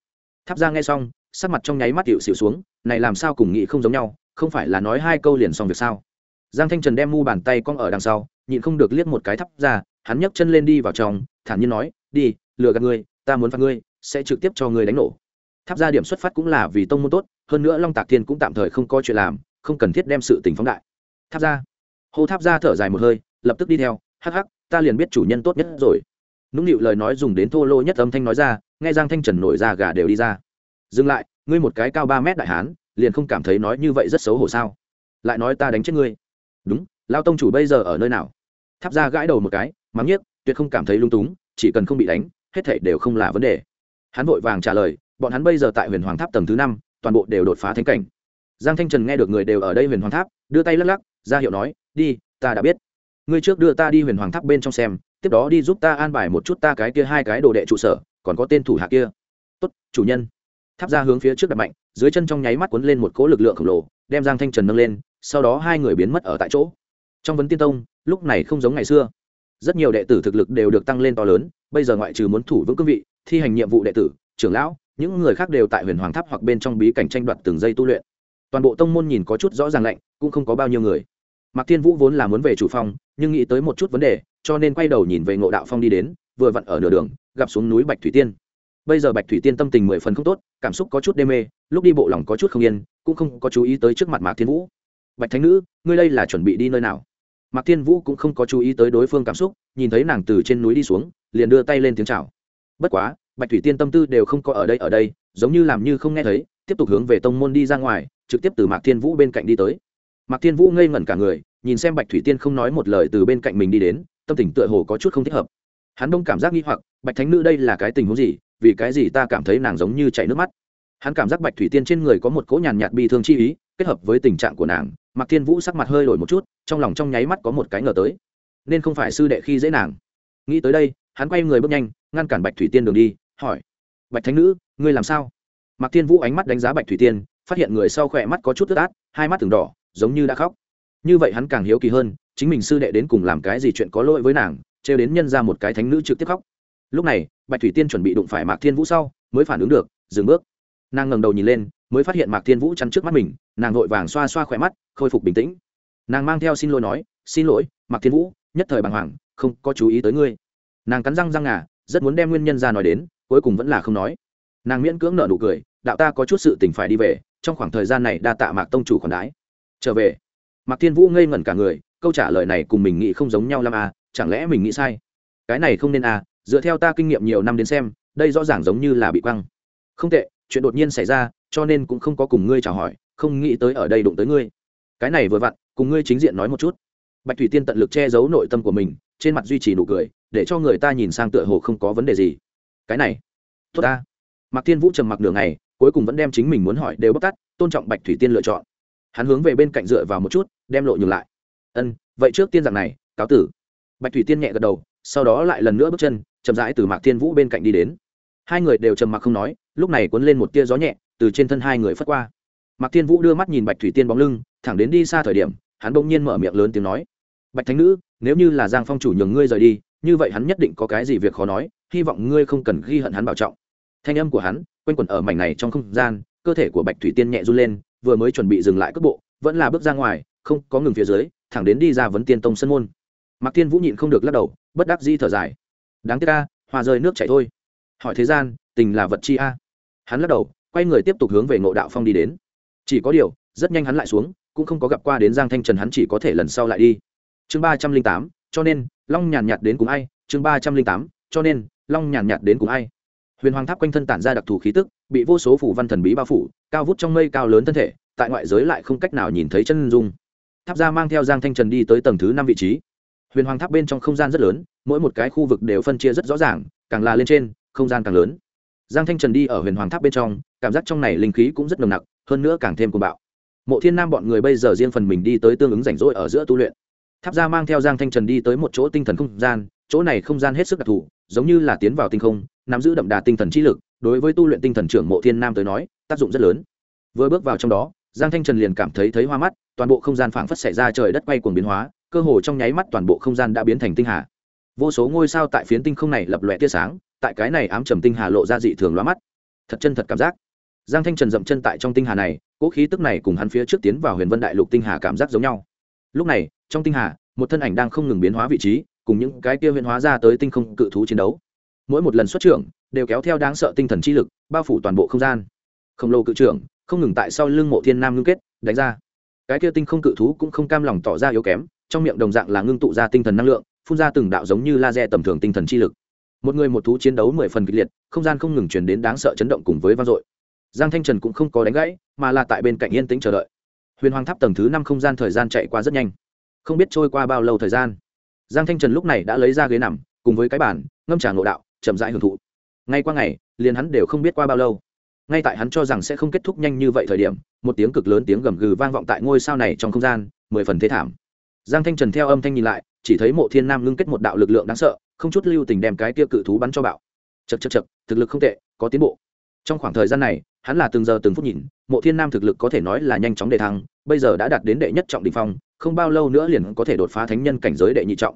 Tháp ra nghe xong, sắc mặt trong nháy mắt tiểu xịu xuống, này làm sao cùng nghị không giống nhau, không phải là nói hai câu liền xong việc sao? Giang thanh trần đem mu bàn tay cong ở đằng sau, nhịn không được liếc một cái thắp ra hắn nhấc chân lên đi vào trong, thản nhiên nói, đi, lừa gạt ngươi, ta muốn phạt ngươi, sẽ trực tiếp cho ngươi đánh nổ. Tháp ra điểm xuất phát cũng là vì tông môn tốt, hơn nữa long tạc thiên cũng tạm thời không có chuyện làm, không cần thiết đem sự tình phóng đại. Tháp ra hô tháp ra thở dài một hơi, lập tức đi theo, hắc hắc ta liền biết chủ nhân tốt nhất rồi. Nũng nịu lời nói dùng đến thô lô nhất âm thanh nói ra, nghe giang thanh trần nổi ra gà đều đi ra. Dừng lại, ngươi một cái cao ba mét đại hán, liền không cảm thấy nói như vậy rất xấu hổ sao? Lại nói ta đánh chết ngươi. Đúng, lao tông chủ bây giờ ở nơi nào? Tháp ra gãi đầu một cái, mắng nhiếc, tuyệt không cảm thấy lung túng, chỉ cần không bị đánh, hết thảy đều không là vấn đề. Hắn vội vàng trả lời, bọn hắn bây giờ tại huyền hoàng tháp tầng thứ năm, toàn bộ đều đột phá thánh cảnh. Giang thanh trần nghe được người đều ở đây huyền hoàng tháp, đưa tay lắc lắc, ra hiệu nói, đi, ta đã biết ngươi trước đưa ta đi huyền hoàng tháp bên trong xem, tiếp đó đi giúp ta an bài một chút ta cái kia hai cái đồ đệ trụ sở, còn có tên thủ hạ kia. Tốt, chủ nhân. Tháp ra hướng phía trước đặt mạnh, dưới chân trong nháy mắt cuốn lên một cỗ lực lượng khổng lồ, đem giang thanh trần nâng lên, sau đó hai người biến mất ở tại chỗ. Trong vấn tiên tông, lúc này không giống ngày xưa. Rất nhiều đệ tử thực lực đều được tăng lên to lớn, bây giờ ngoại trừ muốn thủ vững cương vị, thi hành nhiệm vụ đệ tử, trưởng lão, những người khác đều tại huyền hoàng tháp hoặc bên trong bí cảnh tranh đoạt từng giây tu luyện. Toàn bộ tông môn nhìn có chút rõ ràng lạnh, cũng không có bao nhiêu người mạc thiên vũ vốn là muốn về chủ phong nhưng nghĩ tới một chút vấn đề, cho nên quay đầu nhìn về ngộ đạo phong đi đến, vừa vặn ở nửa đường, gặp xuống núi bạch thủy tiên. Bây giờ bạch thủy tiên tâm tình mười phần không tốt, cảm xúc có chút đê mê, lúc đi bộ lòng có chút không yên, cũng không có chú ý tới trước mặt mạc thiên vũ. Bạch thánh nữ, ngươi đây là chuẩn bị đi nơi nào? Mạc thiên vũ cũng không có chú ý tới đối phương cảm xúc, nhìn thấy nàng từ trên núi đi xuống, liền đưa tay lên tiếng chào. Bất quá, bạch thủy tiên tâm tư đều không có ở đây ở đây, giống như làm như không nghe thấy, tiếp tục hướng về tông môn đi ra ngoài, trực tiếp từ mạc thiên vũ bên cạnh đi tới mạc thiên vũ ngây ngẩn cả người, nhìn xem bạch thủy tiên không nói một lời từ bên cạnh mình đi đến, tâm tình tựa hồ có chút không thích hợp. Hắn đông cảm giác nghi hoặc, bạch thánh nữ đây là cái tình huống gì, vì cái gì ta cảm thấy nàng giống như chảy nước mắt? Hắn cảm giác bạch thủy tiên trên người có một cỗ nhàn nhạt bi thương chi ý, kết hợp với tình trạng của nàng, mạc thiên vũ sắc mặt hơi đổi một chút, trong lòng trong nháy mắt có một cái ngờ tới. Nên không phải sư đệ khi dễ nàng. Nghĩ tới đây, hắn quay người bước nhanh, ngăn cản bạch thủy tiên đường đi, hỏi, bạch thánh nữ, ngươi làm sao? Mạc thiên vũ ánh mắt đánh giá bạch thủy tiên, phát hiện người sau khỏe mắt có chút tức át, hai mắt từng đỏ giống như đã khóc. Như vậy hắn càng hiếu kỳ hơn, chính mình sư đệ đến cùng làm cái gì chuyện có lỗi với nàng, trêu đến nhân ra một cái thánh nữ trực tiếp khóc. Lúc này, bạch thủy tiên chuẩn bị đụng phải mạc thiên vũ sau, mới phản ứng được, dừng bước. Nàng ngẩng đầu nhìn lên, mới phát hiện mạc thiên vũ chắn trước mắt mình, nàng vội vàng xoa xoa khỏe mắt, khôi phục bình tĩnh. Nàng mang theo xin lỗi nói, xin lỗi, mạc thiên vũ, nhất thời bàng hoàng, không có chú ý tới ngươi. Nàng cắn răng răng ngà, rất muốn đem nguyên nhân ra nói đến, cuối cùng vẫn là không nói. Nàng miễn cưỡng nợ nụ cười, đạo ta có chút sự tình phải đi về, trong khoảng thời gian này đa tạ mạc tông chủ khoản đái trở về. Mạc thiên vũ ngây ngẩn cả người, câu trả lời này cùng mình nghĩ không giống nhau lắm à chẳng lẽ mình nghĩ sai? Cái này không nên à dựa theo ta kinh nghiệm nhiều năm đến xem, đây rõ ràng giống như là bị quăng. Không tệ, chuyện đột nhiên xảy ra, cho nên cũng không có cùng ngươi chào hỏi, không nghĩ tới ở đây đụng tới ngươi. Cái này vừa vặn, cùng ngươi chính diện nói một chút. Bạch thủy tiên tận lực che giấu nội tâm của mình, trên mặt duy trì nụ cười, để cho người ta nhìn sang tựa hồ không có vấn đề gì. Cái này, tốt ta. Mạc thiên vũ trầm mặc đường này cuối cùng vẫn đem chính mình muốn hỏi đều bóc tắt tôn trọng bạch thủy tiên lựa chọn hắn hướng về bên cạnh dựa vào một chút, đem lộ nhường lại. Ân, vậy trước tiên rằng này, cáo tử. Bạch thủy tiên nhẹ gật đầu, sau đó lại lần nữa bước chân, chậm rãi từ mạc thiên vũ bên cạnh đi đến. Hai người đều trầm mặc không nói, lúc này cuốn lên một tia gió nhẹ, từ trên thân hai người phất qua. Mạc thiên vũ đưa mắt nhìn bạch thủy tiên bóng lưng, thẳng đến đi xa thời điểm, hắn bỗng nhiên mở miệng lớn tiếng nói, bạch thánh nữ, nếu như là giang phong chủ nhường ngươi rời đi, như vậy hắn nhất định có cái gì việc khó nói, hy vọng ngươi không cần ghi hận hắn bảo trọng. Thanh âm của hắn, quanh quẩn ở mảnh này trong không gian, cơ thể của bạch thủy tiên nhẹ run lên vừa mới chuẩn bị dừng lại cước bộ, vẫn là bước ra ngoài, không có ngừng phía dưới, thẳng đến đi ra vấn tiên tông sân môn. Mạc tiên vũ nhịn không được lắc đầu, bất đắc di thở dài. Đáng tiếc ca hoa rơi nước chảy thôi. Hỏi thế gian, tình là vật chi a? Hắn lắc đầu, quay người tiếp tục hướng về ngộ đạo phong đi đến. Chỉ có điều, rất nhanh hắn lại xuống, cũng không có gặp qua đến giang thanh trần hắn chỉ có thể lần sau lại đi. Chương ba trăm linh tám, cho nên, long nhàn nhạt đến cùng ai? Chương ba trăm linh tám, cho nên, long nhàn nhạt đến cùng ai? Huyền hoàng tháp quanh thân tản ra đặc thù khí tức, bị vô số phủ văn thần bí bao phủ cao vút trong mây cao lớn thân thể, tại ngoại giới lại không cách nào nhìn thấy chân dung. Tháp ra mang theo giang thanh trần đi tới tầng thứ năm vị trí. Huyền hoàng tháp bên trong không gian rất lớn, mỗi một cái khu vực đều phân chia rất rõ ràng, càng là lên trên, không gian càng lớn. Giang thanh trần đi ở huyền hoàng tháp bên trong, cảm giác trong này linh khí cũng rất nồng nặc, hơn nữa càng thêm cuồng bạo. Mộ thiên nam bọn người bây giờ riêng phần mình đi tới tương ứng rảnh rỗi ở giữa tu luyện. Tháp ra mang theo giang thanh trần đi tới một chỗ tinh thần không gian, chỗ này không gian hết sức đặc thù, giống như là tiến vào tinh không, nắm giữ đậm đà tinh thần trí lực, đối với tu luyện tinh thần trưởng mộ thiên nam tới nói tác dụng rất lớn. Vừa bước vào trong đó, giang thanh trần liền cảm thấy thấy hoa mắt, toàn bộ không gian phảng phất xảy ra trời đất quay cuồng biến hóa, cơ hồ trong nháy mắt toàn bộ không gian đã biến thành tinh hà. Vô số ngôi sao tại phiến tinh không này lập lòe tia sáng, tại cái này ám trầm tinh hà lộ ra dị thường loa mắt. Thật chân thật cảm giác. Giang thanh trần dậm chân tại trong tinh hà này cỗ khí tức này cùng hắn phía trước tiến vào huyền vân đại lục tinh hà cảm giác giống nhau. Lúc này, trong tinh hà, một thân ảnh đang không ngừng biến hóa vị trí, cùng những cái kia huyền hóa ra tới tinh không cự thú chiến đấu. Mỗi một lần xuất trưởng, đều kéo theo đáng sợ tinh thần chi lực, bao phủ toàn bộ không gian khổng lồ cự trưởng, không ngừng tại sau lưng mộ thiên nam ngưng kết, đánh ra. Cái kia tinh không cự thú cũng không cam lòng tỏ ra yếu kém, trong miệng đồng dạng là ngưng tụ ra tinh thần năng lượng, phun ra từng đạo giống như laser tầm thường tinh thần chi lực. Một người một thú chiến đấu mười phần kịch liệt, không gian không ngừng truyền đến đáng sợ chấn động cùng với vang dội. Giang thanh trần cũng không có đánh gãy, mà là tại bên cạnh yên tĩnh chờ đợi. Huyền hoàng tháp tầng thứ năm không gian thời gian chạy qua rất nhanh. Không biết trôi qua bao lâu thời gian. Giang thanh trần lúc này đã lấy ra ghế nằm, cùng với cái bản ngâm trà ngộ đạo, chậm rãi hưởng thụ. Ngay qua ngày, liền hắn đều không biết qua bao lâu ngay tại hắn cho rằng sẽ không kết thúc nhanh như vậy thời điểm, một tiếng cực lớn tiếng gầm gừ vang vọng tại ngôi sao này trong không gian, mười phần thế thảm. Giang thanh trần theo âm thanh nhìn lại, chỉ thấy mộ thiên nam ngưng kết một đạo lực lượng đáng sợ, không chút lưu tình đem cái kia cự thú bắn cho bạo. Chật chật chật thực lực không tệ, có tiến bộ. Trong khoảng thời gian này, hắn là từng giờ từng phút nhìn, mộ thiên nam thực lực có thể nói là nhanh chóng đề thăng, bây giờ đã đạt đến đệ nhất trọng đình phong, không bao lâu nữa liền có thể đột phá thánh nhân cảnh giới đệ nhị trọng.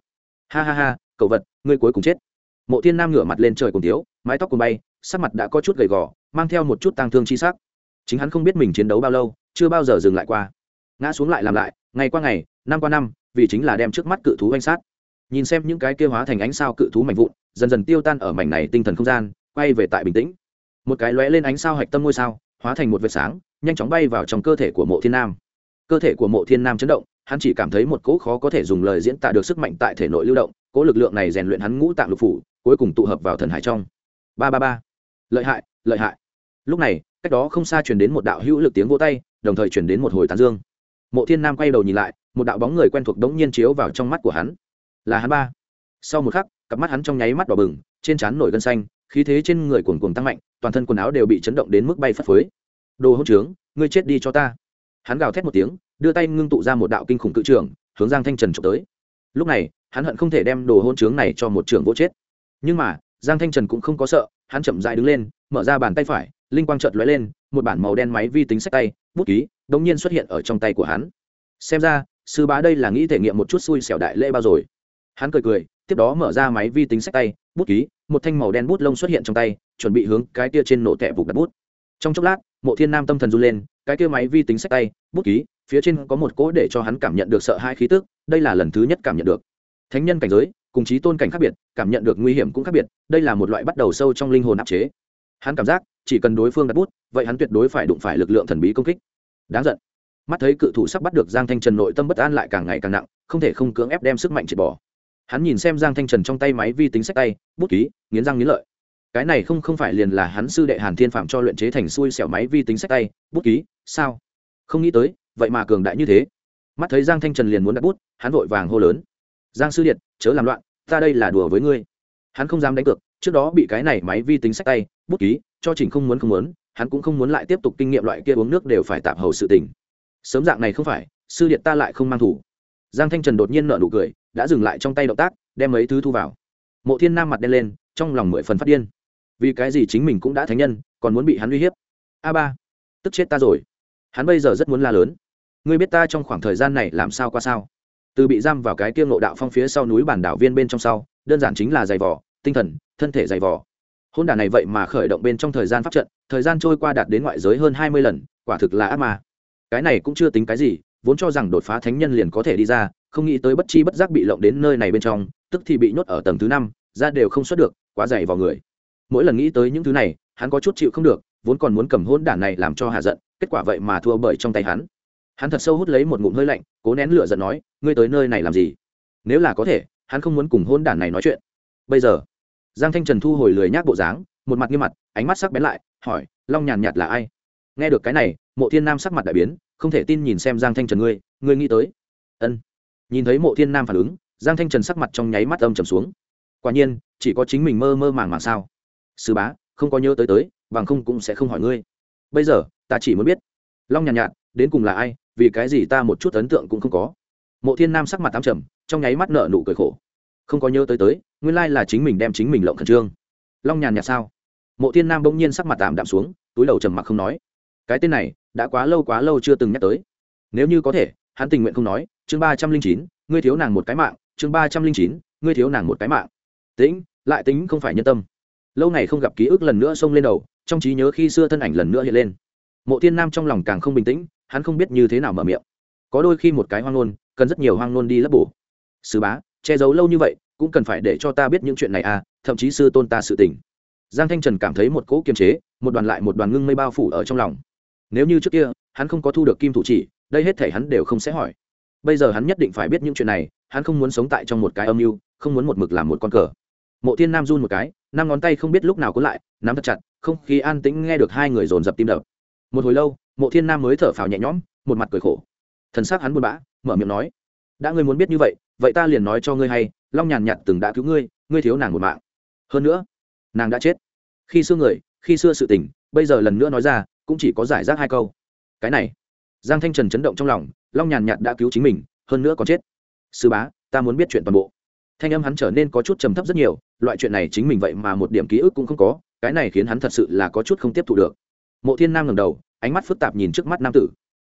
Ha ha ha, cậu vật, ngươi cuối cùng chết. Mộ thiên nam ngửa mặt lên trời cùng tiếu mái tóc cùng bay sắc mặt đã có chút gầy gò, mang theo một chút tang thương chi sắc. Chính hắn không biết mình chiến đấu bao lâu, chưa bao giờ dừng lại qua. Ngã xuống lại làm lại, ngày qua ngày, năm qua năm, vì chính là đem trước mắt cự thú danh sát. Nhìn xem những cái kia hóa thành ánh sao cự thú mạnh vụn, dần dần tiêu tan ở mảnh này tinh thần không gian, quay về tại bình tĩnh. Một cái lóe lên ánh sao hạch tâm ngôi sao, hóa thành một vệt sáng, nhanh chóng bay vào trong cơ thể của mộ thiên nam. Cơ thể của mộ thiên nam chấn động, hắn chỉ cảm thấy một cỗ khó có thể dùng lời diễn tả được sức mạnh tại thể nội lưu động, cỗ lực lượng này rèn luyện hắn ngũ tạng lục phủ, cuối cùng tụ hợp vào thần hải trong. Ba ba ba lợi hại lợi hại. Lúc này, cách đó không xa truyền đến một đạo hữu lực tiếng vỗ tay, đồng thời truyền đến một hồi tán dương. Mộ thiên nam quay đầu nhìn lại, một đạo bóng người quen thuộc đống nhiên chiếu vào trong mắt của hắn. Là hắn ba. Sau một khắc, cặp mắt hắn trong nháy mắt đỏ bừng, trên trán nổi gân xanh, khí thế trên người cuồn cuồng tăng mạnh, toàn thân quần áo đều bị chấn động đến mức bay phất phới. Đồ hỗn trướng, ngươi chết đi cho ta. Hắn gào thét một tiếng, đưa tay ngưng tụ ra một đạo kinh khủng cự trưởng hướng giang thanh trần trộm tới. Lúc này, hắn hận không thể đem đồ hôn trướng này cho một trưởng vỗ chết. Nhưng mà, giang thanh trần cũng không có sợ hắn chậm dại đứng lên, mở ra bàn tay phải, linh quang chợt lóe lên, một bản màu đen máy vi tính sách tay, bút ký đ ỗ n g nhiên xuất hiện ở trong tay của hắn. Xem ra, sư bá đây là nghĩ thể nghiệm một chút xui xẻo đại lễ bao rồi. Hắn cười cười, tiếp đó mở ra máy vi tính sách tay, bút ký, một thanh màu đen bút lông xuất hiện trong tay, chuẩn bị hướng cái tia trên nổ tẻ vụt đặt bút. Trong chốc lát, mộ thiên nam tâm thần run lên, cái kia máy vi tính sách tay, bút ký, phía trên có một cỗ để cho hắn cảm nhận được sợ hai khí tức, đây là lần thứ nhất cảm nhận được. Thánh nhân cảnh giới cùng chí tôn cảnh khác biệt, cảm nhận được nguy hiểm cũng khác biệt, đây là một loại bắt đầu sâu trong linh hồn áp chế. Hắn cảm giác, chỉ cần đối phương đặt bút, vậy hắn tuyệt đối phải đụng phải lực lượng thần bí công kích. Đáng giận. Mắt thấy cự thủ sắp bắt được giang thanh trần nội tâm bất an lại càng ngày càng nặng, không thể không cưỡng ép đem sức mạnh triệt bỏ. Hắn nhìn xem giang thanh trần trong tay máy vi tính sách tay, bút ký, nghiến răng nghiến lợi. Cái này không không phải liền là hắn sư đệ hàn thiên phạm cho luyện chế thành xui xẻo máy vi tính sách tay, bút ký, sao? Không nghĩ tới, vậy mà cường đại như thế. Mắt thấy giang thanh trần liền muốn đặt bút, hắn vội vàng hô lớn. Giang sư điện, chớ làm loạn ta đây là đùa với ngươi. Hắn không dám đánh cược, trước đó bị cái này máy vi tính sách tay, bút ký, cho trình không muốn không muốn, hắn cũng không muốn lại tiếp tục kinh nghiệm loại kia uống nước đều phải tạm hầu sự tình. Sớm dạng này không phải, sư điện ta lại không mang thủ. Giang thanh trần đột nhiên nợ nụ cười, đã dừng lại trong tay động tác, đem mấy thứ thu vào. Mộ thiên nam mặt đen lên, trong lòng mười phần phát điên. Vì cái gì chính mình cũng đã thánh nhân, còn muốn bị hắn uy hiếp? A ba, tức chết ta rồi. Hắn bây giờ rất muốn la lớn. Ngươi biết ta trong khoảng thời gian này làm sao qua sao? Từ bị giam vào cái kia ngộ đạo phong phía sau núi bản đảo viên bên trong sau, đơn giản chính là giày vỏ tinh thần, thân thể giày vỏ hôn đản này vậy mà khởi động bên trong thời gian pháp trận, thời gian trôi qua đạt đến ngoại giới hơn hai mươi lần, quả thực là ác ma. Cái này cũng chưa tính cái gì, vốn cho rằng đột phá thánh nhân liền có thể đi ra, không nghĩ tới bất chi bất giác bị lộng đến nơi này bên trong, tức thì bị nhốt ở tầng thứ năm, ra đều không xuất được, quá dày vào người. Mỗi lần nghĩ tới những thứ này, hắn có chút chịu không được, vốn còn muốn cầm hôn đản này làm cho hạ giận, kết quả vậy mà thua bởi trong tay hắn hắn thật sâu hút lấy một ngụm hơi lạnh cố nén lửa giận nói ngươi tới nơi này làm gì? Nếu là có thể hắn không muốn cùng hôn đản này nói chuyện. Bây giờ giang thanh trần thu hồi lười nhác bộ dáng một mặt nghiêm mặt ánh mắt sắc bén lại hỏi long nhàn nhạt là ai? Nghe được cái này mộ thiên nam sắc mặt đại biến không thể tin nhìn xem giang thanh trần ngươi ngươi nghĩ tới. Ân. Nhìn thấy mộ thiên nam phản ứng giang thanh trần sắc mặt trong nháy mắt âm trầm xuống. Quả nhiên chỉ có chính mình mơ mơ màng màng sao? Sư bá không có nhớ tới tới bằng không cũng sẽ không hỏi ngươi. Bây giờ ta chỉ muốn biết long nhàn nhạt, nhạt đến cùng là ai vì cái gì ta một chút ấn tượng cũng không có. Mộ thiên nam sắc mặt tám trầm, trong nháy mắt nợ nụ cười khổ. Không có nhớ tới tới, nguyên lai là chính mình đem chính mình lộng khẩn trương. Long nhàn nhạt sao? Mộ thiên nam bỗng nhiên sắc mặt tạm đạm xuống, túi đầu trầm mặc không nói. Cái tên này, đã quá lâu quá lâu chưa từng nhắc tới. Nếu như có thể, hắn tình nguyện không nói, chương ba trăm linh chín, ngươi thiếu nàng một cái mạng, chương ba trăm linh chín, ngươi thiếu nàng một cái mạng. Tĩnh, lại tính không phải nhân tâm. Lâu ngày không gặp ký ức lần nữa xông lên đầu, trong trí nhớ khi xưa thân ảnh lần nữa hiện lên. Mộ thiên nam trong lòng càng không bình tĩnh hắn không biết như thế nào mở miệng. Có đôi khi một cái hoang nôn cần rất nhiều hoang nôn đi lấp bổ. Sứ bá, che giấu lâu như vậy, cũng cần phải để cho ta biết những chuyện này à thậm chí sư tôn ta sự tình. Giang thanh trần cảm thấy một cỗ kiềm chế, một đoàn lại một đoàn ngưng mây bao phủ ở trong lòng. Nếu như trước kia, hắn không có thu được kim thủ chỉ, đây hết thể hắn đều không sẽ hỏi. Bây giờ hắn nhất định phải biết những chuyện này, hắn không muốn sống tại trong một cái âm mưu, không muốn một mực làm một con cờ. Mộ thiên nam run một cái, năm ngón tay không biết lúc nào có lại, nắm thật chặt, không khí an tĩnh nghe được hai người dồn dập tim đập. Một hồi lâu mộ thiên nam mới thở phào nhẹ nhõm, một mặt cười khổ. Thần s á c hắn buồn bã, mở miệng nói, đã ngươi muốn biết như vậy vậy ta liền nói cho ngươi hay, long nhàn nhạt từng đã cứu ngươi ngươi thiếu nàng một mạng. Hơn nữa, nàng đã chết. Khi xưa người, khi xưa sự tình, bây giờ lần nữa nói ra, cũng chỉ có giải rác hai câu. Cái này. Giang thanh trần chấn động trong lòng, long nhàn nhạt đã cứu chính mình, hơn nữa còn chết. Sư bá, ta muốn biết chuyện toàn bộ. Thanh âm hắn trở nên có chút trầm thấp rất nhiều, loại chuyện này chính mình vậy mà một điểm ký ức cũng không có, cái này khiến hắn thật sự là có chút không tiếp thu được. Mộ thiên nam ngầm đầu ánh mắt phức tạp nhìn trước mắt nam tử.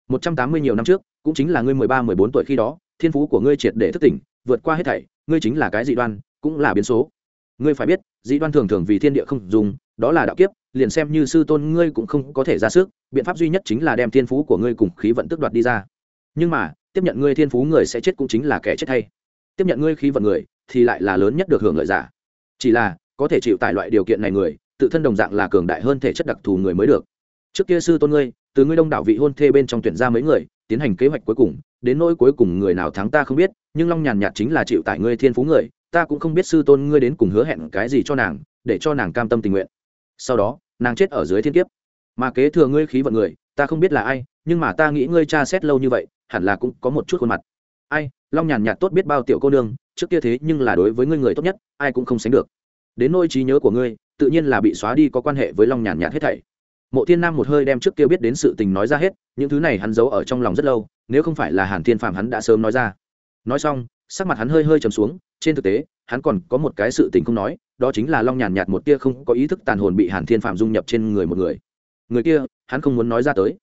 Một trăm tám mươi nhiều năm trước, cũng chính là ngươi mười ba, mười bốn tuổi khi đó, thiên phú của ngươi triệt để thức tỉnh, vượt qua hết thảy, ngươi chính là cái dị đoan, cũng là biến số. Ngươi phải biết dĩ đoan thường thường vì thiên địa không dùng, đó là đạo kiếp, liền xem như sư tôn ngươi cũng không có thể ra sức, biện pháp duy nhất chính là đem thiên phú của ngươi cùng khí vận tức đoạt đi ra. Nhưng mà, tiếp nhận ngươi thiên phú người sẽ chết cũng chính là kẻ chết thay. Tiếp nhận ngươi khí vận người, thì lại là lớn nhất được hưởng lợi giả. Chỉ là, có thể chịu tải loại điều kiện này người, tự thân đồng dạng là cường đại hơn thể chất đặc thù người mới được trước kia sư tôn ngươi, từ ngươi đông đảo vị hôn thê bên trong tuyển ra mấy người, tiến hành kế hoạch cuối cùng, đến nỗi cuối cùng người nào thắng ta không biết, nhưng long nhàn nhạt chính là chịu tại ngươi thiên phú người, ta cũng không biết sư tôn ngươi đến cùng hứa hẹn cái gì cho nàng, để cho nàng cam tâm tình nguyện. Sau đó, nàng chết ở dưới thiên kiếp. Mà kế thừa ngươi khí vận người, ta không biết là ai, nhưng mà ta nghĩ ngươi cha xét lâu như vậy, hẳn là cũng có một chút khuôn mặt. Ai, long nhàn nhạt tốt biết bao tiểu cô nương, trước kia thế nhưng là đối với ngươi người tốt nhất, ai cũng không sánh được. Đến nỗi trí nhớ của ngươi, tự nhiên là bị xóa đi có quan hệ với long nhàn nhạt hết thảy mộ thiên nam một hơi đem trước kia biết đến sự tình nói ra hết, những thứ này hắn giấu ở trong lòng rất lâu, nếu không phải là hàn thiên phạm hắn đã sớm nói ra. Nói xong, sắc mặt hắn hơi hơi trầm xuống, trên thực tế, hắn còn có một cái sự tình không nói, đó chính là long nhàn nhạt một tia không có ý thức tàn hồn bị hàn thiên phạm dung nhập trên người một người. Người kia, hắn không muốn nói ra tới.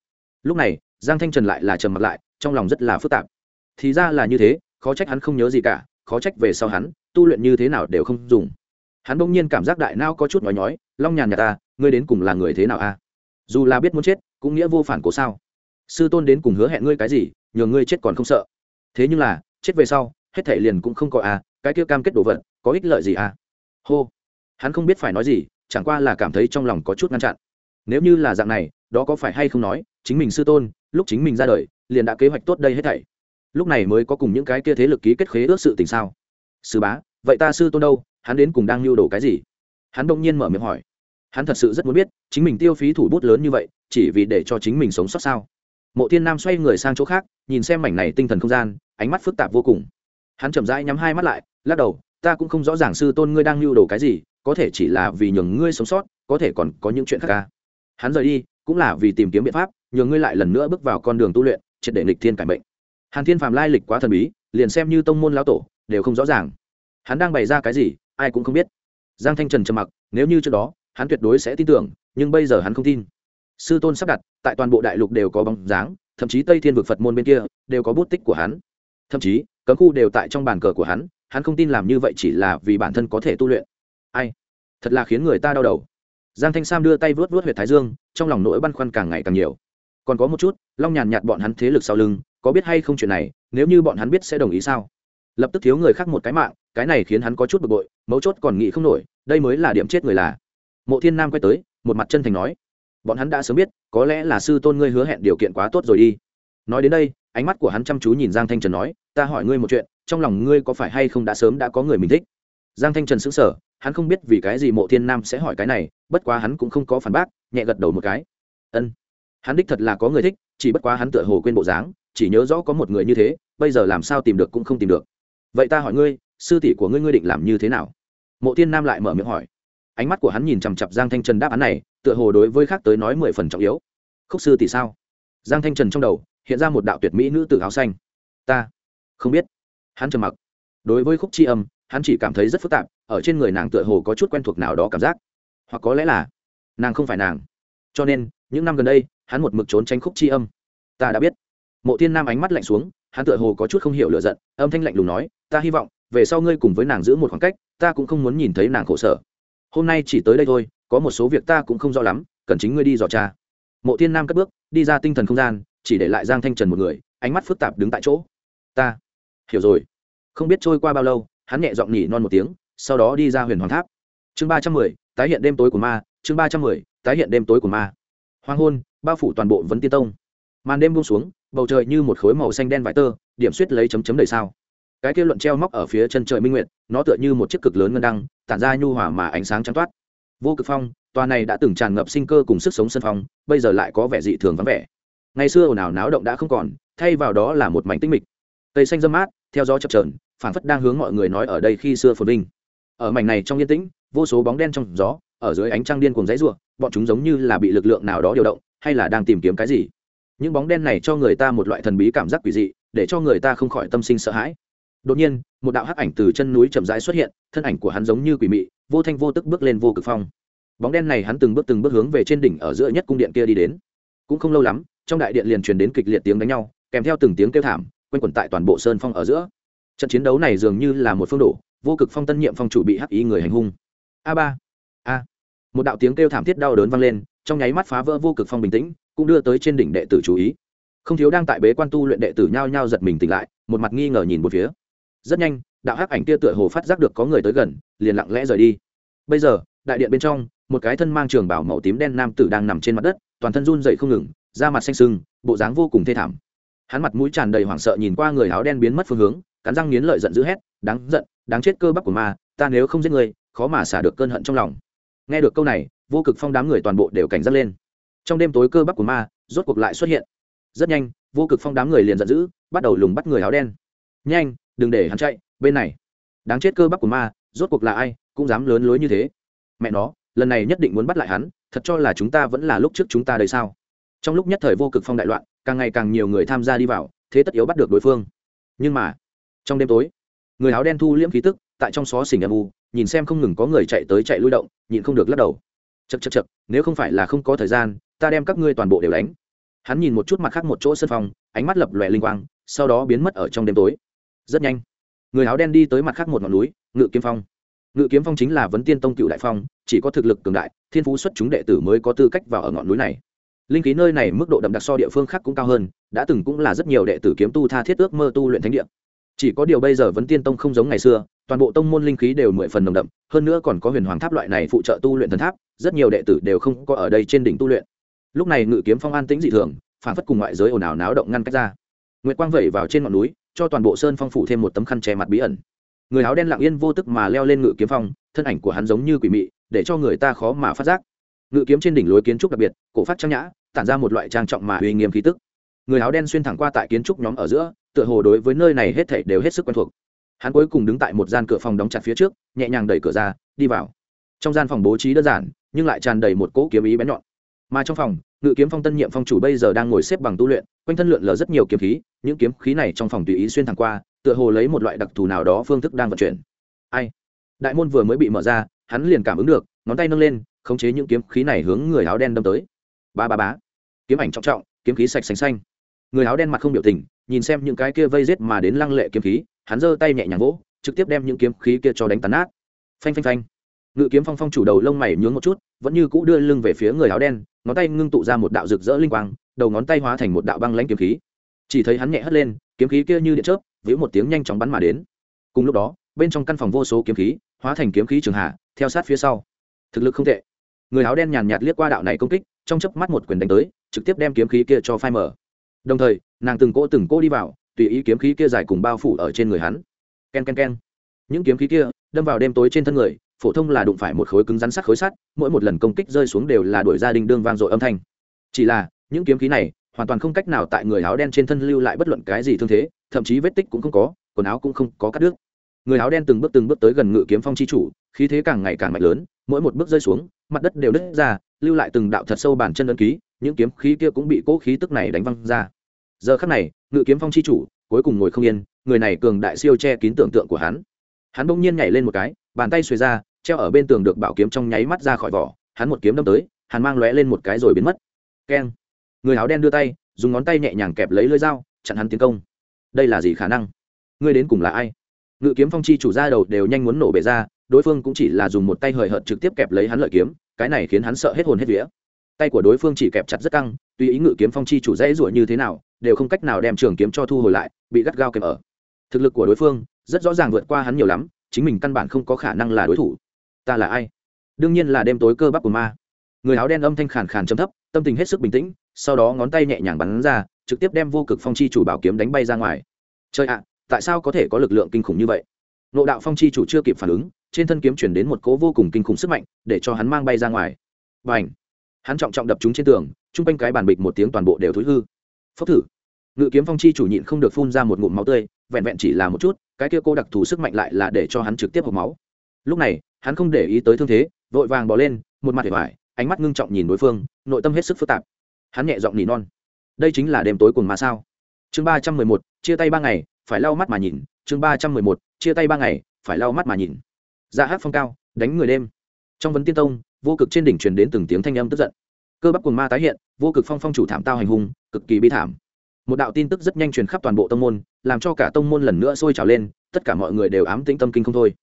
Lúc này, giang thanh trần lại là trầm mặt lại, trong lòng rất là phức tạp. Thì ra là như thế, khó trách hắn không nhớ gì cả, khó trách về sau hắn, tu luyện như thế nào đều không dùng. Hắn bỗng nhiên cảm giác đại nao có chút nhói nhói, long nhàn nhạt ta ngươi đến cùng là người thế nào a dù là biết muốn chết, cũng nghĩa vô phản cố sao? Sư tôn đến cùng hứa hẹn ngươi cái gì, nhờ ngươi chết còn không sợ. Thế nhưng là, chết về sau, hết thể liền cũng không có à? cái kia cam kết đồ vật, có ích lợi gì à? hô. Hắn không biết phải nói gì, chẳng qua là cảm thấy trong lòng có chút ngăn chặn. Nếu như là dạng này, đó có phải hay không nói, chính mình sư tôn, lúc chính mình ra đời, liền đã kế hoạch tốt đây hết thảy. Lúc này mới có cùng những cái kia thế lực ký kết khế ước sự tình sao? Sư bá, vậy ta sư tôn đâu? Hắn đến cùng đang lưu đồ cái gì? Hắn đông nhiên mở miệng hỏi hắn thật sự rất muốn biết, chính mình tiêu phí thủ bút lớn như vậy, chỉ vì để cho chính mình sống sót sao? Mộ thiên nam xoay người sang chỗ khác, nhìn xem mảnh này tinh thần không gian, ánh mắt phức tạp vô cùng. Hắn chậm rãi nhắm hai mắt lại, lắc đầu, ta cũng không rõ ràng sư tôn ngươi đang lưu đồ cái gì, có thể chỉ là vì nhường ngươi sống sót, có thể còn có những chuyện khác ca hắn rời đi, cũng là vì tìm kiếm biện pháp, nhường ngươi lại lần nữa bước vào con đường tu luyện, triệt để nghịch thiên cải mệnh hàn thiên phàm lai lịch quá thần bí, liền xem như tông môn lão tổ, đều không rõ ràng. Hắn đang bày ra cái gì, ai cũng không biết. Giang thanh trần trầm mặc, nếu như trước đó hắn tuyệt đối sẽ tin tưởng, nhưng bây giờ hắn không tin. Sư tôn sắp đặt, tại toàn bộ đại lục đều có bóng dáng, thậm chí tây thiên vực phật môn bên kia đều có bút tích của hắn. Thậm chí, cấm khu đều tại trong bàn cờ của hắn hắn không tin làm như vậy chỉ là vì bản thân có thể tu luyện. Ai? Thật là khiến người ta đau đầu. Giang thanh sam đưa tay vớt vớt h u y ệ t thái dương, trong lòng nỗi băn khoăn càng ngày càng nhiều. Còn có một chút, long nhàn nhạt bọn hắn thế lực sau lưng, có biết hay không chuyện này, nếu như bọn hắn biết sẽ đồng ý sao? Lập tức thiếu người khác một cái mạng, cái này khiến hắn có chút bực bội, mấu chốt còn nghĩ không nổi, đây mới là điểm chết người là mộ thiên nam quay tới, một mặt chân thành nói, bọn hắn đã sớm biết, có lẽ là sư tôn ngươi hứa hẹn điều kiện quá tốt rồi đi. Nói đến đây, ánh mắt của hắn chăm chú nhìn giang thanh trần nói, ta hỏi ngươi một chuyện, trong lòng ngươi có phải hay không đã sớm đã có người mình thích? Giang thanh trần xứng sở hắn không biết vì cái gì mộ thiên nam sẽ hỏi cái này, bất quá hắn cũng không có phản bác, nhẹ gật đầu một cái. Ân, hắn đích thật là có người thích, chỉ bất quá hắn tựa hồ quên bộ dáng, chỉ nhớ rõ có một người như thế, bây giờ làm sao tìm được cũng không tìm được. Vậy ta hỏi ngươi, sư tỷ của ngươi ngươi định làm như thế nào? Mộ thiên nam lại mở miệng hỏi ánh mắt của hắn nhìn chằm chặp giang thanh trần đáp án này, tựa hồ đối với khác tới nói mười phần trọng yếu. Khúc sư tỷ sao? Giang thanh trần trong đầu, hiện ra một đạo tuyệt mỹ nữ tử áo xanh. Ta không biết. Hắn trầm mặc. Đối với khúc c h i âm, hắn chỉ cảm thấy rất phức tạp, ở trên người nàng tựa hồ có chút quen thuộc nào đó cảm giác. Hoặc có lẽ là nàng không phải nàng. Cho nên, những năm gần đây, hắn một mực trốn tránh khúc c h i âm. Ta đã biết. Mộ thiên nam ánh mắt lạnh xuống, hắn tựa hồ có chút không hiểu lựa giận, âm thanh lạnh lùng nói, ta hy vọng, về sau ngươi cùng với nàng giữ một khoảng cách, ta cũng không muốn nhìn thấy nàng khổ sở hôm nay chỉ tới đây thôi, có một số việc ta cũng không rõ lắm, cần chính ngươi đi dò cha mộ thiên nam cất bước, đi ra tinh thần không gian, chỉ để lại giang thanh trần một người, ánh mắt phức tạp đứng tại chỗ. Ta, hiểu rồi. Không biết trôi qua bao lâu, hắn nhẹ giọng nhỉ non một tiếng, sau đó đi ra huyền hoàng tháp. Chương ba trăm mười, tái hiện đêm tối của ma, chương ba trăm mười, tái hiện đêm tối của ma. Hoàng hôn, bao phủ toàn bộ vấn tiên tông. Màn đêm buông xuống, bầu trời như một khối màu xanh đen vải tơ, điểm suýt lấy chấm chấm đầy sao cái kia luận treo móc ở phía chân trời minh nguyệt, nó tựa như một chiếc cực lớn ngân đăng, tản ra nhu hỏa mà ánh sáng trắng toát. Vô cực phong, tòa này đã từng tràn ngập sinh cơ cùng sức sống sân phong, bây giờ lại có vẻ dị thường vắng vẻ. Ngày xưa ồn ào náo động đã không còn, thay vào đó là một mảnh tinh mịch. Cây xanh dâm mát, theo gió chập trờn phản phất đang hướng mọi người nói ở đây khi xưa phồn vinh. Ở mảnh này trong yên tĩnh, vô số bóng đen trong gió, ở dưới ánh trăng điên cùng dãy ruộng bọn chúng giống như là bị lực lượng nào đó điều động, hay là đang tìm kiếm cái gì. Những bóng đen này cho người ta một loại thần bí cảm giác quỷ dị, để cho người ta không khỏi tâm sinh sợ hãi đột nhiên, một đạo hắc ảnh từ chân núi chậm rãi xuất hiện, thân ảnh của hắn giống như quỷ mị, vô thanh vô tức bước lên vô cực phong. Bóng đen này hắn từng bước từng bước hướng về trên đỉnh ở giữa nhất cung điện kia đi đến. Cũng không lâu lắm, trong đại điện liền truyền đến kịch liệt tiếng đánh nhau, kèm theo từng tiếng kêu thảm, quanh quẩn tại toàn bộ sơn phong ở giữa. Trận chiến đấu này dường như là một phương đổ, vô cực phong tân nhiệm phong chủ bị hắc ý người hành hung. A ba, a. Một đạo tiếng kêu thảm thiết đau đớn vang lên, trong nháy mắt phá vỡ vô cực phong bình tĩnh, cũng đưa tới trên đỉnh đệ tử chú ý. Không thiếu đang tại bế quan tu luyện đệ tử nhao nhao giật mình tỉnh lại, một mặt nghi ngờ nhìn một phía rất nhanh, đạo hắc ảnh kia tựa hồ phát giác được có người tới gần, liền lặng lẽ rời đi. Bây giờ, đại điện bên trong, một cái thân mang trường bảo màu tím đen nam tử đang nằm trên mặt đất, toàn thân run dậy không ngừng, da mặt xanh sưng bộ dáng vô cùng thê thảm. Hắn mặt mũi tràn đầy hoảng sợ nhìn qua người áo đen biến mất phương hướng, cắn răng nghiến lợi giận dữ hét, đáng giận, đáng chết cơ bắp của ma, ta nếu không giết người, khó mà xả được cơn hận trong lòng. Nghe được câu này, vô cực phong đám người toàn bộ đều cảnh giác lên. Trong đêm tối cơ bắp của ma, rốt cuộc lại xuất hiện. Rất nhanh, vô cực phong đám người liền giận dữ, bắt đầu lùng bắt người áo đen. Nhanh đừng để hắn chạy, bên này. Đáng chết cơ bắp của ma, rốt cuộc là ai, cũng dám lớn lối như thế. Mẹ nó, lần này nhất định muốn bắt lại hắn, thật cho là chúng ta vẫn là lúc trước chúng ta đây sao? Trong lúc nhất thời vô cực phong đại loạn, càng ngày càng nhiều người tham gia đi vào, thế tất yếu bắt được đối phương. Nhưng mà, trong đêm tối, người áo đen thu liễm khí tức, tại trong xó xỉnh âm u, nhìn xem không ngừng có người chạy tới chạy lui động nhìn không được lắc đầu. Chật chật chật nếu không phải là không có thời gian, ta đem các ngươi toàn bộ đều đánh. Hắn nhìn một chút mặt khác một chỗ sân phòng, ánh mắt lập lòe linh quang, sau đó biến mất ở trong đêm tối rất nhanh. Người áo đen đi tới mặt khác một ngọn núi, ngự kiếm phong. Ngự kiếm phong chính là vấn tiên tông cựu đại phong, chỉ có thực lực cường đại, thiên phú xuất chúng đệ tử mới có tư cách vào ở ngọn núi này. Linh khí nơi này mức độ đậm đặc so địa phương khác cũng cao hơn, đã từng cũng là rất nhiều đệ tử kiếm tu tha thiết ước mơ tu luyện thánh địa. Chỉ có điều bây giờ vấn tiên tông không giống ngày xưa, toàn bộ tông môn linh khí đều mười phần nồng đậm, hơn nữa còn có huyền hoàng tháp loại này phụ trợ tu luyện thần tháp, rất nhiều đệ tử đều không có ở đây trên đỉnh tu luyện. Lúc này ngự kiếm phong an tĩnh dị thường phản phất cùng ngoại giới ồn ào náo động ngăn cách ra. Nguyệt quang vẩy vào trên ngọn núi cho toàn bộ sơn phong phủ thêm một tấm khăn che mặt bí ẩn. Người áo đen lặng yên vô tức mà leo lên ngự kiếm phong, thân ảnh của hắn giống như quỷ mị, để cho người ta khó mà phát giác. Ngự kiếm trên đỉnh lối kiến trúc đặc biệt, cổ phát trang nhã, tản ra một loại trang trọng mà uy nghiêm khí tức. Người áo đen xuyên thẳng qua tại kiến trúc nhóm ở giữa, tựa hồ đối với nơi này hết thảy đều hết sức quen thuộc. Hắn cuối cùng đứng tại một gian cửa phòng đóng chặt phía trước, nhẹ nhàng đẩy cửa ra, đi vào. Trong gian phòng bố trí đơn giản, nhưng lại tràn đầy một cỗ kiếm ý bén nhọn. Mà trong phòng ngự kiếm phong tân nhiệm phong chủ bây giờ đang ngồi xếp bằng tu luyện, quanh thân lượn lờ rất nhiều kiếm khí, những kiếm khí này trong phòng tùy ý xuyên thẳng qua, tựa hồ lấy một loại đặc thù nào đó phương thức đang vận chuyển. Ai? Đại môn vừa mới bị mở ra, hắn liền cảm ứng được, ngón tay nâng lên, khống chế những kiếm khí này hướng người áo đen đâm tới. Ba ba bá kiếm ảnh trọng trọng, kiếm khí sạch xanh xanh. Người áo đen mặt không biểu tình, nhìn xem những cái kia vây rết mà đến lăng lệ kiếm khí, hắn giơ tay nhẹ nhàng vỗ, trực tiếp đem những kiếm khí kia cho đánh tàn nát. Phanh phanh phanh. Ngự kiếm phong phong chủ đầu lông mày nhướng một chút vẫn như cũ đưa lưng về phía người áo đen, ngón tay ngưng tụ ra một đạo rực rỡ linh quang, đầu ngón tay hóa thành một đạo băng lãnh kiếm khí. Chỉ thấy hắn nhẹ hất lên, kiếm khí kia như điện chớp vĩu một tiếng nhanh chóng bắn mà đến. Cùng lúc đó, bên trong căn phòng vô số kiếm khí, hóa thành kiếm khí trường hạ, theo sát phía sau. Thực lực không tệ. Người áo đen nhàn nhạt liếc qua đạo này công kích, trong chớp mắt một quyền đánh tới, trực tiếp đem kiếm khí kia cho phai mở đồng thời, nàng từng cỗ từng cỗ đi vào, tùy ý kiếm khí kia dài cùng bao phủ ở trên người hắn. K e n k e n k e n những kiếm khí kia, đâm vào đêm tối trên thân người phổ thông là đụng phải một khối cứng rắn sắt khối sắt, mỗi một lần công kích rơi xuống đều là đuổi gia đình đương vang dội âm thanh. Chỉ là, những kiếm khí này, hoàn toàn không cách nào tại người áo đen trên thân lưu lại bất luận cái gì thương thế, thậm chí vết tích cũng không có, quần áo cũng không có cắt đứt. Người áo đen từng bước từng bước tới gần ngự kiếm phong chi chủ, khí thế càng ngày càng mạnh lớn, mỗi một bước rơi xuống, mặt đất đều đứt ra, lưu lại từng đạo thật sâu bàn chân ấn ký, những kiếm khí kia cũng bị cố khí tức này đánh văng ra. Giờ khắc này, ngự kiếm phong chi chủ cuối cùng ngồi không yên, người này cường đại siêu che kín tưởng tượng của hắn. Hắn bỗng nhiên nhảy lên một cái bàn tay xuề ra, treo ở bên tường được bảo kiếm trong nháy mắt ra khỏi vỏ, hắn một kiếm đâm tới hắn mang lóe lên một cái rồi biến mất. Keng. Người áo đen đưa tay, dùng ngón tay nhẹ nhàng kẹp lấy lưỡi dao, chặn hắn tiến công. Đây là gì khả năng? Ngươi đến cùng là ai? Ngự kiếm phong chi chủ ra đầu đều nhanh muốn nổ bể ra, đối phương cũng chỉ là dùng một tay hời hợt trực tiếp kẹp lấy hắn lợi kiếm, cái này khiến hắn sợ hết hồn hết vía. Tay của đối phương chỉ kẹp chặt rất căng tuy ý ngự kiếm phong chi chủ dễ ruổi như thế nào, đều không cách nào đem trường kiếm cho thu hồi lại, bị gắt gao kèm ở. Thực lực của đối phương rất rõ ràng vượt qua hắn nhiều lắm chính mình căn bản không có khả năng là đối thủ. Ta là ai? Đương nhiên là đêm tối cơ bắp của ma. Người áo đen âm thanh khàn khàn chấm thấp, tâm tình hết sức bình tĩnh, sau đó ngón tay nhẹ nhàng bắn ra, trực tiếp đem vô cực phong chi chủ bảo kiếm đánh bay ra ngoài. Chơi ạ, tại sao có thể có lực lượng kinh khủng như vậy? Nộ đạo phong chi chủ chưa kịp phản ứng, trên thân kiếm chuyển đến một cố vô cùng kinh khủng sức mạnh, để cho hắn mang bay ra ngoài. Và ảnh hắn trọng trọng đập chúng trên tường, chung quanh cái bàn bịch một tiếng toàn bộ đều thối hư. Phốc thử! Ngự kiếm phong chi chủ nhịn không được phun ra một ngụm máu tươi, vẹn vẹn chỉ là một chút, cái kia cô đặc thù sức mạnh lại là để cho hắn trực tiếp hộp máu. Lúc này, hắn không để ý tới thương thế, vội vàng bỏ lên, một mặt để vải ánh mắt ngưng trọng nhìn đối phương, nội tâm hết sức phức tạp. Hắn nhẹ giọng nỉ non. Đây chính là đêm tối cùng mà sao? Chương ba trăm mười một, chia tay ba ngày, phải lau mắt mà nhìn. Chương ba trăm mười một, chia tay ba ngày, phải lau mắt mà nhìn. Ra dạ hát phong cao, đánh người đêm. Trong vấn tiên tông, vô cực trên đỉnh truyền đến từng tiếng thanh âm tức giận. Cơ bắp quần ma tái hiện, vô cực phong phong chủ thảm tao hành hung, cực kỳ bi thảm một đạo tin tức rất nhanh truyền khắp toàn bộ tông môn, làm cho cả tông môn lần nữa sôi trào lên, tất cả mọi người đều ám tĩnh tâm kinh không thôi.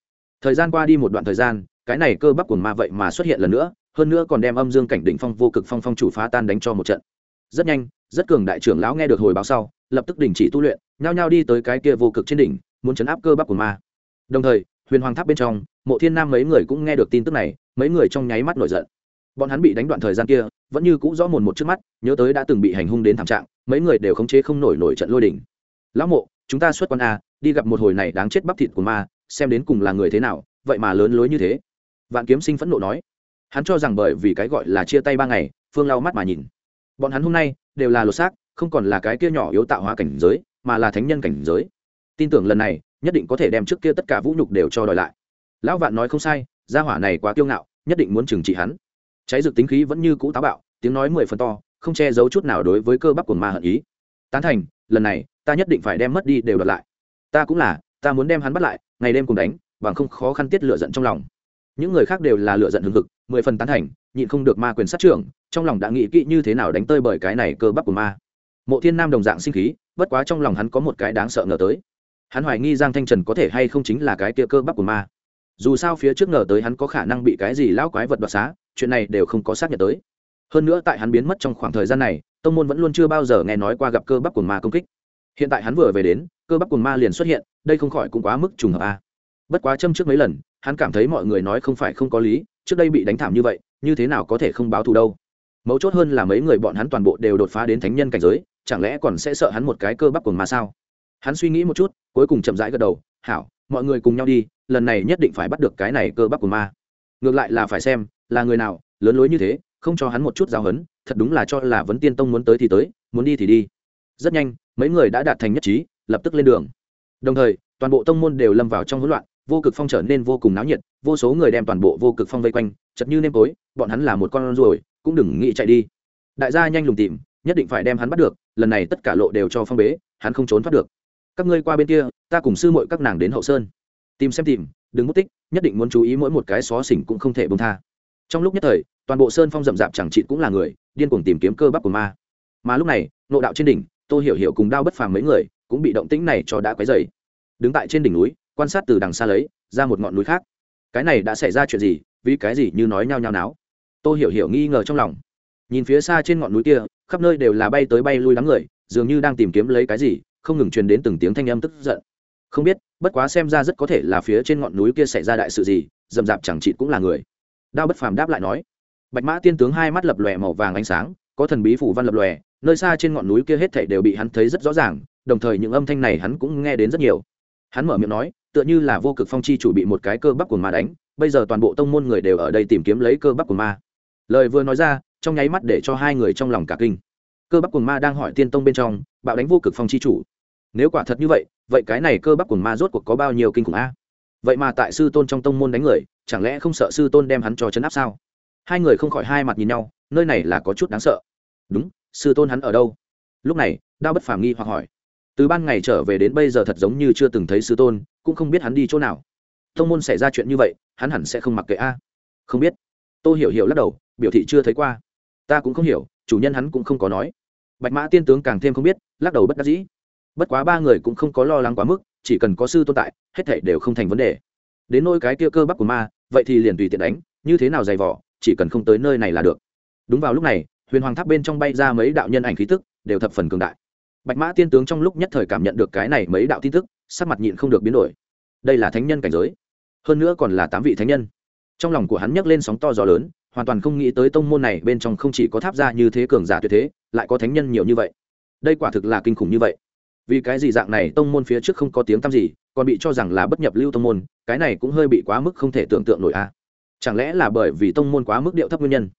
Thời gian qua đi một đoạn thời gian, cái này cơ bắp của ma vậy mà xuất hiện lần nữa, hơn nữa còn đem âm dương cảnh đỉnh phong vô cực phong phong chủ phá tan đánh cho một trận. Rất nhanh, rất cường đại trưởng lão nghe được hồi báo sau, lập tức đình chỉ tu luyện, nhao nhao đi tới cái kia vô cực trên đỉnh, muốn chấn áp cơ bắp của ma. Đồng thời, huyền hoàng tháp bên trong, mộ thiên nam mấy người cũng nghe được tin tức này, mấy người trong nháy mắt nổi giận. Bọn hắn bị đánh đoạn thời gian kia vẫn như cũ rõ mồn một trước mắt, nhớ tới đã từng bị hành hung đến thảm trạng, mấy người đều khống chế không nổi nổi trận lôi đỉnh lão mộ, chúng ta xuất quan a, đi gặp một hồi này đáng chết bắp thịt của ma, xem đến cùng là người thế nào, vậy mà lớn lối như thế. Vạn kiếm sinh phẫn nộ nói. Hắn cho rằng bởi vì cái gọi là chia tay ba ngày, phương lau mắt mà nhìn. Bọn hắn hôm nay đều là lột xác, không còn là cái kia nhỏ yếu tạo hóa cảnh giới, mà là thánh nhân cảnh giới. Tin tưởng lần này, nhất định có thể đem trước kia tất cả vũ nhục đều cho đòi lại. Lão vạn nói không sai, gia hỏa này quá kiêu ngạo, nhất định muốn trừng trị hắn cháy rực tính khí vẫn như cũ táo bạo, tiếng nói mười phần to, không che giấu chút nào đối với cơ bắp của ma hận ý. Tán thành, lần này, ta nhất định phải đem mất đi đều đợt lại. Ta cũng là, ta muốn đem hắn bắt lại, ngày đêm cùng đánh, bằng không khó khăn tiết lựa giận trong lòng. Những người khác đều là lựa giận hừng hực, mười phần tán thành, nhịn không được ma quyền sát trưởng, trong lòng đã nghĩ kỹ như thế nào đánh tơi bởi cái này cơ bắp của ma. Mộ thiên nam đồng dạng sinh khí, bất quá trong lòng hắn có một cái đáng sợ ngờ tới. Hắn hoài nghi giang thanh trần có thể hay không chính là cái kia cơ bắp của ma. Dù sao phía trước ngờ tới hắn có khả năng bị cái gì lão quái vật đoạt xá chuyện này đều không có xác nhận tới. Hơn nữa tại hắn biến mất trong khoảng thời gian này, tông môn vẫn luôn chưa bao giờ nghe nói qua gặp cơ bắp quần ma công kích. Hiện tại hắn vừa về đến, cơ bắp quần ma liền xuất hiện, đây không khỏi cũng quá mức trùng hợp a. Bất quá châm trước mấy lần, hắn cảm thấy mọi người nói không phải không có lý, trước đây bị đánh thảm như vậy, như thế nào có thể không báo thù đâu? Mấu chốt hơn là mấy người bọn hắn toàn bộ đều đột phá đến thánh nhân cảnh giới, chẳng lẽ còn sẽ sợ hắn một cái cơ bắp quần ma sao? Hắn suy nghĩ một chút, cuối cùng chậm rãi gật đầu, hảo, mọi người cùng nhau đi, lần này nhất định phải bắt được cái này cơ bắp cuồng ma. Ngược lại là phải xem là người nào, lớn lối như thế, không cho hắn một chút giáo hấn thật đúng là cho là vấn tiên tông muốn tới thì tới, muốn đi thì đi. Rất nhanh, mấy người đã đạt thành nhất trí, lập tức lên đường. Đồng thời, toàn bộ tông môn đều lâm vào trong hỗn loạn, vô cực phong trở nên vô cùng náo nhiệt, vô số người đem toàn bộ vô cực phong vây quanh, chật như nêm tối, bọn hắn là một con ruồi, cũng đừng nghĩ chạy đi. Đại gia nhanh lùng tìm, nhất định phải đem hắn bắt được, lần này tất cả lộ đều cho phong bế, hắn không trốn thoát được. Các ngươi qua bên kia, ta cùng sư muội các nàng đến hậu sơn. Tìm xem tìm, đừng mất tích, nhất định muốn chú ý mỗi một cái xó xỉnh cũng không thể bông tha trong lúc nhất thời, toàn bộ sơn phong rậm rạp chẳng trị cũng là người, điên cuồng tìm kiếm cơ bắp của ma. Mà lúc này, nộ đạo trên đỉnh tôi hiểu hiểu cùng đao bất phàm mấy người cũng bị động tĩnh này cho đã quấy dày đứng tại trên đỉnh núi, quan sát từ đằng xa lấy, ra một ngọn núi khác. Cái này đã xảy ra chuyện gì? Vì cái gì như nói nhao nhao náo? Tôi hiểu hiểu nghi ngờ trong lòng. Nhìn phía xa trên ngọn núi kia, khắp nơi đều là bay tới bay lui đám người, dường như đang tìm kiếm lấy cái gì, không ngừng truyền đến từng tiếng thanh âm tức giận. Không biết, bất quá xem ra rất có thể là phía trên ngọn núi kia xảy ra đại sự gì dầm dạp chẳng chị cũng là người đao bất phàm đáp lại nói, bạch mã tiên tướng hai mắt lập lòe màu vàng ánh sáng, có thần bí phủ văn lập lòe, nơi xa trên ngọn núi kia hết thảy đều bị hắn thấy rất rõ ràng, đồng thời những âm thanh này hắn cũng nghe đến rất nhiều. Hắn mở miệng nói, tựa như là vô cực phong chi chủ bị một cái cơ bắp của ma đánh, bây giờ toàn bộ tông môn người đều ở đây tìm kiếm lấy cơ bắp của ma. Lời vừa nói ra, trong nháy mắt để cho hai người trong lòng cả kinh. Cơ bắp của ma đang hỏi tiên tông bên trong, bạo đánh vô cực phong chi chủ? Nếu quả thật như vậy vậy cái này cơ bắp của ma rốt cuộc có bao nhiêu kinh khủng a? Vậy mà tại sư tôn trong tông môn đánh người chẳng lẽ không sợ sư tôn đem hắn cho chấn áp sao? Hai người không khỏi hai mặt nhìn nhau, nơi này là có chút đáng sợ. Đúng, sư tôn hắn ở đâu? Lúc này, đao bất phàm nghi hoặc hỏi. Từ ban ngày trở về đến bây giờ thật giống như chưa từng thấy sư tôn, cũng không biết hắn đi chỗ nào. Thông môn xảy ra chuyện như vậy, hắn hẳn sẽ không mặc kệ a. Không biết. Tôi hiểu hiểu lắc đầu, biểu thị chưa thấy qua. Ta cũng không hiểu, chủ nhân hắn cũng không có nói. Bạch mã tiên tướng càng thêm không biết, lắc đầu bất đắc dĩ. Bất quá ba người cũng không có lo lắng quá mức, chỉ cần có sư tồn tại, hết thể đều không thành vấn đề đến nôi cái kia cơ bắp của ma, vậy thì liền tùy tiện đánh, như thế nào dày vỏ chỉ cần không tới nơi này là được. Đúng vào lúc này, huyền hoàng tháp bên trong bay ra mấy đạo nhân ảnh khí tức, đều thập phần cường đại. Bạch mã tiên tướng trong lúc nhất thời cảm nhận được cái này mấy đạo tin tức, sắc mặt nhịn không được biến đổi. Đây là thánh nhân cảnh giới, hơn nữa còn là tám vị thánh nhân. Trong lòng của hắn nhấc lên sóng to gió lớn, hoàn toàn không nghĩ tới tông môn này bên trong không chỉ có tháp ra như thế cường giả tuyệt thế, lại có thánh nhân nhiều như vậy. Đây quả thực là kinh khủng như vậy vì cái gì dạng này tông môn phía trước không có tiếng tăm gì, còn bị cho rằng là bất nhập lưu tông môn, cái này cũng hơi bị quá mức không thể tưởng tượng nổi a. À. chẳng lẽ là bởi vì tông môn quá mức điệu thấp nguyên nhân?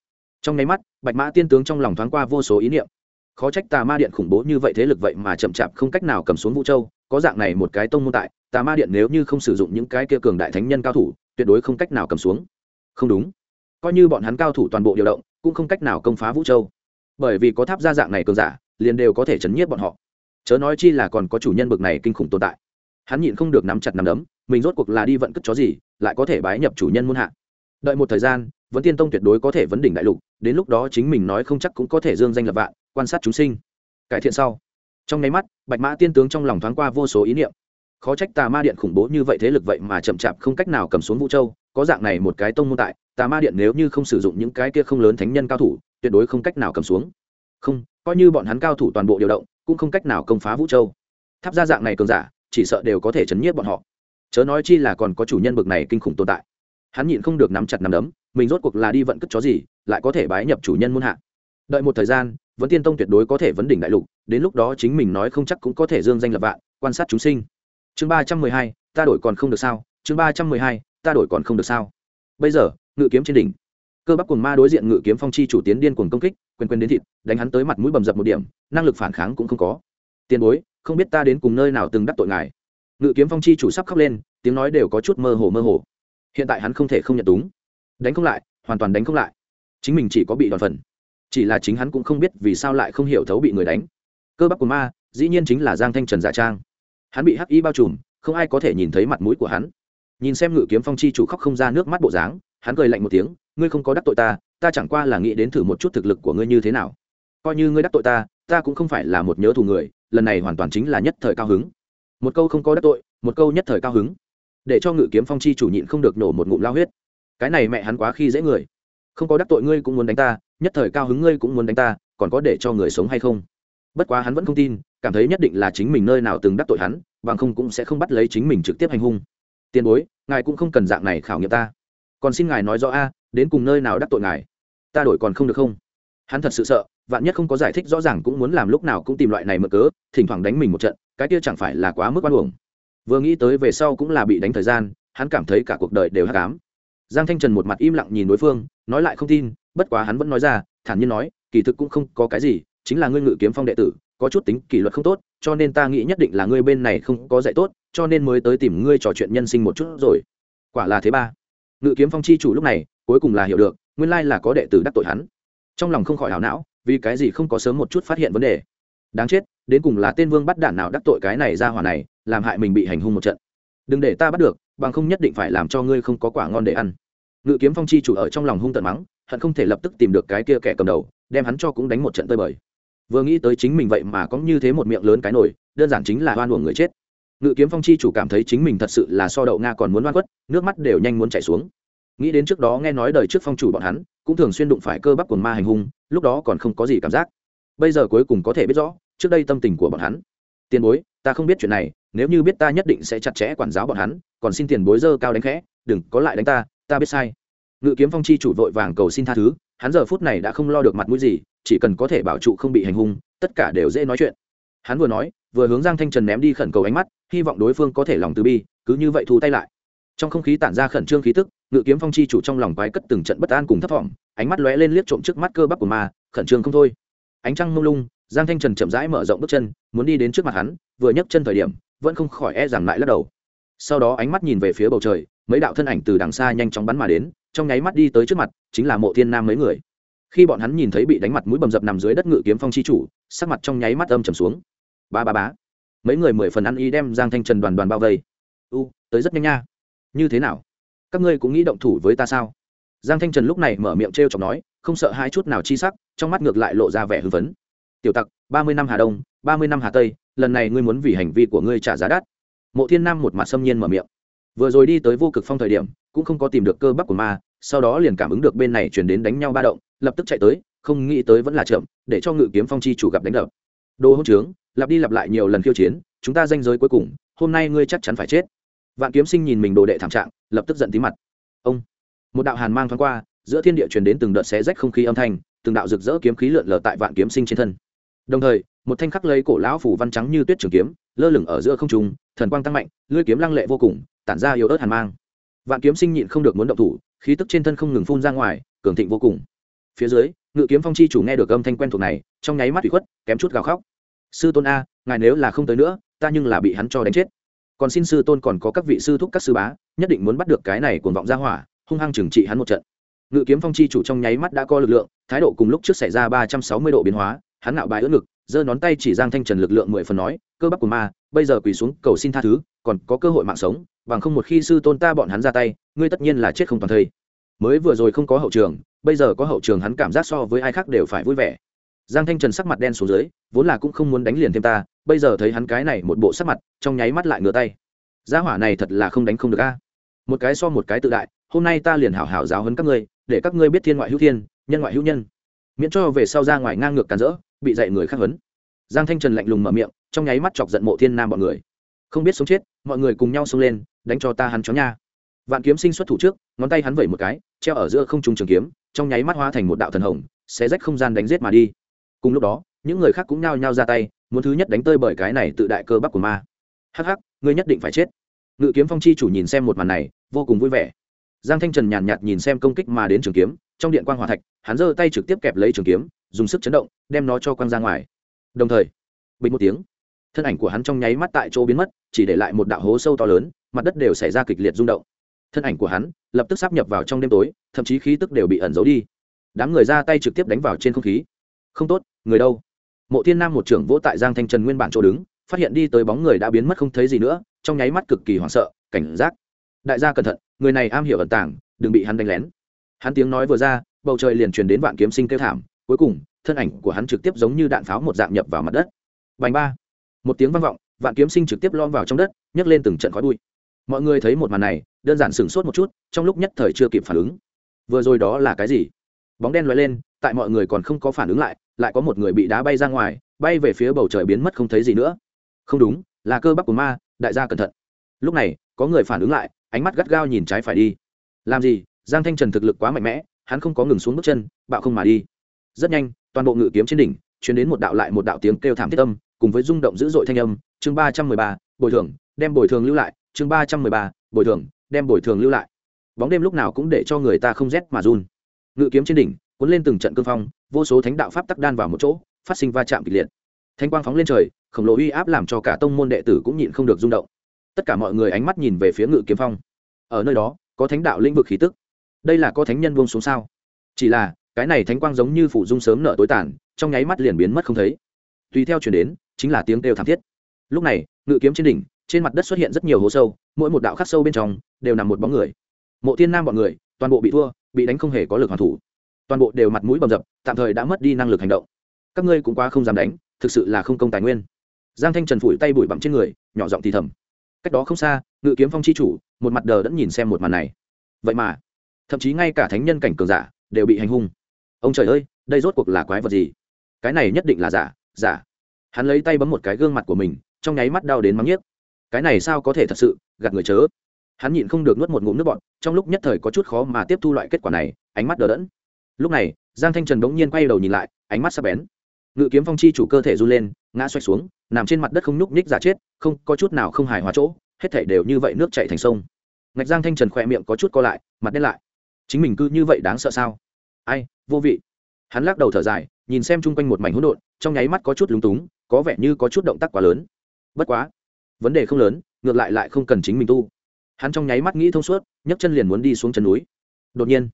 Trong nháy mắt, bạch mã tiên tướng trong lòng thoáng qua vô số ý niệm. Khó trách tà ma điện khủng bố như vậy thế lực vậy mà chậm chạp không cách nào cầm xuống vũ châu, có dạng này một cái tông môn tại, tà ma điện nếu như không sử dụng những cái kia cường đại thánh nhân cao thủ, tuyệt đối không cách nào cầm xuống. Không đúng. Coi như bọn hắn cao thủ toàn bộ điều động, cũng không cách nào công phá vũ châu. Bởi vì có tháp gia dạng này cường giả, liền đều có thể chấn nhiếp bọn họ chớ nói chi là còn có chủ nhân bực này kinh khủng tồn tại. Hắn nhịn không được nắm chặt nắm đấm, mình rốt cuộc là đi vận cất chó gì, lại có thể bái nhập chủ nhân muôn hạ. Đợi một thời gian vẫn tiên tông tuyệt đối có thể vấn đỉnh đại lục, đến lúc đó chính mình nói không chắc cũng có thể dương danh lập vạn, quan sát chúng sinh. Cải thiện sau. Trong nháy mắt, bạch mã tiên tướng trong lòng thoáng qua vô số ý niệm. Khó trách tà ma điện khủng bố như vậy thế lực vậy mà chậm chạp không cách nào cầm xuống vũ châu, có dạng này một cái tông môn tại, tà ma điện nếu như không sử dụng những cái kia không lớn thánh nhân cao thủ, tuyệt đối không cách nào cầm xuống không, coi như bọn hắn cao thủ toàn bộ điều động, cũng không cách nào công phá vũ châu. Tháp ra dạng này cường giả, chỉ sợ đều có thể chấn nhiếp bọn họ. Chớ nói chi là còn có chủ nhân bực này kinh khủng tồn tại. Hắn nhịn không được nắm chặt nắm đấm, mình rốt cuộc là đi vận cất chó gì, lại có thể bái nhập chủ nhân muôn hạ. Đợi một thời gian vẫn tiên tông tuyệt đối có thể vấn đỉnh đại lục, đến lúc đó chính mình nói không chắc cũng có thể dương danh lập vạn, quan sát chúng sinh. Chương ba trăm mười hai, ta đổi còn không được sao? Chương ba trăm mười hai, ta đổi còn không được sao? Bây giờ, ngự kiếm trên đỉnh. Cơ bắp cùng ma đối diện ngự kiếm phong chi chủ tiến điên cuồng công kích quyền quyền đến thịt, đánh hắn tới mặt mũi bầm dập một điểm, năng lực phản kháng cũng không có. Tiền bối, không biết ta đến cùng nơi nào từng đắc tội ngài. Ngự kiếm phong chi chủ sắp khóc lên, tiếng nói đều có chút mơ hồ mơ hồ. Hiện tại hắn không thể không nhận túng. Đánh không lại, hoàn toàn đánh không lại. Chính mình chỉ có bị đòn phần. Chỉ là chính hắn cũng không biết vì sao lại không hiểu thấu bị người đánh. Cơ bắp của ma, dĩ nhiên chính là giang thanh trần giả trang. Hắn bị hắc y bao trùm, không ai có thể nhìn thấy mặt mũi của hắn. Nhìn xem ngự kiếm phong chi chủ khóc không ra nước mắt bộ dáng, hắn cười lạnh một tiếng, ngươi không có đắc tội ta ta chẳng qua là nghĩ đến thử một chút thực lực của ngươi như thế nào. Coi như ngươi đắc tội ta ta cũng không phải là một nhớ thù người, lần này hoàn toàn chính là nhất thời cao hứng. Một câu không có đắc tội, một câu nhất thời cao hứng. Để cho ngự kiếm phong chi chủ nhịn không được nổ một ngụm lao huyết. Cái này mẹ hắn quá khi dễ người. Không có đắc tội ngươi cũng muốn đánh ta, nhất thời cao hứng ngươi cũng muốn đánh ta, còn có để cho người sống hay không? Bất quá hắn vẫn không tin, cảm thấy nhất định là chính mình nơi nào từng đắc tội hắn, bằng không cũng sẽ không bắt lấy chính mình trực tiếp hành hung. Tiền bối, ngài cũng không cần dạng này khảo nghiệm ta. Còn xin ngài nói rõ a đến cùng nơi nào đắc tội ngài? Ta đổi còn không được không? Hắn thật sự sợ, vạn nhất không có giải thích rõ ràng cũng muốn làm lúc nào cũng tìm loại này mở cớ, thỉnh thoảng đánh mình một trận, cái kia chẳng phải là quá mức oan uổng. Vừa nghĩ tới về sau cũng là bị đánh thời gian, hắn cảm thấy cả cuộc đời đều hát cám giang thanh trần một mặt im lặng nhìn đối phương, nói lại không tin, bất quá hắn vẫn nói ra, thản nhiên nói, kỳ thực cũng không có cái gì, chính là ngươi ngự kiếm phong đệ tử, có chút tính kỷ luật không tốt, cho nên ta nghĩ nhất định là ngươi bên này không có dạy tốt, cho nên mới tới tìm ngươi trò chuyện nhân sinh một chút rồi. Quả là thế ba ngự kiếm phong chi chủ lúc này, cuối cùng là hiểu được, nguyên lai là có đệ tử đắc tội hắn. Trong lòng không khỏi hảo não, vì cái gì không có sớm một chút phát hiện vấn đề. Đáng chết, đến cùng là tên vương bắt đản nào đắc tội cái này ra hỏa này, làm hại mình bị hành hung một trận. Đừng để ta bắt được, bằng không nhất định phải làm cho ngươi không có quả ngon để ăn. Ngự kiếm phong chi chủ ở trong lòng hung tận mắng, hận không thể lập tức tìm được cái kia kẻ cầm đầu, đem hắn cho cũng đánh một trận tơi bời. Vừa nghĩ tới chính mình vậy mà có như thế một miệng lớn cái nổi đơn giản chính là hoan uổng người chết ngự kiếm phong chi chủ cảm thấy chính mình thật sự là so đậu nga còn muốn oan khuất, nước mắt đều nhanh muốn chảy xuống. Nghĩ đến trước đó nghe nói đời trước phong chủ bọn hắn, cũng thường xuyên đụng phải cơ bắp của ma hành hung, lúc đó còn không có gì cảm giác. Bây giờ cuối cùng có thể biết rõ, trước đây tâm tình của bọn hắn. Tiền bối, ta không biết chuyện này, nếu như biết ta nhất định sẽ chặt chẽ quản giáo bọn hắn, còn xin tiền bối dơ cao đánh khẽ, đừng có lại đánh ta ta biết sai. Ngự kiếm phong chi chủ vội vàng cầu xin tha thứ, hắn giờ phút này đã không lo được mặt mũi gì, chỉ cần có thể bảo trụ không bị hành hung, tất cả đều dễ nói chuyện. Hắn vừa nói vừa hướng giang thanh trần ném đi khẩn cầu ánh mắt, hy vọng đối phương có thể lòng từ bi, cứ như vậy thu tay lại. Trong không khí tản ra khẩn trương khí tức, ngự kiếm phong chi chủ trong lòng quái cất từng trận bất an cùng thấp thỏm ánh mắt lóe lên liếc trộm trước mắt cơ bắp của ma, khẩn trương không thôi. Ánh trăng mông lung, giang thanh trần chậm rãi mở rộng bước chân, muốn đi đến trước mặt hắn, vừa nhấc chân thời điểm, vẫn không khỏi e giảm lại lắc đầu. Sau đó ánh mắt nhìn về phía bầu trời, mấy đạo thân ảnh từ đằng xa nhanh chóng bắn mà đến, trong nháy mắt đi tới trước mặt, chính là mộ thiên nam mấy người. Khi bọn hắn nhìn thấy bị đánh mặt mũi bầm dập nằm dưới đất ngự kiếm phong chi chủ, sắc mặt trong nháy mắt âm trầm xuống ba ba bá mấy người mười phần ăn y đem giang thanh trần đoàn đoàn bao vây. U, tới rất nhanh nha. Như thế nào? Các ngươi cũng nghĩ động thủ với ta sao? Giang thanh trần lúc này mở miệng t r e o chọc nói, không sợ hai chút nào chi sắc, trong mắt ngược lại lộ ra vẻ hưng phấn. Tiểu tặc, ba mươi năm hà đông, ba mươi năm hà tây, lần này ngươi muốn vì hành vi của ngươi trả giá đắt. Mộ thiên nam một mặt xâm nhiên mở miệng. Vừa rồi đi tới vô cực phong thời điểm, cũng không có tìm được cơ bắp của ma, sau đó liền cảm ứng được bên này chuyển đến đánh nhau ba động, lập tức chạy tới, không nghĩ tới vẫn là chậm, để cho ngự kiếm phong chi chủ gặp đánh đập. Đồ hỗn trướng lặp đi lặp lại nhiều lần khiêu chiến, chúng ta danh giới cuối cùng, hôm nay ngươi chắc chắn phải chết. Vạn kiếm sinh nhìn mình đồ đệ thảm trạng, lập tức giận tí mặt. Ông! Một đạo hàn mang thoáng qua, giữa thiên địa truyền đến từng đợt xé rách không khí âm thanh, từng đạo rực rỡ kiếm khí lượn lờ tại vạn kiếm sinh trên thân. Đồng thời, một thanh khắc lấy cổ lão phủ văn trắng như tuyết trường kiếm, lơ lửng ở giữa không trung, thần quang tăng mạnh, lưỡi kiếm lăng lệ vô cùng, tản ra yếu ớt hàn mang. Vạn kiếm sinh nhịn không được muốn động thủ, khí tức trên thân không ngừng phun ra ngoài, cường thịnh vô cùng. Phía dưới, ngự kiếm phong chi chủ nghe được âm thanh quen thuộc này, trong nháy mắt bị khuất, kém chút gào khóc sư tôn a, ngài nếu là không tới nữa, ta nhưng là bị hắn cho đánh chết. Còn xin sư tôn còn có các vị sư thúc các sư bá, nhất định muốn bắt được cái này cuồng vọng ra hỏa, hung hăng trừng trị hắn một trận. Ngự kiếm phong chi chủ trong nháy mắt đã có lực lượng, thái độ cùng lúc trước xảy ra ba trăm sáu mươi độ biến hóa, hắn nạo bài ướt ngực, giơ ngón tay chỉ giang thanh trần lực lượng mười phần nói, cơ bắp của ma, bây giờ quỳ xuống, cầu xin tha thứ, còn có cơ hội mạng sống, bằng không một khi sư tôn ta bọn hắn ra tay, ngươi tất nhiên là chết không toàn thây. Mới vừa rồi không có hậu trường, bây giờ có hậu trường hắn cảm giác so với ai khác đều phải vui vẻ giang thanh trần sắc mặt đen xuống dưới, vốn là cũng không muốn đánh liền thêm ta, bây giờ thấy hắn cái này một bộ sắc mặt, trong nháy mắt lại ngửa tay. Gia hỏa này thật là không đánh không được a. Một cái so một cái tự đại, hôm nay ta liền hảo hảo giáo hấn các ngươi, để các ngươi biết thiên ngoại hữu thiên, nhân ngoại hữu nhân. Miễn cho về sau ra ngoài ngang ngược càn rỡ, bị dạy người khác hấn giang thanh trần lạnh lùng mở miệng, trong nháy mắt chọc giận mộ thiên nam bọn người. Không biết sống chết, mọi người cùng nhau xông lên, đánh cho ta hắn chó nha. Vạn kiếm sinh xuất thủ trước, ngón tay hắn vẩy một cái, treo ở giữa không trung trường kiếm, trong nháy mắt hóa thành một đạo thần hồng sẽ rách không gian đánh giết mà đi cùng lúc đó, những người khác cũng nhao nhao ra tay, muốn thứ nhất đánh tơi bởi cái này tự đại cơ bắp của ma. Hắc hắc, ngươi nhất định phải chết. Ngự kiếm phong chi chủ nhìn xem một màn này, vô cùng vui vẻ. Giang thanh trần nhàn nhạt nhìn xem công kích mà đến trường kiếm, trong điện quan hòa thạch, hắn giơ tay trực tiếp kẹp lấy trường kiếm, dùng sức chấn động, đem nó cho quăng ra ngoài. Đồng thời, bình một tiếng, thân ảnh của hắn trong nháy mắt tại chỗ biến mất, chỉ để lại một đạo hố sâu to lớn, mặt đất đều xảy ra kịch liệt rung động. Thân ảnh của hắn lập tức sắp nhập vào trong đêm tối, thậm chí khí tức đều bị ẩn giấu đi. Đám người ra tay trực tiếp đánh vào trên không khí không tốt, người đâu? Mộ thiên nam một trưởng vỗ tại giang thanh trần nguyên bản chỗ đứng, phát hiện đi tới bóng người đã biến mất không thấy gì nữa, trong nháy mắt cực kỳ hoảng sợ, cảnh giác. Đại gia cẩn thận, người này am hiểu ẩn tàng, đừng bị hắn đánh lén. Hắn tiếng nói vừa ra, bầu trời liền truyền đến vạn kiếm sinh kêu thảm, cuối cùng, thân ảnh của hắn trực tiếp giống như đạn pháo một dạng nhập vào mặt đất. Bành ba. Một tiếng vang vọng, vạn kiếm sinh trực tiếp lom vào trong đất, nhấc lên từng trận khói bụi. Mọi người thấy một màn này, đơn giản sửng sốt một chút, trong lúc nhất thời chưa kịp phản ứng. Vừa rồi đó là cái gì? Bóng đen lóe lên, tại mọi người còn không có phản ứng lại lại có một người bị đá bay ra ngoài, bay về phía bầu trời biến mất không thấy gì nữa. Không đúng, là cơ bắp của ma, đại gia cẩn thận. Lúc này, có người phản ứng lại, ánh mắt gắt gao nhìn trái phải đi. Làm gì? Giang thanh trần thực lực quá mạnh mẽ, hắn không có ngừng xuống bước chân, bạo không mà đi. Rất nhanh, toàn bộ ngự kiếm trên đỉnh chuyển đến một đạo lại một đạo tiếng kêu thảm thiết âm, cùng với rung động dữ dội thanh âm, chương ba trăm mười ba, bồi thường, đem bồi thường lưu lại, chương ba trăm mười ba, bồi thường, đem bồi thường lưu lại. Bóng đêm lúc nào cũng để cho người ta không rét mà run. Ngự kiếm trên đỉnh cuốn lên từng trận cương phong, vô số thánh đạo pháp tắc đan vào một chỗ, phát sinh va chạm kịch liệt. Thanh quang phóng lên trời, khổng lồ uy áp làm cho cả tông môn đệ tử cũng nhịn không được rung động. Tất cả mọi người ánh mắt nhìn về phía ngự kiếm phong. Ở nơi đó, có thánh đạo lĩnh vực khí tức. Đây là có thánh nhân buông xuống sao? Chỉ là, cái này thánh quang giống như phủ dung sớm nợ tối tàn, trong nháy mắt liền biến mất không thấy. Tùy theo chuyển đến, chính là tiếng kêu thảm thiết. Lúc này, ngự kiếm trên đỉnh, trên mặt đất xuất hiện rất nhiều hố sâu, mỗi một đạo khắc sâu bên trong, đều nằm một bóng người. Mộ thiên nam bọn người, toàn bộ bị thua, bị đánh không hề có lực hoàn thủ toàn bộ đều mặt mũi bầm dập, tạm thời đã mất đi năng lực hành động. Các ngươi cũng quá không dám đánh, thực sự là không công tài nguyên. Giang thanh trần phủi tay bụi bặm trên người, nhỏ giọng thì thầm. Cách đó không xa, ngự kiếm phong chi chủ, một mặt đờ đẫn nhìn xem một màn này. Vậy mà, thậm chí ngay cả thánh nhân cảnh cường giả đều bị hành hung. Ông trời ơi, đây rốt cuộc là quái vật gì? Cái này nhất định là giả giả. Hắn lấy tay bấm một cái gương mặt của mình, trong nháy mắt đau đến mắng nhiếc. Cái này sao có thể thật sự, gạt người chớ. Hắn nhịn không được nuốt một ngụm nước bọt, trong lúc nhất thời có chút khó mà tiếp thu loại kết quả này, ánh mắt đờ đẫn lúc này, giang thanh trần bỗng nhiên quay đầu nhìn lại, ánh mắt sắp bén. Ngự kiếm phong chi chủ cơ thể run lên, ngã xoay xuống, nằm trên mặt đất không nhúc nhích giả chết, không có chút nào không hài hòa chỗ, hết thảy đều như vậy nước chạy thành sông. Ngạch giang thanh trần khỏe miệng có chút co lại, mặt đen lại. Chính mình cứ như vậy đáng sợ sao? Ai, vô vị. Hắn lắc đầu thở dài, nhìn xem chung quanh một mảnh hỗn độn, trong nháy mắt có chút lúng túng, có vẻ như có chút động tác quá lớn. Bất quá, vấn đề không lớn, ngược lại lại không cần chính mình tu. Hắn trong nháy mắt nghĩ thông suốt, nhấc chân liền muốn đi xuống chân núi. Đột nhiên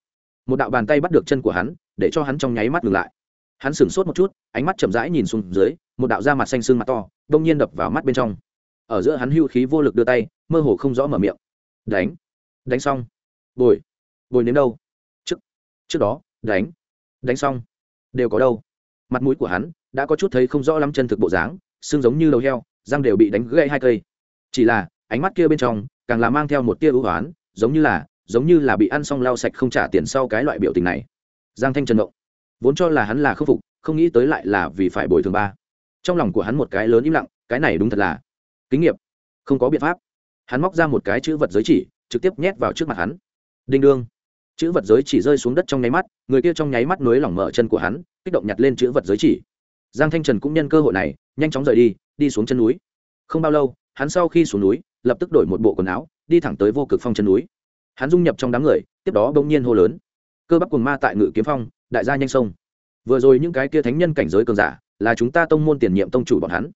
một đạo bàn tay bắt được chân của hắn, để cho hắn trong nháy mắt ngừng lại. Hắn sửng sốt một chút, ánh mắt chậm rãi nhìn xuống dưới, một đạo da mặt xanh xương mặt to, đông nhiên đập vào mắt bên trong. Ở giữa hắn hưu khí vô lực đưa tay, mơ hồ không rõ mở miệng. Đánh. Đánh xong. Bồi. Bồi đến đâu? Trước. Trước đó, đánh. Đánh xong. Đều có đâu? Mặt mũi của hắn đã có chút thấy không rõ lắm chân thực bộ dáng, xương giống như đầu heo, răng đều bị đánh gãy hai cây. Chỉ là, ánh mắt kia bên trong càng là mang theo một tia ưu hoán, giống như là giống như là bị ăn xong lau sạch không trả tiền sau cái loại biểu tình này. Giang thanh trần động vốn cho là hắn là khâm phục, không nghĩ tới lại là vì phải bồi thường ba. Trong lòng của hắn một cái lớn im lặng, cái này đúng thật là kinh nghiệm không có biện pháp. Hắn móc ra một cái chữ vật giới chỉ, trực tiếp nhét vào trước mặt hắn. Đinh đương. Chữ vật giới chỉ rơi xuống đất trong nháy mắt, người kia trong nháy mắt nối lỏng mở chân của hắn, kích động nhặt lên chữ vật giới chỉ. Giang thanh trần cũng nhân cơ hội này, nhanh chóng rời đi đi xuống chân núi. Không bao lâu, hắn sau khi xuống núi, lập tức đổi một bộ quần áo, đi thẳng tới vô cực phong chân núi hắn dung nhập trong đám người, tiếp đó bỗng nhiên hô lớn. Cơ bắp quần ma tại ngự kiếm phong, đại gia nhanh sông vừa rồi những cái kia thánh nhân cảnh giới cường giả, là chúng ta tông môn tiền nhiệm tông chủ bọn hắn.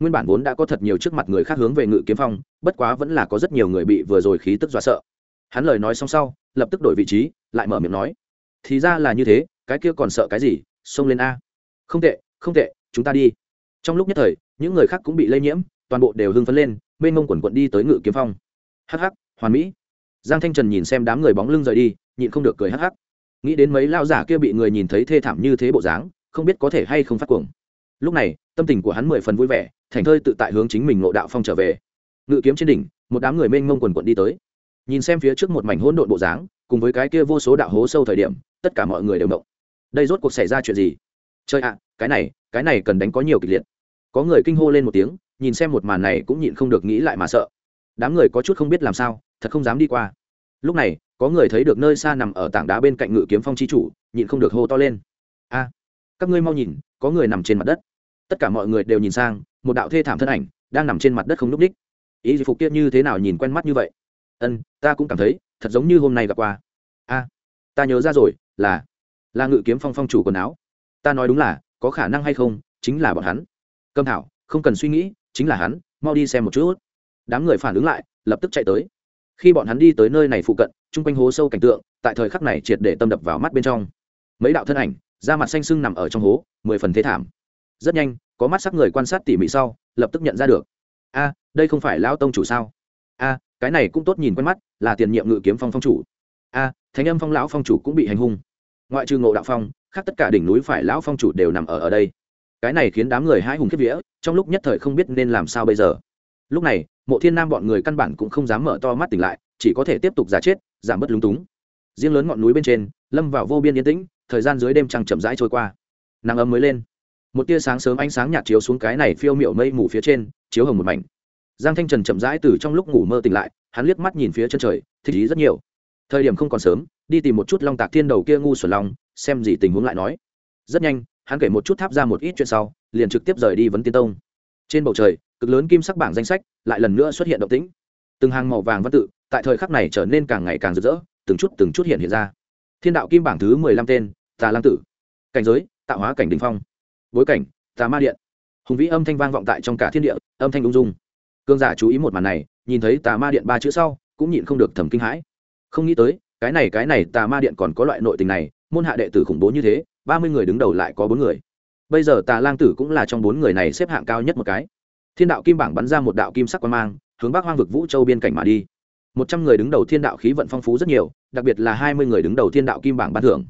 Nguyên bản vốn đã có thật nhiều trước mặt người khác hướng về ngự kiếm phong, bất quá vẫn là có rất nhiều người bị vừa rồi khí tức dọa sợ. Hắn lời nói xong sau, lập tức đổi vị trí, lại mở miệng nói, thì ra là như thế, cái kia còn sợ cái gì, xông lên a. Không tệ không tệ, chúng ta đi. Trong lúc nhất thời, những người khác cũng bị lây nhiễm, toàn bộ đều hưng phấn lên, mênh mông quần quận đi tới ngự kiếm phong. Hh hoàn mỹ giang thanh trần nhìn xem đám người bóng lưng rời đi, nhịn không được cười hh nghĩ đến mấy lao giả kia bị người nhìn thấy thê thảm như thế bộ dáng, không biết có thể hay không phát cuồng. Lúc này, tâm tình của hắn mười phần vui vẻ, thành thơi tự tại hướng chính mình ngộ đạo phong trở về. Ngự kiếm trên đỉnh, một đám người mênh mông quần quận đi tới. Nhìn xem phía trước một mảnh hỗn độn bộ dáng, cùng với cái kia vô số đạo hố sâu thời điểm, tất cả mọi người đều động. Đây rốt cuộc xảy ra chuyện gì? Chơi ạ, cái này cái này cần đánh có nhiều kịch liệt. Có người kinh hô lên một tiếng, nhìn xem một màn này cũng nhịn không được nghĩ lại mà sợ. Đám người có chút không biết làm sao thật không dám đi qua. Lúc này, có người thấy được nơi xa nằm ở tảng đá bên cạnh ngự kiếm phong chi chủ, nhịn không được hô to lên. A, các ngươi mau nhìn, có người nằm trên mặt đất. Tất cả mọi người đều nhìn sang, một đạo thê thảm thân ảnh đang nằm trên mặt đất không n ú c ních. Ý phục kia như thế nào nhìn quen mắt như vậy? Ân, ta cũng cảm thấy, thật giống như hôm nay gặp qua. A, ta nhớ ra rồi, là là ngự kiếm phong phong chủ quần áo. Ta nói đúng là, có khả năng hay không, chính là bọn hắn. Câm thảo, không cần suy nghĩ, chính là hắn, mau đi xem một chút. Đám người phản ứng lại, lập tức chạy tới khi bọn hắn đi tới nơi này phụ cận, chung quanh hố sâu cảnh tượng, tại thời khắc này triệt để tâm đập vào mắt bên trong. Mấy đạo thân ảnh, da mặt xanh sưng nằm ở trong hố, mười phần thế thảm. Rất nhanh, có mắt sắc người quan sát tỉ mỉ sau, lập tức nhận ra được. A, đây không phải lão tông chủ sao? A, cái này cũng tốt nhìn quen mắt, là tiền nhiệm ngự kiếm phong phong chủ. A, thánh âm phong lão phong chủ cũng bị hành hung. Ngoại trừ ngộ đạo phong, khác tất cả đỉnh núi phải lão phong chủ đều nằm ở ở đây. Cái này khiến đám người hai hùng kiếp vía, trong lúc nhất thời không biết nên làm sao bây giờ. Lúc này mộ thiên nam bọn người căn bản cũng không dám mở to mắt tỉnh lại chỉ có thể tiếp tục giả chết giảm bớt lúng túng. Riêng lớn ngọn núi bên trên lâm vào vô biên yên tĩnh thời gian dưới đêm trăng chậm rãi trôi qua. Nắng ấm mới lên. Một tia sáng sớm ánh sáng nhạt chiếu xuống cái này phiêu miệu mây mù phía trên chiếu hồng một mảnh. Giang thanh trần chậm rãi từ trong lúc ngủ mơ tỉnh lại hắn liếc mắt nhìn phía chân trời thích ý rất nhiều. Thời điểm không còn sớm đi tìm một chút long tạc thiên đầu kia ngu xuẩn lòng, xem gì tình huống lại nói. Rất nhanh hắn kể một chút tháp ra một ít chuyện sau liền trực tiếp rời đi vấn tiên tông. Trên bầu trời cực lớn kim sắc bảng danh sách lại lần nữa xuất hiện động tĩnh. Từng hàng màu vàng văn tự tại thời khắc này trở nên càng ngày càng rực rỡ, từng chút từng chút hiện hiện ra. Thiên đạo kim bảng thứ mười lăm tên, tà lang tử. Cảnh giới, tạo hóa cảnh đình phong. Bối cảnh, tà ma điện. Hùng vĩ âm thanh vang vọng tại trong cả thiên địa, âm thanh ung dung. Cương giả chú ý một màn này, nhìn thấy tà ma điện ba chữ sau, cũng nhịn không được thầm kinh hãi. Không nghĩ tới, cái này cái này tà ma điện còn có loại nội tình này, môn hạ đệ tử khủng bố như thế, ba mươi người đứng đầu lại có bốn người. Bây giờ tà lang tử cũng là trong bốn người này xếp hạng cao nhất một cái thiên đạo kim bảng bắn ra một đạo kim sắc quan mang, hướng bắc hoang vực vũ châu biên cảnh mà đi. Một trăm người đứng đầu thiên đạo khí vận phong phú rất nhiều, đặc biệt là hai mươi người đứng đầu thiên đạo kim bảng ban thưởng.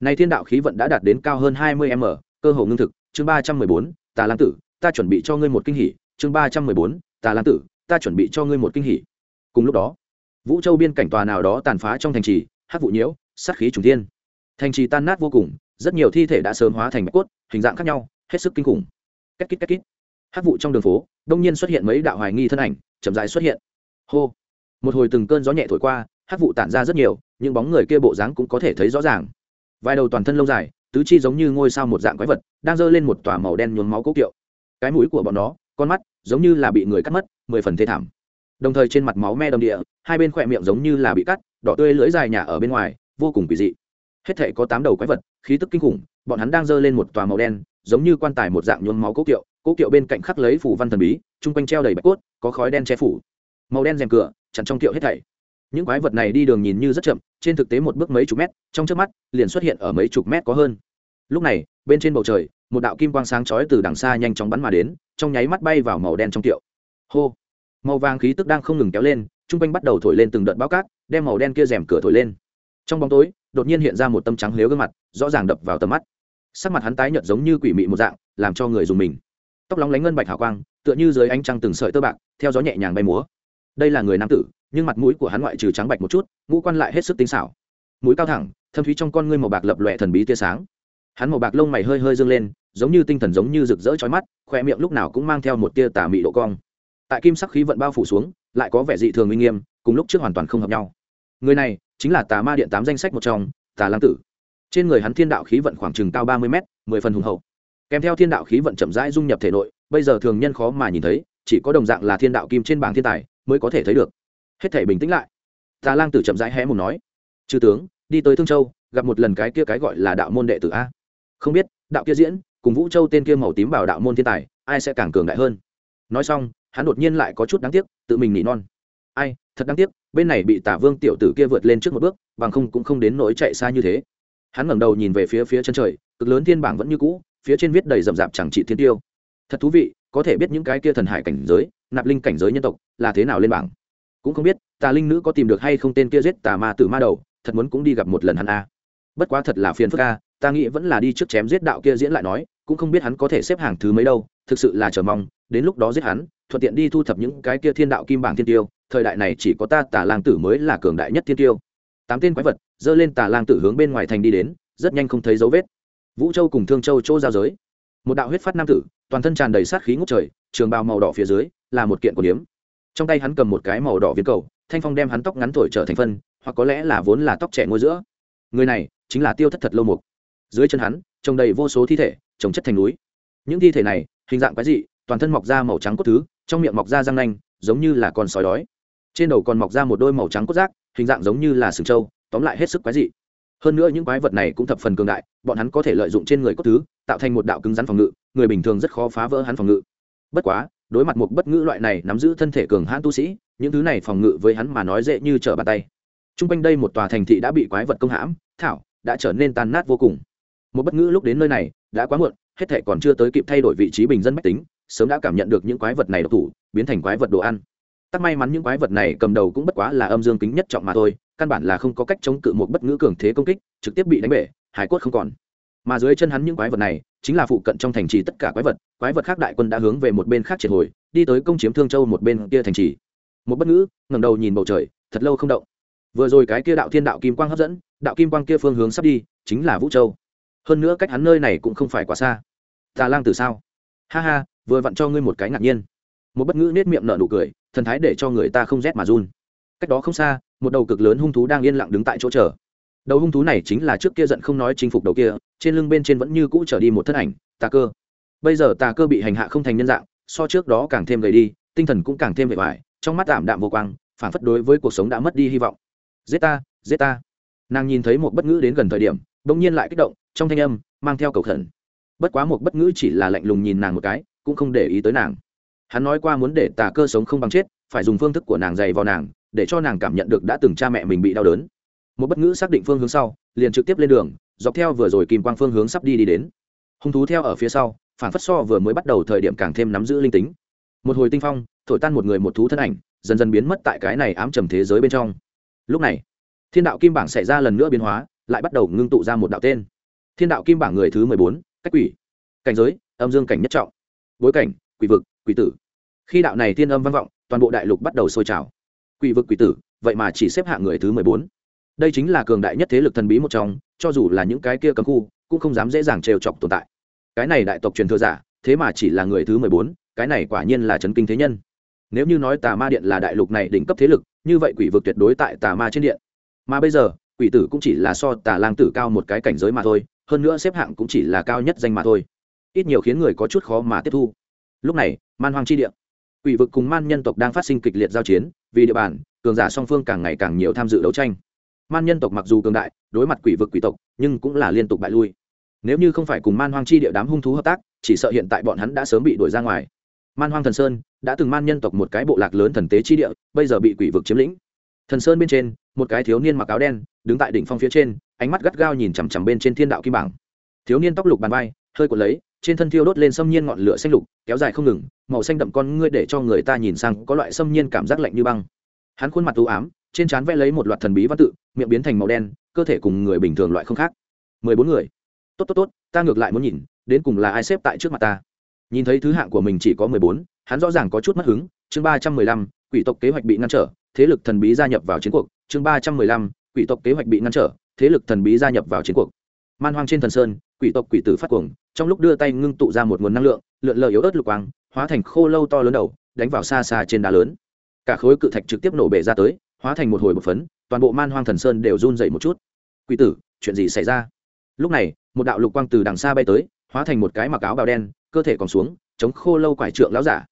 Nay thiên đạo khí vận đã đạt đến cao hơn hai mươi m, cơ hồ ngưng thực. Chương ba trăm mười bốn, tà Lan tử, ta chuẩn bị cho ngươi một kinh hỉ. Chương ba trăm mười bốn, tà Lan tử, ta chuẩn bị cho ngươi một kinh hỉ. Cùng lúc đó, vũ châu biên cảnh tòa nào đó tàn phá trong thành trì hát vụ nhiễu, sát khí trùng thiên. Thành trì tan nát vô cùng, rất nhiều thi thể đã sớm hóa thành bạch cốt, hình dạng khác nhau, hết sức kinh khủng. Cách kít cách kít hát vụ trong đường phố, đông nhiên xuất hiện mấy đạo hoài nghi thân ảnh, chậm dài xuất hiện. Hô! Một hồi từng cơn gió nhẹ thổi qua, hát vụ tản ra rất nhiều, những bóng người kia bộ dáng cũng có thể thấy rõ ràng. Vài đầu toàn thân lâu dài, tứ chi giống như ngôi sao một dạng quái vật, đang giơ lên một tòa màu đen nhuốm máu cố kiệu. Cái mũi của bọn nó, con mắt, giống như là bị người cắt mất, mười phần thê thảm. Đồng thời trên mặt máu me đầm địa, hai bên khỏe miệng giống như là bị cắt, đỏ tươi lưỡi dài nhà ở bên ngoài, vô cùng kỳ dị. Hết thể có tám đầu quái vật, khí tức kinh khủng, bọn hắn đang giơ lên một tòa màu đen, giống như quan tài một dạng nhuốm máu cố kiệu cố kiệu bên cạnh khắc lấy phủ văn thần bí, chung quanh treo đầy bạch cốt, có khói đen che phủ. Màu đen rèm cửa chặn trong kiệu hết thảy. Những quái vật này đi đường nhìn như rất chậm, trên thực tế một bước mấy chục mét, trong trước mắt, liền xuất hiện ở mấy chục mét có hơn. Lúc này, bên trên bầu trời, một đạo kim quang sáng chói từ đằng xa nhanh chóng bắn mà đến, trong nháy mắt bay vào màu đen trong kiệu. hô! Màu vàng khí tức đang không ngừng kéo lên, chung quanh bắt đầu thổi lên từng đợt bao cát, đem màu đen kia rèm cửa thổi lên. Trong bóng tối, đột nhiên hiện ra một tâm trắng lếu gương mặt, rõ ràng đập vào tầm mắt. Sắc mặt hắn tái nhợt giống như quỷ mị một dạng, làm cho người dùng mình tóc lóng lánh ngân bạch hào quang, tựa như dưới ánh trăng từng sợi tơ bạc, theo gió nhẹ nhàng bay múa. Đây là người nam tử, nhưng mặt mũi của hắn ngoại trừ trắng bạch một chút, ngũ quan lại hết sức tinh xảo. Mũi cao thẳng, thâm thúy trong con ngươi màu bạc lập lòe thần bí tia sáng. Hắn màu bạc lông mày hơi hơi dương lên, giống như tinh thần giống như rực rỡ chói mắt khoe miệng lúc nào cũng mang theo một tia tà mị độ cong. Tại kim sắc khí vận bao phủ xuống, lại có vẻ dị thường uy nghiêm, cùng lúc trước hoàn toàn không hợp nhau. Người này chính là tà ma điện tám danh sách một trong, tà lang tử. Trên người hắn thiên đạo khí vận khoảng chừng cao ba mươi m mười phần hùng hậu kèm theo thiên đạo khí vận chậm rãi dung nhập thể nội, bây giờ thường nhân khó mà nhìn thấy, chỉ có đồng dạng là thiên đạo kim trên bảng thiên tài mới có thể thấy được. Hết thể bình tĩnh lại. Tà lang tử chậm rãi hé một nói, chư tướng, đi tới thương châu, gặp một lần cái kia cái gọi là đạo môn đệ tử a. Không biết, đạo kia diễn, cùng vũ châu tên kia màu tím bảo đạo môn thiên tài, ai sẽ càng cường đại hơn? Nói xong, hắn đột nhiên lại có chút đáng tiếc, tự mình nỉ non. Ai, thật đáng tiếc, bên này bị tả vương tiểu tử kia vượt lên trước một bước, bằng không cũng không đến nỗi chạy xa như thế. Hắn ngẩng đầu nhìn về phía phía chân trời, cực lớn thiên bảng vẫn như cũ phía trên viết đầy rậm rạp chẳng trị thiên tiêu. Thật thú vị, có thể biết những cái kia thần hải cảnh giới, nạp linh cảnh giới nhân tộc, là thế nào lên bảng. Cũng không biết, tà linh nữ có tìm được hay không tên kia giết tà ma tử ma đầu, thật muốn cũng đi gặp một lần hắn a. Bất quá thật là phiền phức a, ta nghĩ vẫn là đi trước chém giết đạo kia diễn lại nói, cũng không biết hắn có thể xếp hàng thứ mấy đâu, thực sự là chờ mong, đến lúc đó giết hắn, thuận tiện đi thu thập những cái kia thiên đạo kim bảng thiên tiêu, thời đại này chỉ có ta tà lang tử mới là cường đại nhất thiên tiêu. Tám tên quái vật dơ lên tà lang tử hướng bên ngoài thành đi đến, rất nhanh không thấy dấu vết vũ châu cùng thương châu chỗ giao giới. Một đạo huyết phát nam tử, toàn thân tràn đầy sát khí ngút trời, trường bào màu đỏ phía dưới, là một kiện của điếm trong tay hắn cầm một cái màu đỏ viên cầu, thanh phong đem hắn tóc ngắn thổi trở thành phân, hoặc có lẽ là vốn là tóc trẻ ngôi giữa. Người này, chính là tiêu thất thật lâu mục. Dưới chân hắn trồng đầy vô số thi thể, trồng chất thành núi. Những thi thể này, hình dạng quái dị, toàn thân mọc ra màu trắng cốt thứ, trong miệng mọc ra răng nanh, giống như là con sói đói. Trên đầu còn mọc ra một đôi màu trắng cốt rác, hình dạng giống như là sừng trâu, tóm lại hết sức quái dị hơn nữa những quái vật này cũng thập phần cường đại, bọn hắn có thể lợi dụng trên người cốt thứ, tạo thành một đạo cứng rắn phòng ngự, người bình thường rất khó phá vỡ hắn phòng ngự. Bất quá, đối mặt một bất ngữ loại này nắm giữ thân thể cường hãn tu sĩ, những thứ này phòng ngự với hắn mà nói dễ như trở bàn tay. T r u n g quanh đây một tòa thành thị đã bị quái vật công hãm, thảo, đã trở nên tan nát vô cùng. Một bất ngữ lúc đến nơi này, đã quá muộn, hết thệ còn chưa tới kịp thay đổi vị trí bình dân mách tính, sớm đã cảm nhận được những quái vật này độc thủ, biến thành quái vật đồ ăn. Tắc may mắn những quái vật này cầm đầu cũng bất quá là âm dương kính nhất trọng mà thôi căn bản là không có cách chống cự một bất ngữ cường thế công kích, trực tiếp bị đánh bể, hải cốt không còn. Mà dưới chân hắn những quái vật này, chính là phụ cận trong thành trì tất cả quái vật quái vật khác đại quân đã hướng về một bên khác triệt hồi, đi tới công chiếm thương châu một bên kia thành trì. Một bất ngữ, ngẩng đầu nhìn bầu trời, thật lâu không động. Vừa rồi cái kia đạo thiên đạo kim quang hấp dẫn, đạo kim quang kia phương hướng sắp đi, chính là vũ châu. Hơn nữa cách hắn nơi này cũng không phải quá xa. Tà lang từ sao? Ha ha, vừa vặn cho ngươi một cái ngạc nhiên. Một bất ngữ nết miệng nở nụ cười, thần thái để cho người ta không rét mà run. Cách đó không xa một đầu cực lớn hung thú đang yên lặng đứng tại chỗ chờ. Đầu hung thú này chính là trước kia giận không nói chinh phục đầu kia, trên lưng bên trên vẫn như cũ trở đi một thân ảnh, tà cơ. Bây giờ tà cơ bị hành hạ không thành nhân dạng, so trước đó càng thêm gầy đi, tinh thần cũng càng thêm vẻ vải trong mắt tạm đạm vô quang, phản phất đối với cuộc sống đã mất đi hy vọng. Giết ta giết ta. Nàng nhìn thấy một bất ngữ đến gần thời điểm, bỗng nhiên lại kích động, trong thanh âm mang theo cầu khẩn. Bất quá một bất ngữ chỉ là lạnh lùng nhìn nàng một cái, cũng không để ý tới nàng. Hắn nói qua muốn để tà cơ sống không bằng chết, phải dùng phương thức của nàng dày vào nàng để cho nàng cảm nhận được đã từng cha mẹ mình bị đau đớn. Một bất ngữ xác định phương hướng sau, liền trực tiếp lên đường, dọc theo vừa rồi kìm quang phương hướng sắp đi đi đến. Hung thú theo ở phía sau, phản phất so vừa mới bắt đầu thời điểm càng thêm nắm giữ linh tính. Một hồi tinh phong, thổi tan một người một thú thân ảnh, dần dần biến mất tại cái này ám trầm thế giới bên trong. Lúc này, thiên đạo kim bảng xảy ra lần nữa biến hóa, lại bắt đầu ngưng tụ ra một đạo tên. Thiên đạo kim bảng người thứ mười bốn, cách quỷ. Cảnh giới, âm dương cảnh nhất trọng. Bối cảnh, quỷ vực, quỷ tử. Khi đạo này thiên âm vang vọng, toàn bộ đại lục bắt đầu sôi trào quỷ vực quỷ tử, vậy mà chỉ xếp hạng người thứ mười bốn. Đây chính là cường đại nhất thế lực thần bí một trong, cho dù là những cái kia cấm khu, cũng không dám dễ dàng trêu chọc tồn tại. Cái này đại tộc truyền thừa giả, thế mà chỉ là người thứ mười bốn, cái này quả nhiên là chấn kinh thế nhân. Nếu như nói tà ma điện là đại lục này đỉnh cấp thế lực, như vậy quỷ vực tuyệt đối tại tà ma trên điện. Mà bây giờ, quỷ tử cũng chỉ là so tà lang tử cao một cái cảnh giới mà thôi, hơn nữa xếp hạng cũng chỉ là cao nhất danh mà thôi. Ít nhiều khiến người có chút khó mà tiếp thu. Lúc này, man hoang chi điện quỷ vực cùng man nhân tộc đang phát sinh kịch liệt giao chiến vì địa bàn, cường giả song phương càng ngày càng nhiều tham dự đấu tranh. Man nhân tộc mặc dù cường đại, đối mặt quỷ vực quỷ tộc, nhưng cũng là liên tục bại lui. Nếu như không phải cùng man hoang chi địa đám hung thú hợp tác, chỉ sợ hiện tại bọn hắn đã sớm bị đuổi ra ngoài. Man hoang thần sơn đã từng man nhân tộc một cái bộ lạc lớn thần tế chi địa, bây giờ bị quỷ vực chiếm lĩnh. Thần sơn bên trên, một cái thiếu niên mặc áo đen, đứng tại đỉnh phong phía trên, ánh mắt gắt gao nhìn chằm chằm bên trên thiên đạo kim bảng. Thiếu niên tóc lục bàn vai, hơi cuộn lấy trên thân thiêu đốt lên xâm nhiên ngọn lửa xanh lục, kéo dài không ngừng, màu xanh đậm con ngươi để cho người ta nhìn sang có loại xâm nhiên cảm giác lạnh như băng. Hắn khuôn mặt u ám, trên trán vẽ lấy một loạt thần bí văn tự, miệng biến thành màu đen, cơ thể cùng người bình thường loại không khác. Mười bốn người. Tốt tốt tốt, ta ngược lại muốn nhìn, đến cùng là ai xếp tại trước mặt ta. Nhìn thấy thứ hạng của mình chỉ có mười bốn, hắn rõ ràng có chút mất hứng. Chương ba trăm mười lăm, quỷ tộc kế hoạch bị ngăn trở, thế lực thần bí gia nhập vào chiến cuộc. Chương ba trăm mười lăm, quỷ tộc kế hoạch bị ngăn trở, thế lực thần bí gia nhập vào chiến cuộc man hoang trên thần sơn, quỷ tộc quỷ tử phát cuồng, trong lúc đưa tay ngưng tụ ra một nguồn năng lượng, lượn lờ yếu ớt lục quang, hóa thành khô lâu to lớn đầu, đánh vào xa xa trên đá lớn. Cả khối cự thạch trực tiếp nổ bể ra tới, hóa thành một hồi một phấn, toàn bộ man hoang thần sơn đều run dậy một chút. Quỷ tử, chuyện gì xảy ra? Lúc này, một đạo lục quang từ đằng xa bay tới, hóa thành một cái mặc áo bào đen, cơ thể còn xuống, chống khô lâu quải trượng lão giả.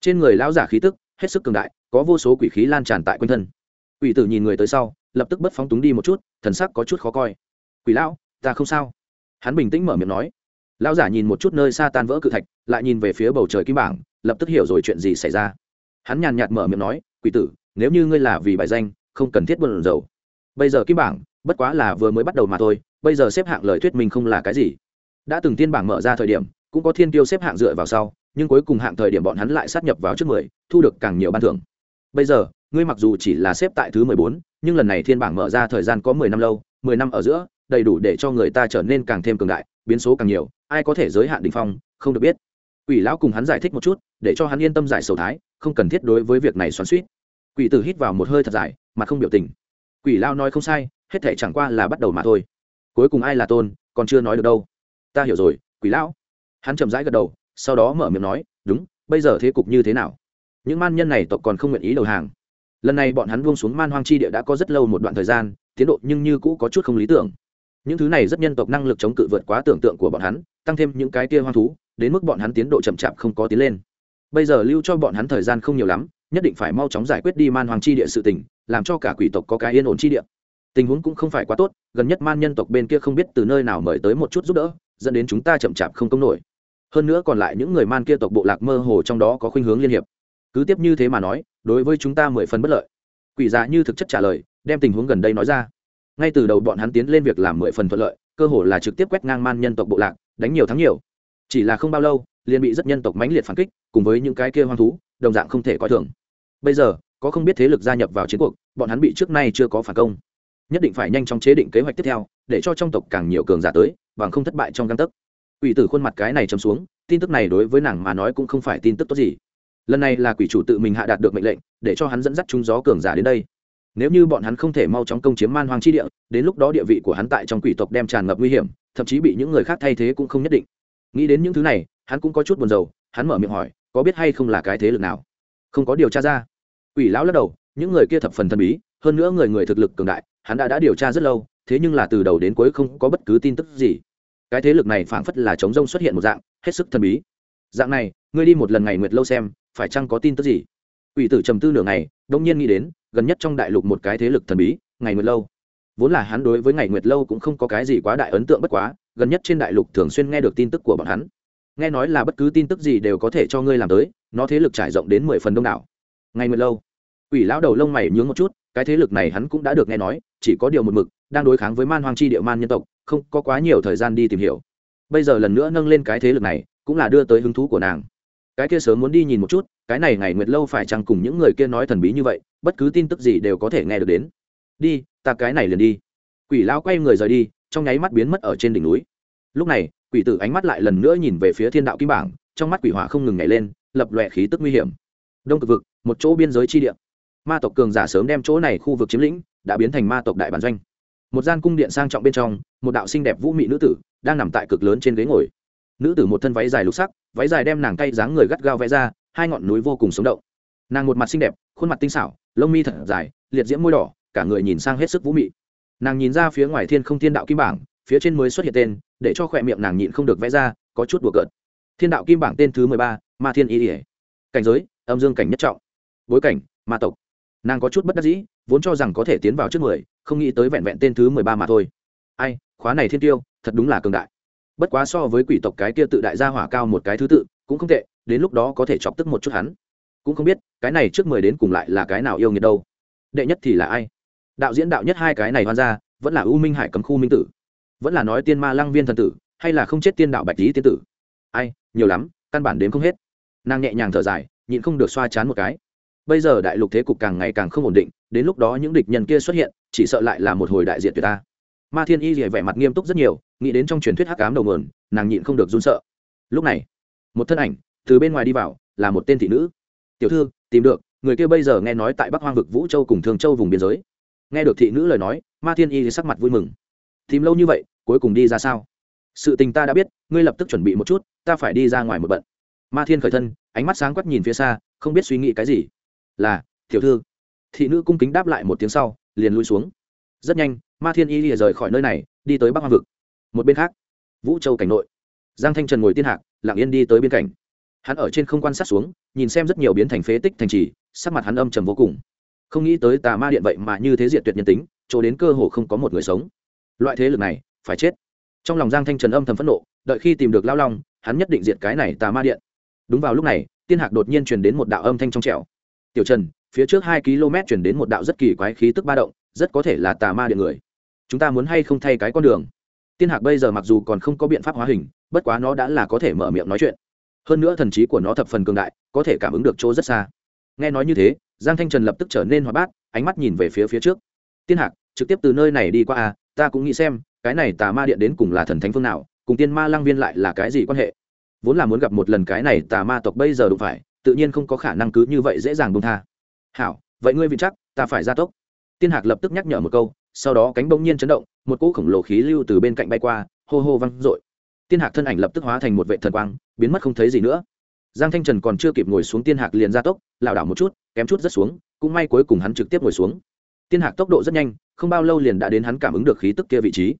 Trên người lão giả khí tức, hết sức cường đại, có vô số quỷ khí lan tràn tại quanh thân. Quỷ tử nhìn người tới sau, lập tức bất phóng túng đi một chút, thần sắc có chút khó coi. Quỷ lão ta không sao. Hắn bình tĩnh mở miệng nói. Lão giả nhìn một chút nơi xa tan vỡ cự thạch, lại nhìn về phía bầu trời kim bảng, lập tức hiểu rồi chuyện gì xảy ra. Hắn nhàn nhạt mở miệng nói, quỷ tử, nếu như ngươi là vì bài danh, không cần thiết buồn dầu bây giờ kim bảng, bất quá là vừa mới bắt đầu mà thôi, bây giờ xếp hạng lời thuyết mình không là cái gì. Đã từng thiên bảng mở ra thời điểm, cũng có thiên tiêu xếp hạng dựa vào sau, nhưng cuối cùng hạng thời điểm bọn hắn lại sát nhập vào trước mười, thu được càng nhiều ban thưởng. Bây giờ, ngươi mặc dù chỉ là xếp tại thứ mười bốn, nhưng lần này thiên bảng mở ra thời gian có mười năm lâu, mười năm ở giữa đầy đủ để cho người ta trở nên càng thêm cường đại, biến số càng nhiều, ai có thể giới hạn đ phong, không được biết. Quỷ lão cùng hắn giải thích một chút, để cho hắn yên tâm giải sầu thái, không cần thiết đối với việc này xoắn suýt quỷ tử hít vào một hơi thật dài, mà không biểu tình. Quỷ lao nói không sai, hết thể chẳng qua là bắt đầu mà thôi. Cuối cùng ai là tôn, còn chưa nói được đâu. Ta hiểu rồi, quỷ lão. Hắn chậm rãi gật đầu, sau đó mở miệng nói, đúng, bây giờ thế cục như thế nào? Những man nhân này tộc còn không nguyện ý đầu hàng. Lần này bọn hắn buông xuống man hoang chi địa đã có rất lâu một đoạn thời gian, tiến độ nhưng như cũ có chút không lý tưởng những thứ này rất nhân tộc năng lực chống cự vượt quá tưởng tượng của bọn hắn, tăng thêm những cái kia hoang thú, đến mức bọn hắn tiến độ chậm chạp không có tiến lên. Bây giờ lưu cho bọn hắn thời gian không nhiều lắm, nhất định phải mau chóng giải quyết đi man hoàng chi địa sự tình, làm cho cả quỷ tộc có cái yên ổn chi địa. Tình huống cũng không phải quá tốt, gần nhất man nhân tộc bên kia không biết từ nơi nào mời tới một chút giúp đỡ, dẫn đến chúng ta chậm chạp không công nổi. Hơn nữa còn lại những người man kia tộc bộ lạc mơ hồ trong đó có khuynh hướng liên hiệp. Cứ tiếp như thế mà nói, đối với chúng ta mười phần bất lợi. Quỷ giả như thực chất trả lời, đem tình huống gần đây nói ra ngay từ đầu bọn hắn tiến lên việc làm mười phần thuận lợi, cơ hồ là trực tiếp quét ngang man nhân tộc bộ lạc, đánh nhiều thắng nhiều. Chỉ là không bao lâu, liền bị rất nhân tộc mãnh liệt phản kích, cùng với những cái kia hoang thú, đồng dạng không thể coi thường. Bây giờ, có không biết thế lực gia nhập vào chiến cuộc, bọn hắn bị trước nay chưa có phản công. Nhất định phải nhanh chóng chế định kế hoạch tiếp theo, để cho trong tộc càng nhiều cường giả tới, bằng không thất bại trong găng tấc. Ủy tử khuôn mặt cái này chấm xuống, tin tức này đối với nàng mà nói cũng không phải tin tức tốt gì. Lần này là quỷ chủ tự mình hạ đạt được mệnh lệnh, để cho hắn dẫn dắt chúng gió cường giả đến đây nếu như bọn hắn không thể mau chóng công chiếm man hoang chi địa, đến lúc đó địa vị của hắn tại trong quỷ tộc đem tràn ngập nguy hiểm, thậm chí bị những người khác thay thế cũng không nhất định. Nghĩ đến những thứ này, hắn cũng có chút buồn rầu, hắn mở miệng hỏi, có biết hay không là cái thế lực nào? Không có điều tra ra. Quỷ lão lắc đầu, những người kia thập phần thần bí, hơn nữa người người thực lực cường đại, hắn đã đã điều tra rất lâu, thế nhưng là từ đầu đến cuối không có bất cứ tin tức gì. Cái thế lực này phảng phất là chống rông xuất hiện một dạng, hết sức thần bí. Dạng này, ngươi đi một lần ngày nguyệt lâu xem, phải chăng có tin tức gì? Quỷ tử trầm tư nửa ngày đông nhiên nghĩ đến gần nhất trong đại lục một cái thế lực thần bí, ngày nguyệt lâu. Vốn là hắn đối với ngày nguyệt lâu cũng không có cái gì quá đại ấn tượng bất quá, gần nhất trên đại lục thường xuyên nghe được tin tức của bọn hắn. Nghe nói là bất cứ tin tức gì đều có thể cho ngươi làm tới, nó thế lực trải rộng đến mười phần đông đảo. Ngày nguyệt lâu. Ủy lão đầu lông mày nhướng một chút, cái thế lực này hắn cũng đã được nghe nói, chỉ có điều một mực, đang đối kháng với man hoang chi địa man nhân tộc, không có quá nhiều thời gian đi tìm hiểu. Bây giờ lần nữa nâng lên cái thế lực này, cũng là đưa tới hứng thú của nàng. Cái kia sớm muốn đi nhìn một chút cái này ngày nguyệt lâu phải chăng cùng những người kia nói thần bí như vậy, bất cứ tin tức gì đều có thể nghe được đến. Đi, ta cái này liền đi. Quỷ lao quay người rời đi, trong nháy mắt biến mất ở trên đỉnh núi. Lúc này, quỷ tử ánh mắt lại lần nữa nhìn về phía thiên đạo kim bảng, trong mắt quỷ hỏa không ngừng nhảy lên, lập lòe khí tức nguy hiểm. Đông cực vực, một chỗ biên giới chi địa. Ma tộc cường giả sớm đem chỗ này khu vực chiếm lĩnh, đã biến thành ma tộc đại bản doanh. Một gian cung điện sang trọng bên trong, một đạo xinh đẹp vũ mị nữ tử, đang nằm tại cực lớn trên ghế ngồi. Nữ tử một thân váy dài lục sắc, váy dài đem nàng tay dáng người gắt gao vẽ ra hai ngọn núi vô cùng sống động. Nàng một mặt xinh đẹp, khuôn mặt tinh xảo, lông mi thật dài, liệt diễm môi đỏ, cả người nhìn sang hết sức vũ mị. Nàng nhìn ra phía ngoài thiên không thiên đạo kim bảng, phía trên mới xuất hiện tên, để cho khỏe miệng nàng nhịn không được vẽ ra, có chút đùa cợt. Thiên đạo kim bảng tên thứ mười ba, ma thiên y ỉa cảnh giới, âm dương cảnh nhất trọng. Bối cảnh, ma tộc. Nàng có chút bất đắc dĩ, vốn cho rằng có thể tiến vào trước mười, không nghĩ tới vẹn vẹn tên thứ mười ba mà thôi. Ai, khóa này thiên tiêu, thật đúng là cường đại. Bất quá so với quỷ tộc cái kia tự đại gia hỏa cao một cái thứ tự, cũng không tệ đến lúc đó có thể chọc tức một chút hắn. Cũng không biết, cái này trước mười đến cùng lại là cái nào yêu nghiệt đâu. Đệ nhất thì là ai? Đạo diễn đạo nhất hai cái này hoan ra, vẫn là u minh hải cấm khu minh tử. Vẫn là nói tiên ma lăng viên thần tử, hay là không chết tiên đạo bạch lý tiên tử? Ai, nhiều lắm, căn bản đến không hết. Nàng nhẹ nhàng thở dài, nhịn không được xoa chán một cái. Bây giờ đại lục thế cục càng ngày càng không ổn định, đến lúc đó những địch nhân kia xuất hiện, chỉ sợ lại là một hồi đại diện tuyệt ta. Ma thiên y vẻ mặt nghiêm túc rất nhiều, nghĩ đến trong truyền thuyết hắc cám đầu mườn nàng nhịn không được run sợ. Lúc này, một thân ảnh từ bên ngoài đi vào, là một tên thị nữ. Tiểu thư, tìm được, người kia bây giờ nghe nói tại bắc hoang vực vũ châu cùng thường châu vùng biên giới. Nghe được thị nữ lời nói, ma thiên y sắc mặt vui mừng. Tìm lâu như vậy, cuối cùng đi ra sao? Sự tình ta đã biết, ngươi lập tức chuẩn bị một chút, ta phải đi ra ngoài một bận. Ma thiên khởi thân, ánh mắt sáng quắc nhìn phía xa, không biết suy nghĩ cái gì. Là, tiểu thư. Thị nữ cung kính đáp lại một tiếng sau, liền lui xuống. Rất nhanh, ma thiên y lìa rời khỏi nơi này, đi tới bắc hoang vực. Một bên khác, vũ châu cảnh nội. Giang thanh trần ngồi tiên hạc, lặng yên đi tới biên cảnh hắn ở trên không quan sát xuống, nhìn xem rất nhiều biến thành phế tích thành trì, sắc mặt hắn âm trầm vô cùng. Không nghĩ tới tà ma điện vậy mà như thế diệt tuyệt nhân tính, chỗ đến cơ hồ không có một người sống. Loại thế lực này, phải chết. Trong lòng giang thanh trần âm thầm phẫn nộ, đợi khi tìm được lao long, hắn nhất định diệt cái này tà ma điện. Đúng vào lúc này, tiên hạc đột nhiên truyền đến một đạo âm thanh trong trẻo. Tiểu trần, phía trước hai km truyền đến một đạo rất kỳ quái khí tức ba động, rất có thể là tà ma điện người. Chúng ta muốn hay không thay cái con đường? Tiên hạc bây giờ mặc dù còn không có biện pháp hóa hình, bất quá nó đã là có thể mở miệng nói chuyện hơn nữa thần trí của nó thập phần cường đại, có thể cảm ứng được chỗ rất xa. Nghe nói như thế, giang thanh trần lập tức trở nên hoạt bát, ánh mắt nhìn về phía phía trước. Tiên hạc, trực tiếp từ nơi này đi qua à ta cũng nghĩ xem, cái này tà ma điện đến cùng là thần thánh phương nào, cùng tiên ma lang viên lại là cái gì quan hệ? Vốn là muốn gặp một lần cái này tà ma tộc bây giờ đụng phải, tự nhiên không có khả năng cứ như vậy dễ dàng bông tha. Hảo, vậy ngươi vị chắc, ta phải ra tốc. Tiên hạc lập tức nhắc nhở một câu, sau đó cánh bỗng nhiên chấn động, một cỗ khổng lồ khí lưu từ bên cạnh bay qua, hô hô văng r tiên hạc thân ảnh lập tức hóa thành một vệ thần quang biến mất không thấy gì nữa. Giang thanh trần còn chưa kịp ngồi xuống tiên hạc liền ra tốc, lảo đảo một chút, kém chút rất xuống, cũng may cuối cùng hắn trực tiếp ngồi xuống. Tiên hạc tốc độ rất nhanh, không bao lâu liền đã đến hắn cảm ứng được khí tức kia vị trí.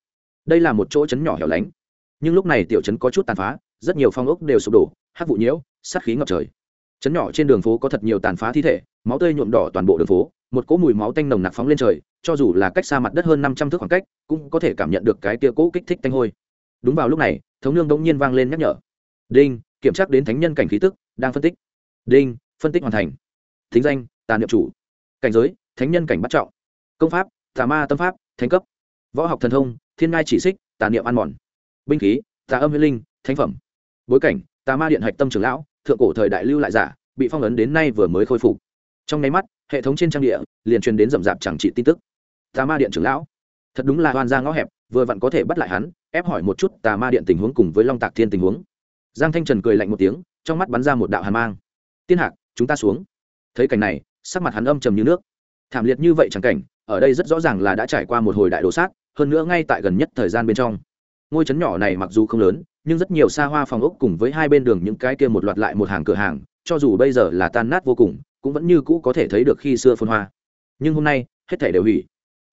Đây là một chỗ chấn nhỏ hẻo lánh. Nhưng lúc này tiểu trấn có chút tàn phá, rất nhiều phong ốc đều sụp đổ hát vụ nhiễu, sát khí ngập trời. Chấn nhỏ trên đường phố có thật nhiều tàn phá thi thể, máu tươi nhuộm đỏ toàn bộ đường phố, một cỗ mùi máu tanh nồng nặc phóng lên trời, cho dù là cách xa mặt đất hơn năm trăm thước khoảng cách, cũng có thể cảm nhận được cái tia cỗ kích thích tanh hôi. Đúng vào lúc này, thống nương đông nhiên vang lên nhắc nhở đinh, kiểm tra đến thánh nhân cảnh khí tức, đang phân tích. Đinh, phân tích hoàn thành. Thính danh, tà niệm chủ. Cảnh giới, thánh nhân cảnh bắt trọng. Công pháp, tà ma tâm pháp, thánh cấp. Võ học thần thông, thiên ngai chỉ xích, tà niệm ăn mòn. Binh khí, tà âm huyết linh, thánh phẩm. Bối cảnh, tà ma điện hạch tâm trưởng lão, thượng cổ thời đại lưu lại giả, bị phong ấn đến nay vừa mới khôi phục. Trong nháy mắt, hệ thống trên trang địa liền truyền đến rậm rạp chẳng trị tin tức. Tà ma điện trưởng lão. Thật đúng là hoàn ra ngõ hẹp, vừa vặn có thể bắt lại hắn, ép hỏi một chút tà ma điện tình huống cùng với long tạc thiên tình huống giang thanh trần cười lạnh một tiếng, trong mắt bắn ra một đạo hàn mang. Tiên hạc, chúng ta xuống. Thấy cảnh này, sắc mặt hắn âm trầm như nước. Thảm liệt như vậy chẳng cảnh, ở đây rất rõ ràng là đã trải qua một hồi đại đồ sát, hơn nữa ngay tại gần nhất thời gian bên trong. Ngôi trấn nhỏ này mặc dù không lớn, nhưng rất nhiều xa hoa phòng ốc cùng với hai bên đường những cái kia một loạt lại một hàng cửa hàng, cho dù bây giờ là tan nát vô cùng, cũng vẫn như cũ có thể thấy được khi xưa phun hoa. Nhưng hôm nay, hết thể đều hủy.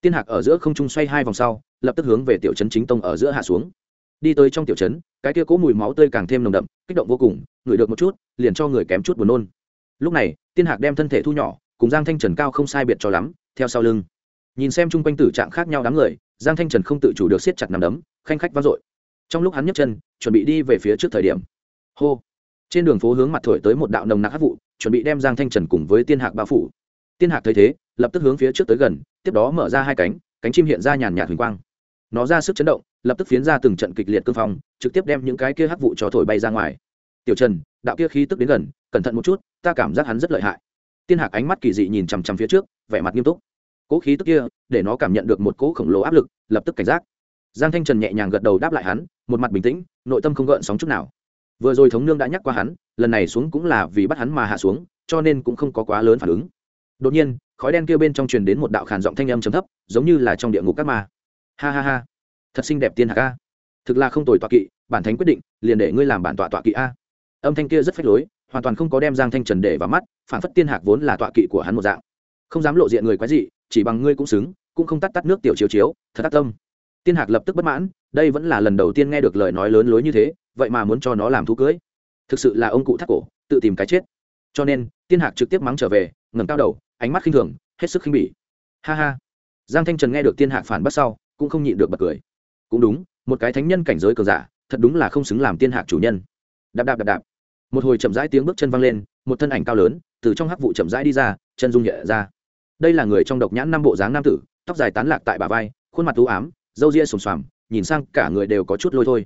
Tiên hạc ở giữa không trung xoay hai vòng sau, lập tức hướng về tiểu trấn chính tông ở giữa hạ xuống đi tới trong tiểu trấn, cái kia cố mùi máu tươi càng thêm nồng đậm, kích động vô cùng, ngửi được một chút, liền cho người kém chút buồn nôn. Lúc này, tiên hạc đem thân thể thu nhỏ, cùng giang thanh trần cao không sai biệt cho lắm, theo sau lưng. Nhìn xem chung quanh tử trạng khác nhau đám người, giang thanh trần không tự chủ được siết chặt nằm đấm, khanh khách vang dội. Trong lúc hắn nhấc chân, chuẩn bị đi về phía trước thời điểm. Hô. Trên đường phố hướng mặt thổi tới một đạo nồng nặc hát vụ, chuẩn bị đem giang thanh trần cùng với tiên hạc bao phủ. Tiên hạc thấy thế, lập tức hướng phía trước tới gần, tiếp đó mở ra hai cánh cánh chim hiện ra nhàn nhạt huỳnh quang nó ra sức chấn động, lập tức phiến ra từng trận kịch liệt cương phong, trực tiếp đem những cái kia hắc vụ cho thổi bay ra ngoài. Tiểu trần, đạo kia khí tức đến gần, cẩn thận một chút, ta cảm giác hắn rất lợi hại. Tiên hạc ánh mắt kỳ dị nhìn chằm chằm phía trước, vẻ mặt nghiêm túc. Cỗ khí tức kia, để nó cảm nhận được một cỗ khổng lồ áp lực, lập tức cảnh giác. Giang thanh trần nhẹ nhàng gật đầu đáp lại hắn, một mặt bình tĩnh, nội tâm không gợn sóng chút nào. Vừa rồi thống nương đã nhắc qua hắn, lần này xuống cũng là vì bắt hắn mà hạ xuống, cho nên cũng không có quá lớn phản ứng. Đột nhiên, khói đen kia bên trong truyền đến một đạo khàn giọng thanh âm trầm thấp, giống như là trong địa ngục các ma ha ha ha. Thật xinh đẹp tiên hạc a thực là không tồi tọa kỵ, bản thánh quyết định, liền để ngươi làm bản tọa tọa kỵ a. Âm thanh kia rất phách lối, hoàn toàn không có đem giang thanh trần để vào mắt, phản phất tiên hạc vốn là tọa kỵ của hắn một dạng. Không dám lộ diện người quái dị, chỉ bằng ngươi cũng xứng, cũng không tắt tắt nước tiểu chiếu chiếu, thật tác tâm. Tiên hạc lập tức bất mãn, đây vẫn là lần đầu tiên nghe được lời nói lớn lối như thế, vậy mà muốn cho nó làm thú cưới. Thực sự là ông cụ thắt cổ, tự tìm cái chết. Cho nên, tiên hạc trực tiếp mắng trở về, ngẩng cao đầu, ánh mắt khinh thường, hết sức khinh bỉ. Ha ha. Giang thanh trần nghe được tiên hạc phản bác sau cũng không nhịn được bật cười. Cũng đúng, một cái thánh nhân cảnh giới cường giả, thật đúng là không xứng làm tiên hạc chủ nhân. Đạp đạp đạp đạp. Một hồi chậm rãi tiếng bước chân văng lên, một thân ảnh cao lớn, từ trong hắc vụ chậm rãi đi ra, chân dung nhẹ ra. Đây là người trong độc nhãn năm bộ dáng nam tử, tóc dài tán lạc tại bà vai, khuôn mặt u ám, râu ria sồm xoàm, nhìn sang cả người đều có chút lôi thôi.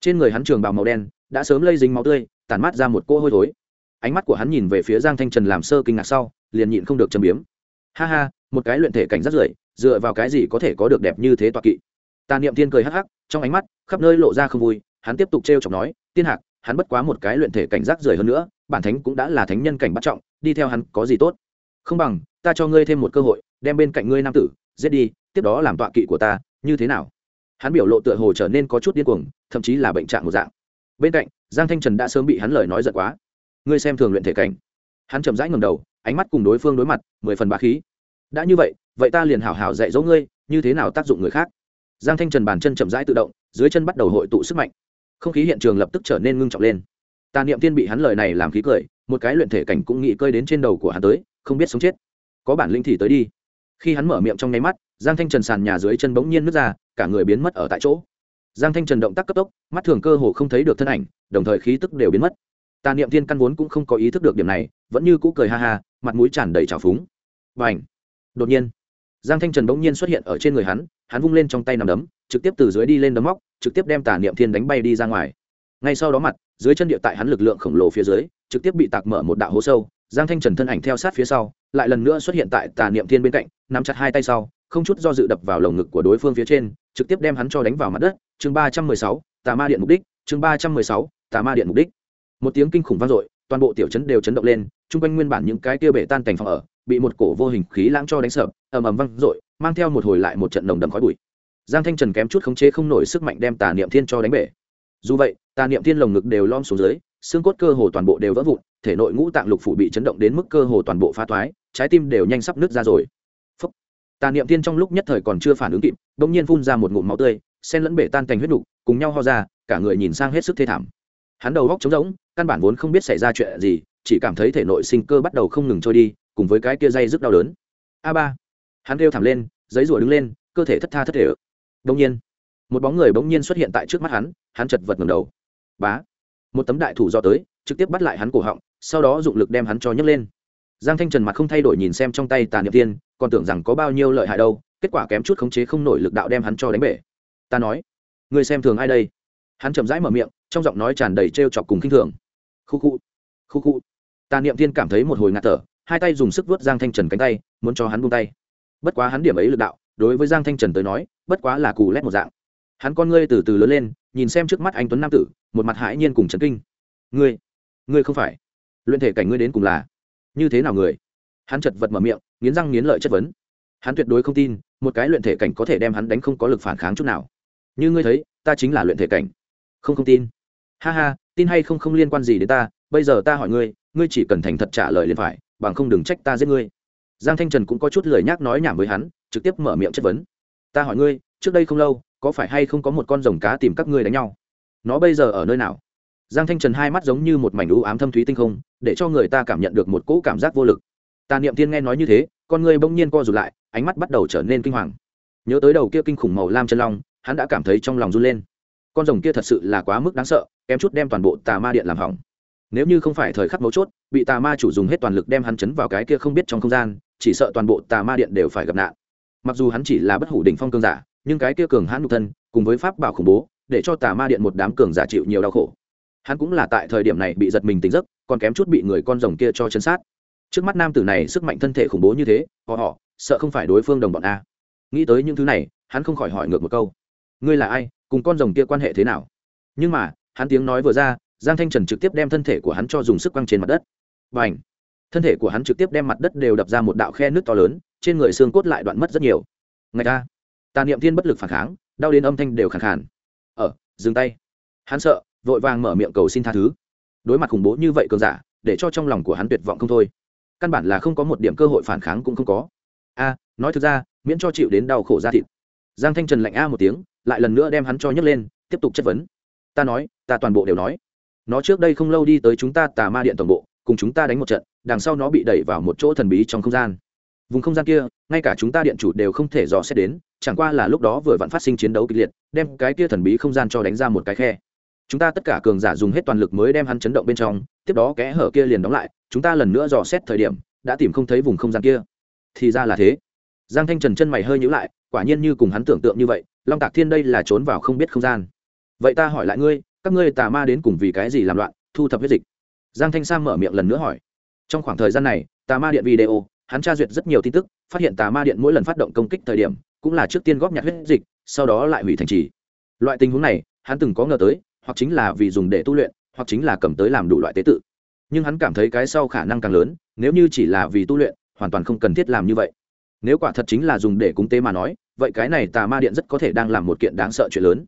Trên người hắn trường bào màu đen, đã sớm lây dính máu tươi tàn mát ra một cỗ hôi thối. Ánh mắt của hắn nhìn về phía giang thanh trần làm sơ kinh ngạc sau, liền nhịn không được châm biếm. Ha ha, một cái luyện thể cảnh rất rưởi dựa vào cái gì có thể có được đẹp như thế toạc kỵ? Tà niệm thiên cười hắc hắc, trong ánh mắt, khắp nơi lộ ra không vui, hắn tiếp tục t r e o chọc nói, tiên hạc, hắn bất quá một cái luyện thể cảnh giác rời hơn nữa, bản thánh cũng đã là thánh nhân cảnh bắt trọng, đi theo hắn có gì tốt? Không bằng, ta cho ngươi thêm một cơ hội, đem bên cạnh ngươi nam tử, giết đi, tiếp đó làm tọa kỵ của ta, như thế nào? Hắn biểu lộ tựa hồ trở nên có chút điên cuồng, thậm chí là bệnh trạng một dạng. Bên cạnh, giang thanh trần đã sớm bị hắn lời nói giật quá. Ngươi xem thường luyện thể cảnh. Hắn chậm rãi ngầm đầu, ánh mắt cùng đối phương đối mặt, mười phần bá khí. Đã như vậy vậy ta liền hảo hảo dạy dỗ ngươi, như thế nào tác dụng người khác. Giang thanh trần bàn chân chậm rãi tự động, dưới chân bắt đầu hội tụ sức mạnh. Không khí hiện trường lập tức trở nên ngưng trọng lên. Tà niệm tiên bị hắn lời này làm khí cười, một cái luyện thể cảnh cũng nghĩ cơi đến trên đầu của hắn tới, không biết sống chết. Có bản linh thì tới đi. Khi hắn mở miệng trong nháy mắt, giang thanh trần sàn nhà dưới chân bỗng nhiên nứt ra, cả người biến mất ở tại chỗ. Giang thanh trần động tác cấp tốc, mắt thường cơ hồ không thấy được thân ảnh, đồng thời khí tức đều biến mất. Tà niệm tiên căn vốn cũng không có ý thức được điểm này, vẫn như cũ cười ha ha, mặt mũi tràn đầy trào phúng. Và ảnh đột nhiên giang thanh trần bỗng nhiên xuất hiện ở trên người hắn hắn vung lên trong tay nằm đấm, trực tiếp từ dưới đi lên đấm móc, trực tiếp đem tà niệm thiên đánh bay đi ra ngoài. Ngay sau đó mặt, dưới chân địa tại hắn lực lượng khổng lồ phía dưới, trực tiếp bị tạc mở một đạo hố sâu, giang thanh trần thân ảnh theo sát phía sau, lại lần nữa xuất hiện tại tà niệm thiên bên cạnh, nắm chặt hai tay sau, không chút do dự đập vào lồng ngực của đối phương phía trên, trực tiếp đem hắn cho đánh vào mặt đất. Chương ba trăm mười sáu, tà ma điện mục đích. Chương ba trăm mười sáu, tà ma điện mục đích. Một tiếng kinh khủng vang dội, toàn bộ tiểu chấn đều chấn động lên, chung quanh nguyên bản những cái kia bể tan cành phòng ở bị một cổ vô hình khí lãng cho đánh sập, ầm ầm văng r mang theo một hồi lại một trận nồng đậm khói bụi. Giang thanh trần kém chút khống chế không nổi sức mạnh đem tà niệm thiên cho đánh bể. Dù vậy, tà niệm thiên lồng ngực đều lom xuống dưới, xương cốt cơ hồ toàn bộ đều vỡ vụn, thể nội ngũ tạng lục phủ bị chấn động đến mức cơ hồ toàn bộ phá thoái trái tim đều nhanh sắp nứt ra rồi. Phúc. tà niệm thiên trong lúc nhất thời còn chưa phản ứng kịp, bỗng nhiên phun ra một ngụm máu tươi sen lẫn bể tan cành huyết đục cùng nhau ho ra, cả người nhìn sang hết sức thê thảm. Hắn đầu góc trống rỗng, căn bản vốn không biết xảy ra chuyện gì, chỉ cảm thấy thể nội sinh cơ bắt đầu không ngừng trôi đi cùng với cái kia dây rất đau đớn. A ba. Hắn kêu thảm lên, giấy rủa đứng lên, cơ thể thất tha thất thể. Ự đông nhiên, một bóng người bỗng nhiên xuất hiện tại trước mắt hắn hắn chật vật ngầm đầu. Bá. Một tấm đại thủ do tới, trực tiếp bắt lại hắn cổ họng, sau đó dụng lực đem hắn cho nhấc lên. Giang thanh trần mặt không thay đổi nhìn xem trong tay tàn niệm tiên, còn tưởng rằng có bao nhiêu lợi hại đâu, kết quả kém chút khống chế không nổi lực đạo đem hắn cho đánh bể. Ta nói, người xem thường ai đây? Hắn chậm rãi mở miệng, trong giọng nói tràn đầy t chọc cùng khinh thường. Khu khu khu khu. Tà niệm tiên cảm thấy một hồi ngạt thở hai tay dùng sức vớt giang thanh trần cánh tay, muốn cho hắn buông tay. Bất quá hắn điểm ấy lực đạo, đối với giang thanh trần tới nói, bất quá là cù lét một dạng. Hắn con ngươi từ từ lớn lên, nhìn xem trước mắt anh tuấn nam tử, một mặt hãi nhiên cùng chấn kinh. Ngươi ngươi không phải. Luyện thể cảnh ngươi đến cùng là như thế nào người? Hắn chật vật mở miệng, nghiến răng nghiến lợi chất vấn. Hắn tuyệt đối không tin, một cái luyện thể cảnh có thể đem hắn đánh không có lực phản kháng chút nào. Như ngươi thấy, ta chính là luyện thể cảnh. Không không tin. Ha ha, tin hay không không liên quan gì đến ta, bây giờ ta hỏi ngươi ngươi chỉ cần thành thật trả lời liền phải bằng không đừng trách ta giết ngươi. Giang thanh trần cũng có chút lời nhác nói nhảm với hắn, trực tiếp mở miệng chất vấn. Ta hỏi ngươi, trước đây không lâu, có phải hay không có một con rồng cá tìm các ngươi đánh nhau? Nó bây giờ ở nơi nào? Giang thanh trần hai mắt giống như một mảnh u ám thâm thúy tinh không, để cho người ta cảm nhận được một cỗ cảm giác vô lực. Tà niệm tiên nghe nói như thế, con người bỗng nhiên co rụt lại, ánh mắt bắt đầu trở nên kinh hoàng. Nhớ tới đầu kia kinh khủng màu lam chân long, hắn đã cảm thấy trong lòng run lên. Con rồng kia thật sự là quá mức đáng sợ, kém chút đem toàn bộ tà ma điện làm hỏng nếu như không phải thời khắc mấu chốt, bị tà ma chủ dùng hết toàn lực đem hắn chấn vào cái kia không biết trong không gian, chỉ sợ toàn bộ tà ma điện đều phải gặp nạn. Mặc dù hắn chỉ là bất hủ đỉnh phong cường giả, nhưng cái kia cường hãn nhục thân, cùng với pháp bảo khủng bố, để cho tà ma điện một đám cường giả chịu nhiều đau khổ. Hắn cũng là tại thời điểm này bị giật mình tỉnh giấc, còn kém chút bị người con rồng kia cho chân sát. Trước mắt nam tử này sức mạnh thân thể khủng bố như thế, họ họ, sợ không phải đối phương đồng bọn a. Nghĩ tới những thứ này, hắn không khỏi hỏi ngược một câu. Ngươi là ai, cùng con rồng kia quan hệ thế nào? Nhưng mà, hắn tiếng nói vừa ra giang thanh trần trực tiếp đem thân thể của hắn cho dùng sức quăng trên mặt đất. Và ảnh thân thể của hắn trực tiếp đem mặt đất đều đập ra một đạo khe nước to lớn, trên người xương cốt lại đoạn mất rất nhiều. Ngay ta tà niệm thiên bất lực phản kháng, đau đến âm thanh đều khẳng khàn. Ở ờ, dừng tay. Hắn sợ, vội vàng mở miệng cầu xin tha thứ. Đối mặt khủng bố như vậy cường giả, để cho trong lòng của hắn tuyệt vọng không thôi. Căn bản là không có một điểm cơ hội phản kháng cũng không có. A, nói thực ra, miễn cho chịu đến đau khổ ra thịt. Giang thanh trần lạnh a một tiếng, lại lần nữa đem hắn cho nhấc lên, tiếp tục chất vấn. Ta nói, ta toàn bộ đều nói nó trước đây không lâu đi tới chúng ta tà ma điện tổng bộ, cùng chúng ta đánh một trận, đằng sau nó bị đẩy vào một chỗ thần bí trong không gian. Vùng không gian kia, ngay cả chúng ta điện chủ đều không thể dò xét đến, chẳng qua là lúc đó vừa vặn phát sinh chiến đấu kịch liệt, đem cái kia thần bí không gian cho đánh ra một cái khe. Chúng ta tất cả cường giả dùng hết toàn lực mới đem hắn chấn động bên trong, tiếp đó kẽ hở kia liền đóng lại, chúng ta lần nữa dò xét thời điểm, đã tìm không thấy vùng không gian kia. Thì ra là thế. Giang thanh trần chân mày hơi nhữ lại, quả nhiên như cùng hắn tưởng tượng như vậy, long tạc thiên đây là trốn vào không biết không gian. Vậy ta hỏi lại ngươi các ngươi tà ma đến cùng vì cái gì làm loạn, thu thập huyết dịch? Giang thanh sam mở miệng lần nữa hỏi. Trong khoảng thời gian này, tà ma điện video, hắn tra duyệt rất nhiều tin tức, phát hiện tà ma điện mỗi lần phát động công kích thời điểm, cũng là trước tiên góp nhặt huyết dịch, sau đó lại hủy thành trì. Loại tình huống này, hắn từng có ngờ tới, hoặc chính là vì dùng để tu luyện, hoặc chính là cầm tới làm đủ loại tế tự. Nhưng hắn cảm thấy cái sau khả năng càng lớn, nếu như chỉ là vì tu luyện, hoàn toàn không cần thiết làm như vậy. Nếu quả thật chính là dùng để cúng tế mà nói, vậy cái này tà ma điện rất có thể đang làm một kiện đáng sợ chuyện lớn.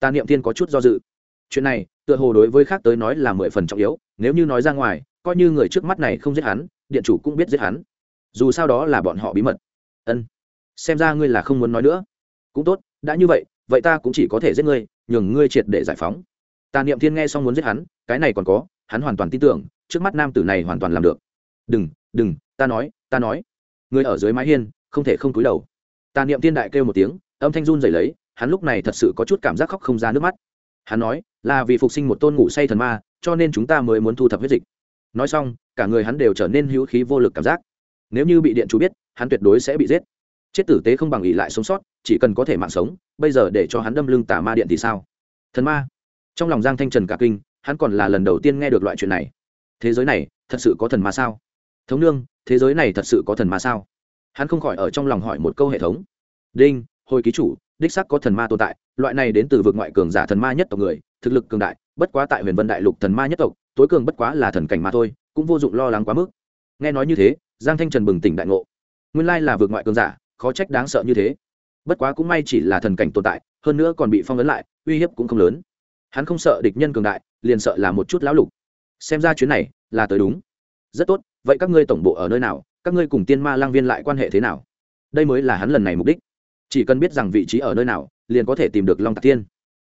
Tà niệm thiên có chút do dự chuyện này, tựa hồ đối với khác tới nói là mười phần trọng yếu, nếu như nói ra ngoài, coi như người trước mắt này không giết hắn, điện chủ cũng biết giết hắn. Dù sao đó là bọn họ bí mật. Ân. Xem ra ngươi là không muốn nói nữa. Cũng tốt, đã như vậy vậy ta cũng chỉ có thể giết ngươi, nhường ngươi triệt để giải phóng. Tà niệm thiên nghe xong muốn giết hắn, cái này còn có, hắn hoàn toàn tin tưởng, trước mắt nam tử này hoàn toàn làm được. Đừng đừng, ta nói ta nói. Người ở dưới mái hiên, không thể không cúi đầu. Tà niệm thiên đại kêu một tiếng, âm thanh run rẩy lấy, hắn lúc này thật sự có chút cảm giác khóc không ra nước mắt. Hắn nói là vì phục sinh một tôn ngủ say thần ma, cho nên chúng ta mới muốn thu thập huyết dịch. Nói xong, cả người hắn đều trở nên hữu khí vô lực cảm giác. Nếu như bị điện chú biết, hắn tuyệt đối sẽ bị giết. Chết tử tế không bằng ỉ lại sống sót, chỉ cần có thể mạng sống, bây giờ để cho hắn đâm lưng tà ma điện thì sao? Thần ma. Trong lòng giang thanh trần cả kinh, hắn còn là lần đầu tiên nghe được loại chuyện này. Thế giới này, thật sự có thần ma sao? Thống nương, thế giới này thật sự có thần ma sao? Hắn không khỏi ở trong lòng hỏi một câu hệ thống. Đinh hồi ký chủ, đích sắc có thần ma tồn tại, loại này đến từ vực ngoại cường giả thần ma nhất tộc người, thực lực cường đại, bất quá tại huyền vân đại lục thần ma nhất tộc, tối cường bất quá là thần cảnh mà thôi, cũng vô dụng lo lắng quá mức. Nghe nói như thế, giang thanh trần bừng tỉnh đại ngộ. Nguyên lai là vượt ngoại cường giả, khó trách đáng sợ như thế. Bất quá cũng may chỉ là thần cảnh tồn tại, hơn nữa còn bị phong ấn lại, uy hiếp cũng không lớn. Hắn không sợ địch nhân cường đại, liền sợ là một chút lão lục. Xem ra chuyến này là tới đúng. Rất tốt, vậy các ngươi tổng bộ ở nơi nào, các ngươi cùng tiên ma lang viên lại quan hệ thế nào? Đây mới là hắn lần này mục đích chỉ cần biết rằng vị trí ở nơi nào, liền có thể tìm được long tạc tiên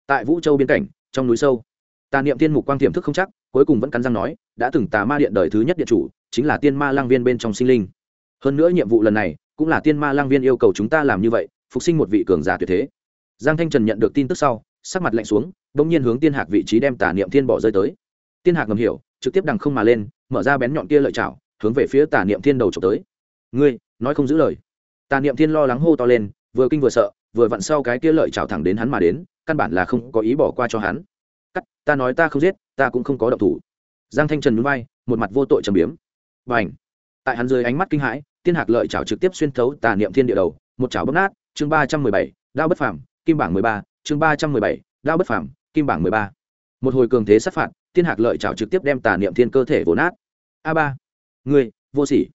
tại vũ châu biên cảnh, trong núi sâu, tà niệm tiên mục quang tiềm thức không chắc, cuối cùng vẫn cắn răng nói, đã từng tà ma điện đời thứ nhất điện chủ, chính là tiên ma lang viên bên trong sinh linh. Hơn nữa nhiệm vụ lần này, cũng là tiên ma lang viên yêu cầu chúng ta làm như vậy, phục sinh một vị cường giả tuyệt thế. Giang thanh trần nhận được tin tức sau, sắc mặt lạnh xuống đ ỗ n g nhiên hướng tiên hạc vị trí đem tà niệm thiên bỏ rơi tới. Tiên hạc ngầm hiểu, trực tiếp đằng không mà lên, mở ra bén nhọn kia lợi chảo, hướng về phía tà niệm thiên đầu trộm tới. Ngươi, nói không giữ lời. Tà niệm thiên lo lắng hô to lên vừa kinh vừa sợ, vừa vặn sau cái kia lợi chảo thẳng đến hắn mà đến, căn bản là không có ý bỏ qua cho hắn. Cắt, ta nói ta không giết, ta cũng không có động thủ. Giang thanh trần núi bay một mặt vô tội trầm biếm. Và ảnh tại hắn dưới ánh mắt kinh hãi, tiên hạc lợi chảo trực tiếp xuyên thấu tà niệm thiên địa đầu, một chảo bóp nát, chương ba trăm mười bảy, đao bất phàm, kim bảng mười ba, chương ba trăm mười bảy, đao bất phàm, kim bảng mười ba. Một hồi cường thế sát phạt, tiên hạc lợi chảo trực tiếp đem tà niệm thiên cơ thể vồn nát. A ba! Người vô sỉ.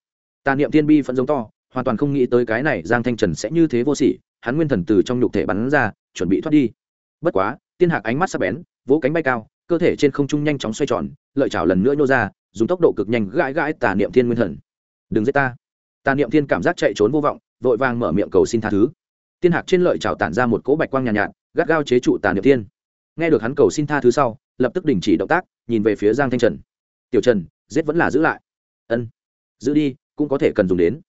Tà niệm thiên bi phẫn giống to hoàn toàn không nghĩ tới cái này giang thanh trần sẽ như thế vô sỉ hắn nguyên thần từ trong nhục thể bắn ra chuẩn bị thoát đi. Bất quá tiên hạc ánh mắt sắc bén vỗ cánh bay cao cơ thể trên không trung nhanh chóng xoay tròn lợi chảo lần nữa nhô ra dùng tốc độ cực nhanh gãi gãi tà niệm thiên nguyên thần. Đừng giết ta. Tà niệm thiên cảm giác chạy trốn vô vọng vội vàng mở miệng cầu xin tha thứ. Tiên hạc trên lợi chảo tản ra một cỗ bạch quang nhàn nhạt, nhạt gắt gao chế trụ tà niệm thiên. Nghe được hắn cầu xin tha thứ sau lập tức đình chỉ động tác nhìn về phía giang thanh trần. Tiểu trần giết vẫn là giữ lại. Ân giữ đi cũng có thể cần dùng đến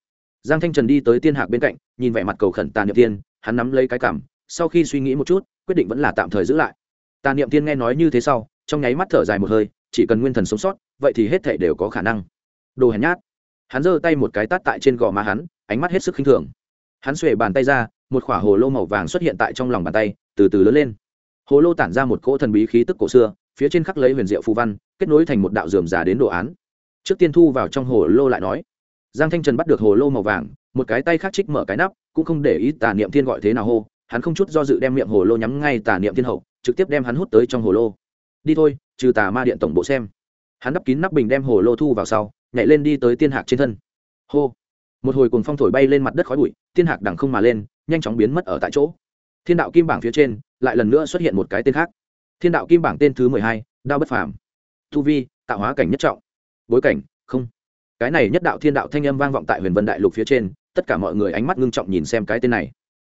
giang thanh trần đi tới tiên hạc bên cạnh nhìn vẻ mặt cầu khẩn tà niệm tiên, hắn nắm lấy cái cảm sau khi suy nghĩ một chút quyết định vẫn là tạm thời giữ lại. Tà niệm tiên nghe nói như thế sau trong nháy mắt thở dài một hơi chỉ cần nguyên thần sống sót vậy thì hết thể đều có khả năng. Đồ hèn nhát. Hắn giơ tay một cái tát tại trên gò má hắn ánh mắt hết sức khinh thường. Hắn xuề bàn tay ra một khỏa hồ lô màu vàng xuất hiện tại trong lòng bàn tay từ từ lớn lên. Hồ lô tản ra một cỗ thần bí khí tức cổ xưa phía trên khắc lấy huyền diệu phù văn kết nối thành một đạo dườm giả đến đồ án. Trước tiên thu vào trong hồ lô lại nói giang thanh trần bắt được hồ lô màu vàng, một cái tay khác trích mở cái nắp, cũng không để ý tà niệm thiên gọi thế nào hô, hắn không chút do dự đem miệng hồ lô nhắm ngay tà niệm thiên hậu, trực tiếp đem hắn hút tới trong hồ lô. Đi thôi, trừ tà ma điện tổng bộ xem. Hắn đắp kín nắp bình đem hồ lô thu vào sau, nhảy lên đi tới tiên hạc trên thân. Hô! Một hồi cùng phong thổi bay lên mặt đất khói bụi, tiên hạc đằng không mà lên, nhanh chóng biến mất ở tại chỗ. Thiên đạo kim bảng phía trên, lại lần nữa xuất hiện một cái tên khác. Thiên đạo kim bảng tên thứ mười hai, đao bất phàm. Tu vi, tạo hóa cảnh nhất trọng. Bối cảnh, không cái này nhất đạo thiên đạo thanh âm vang vọng tại huyền vân đại lục phía trên, tất cả mọi người ánh mắt ngưng trọng nhìn xem cái tên này.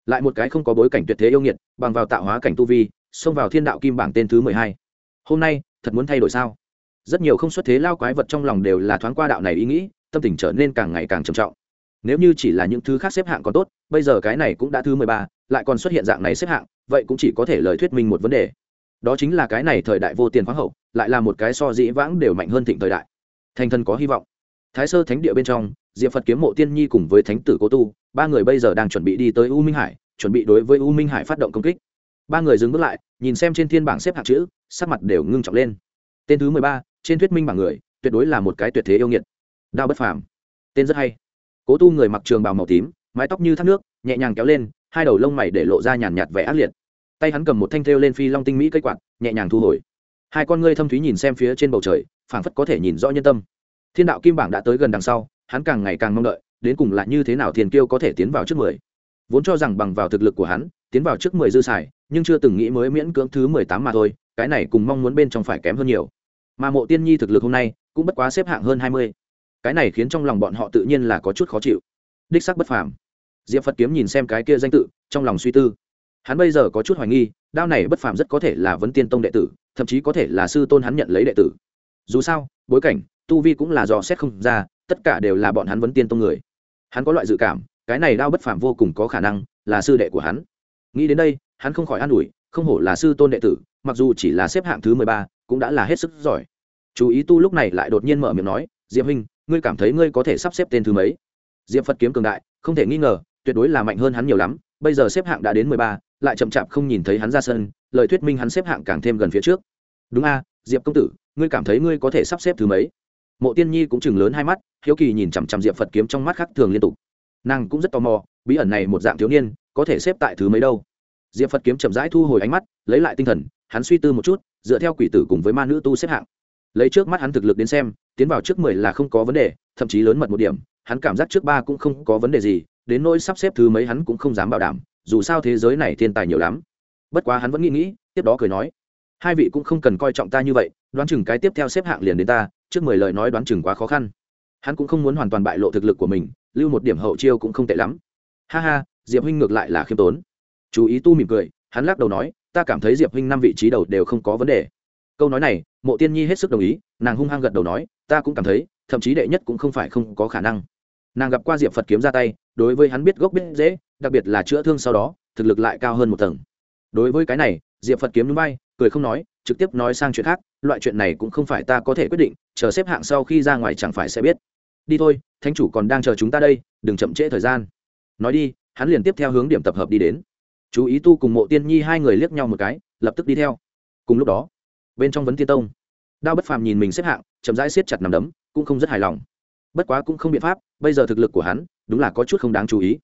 Lại một cái không có bối cảnh tuyệt thế yêu nghiệt, bằng vào tạo hóa cảnh tu vi, xông vào thiên đạo kim bảng tên thứ mười hai. Hôm nay, thật muốn thay đổi sao? Rất nhiều không xuất thế lao quái vật trong lòng đều là thoáng qua đạo này ý nghĩ, tâm tình trở nên càng ngày càng trầm trọng. Nếu như chỉ là những thứ khác xếp hạng còn tốt, bây giờ cái này cũng đã thứ mười ba, lại còn xuất hiện dạng này xếp hạng, vậy cũng chỉ có thể lời thuyết minh một vấn đề. Đó chính là cái này thời đại vô tiền khoáng hậu, lại là một cái so dĩ vãng đều mạnh hơn thịnh thời đại. Thành thân có hy vọng thái sơ thánh địa bên trong, diệp phật kiếm mộ tiên nhi cùng với thánh tử cố tu, ba người bây giờ đang chuẩn bị đi tới u minh hải, chuẩn bị đối với u minh hải phát động công kích. Ba người dừng bước lại, nhìn xem trên thiên bảng xếp hạng chữ, sắc mặt đều ngưng trọng lên. Tên thứ mười ba, trên thuyết minh bảng người, tuyệt đối là một cái tuyệt thế yêu nghiệt. Đao bất phàm. Tên rất hay. Cố tu người mặc trường bào màu tím, mái tóc như thác nước, nhẹ nhàng kéo lên, hai đầu lông mày để lộ ra nhàn nhạt vẻ ác liệt. Tay hắn cầm một thanh thêu lên phi long tinh mỹ cây quạt, nhẹ nhàng thu hồi. Hai con ngươi thâm thúy nhìn xem phía trên bầu trời, phảng phất có thể nhìn rõ nhân tâm thiên đạo kim bảng đã tới gần đằng sau, hắn càng ngày càng mong đợi, đến cùng là như thế nào thiền kiêu có thể tiến vào trước mười. Vốn cho rằng bằng vào thực lực của hắn, tiến vào trước mười dư xài, nhưng chưa từng nghĩ mới miễn cưỡng thứ mười tám mà thôi, cái này cùng mong muốn bên trong phải kém hơn nhiều. Mà mộ tiên nhi thực lực hôm nay, cũng bất quá xếp hạng hơn hai mươi. Cái này khiến trong lòng bọn họ tự nhiên là có chút khó chịu. Đích sắc bất phàm. Diệp phật kiếm nhìn xem cái kia danh tự, trong lòng suy tư. Hắn bây giờ có chút hoài nghi, đao này bất phàm rất có thể là vấn tiên tông đệ tử, thậm chí có thể là sư tôn hắn nhận lấy đệ tử dù sao, bối cảnh, tu vi cũng là dò xét không ra, tất cả đều là bọn hắn vấn tiên tông người. Hắn có loại dự cảm, cái này đao bất phàm vô cùng có khả năng là sư đệ của hắn. Nghĩ đến đây, hắn không khỏi an ủi, không hổ là sư tôn đệ tử, mặc dù chỉ là xếp hạng thứ mười ba, cũng đã là hết sức giỏi. Chú ý tu lúc này lại đột nhiên mở miệng nói, diệp huynh, ngươi cảm thấy ngươi có thể sắp xếp tên thứ mấy? Diệp phật kiếm cường đại, không thể nghi ngờ, tuyệt đối là mạnh hơn hắn nhiều lắm, bây giờ xếp hạng đã đến mười ba, lại chậm chạp không nhìn thấy hắn ra sân, lời thuyết minh hắn xếp hạng càng thêm gần phía trước. Đúng a diệp công tử, ngươi cảm thấy ngươi có thể sắp xếp thứ mấy? Mộ tiên nhi cũng chừng lớn hai mắt, hiếu kỳ nhìn chằm chằm diệp phật kiếm trong mắt khác thường liên tục. Nàng cũng rất tò mò, bí ẩn này một dạng thiếu niên, có thể xếp tại thứ mấy đâu? Diệp phật kiếm chậm rãi thu hồi ánh mắt, lấy lại tinh thần, hắn suy tư một chút, dựa theo quỷ tử cùng với ma nữ tu xếp hạng. Lấy trước mắt hắn thực lực đến xem, tiến vào trước mười là không có vấn đề, thậm chí lớn mật một điểm, hắn cảm giác trước ba cũng không có vấn đề gì, đến nỗi sắp xếp thứ mấy hắn cũng không dám bảo đảm, dù sao thế giới này thiên tài nhiều lắm. Bất quá hắn vẫn nghĩ nghĩ, tiếp đó cười nói hai vị cũng không cần coi trọng ta như vậy, đoán chừng cái tiếp theo xếp hạng liền đến ta, trước mười lời nói đoán chừng quá khó khăn. Hắn cũng không muốn hoàn toàn bại lộ thực lực của mình, lưu một điểm hậu chiêu cũng không tệ lắm. Ha ha, diệp huynh ngược lại là khiêm tốn. Chú ý tu mỉm cười, hắn lắc đầu nói, ta cảm thấy diệp huynh năm vị trí đầu đều không có vấn đề. Câu nói này, mộ tiên nhi hết sức đồng ý, nàng hung hăng gật đầu nói, ta cũng cảm thấy, thậm chí đệ nhất cũng không phải không có khả năng. Nàng gặp qua diệp phật kiếm ra tay, đối với hắn biết gốc biết dễ đặc biệt là chữa thương sau đó, thực lực lại cao hơn một tầng. Đối với cái này, diệp phật kiếm núi bay cười không nói, trực tiếp nói sang chuyện khác, loại chuyện này cũng không phải ta có thể quyết định, chờ xếp hạng sau khi ra ngoài chẳng phải sẽ biết. Đi thôi, thánh chủ còn đang chờ chúng ta đây, đừng chậm trễ thời gian. Nói đi, hắn liền tiếp theo hướng điểm tập hợp đi đến. Chú ý tu cùng mộ tiên nhi hai người liếc nhau một cái, lập tức đi theo. Cùng lúc đó, bên trong vấn tiên tông, đao bất phàm nhìn mình xếp hạng, chậm rãi siết chặt nằm đấm, cũng không rất hài lòng. Bất quá cũng không biện pháp, bây giờ thực lực của hắn, đúng là có chút không đáng chú ý.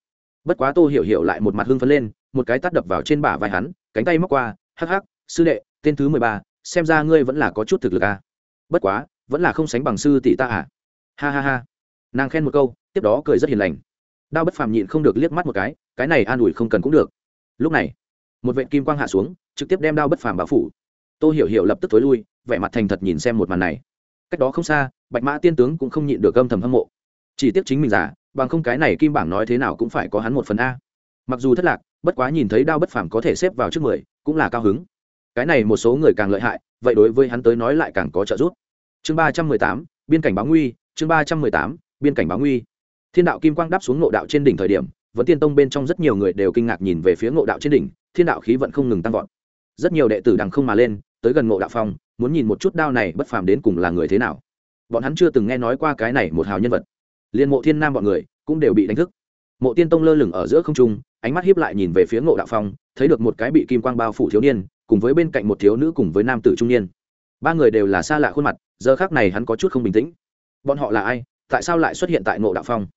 Bất quá tô hiểu hiểu lại một mặt hưng phấn lên, một cái tắt đập vào trên bả vai hắn, cánh tay móc qua, hắc hắc sư đệ, tên thứ mười ba, xem ra ngươi vẫn là có chút thực lực à. bất quá, vẫn là không sánh bằng sư tỷ ta à? Ha ha ha. Nàng khen một câu, tiếp đó cười rất hiền lành. Đao bất phàm nhịn không được liếc mắt một cái cái này an ủi không cần cũng được. Lúc này, một vệ kim quang hạ xuống, trực tiếp đem đao bất phàm bao phủ. Tôi hiểu hiểu lập tức t lui, vẻ mặt thành thật nhìn xem một màn này. Cách đó không xa, bạch mã tiên tướng cũng không nhịn được âm thầm hâm mộ. Chỉ tiếc chính mình giả bằng không cái này kim bảng nói thế nào cũng phải có hắn một phần a. Mặc dù thất lạc, bất quá nhìn thấy đao bất phàm có thể xếp vào trước mười, cũng là cao hứng cái này một số người càng lợi hại, vậy đối với hắn tới nói lại càng có trợ giúp. Chương ba trăm mười tám, biên cảnh báo nguy, chương ba trăm mười tám, biên cảnh báo nguy. Thiên đạo kim quang đáp xuống ngộ đạo trên đỉnh thời điểm vẫn tiên tông bên trong rất nhiều người đều kinh ngạc nhìn về phía ngộ đạo trên đỉnh, thiên đạo khí vẫn không ngừng tăng vọt. Rất nhiều đệ tử đằng không mà lên, tới gần ngộ đạo phong, muốn nhìn một chút đao này bất phàm đến cùng là người thế nào. Bọn hắn chưa từng nghe nói qua cái này một hào nhân vật. Liên mộ thiên nam bọn người cũng đều bị đánh thức. Mộ tiên tông lơ lửng ở giữa không trung, ánh mắt hiếp lại nhìn về phía ngộ đạo phong, thấy được một cái bị kim quang bao phủ thiếu niên cùng với bên cạnh một thiếu nữ cùng với nam tử trung niên. Ba người đều là xa lạ khuôn mặt, giờ khác này hắn có chút không bình tĩnh. Bọn họ là ai? Tại sao lại xuất hiện tại ngộ đạo phong?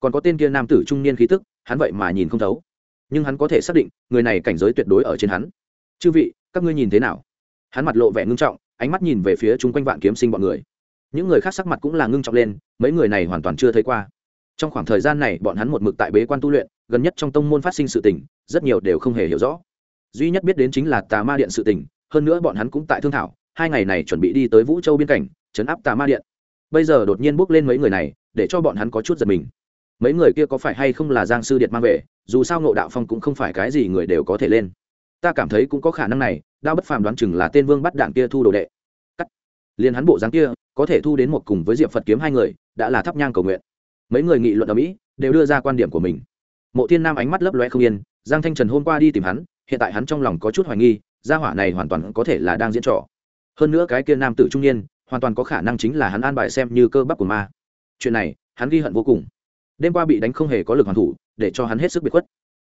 Còn có tên kia nam tử trung niên khí tức, hắn vậy mà nhìn không thấu. Nhưng hắn có thể xác định, người này cảnh giới tuyệt đối ở trên hắn. Chư vị, các ngươi nhìn thế nào? Hắn mặt lộ vẻ ngưng trọng, ánh mắt nhìn về phía chung quanh vạn kiếm sinh bọn người. Những người khác sắc mặt cũng là ngưng trọng lên, mấy người này hoàn toàn chưa thấy qua. Trong khoảng thời gian này, bọn hắn một mực tại bế quan tu luyện, gần nhất trong tông môn phát sinh sự tình, rất nhiều đều không hề hiểu rõ duy nhất biết đến chính là tà ma điện sự tình, hơn nữa bọn hắn cũng tại thương thảo, hai ngày này chuẩn bị đi tới vũ châu biên cảnh, chấn áp tà ma điện. Bây giờ đột nhiên bước lên mấy người này, để cho bọn hắn có chút giật mình. Mấy người kia có phải hay không là giang sư điện mang về, dù sao ngộ đạo phong cũng không phải cái gì người đều có thể lên. Ta cảm thấy cũng có khả năng này, đao bất phàm đoán chừng là tên vương bắt đạn kia thu đồ đệ. Cắt. Liền hắn bộ dáng kia, có thể thu đến một cùng với diệp phật kiếm hai người, đã là thắp nhang cầu nguyện. Mấy người nghị luận ở mỹ, đều đưa ra quan điểm của mình. Mộ thiên nam ánh mắt lấp loe không yên, giang thanh trần hôm qua đi tìm hắn hiện tại hắn trong lòng có chút hoài nghi, gia hỏa này hoàn toàn có thể là đang diễn trò. Hơn nữa cái kia nam tử trung niên, hoàn toàn có khả năng chính là hắn an bài xem như cơ bắp của ma. Chuyện này, hắn ghi hận vô cùng. Đêm qua bị đánh không hề có lực hoàn thủ, để cho hắn hết sức biệt khuất.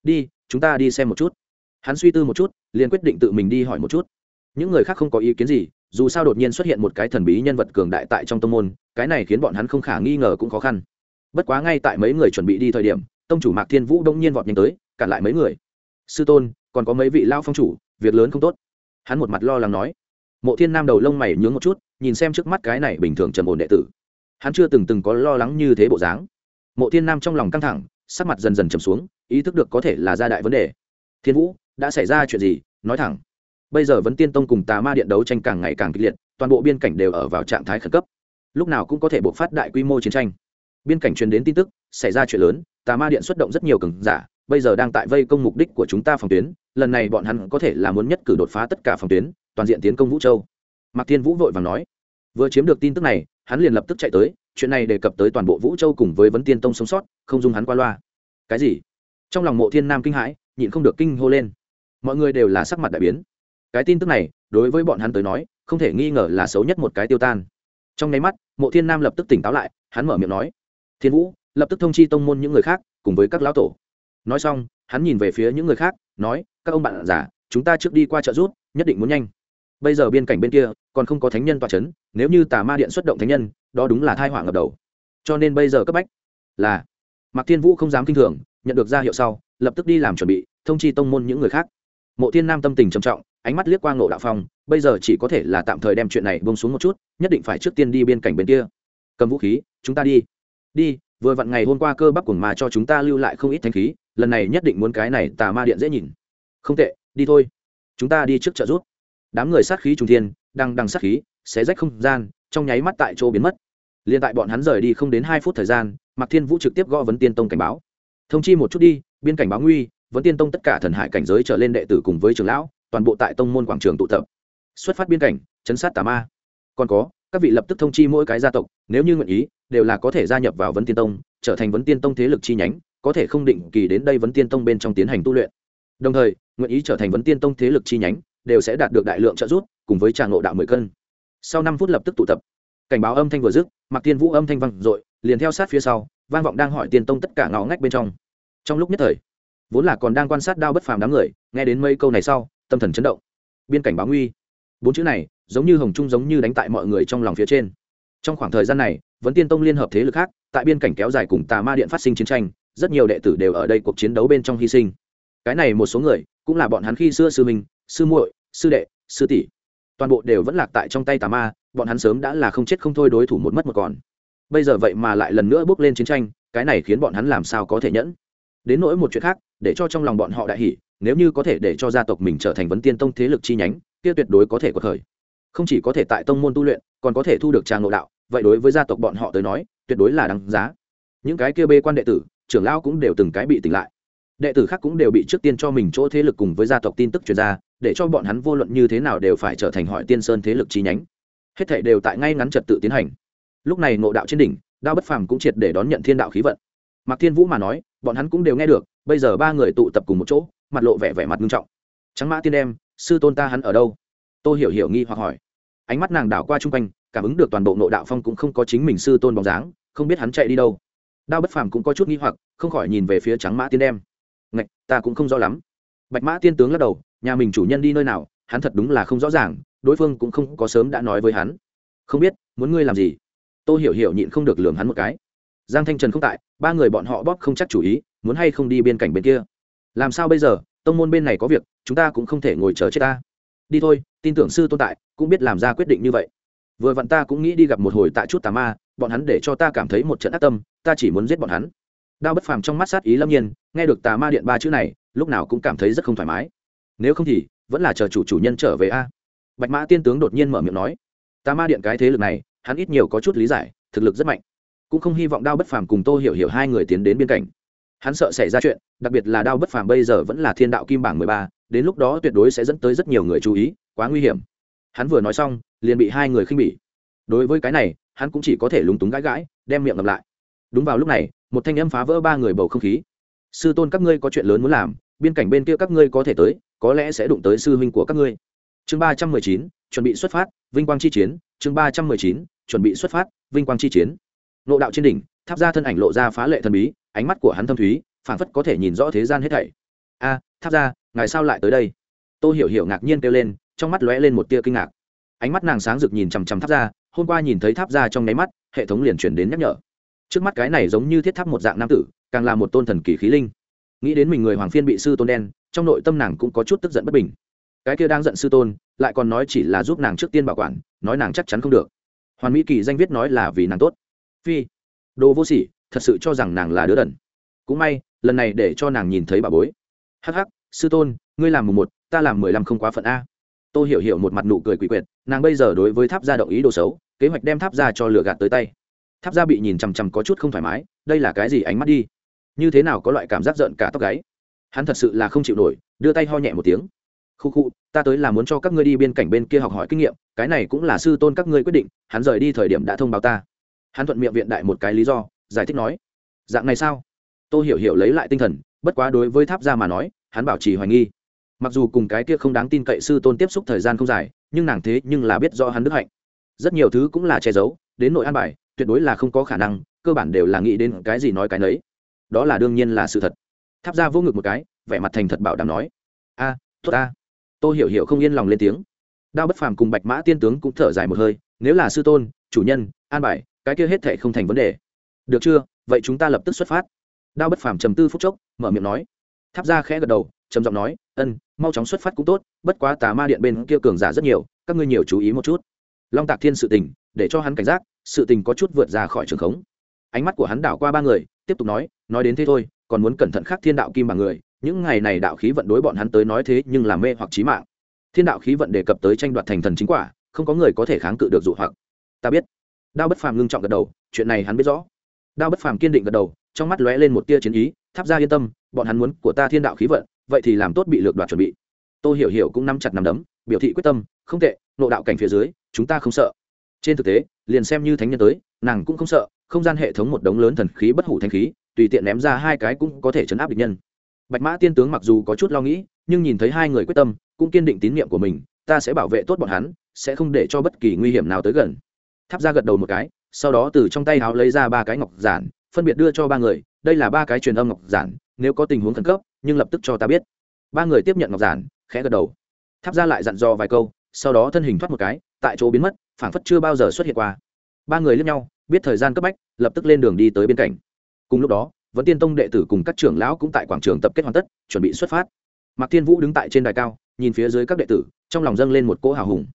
Đi, chúng ta đi xem một chút. Hắn suy tư một chút, liền quyết định tự mình đi hỏi một chút. Những người khác không có ý kiến gì, dù sao đột nhiên xuất hiện một cái thần bí nhân vật cường đại tại trong tông môn, cái này khiến bọn hắn không khả nghi ngờ cũng khó khăn. Bất quá ngay tại mấy người chuẩn bị đi thời điểm, tông chủ mạc thiên vũ đông nhiên vọt nhanh tới, cản lại mấy người. Sư tôn còn có mấy vị lao phong chủ, việc lớn không tốt. Hắn một mặt lo lắng nói. Mộ thiên nam đầu lông mày nhướng một chút, nhìn xem trước mắt cái này bình thường trầm ổn đệ tử. Hắn chưa từng từng có lo lắng như thế bộ dáng. Mộ thiên nam trong lòng căng thẳng, sắc mặt dần dần trầm xuống, ý thức được có thể là gia đại vấn đề. Thiên vũ, đã xảy ra chuyện gì? Nói thẳng. Bây giờ vẫn tiên tông cùng tà ma điện đấu tranh càng ngày càng kịch liệt, toàn bộ biên cảnh đều ở vào trạng thái khẩn cấp. Lúc nào cũng có thể bộc phát đại quy mô chiến tranh. Biên cảnh truyền đến tin tức, xảy ra chuyện lớn, tà ma điện xuất động rất nhiều cường giả, bây giờ đang tại vây công mục đích của chúng ta phòng tuyến lần này bọn hắn có thể là muốn nhất cử đột phá tất cả phòng tuyến, toàn diện tiến công vũ châu. Mạc thiên vũ vội vàng nói, vừa chiếm được tin tức này, hắn liền lập tức chạy tới, chuyện này đề cập tới toàn bộ vũ châu cùng với vấn tiên tông sống sót, không dùng hắn qua loa. Cái gì? Trong lòng mộ thiên nam kinh hãi, nhịn không được kinh hô lên. Mọi người đều là sắc mặt đại biến. Cái tin tức này, đối với bọn hắn tới nói, không thể nghi ngờ là xấu nhất một cái tiêu tan. Trong nháy mắt, mộ thiên nam lập tức tỉnh táo lại, hắn mở miệng nói, thiên vũ, lập tức thông chi tông môn những người khác, cùng với các lão tổ. Nói xong, hắn nhìn về phía những người khác nói, các ông bạn giả chúng ta trước đi qua trợ rút, nhất định muốn nhanh. Bây giờ biên cảnh bên kia, còn không có thánh nhân tòa c h ấ n nếu như tà ma điện xuất động thánh nhân, đó đúng là thai họa ngập đầu. Cho nên bây giờ cấp bách là mạc thiên vũ không dám kinh thường, nhận được ra hiệu sau, lập tức đi làm chuẩn bị, thông chi tông môn những người khác. Mộ thiên nam tâm tình trầm trọng, ánh mắt liếc qua ngộ đạo phong, bây giờ chỉ có thể là tạm thời đem chuyện này bông xuống một chút, nhất định phải trước tiên đi biên cảnh bên kia. Cầm vũ khí, chúng ta đi. Đi, vừa vặn ngày hôm qua cơ bắp cùng mà cho chúng ta lưu lại không ít thanh khí lần này nhất định muốn cái này tà ma điện dễ nhìn. Không tệ, đi thôi. Chúng ta đi trước trợ rút đám người sát khí trung thiên, đang đằng sát khí, xé rách không gian, trong nháy mắt tại chỗ biến mất. Liền tại bọn hắn rời đi không đến hai phút thời gian, mạc thiên vũ trực tiếp gõ vấn tiên tông cảnh báo. Thông chi một chút đi, biên cảnh báo nguy, vấn tiên tông tất cả thần hải cảnh giới trở lên đệ tử cùng với trường lão, toàn bộ tại tông môn quảng trường tụ tập. Xuất phát biên cảnh, chấn sát tà ma. Còn có, các vị lập tức thông chi mỗi cái gia tộc, nếu như nguyện ý, đều là có thể gia nhập vào vấn tiên tông, trở thành vấn tiên tông thế lực chi nhánh có thể không định kỳ đến đây vấn tiên tông bên trong tiến hành tu luyện. Đồng thời, nguyện ý trở thành vấn tiên tông thế lực chi nhánh, đều sẽ đạt được đại lượng trợ giúp, cùng với tràng ngộ đạo mười cân. Sau năm phút lập tức tụ tập. Cảnh báo âm thanh vừa dứt mặc tiên vũ âm thanh vang dội, liền theo sát phía sau, vang vọng đang hỏi tiên tông tất cả ngõ ngách bên trong. Trong lúc nhất thời, vốn là còn đang quan sát đao bất phàm đám người, nghe đến mấy câu này sau, tâm thần chấn động. Biên cảnh báo nguy. Bốn chữ này, giống như hồng trung giống như đánh tại mọi người trong lòng phía trên. Trong khoảng thời gian này, vấn tiên tông liên hợp thế lực khác, tại biên cảnh kéo dài cùng tà ma điện phát sinh chiến tranh rất nhiều đệ tử đều ở đây cuộc chiến đấu bên trong hy sinh. Cái này một số người, cũng là bọn hắn khi xưa sư minh sư muội, sư đệ, sư tỷ. Toàn bộ đều vẫn lạc tại trong tay tà ma, bọn hắn sớm đã là không chết không thôi đối thủ một mất một còn. Bây giờ vậy mà lại lần nữa bước lên chiến tranh, cái này khiến bọn hắn làm sao có thể nhẫn? Đến nỗi một chuyện khác, để cho trong lòng bọn họ đại hỷ nếu như có thể để cho gia tộc mình trở thành vấn tiên tông thế lực chi nhánh, kia tuyệt đối có thể có thời. Không chỉ có thể tại tông môn tu luyện, còn có thể thu được trang nội đạo, vậy đối với gia tộc bọn họ tới nói, tuyệt đối là đáng giá. Những cái kia bê quan đệ tử trưởng lão cũng đều từng cái bị tỉnh lại. Đệ tử khác cũng đều bị trước tiên cho mình chỗ thế lực cùng với gia tộc tin tức truyền ra, để cho bọn hắn vô luận như thế nào đều phải trở thành hỏi tiên sơn thế lực chi nhánh. Hết thảy đều tại ngay ngắn trật tự tiến hành. Lúc này ngộ đạo trên đỉnh, đao bất phàm cũng triệt để đón nhận thiên đạo khí vận. Mạc thiên vũ mà nói, bọn hắn cũng đều nghe được, bây giờ ba người tụ tập cùng một chỗ, mặt lộ vẻ vẻ mặt nghiêm trọng. Trắng mã tiên đem, sư tôn ta hắn ở đâu? Tôi hiểu hiểu nghi hoặc hỏi. Ánh mắt nàng đảo qua chung quanh, cảm ứng được toàn bộ ngộ đạo phong cũng không có chính mình sư tôn bóng dáng, không biết hắn chạy đi đâu đao bất phàm cũng có chút nghi hoặc, không khỏi nhìn về phía trắng mã tiên đem. Ngạch, ta cũng không rõ lắm. Bạch mã tiên tướng lắc đầu, nhà mình chủ nhân đi nơi nào, hắn thật đúng là không rõ ràng, đối phương cũng không có sớm đã nói với hắn. Không biết, muốn ngươi làm gì? Tôi hiểu hiểu nhịn không được lường hắn một cái. Giang thanh trần không tại, ba người bọn họ bóp không chắc chủ ý, muốn hay không đi bên cạnh bên kia. Làm sao bây giờ, tông môn bên này có việc, chúng ta cũng không thể ngồi chờ chết ta. Đi thôi, tin tưởng sư tồn tại, cũng biết làm ra quyết định như vậy. Vừa vặn ta cũng nghĩ đi gặp một hồi tại chút tà ma bọn hắn để cho ta cảm thấy một trận ác tâm, ta chỉ muốn giết bọn hắn. Đao bất phàm trong mắt sát ý lâm nhiên, nghe được tà ma điện ba chữ này, lúc nào cũng cảm thấy rất không thoải mái. Nếu không thì, vẫn là chờ chủ chủ nhân trở về a. Bạch mã tiên tướng đột nhiên mở miệng nói, tà ma điện cái thế lực này, hắn ít nhiều có chút lý giải, thực lực rất mạnh. Cũng không hy vọng đao bất phàm cùng tô hiểu hiểu hai người tiến đến biên cảnh. Hắn sợ xảy ra chuyện, đặc biệt là đao bất phàm bây giờ vẫn là thiên đạo kim bảng mười ba, đến lúc đó tuyệt đối sẽ dẫn tới rất nhiều người chú ý, quá nguy hiểm. Hắn vừa nói xong, liền bị hai người khinh bỉ đối với cái này, hắn cũng chỉ có thể lúng túng gãi gãi, đem miệng ngậm lại. Đúng vào lúc này, một thanh âm phá vỡ ba người bầu không khí. Sư tôn, các ngươi có chuyện lớn muốn làm, biên cảnh bên kia các ngươi có thể tới, có lẽ sẽ đụng tới sư huynh của các ngươi. Chương ba trăm mười chín, chuẩn bị xuất phát, vinh quang chi chiến. Chương ba trăm mười chín, chuẩn bị xuất phát, vinh quang chi chiến. Nộ đạo trên đỉnh, tháp ra thân ảnh lộ ra phá lệ thần bí, ánh mắt của hắn thâm thúy, phảng phất có thể nhìn rõ thế gian hết thảy. A, tháp ra ngài sao lại tới đây? Tôi hiểu hiểu ngạc nhiên kêu lên, trong mắt lóe lên một tia kinh ngạc. Ánh mắt nàng sáng rực nhìn chằm chằm tháp ra hôm qua nhìn thấy tháp ra trong nháy mắt, hệ thống liền chuyển đến nhắc nhở. Trước mắt cái này giống như thiết tháp một dạng nam tử, càng là một tôn thần kỳ khí linh. Nghĩ đến mình người hoàng phiên bị sư tôn đen, trong nội tâm nàng cũng có chút tức giận bất bình. Cái kia đang giận sư tôn, lại còn nói chỉ là giúp nàng trước tiên bảo quản, nói nàng chắc chắn không được. Hoàn mỹ kỳ danh viết nói là vì nàng tốt. Phi, đồ vô sỉ, thật sự cho rằng nàng là đứa đần. Cũng may, lần này để cho nàng nhìn thấy bà bối. Hắc hắc, sư tôn, ngươi làm mùng một, ta làm mười lăm không quá phận a. T ô hiểu hiểu một mặt nụ cười quỷ quyệt, nàng bây giờ đối với tháp gia động ý đồ xấu kế hoạch đem tháp gia cho lửa gạt tới tay. Tháp gia bị nhìn chằm chằm có chút không thoải mái, đây là cái gì ánh mắt đi? Như thế nào có loại cảm giác giận cả tóc gáy? Hắn thật sự là không chịu nổi, đưa tay ho nhẹ một tiếng. Khu khu, ta tới là muốn cho các ngươi đi biên cảnh bên kia học hỏi kinh nghiệm, cái này cũng là sư tôn các ngươi quyết định, hắn rời đi thời điểm đã thông báo ta. Hắn thuận miệng viện đại một cái lý do, giải thích nói. Dạng này sao? Tôi hiểu hiểu lấy lại tinh thần, bất quá đối với tháp gia mà nói, hắn bảo trì hoài nghi. Mặc dù cùng cái kia không đáng tin cậy sư tôn tiếp xúc thời gian không dài, nhưng nàng thế nhưng là biết do hắn đức hạnh rất nhiều thứ cũng là che giấu đến nội an bài tuyệt đối là không có khả năng cơ bản đều là nghĩ đến cái gì nói cái nấy. Đó là đương nhiên là sự thật. Tháp ra vô ngực một cái vẻ mặt thành thật bảo đảm nói a à, tốt a tôi hiểu hiểu không yên lòng lên tiếng. Đao bất phàm cùng bạch mã tiên tướng cũng thở dài một hơi nếu là sư tôn chủ nhân an bài cái kia hết thệ không thành vấn đề. Được chưa? Vậy chúng ta lập tức xuất phát. Đao bất phàm trầm tư phút chốc mở miệng nói. Tháp ra khẽ gật đầu trầm giọng nói ân mau chóng xuất phát cũng tốt bất quá tà ma điện bên kia cường giả rất nhiều các ngươi nhiều chú ý một chút long tạc thiên sự tình, để cho hắn cảnh giác, sự tình có chút vượt ra khỏi trường khống. Ánh mắt của hắn đảo qua ba người, tiếp tục nói nói đến thế thôi, còn muốn cẩn thận khác thiên đạo kim bằng người, những ngày này đạo khí vận đối bọn hắn tới nói thế nhưng là mê hoặc trí mạng. Thiên đạo khí vận đề cập tới tranh đoạt thành thần chính quả, không có người có thể kháng cự được dụ hoặc. Ta biết. Đao bất phàm ngưng trọng gật đầu, chuyện này hắn biết rõ. Đao bất phàm kiên định gật đầu, trong mắt lóe lên một tia chiến ý, tháp ra yên tâm, bọn hắn muốn của ta thiên đạo khí vận, vậy thì làm tốt bị lược đoạt chuẩn bị. Tôi hiểu hiểu cũng nắm chặt nắm đấm, biểu thị quyết tâm, không tệ, nộ đạo cảnh phía dưới chúng ta không sợ. Trên thực tế, liền xem như thánh nhân tới, nàng cũng không sợ, không gian hệ thống một đống lớn thần khí bất hủ thanh khí, tùy tiện ném ra hai cái cũng có thể chấn áp địch nhân. Bạch mã tiên tướng mặc dù có chút lo nghĩ, nhưng nhìn thấy hai người quyết tâm, cũng kiên định tín nhiệm của mình, ta sẽ bảo vệ tốt bọn hắn, sẽ không để cho bất kỳ nguy hiểm nào tới gần. Tháp ra gật đầu một cái, sau đó từ trong tay áo lấy ra ba cái ngọc giản, phân biệt đưa cho ba người, đây là ba cái truyền âm ngọc giản, nếu có tình huống khẩn cấp, nhưng lập tức cho ta biết. Ba người tiếp nhận ngọc giản, khẽ gật đầu. Tháp ra lại dặn dò vài câu sau đó thân hình thoát một cái, tại chỗ biến mất, phảng phất chưa bao giờ xuất hiện qua. Ba người lướt nhau, biết thời gian cấp bách, lập tức lên đường đi tới bên cạnh. Cùng lúc đó vẫn tiên tông đệ tử cùng các trưởng lão cũng tại quảng trường tập kết hoàn tất, chuẩn bị xuất phát. Mạc thiên vũ đứng tại trên đài cao, nhìn phía dưới các đệ tử, trong lòng dâng lên một cỗ hào hùng.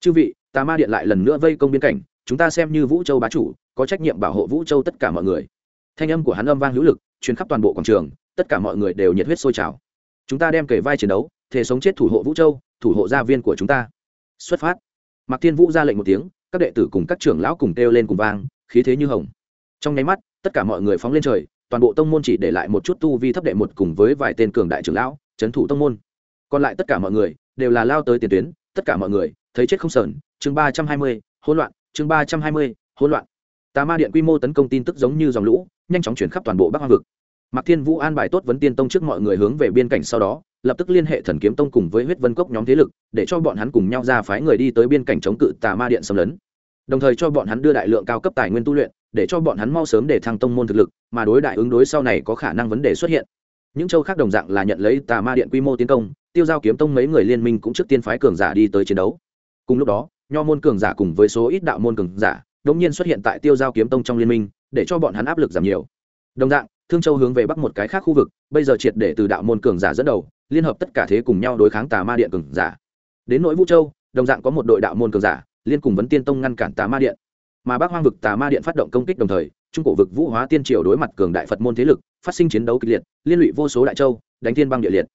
Chư vị, tà ma điện lại lần nữa vây công biên cảnh, chúng ta xem như vũ châu bá chủ, có trách nhiệm bảo hộ vũ châu tất cả mọi người. Thanh âm của hắn âm vang hữu lực chuyến khắp toàn bộ quảng trường, tất cả mọi người đều nhiệt huyết sôi trào. Chúng ta đem kể vai chiến đấu thể sống chết thủ hộ vũ châu, thủ hộ gia viên của chúng ta xuất phát. Mạc thiên vũ ra lệnh một tiếng, các đệ tử cùng các trưởng lão cùng kêu lên cùng vang, khí thế như hồng. Trong nháy mắt, tất cả mọi người phóng lên trời, toàn bộ tông môn chỉ để lại một chút tu vi thấp đệ một cùng với vài tên cường đại trưởng lão, trấn thủ tông môn. Còn lại tất cả mọi người đều là lao tới tiền tuyến, tất cả mọi người thấy chết không sờn, chương ba trăm hai mươi, hỗn loạn, chương ba trăm hai mươi, hỗn loạn. Tà ma điện quy mô tấn công tin tức giống như dòng lũ, nhanh chóng chuyển khắp toàn bộ bắc hoa vực mạc thiên vũ an bài tốt vấn tiên tông trước mọi người hướng về biên cảnh sau đó, lập tức liên hệ thần kiếm tông cùng với huyết vân cốc nhóm thế lực, để cho bọn hắn cùng nhau ra phái người đi tới biên cảnh chống cự tà ma điện xâm lấn. Đồng thời cho bọn hắn đưa đại lượng cao cấp tài nguyên tu luyện, để cho bọn hắn mau sớm để thăng tông môn thực lực, mà đối đại ứng đối sau này có khả năng vấn đề xuất hiện. Những châu khác đồng dạng là nhận lấy tà ma điện quy mô tiến công, tiêu giao kiếm tông mấy người liên minh cũng trước tiên phái cường giả đi tới chiến đấu. Cùng lúc đó, nho môn cường giả cùng với số ít đạo môn cường giả đống nhiên xuất hiện tại tiêu giao kiếm tông trong liên minh, để cho bọn hắn áp lực giảm nhiều. Đồng dạng thương châu hướng về bắc một cái khác khu vực, bây giờ triệt để từ đạo môn cường giả dẫn đầu, liên hợp tất cả thế cùng nhau đối kháng tà ma điện cường giả. Đến nỗi vũ châu, đồng dạng có một đội đạo môn cường giả, liên cùng vấn tiên tông ngăn cản tà ma điện. Mà bác hoang vực tà ma điện phát động công kích đồng thời, trung cổ vực vũ hóa tiên triều đối mặt cường đại phật môn thế lực, phát sinh chiến đấu kịch liệt, liên lụy vô số đại châu, đánh thiên băng địa liệt.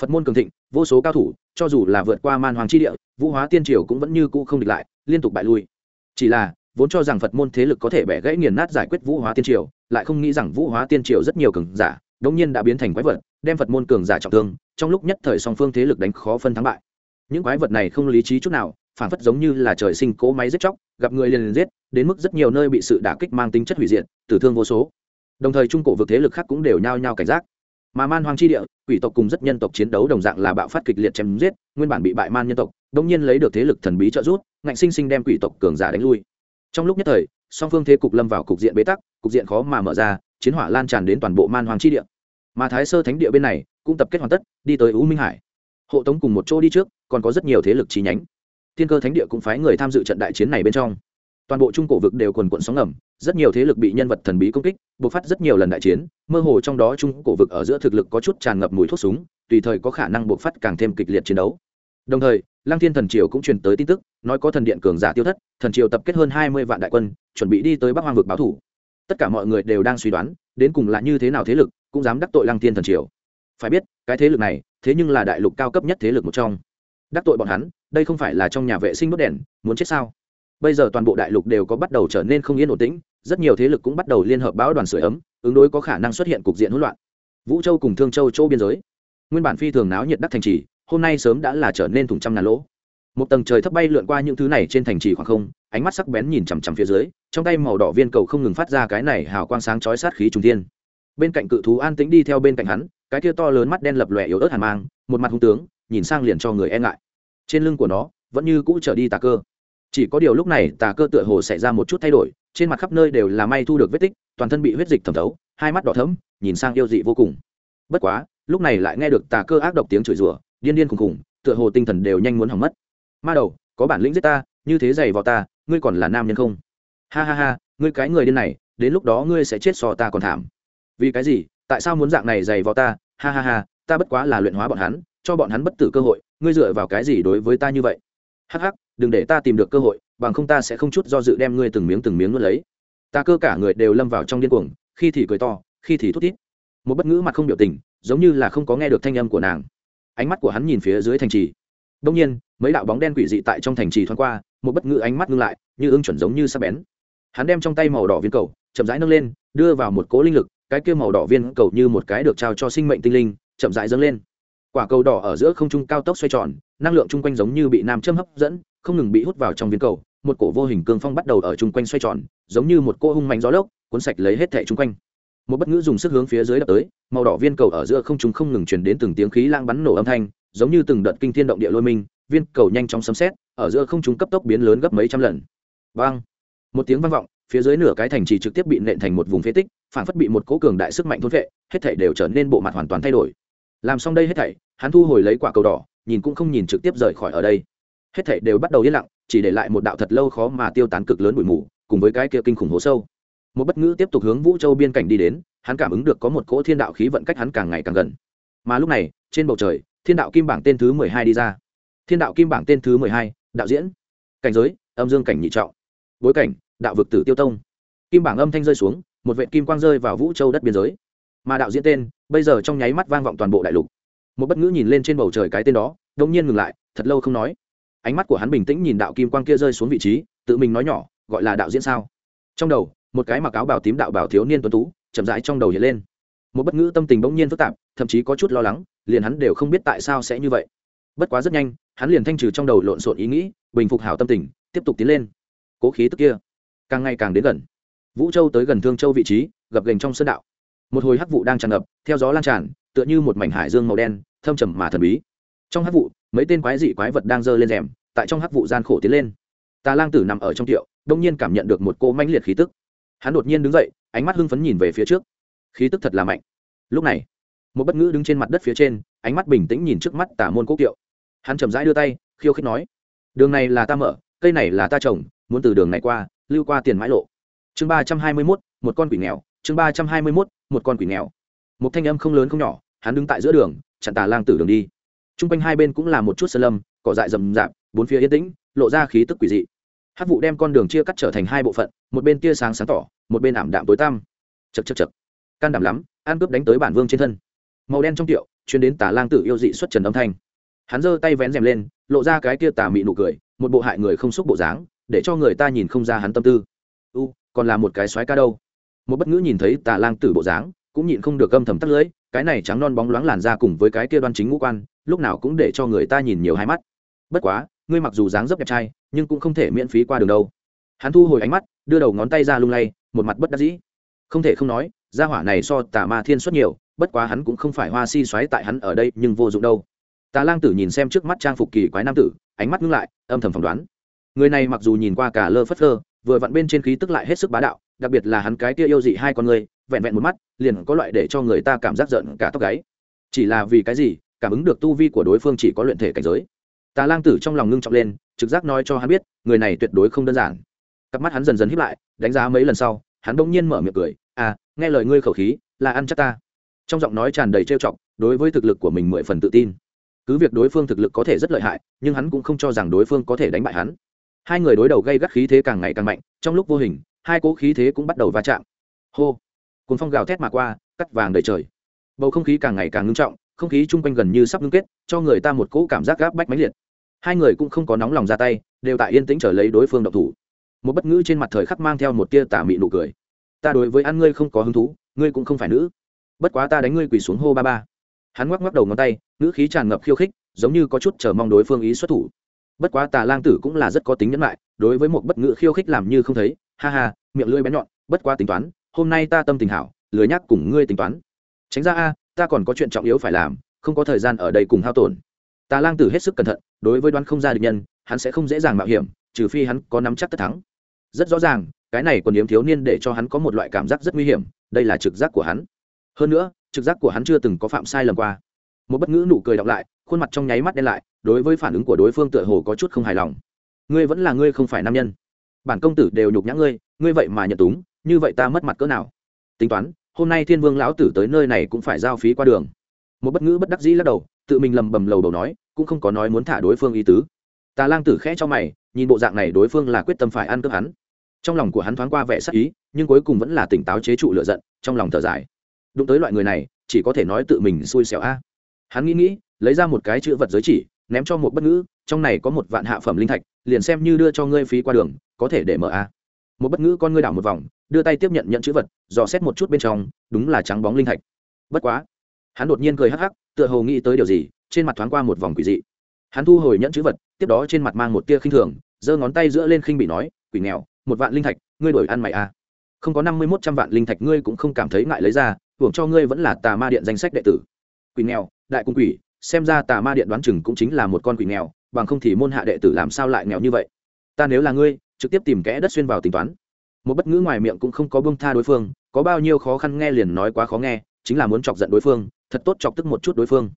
Phật môn cường thịnh, vô số cao thủ, cho dù là vượt qua man hoàng chi địa, vũ hóa tiên triều cũng vẫn như cũ không địch lại, liên tục bại lui. Chỉ là vốn cho rằng phật môn thế lực có thể bẻ gãy nghiền nát giải quyết vũ hóa tiên triều, lại không nghĩ rằng vũ hóa tiên triều rất nhiều cường giả, đống nhiên đã biến thành quái vật, đem phật môn cường giả trọng thương, trong lúc nhất thời song phương thế lực đánh khó phân thắng bại. Những quái vật này không lý trí chút nào, phản phất giống như là trời sinh cỗ máy giết chóc, gặp người liền liền giết, đến mức rất nhiều nơi bị sự đả kích mang tính chất hủy diệt, tử thương vô số. Đồng thời trung cổ vực thế lực khác cũng đều nhao nhao cảnh giác. Mà man hoang chi địa, quỷ tộc cùng rất nhân tộc chiến đấu đồng dạng là bạo phát kịch liệt chém giết, nguyên bản bị bại man nhân tộc đông nhiên lấy được thế lực thần bí trợ giúp, ngạnh sinh sinh đem quỷ tộc cường giả đánh lui trong lúc nhất thời, song phương thế cục lâm vào cục diện bế tắc, cục diện khó mà mở ra, chiến hỏa lan tràn đến toàn bộ man hoàng chi địa. Mà thái sơ thánh địa bên này cũng tập kết hoàn tất, đi tới u minh hải. Hộ tống cùng một chỗ đi trước, còn có rất nhiều thế lực chi nhánh. Thiên cơ thánh địa cũng phái người tham dự trận đại chiến này bên trong. Toàn bộ trung cổ vực đều quần quận sóng ngầm, rất nhiều thế lực bị nhân vật thần bí công kích, bộc phát rất nhiều lần đại chiến, mơ hồ trong đó trung cổ vực ở giữa thực lực có chút tràn ngập mùi thuốc súng, tùy thời có khả năng bộc phát càng thêm kịch liệt chiến đấu. Đồng thời lăng thiên thần triều cũng truyền tới tin tức, nói có thần điện cường giả tiêu thất, thần triều tập kết hơn hai mươi vạn đại quân, chuẩn bị đi tới bắc hoang vực báo thủ. Tất cả mọi người đều đang suy đoán, đến cùng là như thế nào thế lực cũng dám đắc tội lăng thiên thần triều. Phải biết, cái thế lực này, thế nhưng là đại lục cao cấp nhất thế lực một trong. Đắc tội bọn hắn, đây không phải là trong nhà vệ sinh đốt đèn, muốn chết sao? Bây giờ toàn bộ đại lục đều có bắt đầu trở nên không yên ổn tĩnh, rất nhiều thế lực cũng bắt đầu liên hợp báo đoàn sửa ấm, ứng đối có khả năng xuất hiện cục diện hỗn loạn. Vũ châu cùng thương châu châu biên giới. Nguyên bản phi thường náo nhiệt đắc thành trì hôm nay sớm đã là trở nên thùng trăm ngàn lỗ. Một tầng trời thấp bay lượn qua những thứ này trên thành trì khoảng không, ánh mắt sắc bén nhìn chằm chằm phía dưới, trong tay màu đỏ viên cầu không ngừng phát ra cái này hào quang sáng chói sát khí trung thiên. Bên cạnh cự thú an tĩnh đi theo bên cạnh hắn, cái kia to lớn mắt đen lập lòe yếu ớt hàn mang, một mặt hung tướng, nhìn sang liền cho người e ngại. Trên lưng của nó, vẫn như cũ trở đi tà cơ. Chỉ có điều lúc này tà cơ tựa hồ xảy ra một chút thay đổi, trên mặt khắp nơi đều là may thu được vết tích, toàn thân bị huyết dịch thẩm thấu, hai mắt đỏ thấm nhìn sang yêu dị vô cùng. Bất quá, lúc này lại nghe được tà cơ ác độc tiếng chửi rủa điên điên khùng khùng, tựa hồ tinh thần đều nhanh muốn hỏng mất. Ma đầu, có bản lĩnh giết ta, như thế giày vào ta, ngươi còn là nam nhân không? Ha ha ha, ngươi cái người điên này, đến lúc đó ngươi sẽ chết so ta còn thảm. Vì cái gì? Tại sao muốn dạng này giày vào ta? Ha ha ha, ta bất quá là luyện hóa bọn hắn, cho bọn hắn bất tử cơ hội, ngươi dựa vào cái gì đối với ta như vậy? Hắc hắc, đừng để ta tìm được cơ hội, bằng không ta sẽ không chút do dự đem ngươi từng miếng từng miếng nuốt lấy. Ta cơ cả người đều lâm vào trong điên cuồng, khi thì cười to, khi thì thút thít. Một bất ngữ mặt không biểu tình, giống như là không có nghe được thanh âm của nàng ánh mắt của hắn nhìn phía dưới thành trì. Đông nhiên, mấy đạo bóng đen quỷ dị tại trong thành trì thoáng qua, một bất ngữ ánh mắt ngưng lại, như ưng chuẩn giống như sắp bén. Hắn đem trong tay màu đỏ viên cầu, chậm rãi nâng lên, đưa vào một cố linh lực, cái kia màu đỏ viên cầu như một cái được trao cho sinh mệnh tinh linh, chậm rãi dâng lên. Quả cầu đỏ ở giữa không trung cao tốc xoay tròn, năng lượng chung quanh giống như bị nam châm hấp dẫn, không ngừng bị hút vào trong viên cầu, một cổ vô hình cương phong bắt đầu ở chung quanh xoay tròn, giống như một cô hung mạnh gió lốc, cuốn sạch lấy hết thẻ chung quanh một bất ngữ dùng sức hướng phía dưới đập tới, màu đỏ viên cầu ở giữa không trung không ngừng chuyển đến từng tiếng khí lang bắn nổ âm thanh, giống như từng đợt kinh thiên động địa lôi minh, viên cầu nhanh chóng sấm xét ở giữa không trung cấp tốc biến lớn gấp mấy trăm lần. Vang! Một tiếng vang vọng, phía dưới nửa cái thành trì trực tiếp bị nện thành một vùng phế tích, phản phất bị một cố cường đại sức mạnh thôn vệ hết thảy đều trở nên bộ mặt hoàn toàn thay đổi. Làm xong đây hết thảy, hắn thu hồi lấy quả cầu đỏ, nhìn cũng không nhìn trực tiếp rời khỏi ở đây. Hết thảy đều bắt đầu yên lặng, chỉ để lại một đạo thật lâu khó mà tiêu tán cực lớn bụi mù, cùng với cái kia kinh khủng hố sâu một bất ngữ tiếp tục hướng vũ châu biên cảnh đi đến, hắn cảm ứng được có một cỗ thiên đạo khí vận cách hắn càng ngày càng gần. Mà lúc này, trên bầu trời, thiên đạo kim bảng tên thứ mười hai đi ra. Thiên đạo kim bảng tên thứ mười hai, đạo diễn. Cảnh giới, âm dương cảnh nhị trọng. Bối cảnh, đạo vực tử tiêu tông. Kim bảng âm thanh rơi xuống, một vệ kim quang rơi vào vũ châu đất biên giới. Mà đạo diễn tên, bây giờ trong nháy mắt vang vọng toàn bộ đại lục. Một bất ngữ nhìn lên trên bầu trời cái tên đó đông nhiên ngừng lại, thật lâu không nói. Ánh mắt của hắn bình tĩnh nhìn đạo kim quang kia rơi xuống vị trí, tự mình nói nhỏ, gọi là đạo diễn sao? Trong đầu một cái mặc áo bảo tím đạo bảo thiếu niên tuấn tú, chậm rãi trong đầu hiện lên. Một bất ngữ tâm tình bỗng nhiên phức tạp, thậm chí có chút lo lắng, liền hắn đều không biết tại sao sẽ như vậy. Bất quá rất nhanh, hắn liền thanh trừ trong đầu lộn xộn ý nghĩ, bình phục hảo tâm tình, tiếp tục tiến lên. Cố khí tức kia, càng ngày càng đến gần. Vũ châu tới gần thương châu vị trí, gập gành trong sơn đạo. Một hồi hắc vụ đang tràn ngập, theo gió lan tràn, tựa như một mảnh hải dương màu đen, thâm trầm mà thần bí. Trong hắc vụ, mấy tên quái dị quái vật đang giơ lên rèm, tại trong hắc vụ gian khổ tiến lên. Tà lang tử nằm ở trong tiệu, đông nhiên cảm nhận được một cô manh liệt khí tức hắn đột nhiên đứng dậy, ánh mắt hưng phấn nhìn về phía trước. Khí tức thật là mạnh. Lúc này, một bất ngữ đứng trên mặt đất phía trên, ánh mắt bình tĩnh nhìn trước mắt tả môn quốc kiệu. Hắn chậm rãi đưa tay, khiêu khích nói, đường này là ta mở, cây này là ta trồng, muốn từ đường này qua, lưu qua tiền mãi lộ. Chương ba trăm hai mươi mốt, một con quỷ nghèo. Chương ba trăm hai mươi mốt, một con quỷ nghèo. Một thanh âm không lớn không nhỏ, hắn đứng tại giữa đường, chặn tà lang tử đường đi. T r u n g quanh hai bên cũng là một chút sơn lâm, cỏ dại rầm rạp, bốn phía yên tĩnh, lộ ra khí tức quỷ dị hát vụ đem con đường chia cắt trở thành hai bộ phận, một bên tia sáng sáng tỏ, một bên ảm đạm tối tăm. Chật chật chật can đảm lắm an cướp đánh tới bản vương trên thân. Màu đen trong tiệu, chuyến đến tà lang tử yêu dị xuất trần âm thanh. Hắn giơ tay vén rèm lên, lộ ra cái tia tà mị nụ cười, một bộ hại người không xúc bộ dáng, để cho người ta nhìn không ra hắn tâm tư. U, còn là một cái xoáy ca đâu? Một bất ngữ nhìn thấy tà lang tử bộ dáng, cũng nhịn không được âm thầm tắt lưỡi, cái này trắng non bóng loáng làn ra cùng với cái kia đoan chính ngũ quan, lúc nào cũng để cho người ta nhìn nhiều hai mắt. Bất quá ngươi mặc dù dáng dấp đẹp trai, nhưng cũng không thể miễn phí qua đường đâu. Hắn thu hồi ánh mắt, đưa đầu ngón tay ra lung lay, một mặt bất đắc dĩ. Không thể không nói, gia hỏa này so tà ma thiên xuất nhiều, bất quá hắn cũng không phải hoa si xoáy tại hắn ở đây, nhưng vô dụng đâu. Tà lang tử nhìn xem trước mắt trang phục kỳ quái nam tử, ánh mắt ngưng lại, âm thầm phỏng đoán. Người này mặc dù nhìn qua cả lơ phất lơ vừa vặn bên trên khí tức lại hết sức bá đạo, đặc biệt là hắn cái kia yêu dị hai con người, vẹn vẹn một mắt, liền có loại để cho người ta cảm giác giận cả tóc gáy. Chỉ là vì cái gì, cảm ứng được tu vi của đối phương chỉ có luyện thể cảnh giới tà lang tử trong lòng ngưng trọng lên, trực giác nói cho hắn biết, người này tuyệt đối không đơn giản. Cặp mắt hắn dần dần hiếp lại, đánh giá mấy lần sau, hắn bỗng nhiên mở miệng cười à nghe lời ngươi khẩu khí, là ăn chắc ta. Trong giọng nói tràn đầy trêu chọc, đối với thực lực của mình mười phần tự tin. Cứ việc đối phương thực lực có thể rất lợi hại, nhưng hắn cũng không cho rằng đối phương có thể đánh bại hắn. Hai người đối đầu gây gắt khí thế càng ngày càng mạnh, trong lúc vô hình, hai cỗ khí thế cũng bắt đầu va chạm. Hô! Cuốn phong gào thét mà qua, cắt vàng đầy trời. Bầu không khí càng ngày càng ngưng trọng, không khí chung quanh gần như sắp ngưng kết, cho người ta một cỗ cảm giác gáp bách mãnh liệt hai người cũng không có nóng lòng ra tay, đều tại yên tĩnh trở lấy đối phương độc thủ. Một bất ngữ trên mặt thời khắc mang theo một tia tà mị nụ cười. Ta đối với ăn ngươi không có hứng thú, ngươi cũng không phải nữ. Bất quá ta đánh ngươi quỳ xuống hô ba ba. Hắn ngoắc ngoắc đầu ngón tay, ngữ khí tràn ngập khiêu khích, giống như có chút chờ mong đối phương ý xuất thủ. Bất quá tà lang tử cũng là rất có tính nhẫn lại, đối với một bất ngữ khiêu khích làm như không thấy, ha ha, miệng lưỡi bén nhọn, bất quá tính toán, hôm nay ta tâm tình hảo, lười nhắc cùng ngươi tính toán. Tránh ra a, ta còn có chuyện trọng yếu phải làm, không có thời gian ở đây cùng hao tổn tà lang tử hết sức cẩn thận, đối với đoán không ra địch nhân, hắn sẽ không dễ dàng mạo hiểm, trừ phi hắn có nắm chắc tất thắng. Rất rõ ràng, cái này còn yếm thiếu niên để cho hắn có một loại cảm giác rất nguy hiểm, đây là trực giác của hắn. Hơn nữa, trực giác của hắn chưa từng có phạm sai lầm qua. Một bất ngữ nụ cười đọc lại, khuôn mặt trong nháy mắt đen lại, đối với phản ứng của đối phương tựa hồ có chút không hài lòng. Ngươi vẫn là ngươi không phải nam nhân. Bản công tử đều nhục nhã ngươi ngươi vậy mà nhận túng, như vậy ta mất mặt cỡ nào? Tính toán, hôm nay thiên vương lão tử tới nơi này cũng phải giao phí qua đường. Một bất ngữ bất đắc dĩ lắc đầu tự mình lầm bầm lầu đầu nói, cũng không có nói muốn thả đối phương ý tứ. Tà lang tử khẽ cho mày, nhìn bộ dạng này đối phương là quyết tâm phải ăn cướp hắn. Trong lòng của hắn thoáng qua vẻ sắc ý, nhưng cuối cùng vẫn là tỉnh táo chế trụ lựa giận, trong lòng thở dài. Đụng tới loại người này, chỉ có thể nói tự mình xui xẻo a. Hắn nghĩ nghĩ, lấy ra một cái chữ vật giới chỉ, ném cho một bất ngữ, trong này có một vạn hạ phẩm linh thạch, liền xem như đưa cho ngươi phí qua đường, có thể để mở a. Một bất ngữ con ngươi đảo một vòng, đưa tay tiếp nhận nhận chữ vật, dò xét một chút bên trong, đúng là trắng bóng linh thạch. Bất quá hắn đột nhiên cười hắc hắc, tựa hồ nghĩ tới điều gì, trên mặt thoáng qua một vòng quỷ dị. Hắn thu hồi nhẫn chữ vật, tiếp đó trên mặt mang một tia khinh thường, giơ ngón tay giữa lên khinh bị nói, quỷ nghèo, một vạn linh thạch, ngươi đổi ăn mày à? không có năm mươi mốt trăm vạn linh thạch ngươi cũng không cảm thấy ngại lấy ra, hưởng cho ngươi vẫn là tà ma điện danh sách đệ tử. Quỷ nghèo, đại cung quỷ, xem ra tà ma điện đoán chừng cũng chính là một con quỷ nghèo, bằng không thì môn hạ đệ tử làm sao lại nghèo như vậy? Ta nếu là ngươi, trực tiếp tìm kẽ đất xuyên vào tính toán. Một bất ngữ ngoài miệng cũng không có bông tha đối phương, có bao nhiêu khó khăn nghe liền nói quá khó nghe, chính là muốn chọc giận đối phương thật tốt chọc tức một chút đối phương.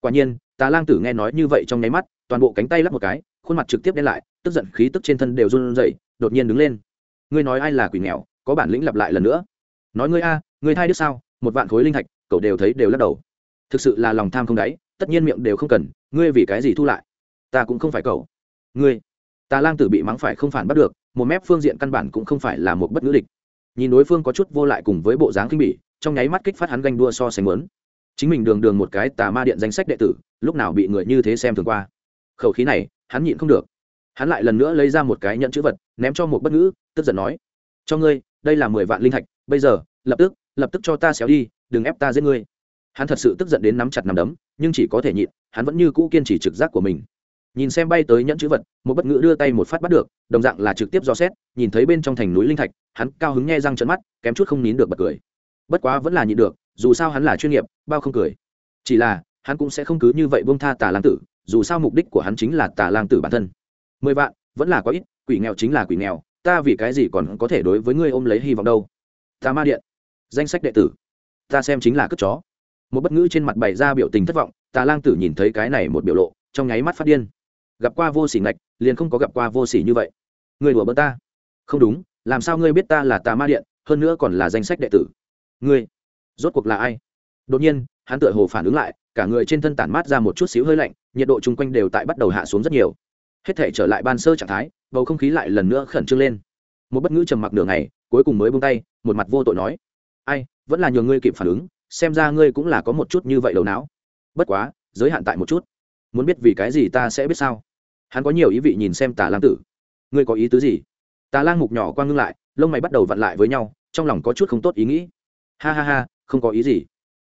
Quả nhiên, tà lang tử nghe nói như vậy trong nháy mắt, toàn bộ cánh tay lắp một cái, khuôn mặt trực tiếp đen lại, tức giận khí tức trên thân đều run rẩy, đột nhiên đứng lên. Ngươi nói ai là quỷ nghèo, có bản lĩnh lặp lại lần nữa. Nói ngươi a, ngươi thay đứa sao, một vạn khối linh thạch, cậu đều thấy đều lắc đầu. Thực sự là lòng tham không đáy, tất nhiên miệng đều không cần, ngươi vì cái gì thu lại? Ta cũng không phải cậu. Ngươi. Tà lang tử bị mắng phải không phản bắt được, một mép phương diện căn bản cũng không phải là một bất ngữ địch. Nhìn đối phương có chút vô lại cùng với bộ dáng khinh bỉ, trong nháy mắt kích phát hắn ganh đua so sánh lớn chính mình đường đường một cái tà ma điện danh sách đệ tử, lúc nào bị người như thế xem thường qua. Khẩu khí này, hắn nhịn không được. Hắn lại lần nữa lấy ra một cái nhận chữ vật, ném cho một bất ngữ, tức giận nói, cho ngươi, đây là mười vạn linh thạch, bây giờ, lập tức lập tức cho ta xéo đi, đừng ép ta giết ngươi. Hắn thật sự tức giận đến nắm chặt nắm đấm, nhưng chỉ có thể nhịn, hắn vẫn như cũ kiên trì trực giác của mình. Nhìn xem bay tới nhẫn chữ vật, một bất ngữ đưa tay một phát bắt được, đồng dạng là trực tiếp do xét, nhìn thấy bên trong thành núi linh thạch, hắn cao hứng nghe răng trận mắt, kém chút không nín được bật cười. Bất quá vẫn là nhịn được dù sao hắn là chuyên nghiệp, bao không cười. Chỉ là, hắn cũng sẽ không cứ như vậy bông tha tà lang tử, dù sao mục đích của hắn chính là tà lang tử bản thân. Mười vạn, vẫn là có ít, quỷ nghèo chính là quỷ nghèo, ta vì cái gì còn có thể đối với ngươi ôm lấy hy vọng đâu? Ta ma điện, danh sách đệ tử, ta xem chính là cất chó. Một bất ngữ trên mặt bày ra biểu tình thất vọng, tà lang tử nhìn thấy cái này một biểu lộ, trong nháy mắt phát điên. Gặp qua vô sỉ ngạch, liền không có gặp qua vô sỉ như vậy. Người đùa bỡ ta. Không đúng, làm sao ngươi biết ta là tà ma điện, hơn nữa còn là danh sách đệ tử. Ngươi rốt cuộc là ai? Đột nhiên, hắn tựa hồ phản ứng lại, cả người trên thân tản mát ra một chút xíu hơi lạnh, nhiệt độ chung quanh đều tại bắt đầu hạ xuống rất nhiều. Hết thể trở lại ban sơ trạng thái, bầu không khí lại lần nữa khẩn trương lên. Một bất ngữ trầm mặc nửa ngày, cuối cùng mới bông tay, một mặt vô tội nói, ai, vẫn là nhường ngươi kịp phản ứng, xem ra ngươi cũng là có một chút như vậy đầu não. Bất quá, giới hạn tại một chút. Muốn biết vì cái gì ta sẽ biết sao? Hắn có nhiều ý vị nhìn xem tà lang tử. Ngươi có ý tứ gì? Tà lang mục nhỏ quang ngưng lại, lông mày bắt đầu vặn lại với nhau, trong lòng có chút không tốt ý nghĩ. Ha ha ha không có ý gì.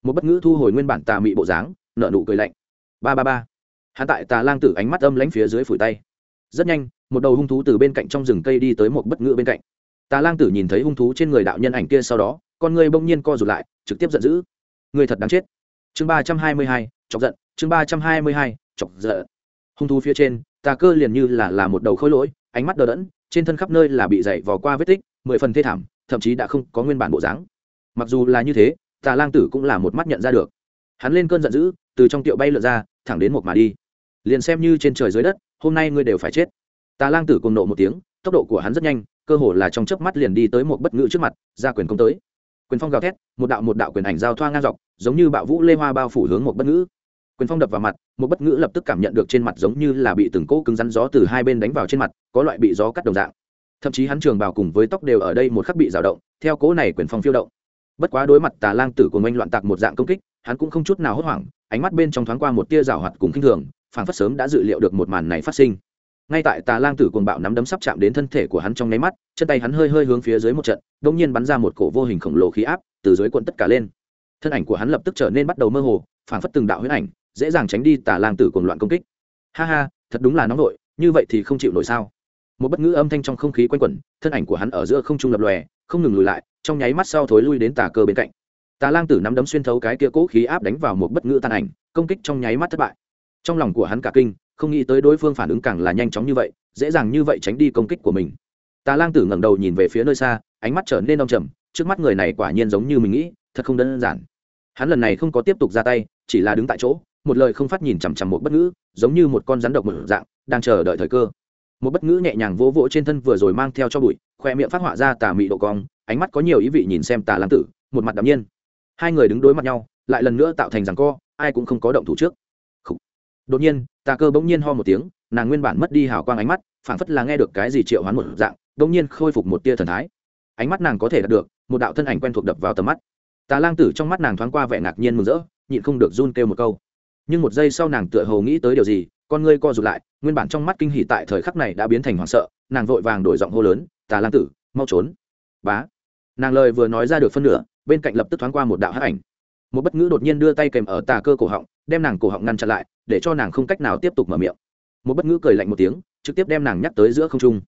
Một bất ngữ thu hồi nguyên bản tà mị bộ dáng nợ nụ cười lạnh. Ba ba ba. Hắn tại tà lang tử ánh mắt âm lánh phía dưới phủi tay. Rất nhanh, một đầu hung thú từ bên cạnh trong rừng cây đi tới một bất ngữ bên cạnh. Tà lang tử nhìn thấy hung thú trên người đạo nhân ảnh kia sau đó, con người bỗng nhiên co rụt lại, trực tiếp giận dữ. Người thật đáng chết. Chương ba trăm hai mươi hai, chọc giận. Chương ba trăm hai mươi hai, chọc giận. Hung thú phía trên, tà cơ liền như là là một đầu khối lỗi, ánh mắt đờ đẫn, trên thân khắp nơi là bị dày vò qua vết tích, mười phần thê thảm, thậm chí đã không có nguyên bản bộ dáng. Mặc dù là như thế tà lang tử cũng là một mắt nhận ra được. Hắn lên cơn giận dữ, từ trong tiệu bay lượn ra, thẳng đến một mà đi. Liền xem như trên trời dưới đất, hôm nay ngươi đều phải chết. Tà lang tử cùng nộ một tiếng, tốc độ của hắn rất nhanh, cơ hồ là trong chớp mắt liền đi tới một bất ngữ trước mặt, ra quyền công tới. Quyền phong gào thét, một đạo một đạo quyền ảnh giao thoa ngang dọc, giống như bạo vũ lê hoa bao phủ hướng một bất ngữ. Quyền phong đập vào mặt, một bất ngữ lập tức cảm nhận được trên mặt giống như là bị từng cỗ cứng rắn gió từ hai bên đánh vào trên mặt, có loại bị gió cắt đồng dạng. Thậm chí hắn trường bào cùng với tóc đều ở đây một khắc bị rào động, theo cỗ này quyền phong phiêu động bất quá đối mặt tà lang tử của oanh loạn tạc một dạng công kích, hắn cũng không chút nào hốt hoảng, ánh mắt bên trong thoáng qua một tia rào hoạt cùng k i n h thường, phảng phất sớm đã dự liệu được một màn này phát sinh. Ngay tại tà lang tử cuồng bạo nắm đấm sắp chạm đến thân thể của hắn trong nháy mắt, chân tay hắn hơi hơi hướng phía dưới một trận đ ỗ n g nhiên bắn ra một cổ vô hình khổng lồ khí áp, từ dưới cuộn tất cả lên. Thân ảnh của hắn lập tức trở nên bắt đầu mơ hồ, phảng phất từng đạo huyết ảnh, dễ dàng tránh đi tà lang tử cuồng loạn công kích. Ha ha, thật đúng là nóng vội như vậy thì không chịu nổi sao? Một bất ngữ âm thanh trong không khí quanh quẩn, thân ảnh của hắn ở giữa không trung lập lòe, không ngừng lùi lại trong nháy mắt sau thối lui đến tà cơ bên cạnh. Tà lang tử nắm đấm xuyên thấu cái kia cố khí áp đánh vào một bất ngữ tàn ảnh, công kích trong nháy mắt thất bại. Trong lòng của hắn cả kinh, không nghĩ tới đối phương phản ứng càng là nhanh chóng như vậy, dễ dàng như vậy tránh đi công kích của mình. Tà lang tử ngẩng đầu nhìn về phía nơi xa, ánh mắt trở nên đông trầm, trước mắt người này quả nhiên giống như mình nghĩ, thật không đơn giản. Hắn lần này không có tiếp tục ra tay, chỉ là đứng tại chỗ, một lời không phát nhìn chằm chằm một bất ngữ, giống như một con rắn độc một dạng, đang chờ đợi thời cơ. Một bất ngữ nhẹ nhàng vỗ vỗ trên thân vừa rồi mang theo cho bụi, khoe miệng phát họa ra tà mị độ cong ánh mắt có nhiều ý vị nhìn xem tà lang tử, một mặt đ nhiên. Hai người đứng đối mặt nhau, lại lần nữa tạo thành rằng co, ai cũng không có động thủ trước. Đột nhiên, tà cơ bỗng nhiên ho một tiếng, nàng nguyên bản mất đi hào quang ánh mắt, phảng phất là nghe được cái gì triệu hoán một dạng, bỗng nhiên khôi phục một tia thần thái. Ánh mắt nàng có thể đạt được, một đạo thân ảnh quen thuộc đập vào tầm mắt. Tà lang tử trong mắt nàng thoáng qua vẻ ngạc nhiên mừng rỡ, nhịn không được run kêu một câu. Nhưng một giây sau nàng tựa hồ nghĩ tới điều gì, con ngươi co rụt lại, nguyên bản trong mắt kinh hỉ tại thời khắc này đã biến thành hoảng sợ, nàng vội vàng đổi giọng hô lớn, tà lang tử, mau trốn bá. Nàng lời vừa nói ra được phân nửa, bên cạnh lập tức thoáng qua một đạo hắc ảnh. Một bất ngữ đột nhiên đưa tay kèm ở tà cơ cổ họng, đem nàng cổ họng ngăn chặn lại, để cho nàng không cách nào tiếp tục mở miệng. Một bất ngữ cười lạnh một tiếng, trực tiếp đem nàng nhắc tới giữa không trung.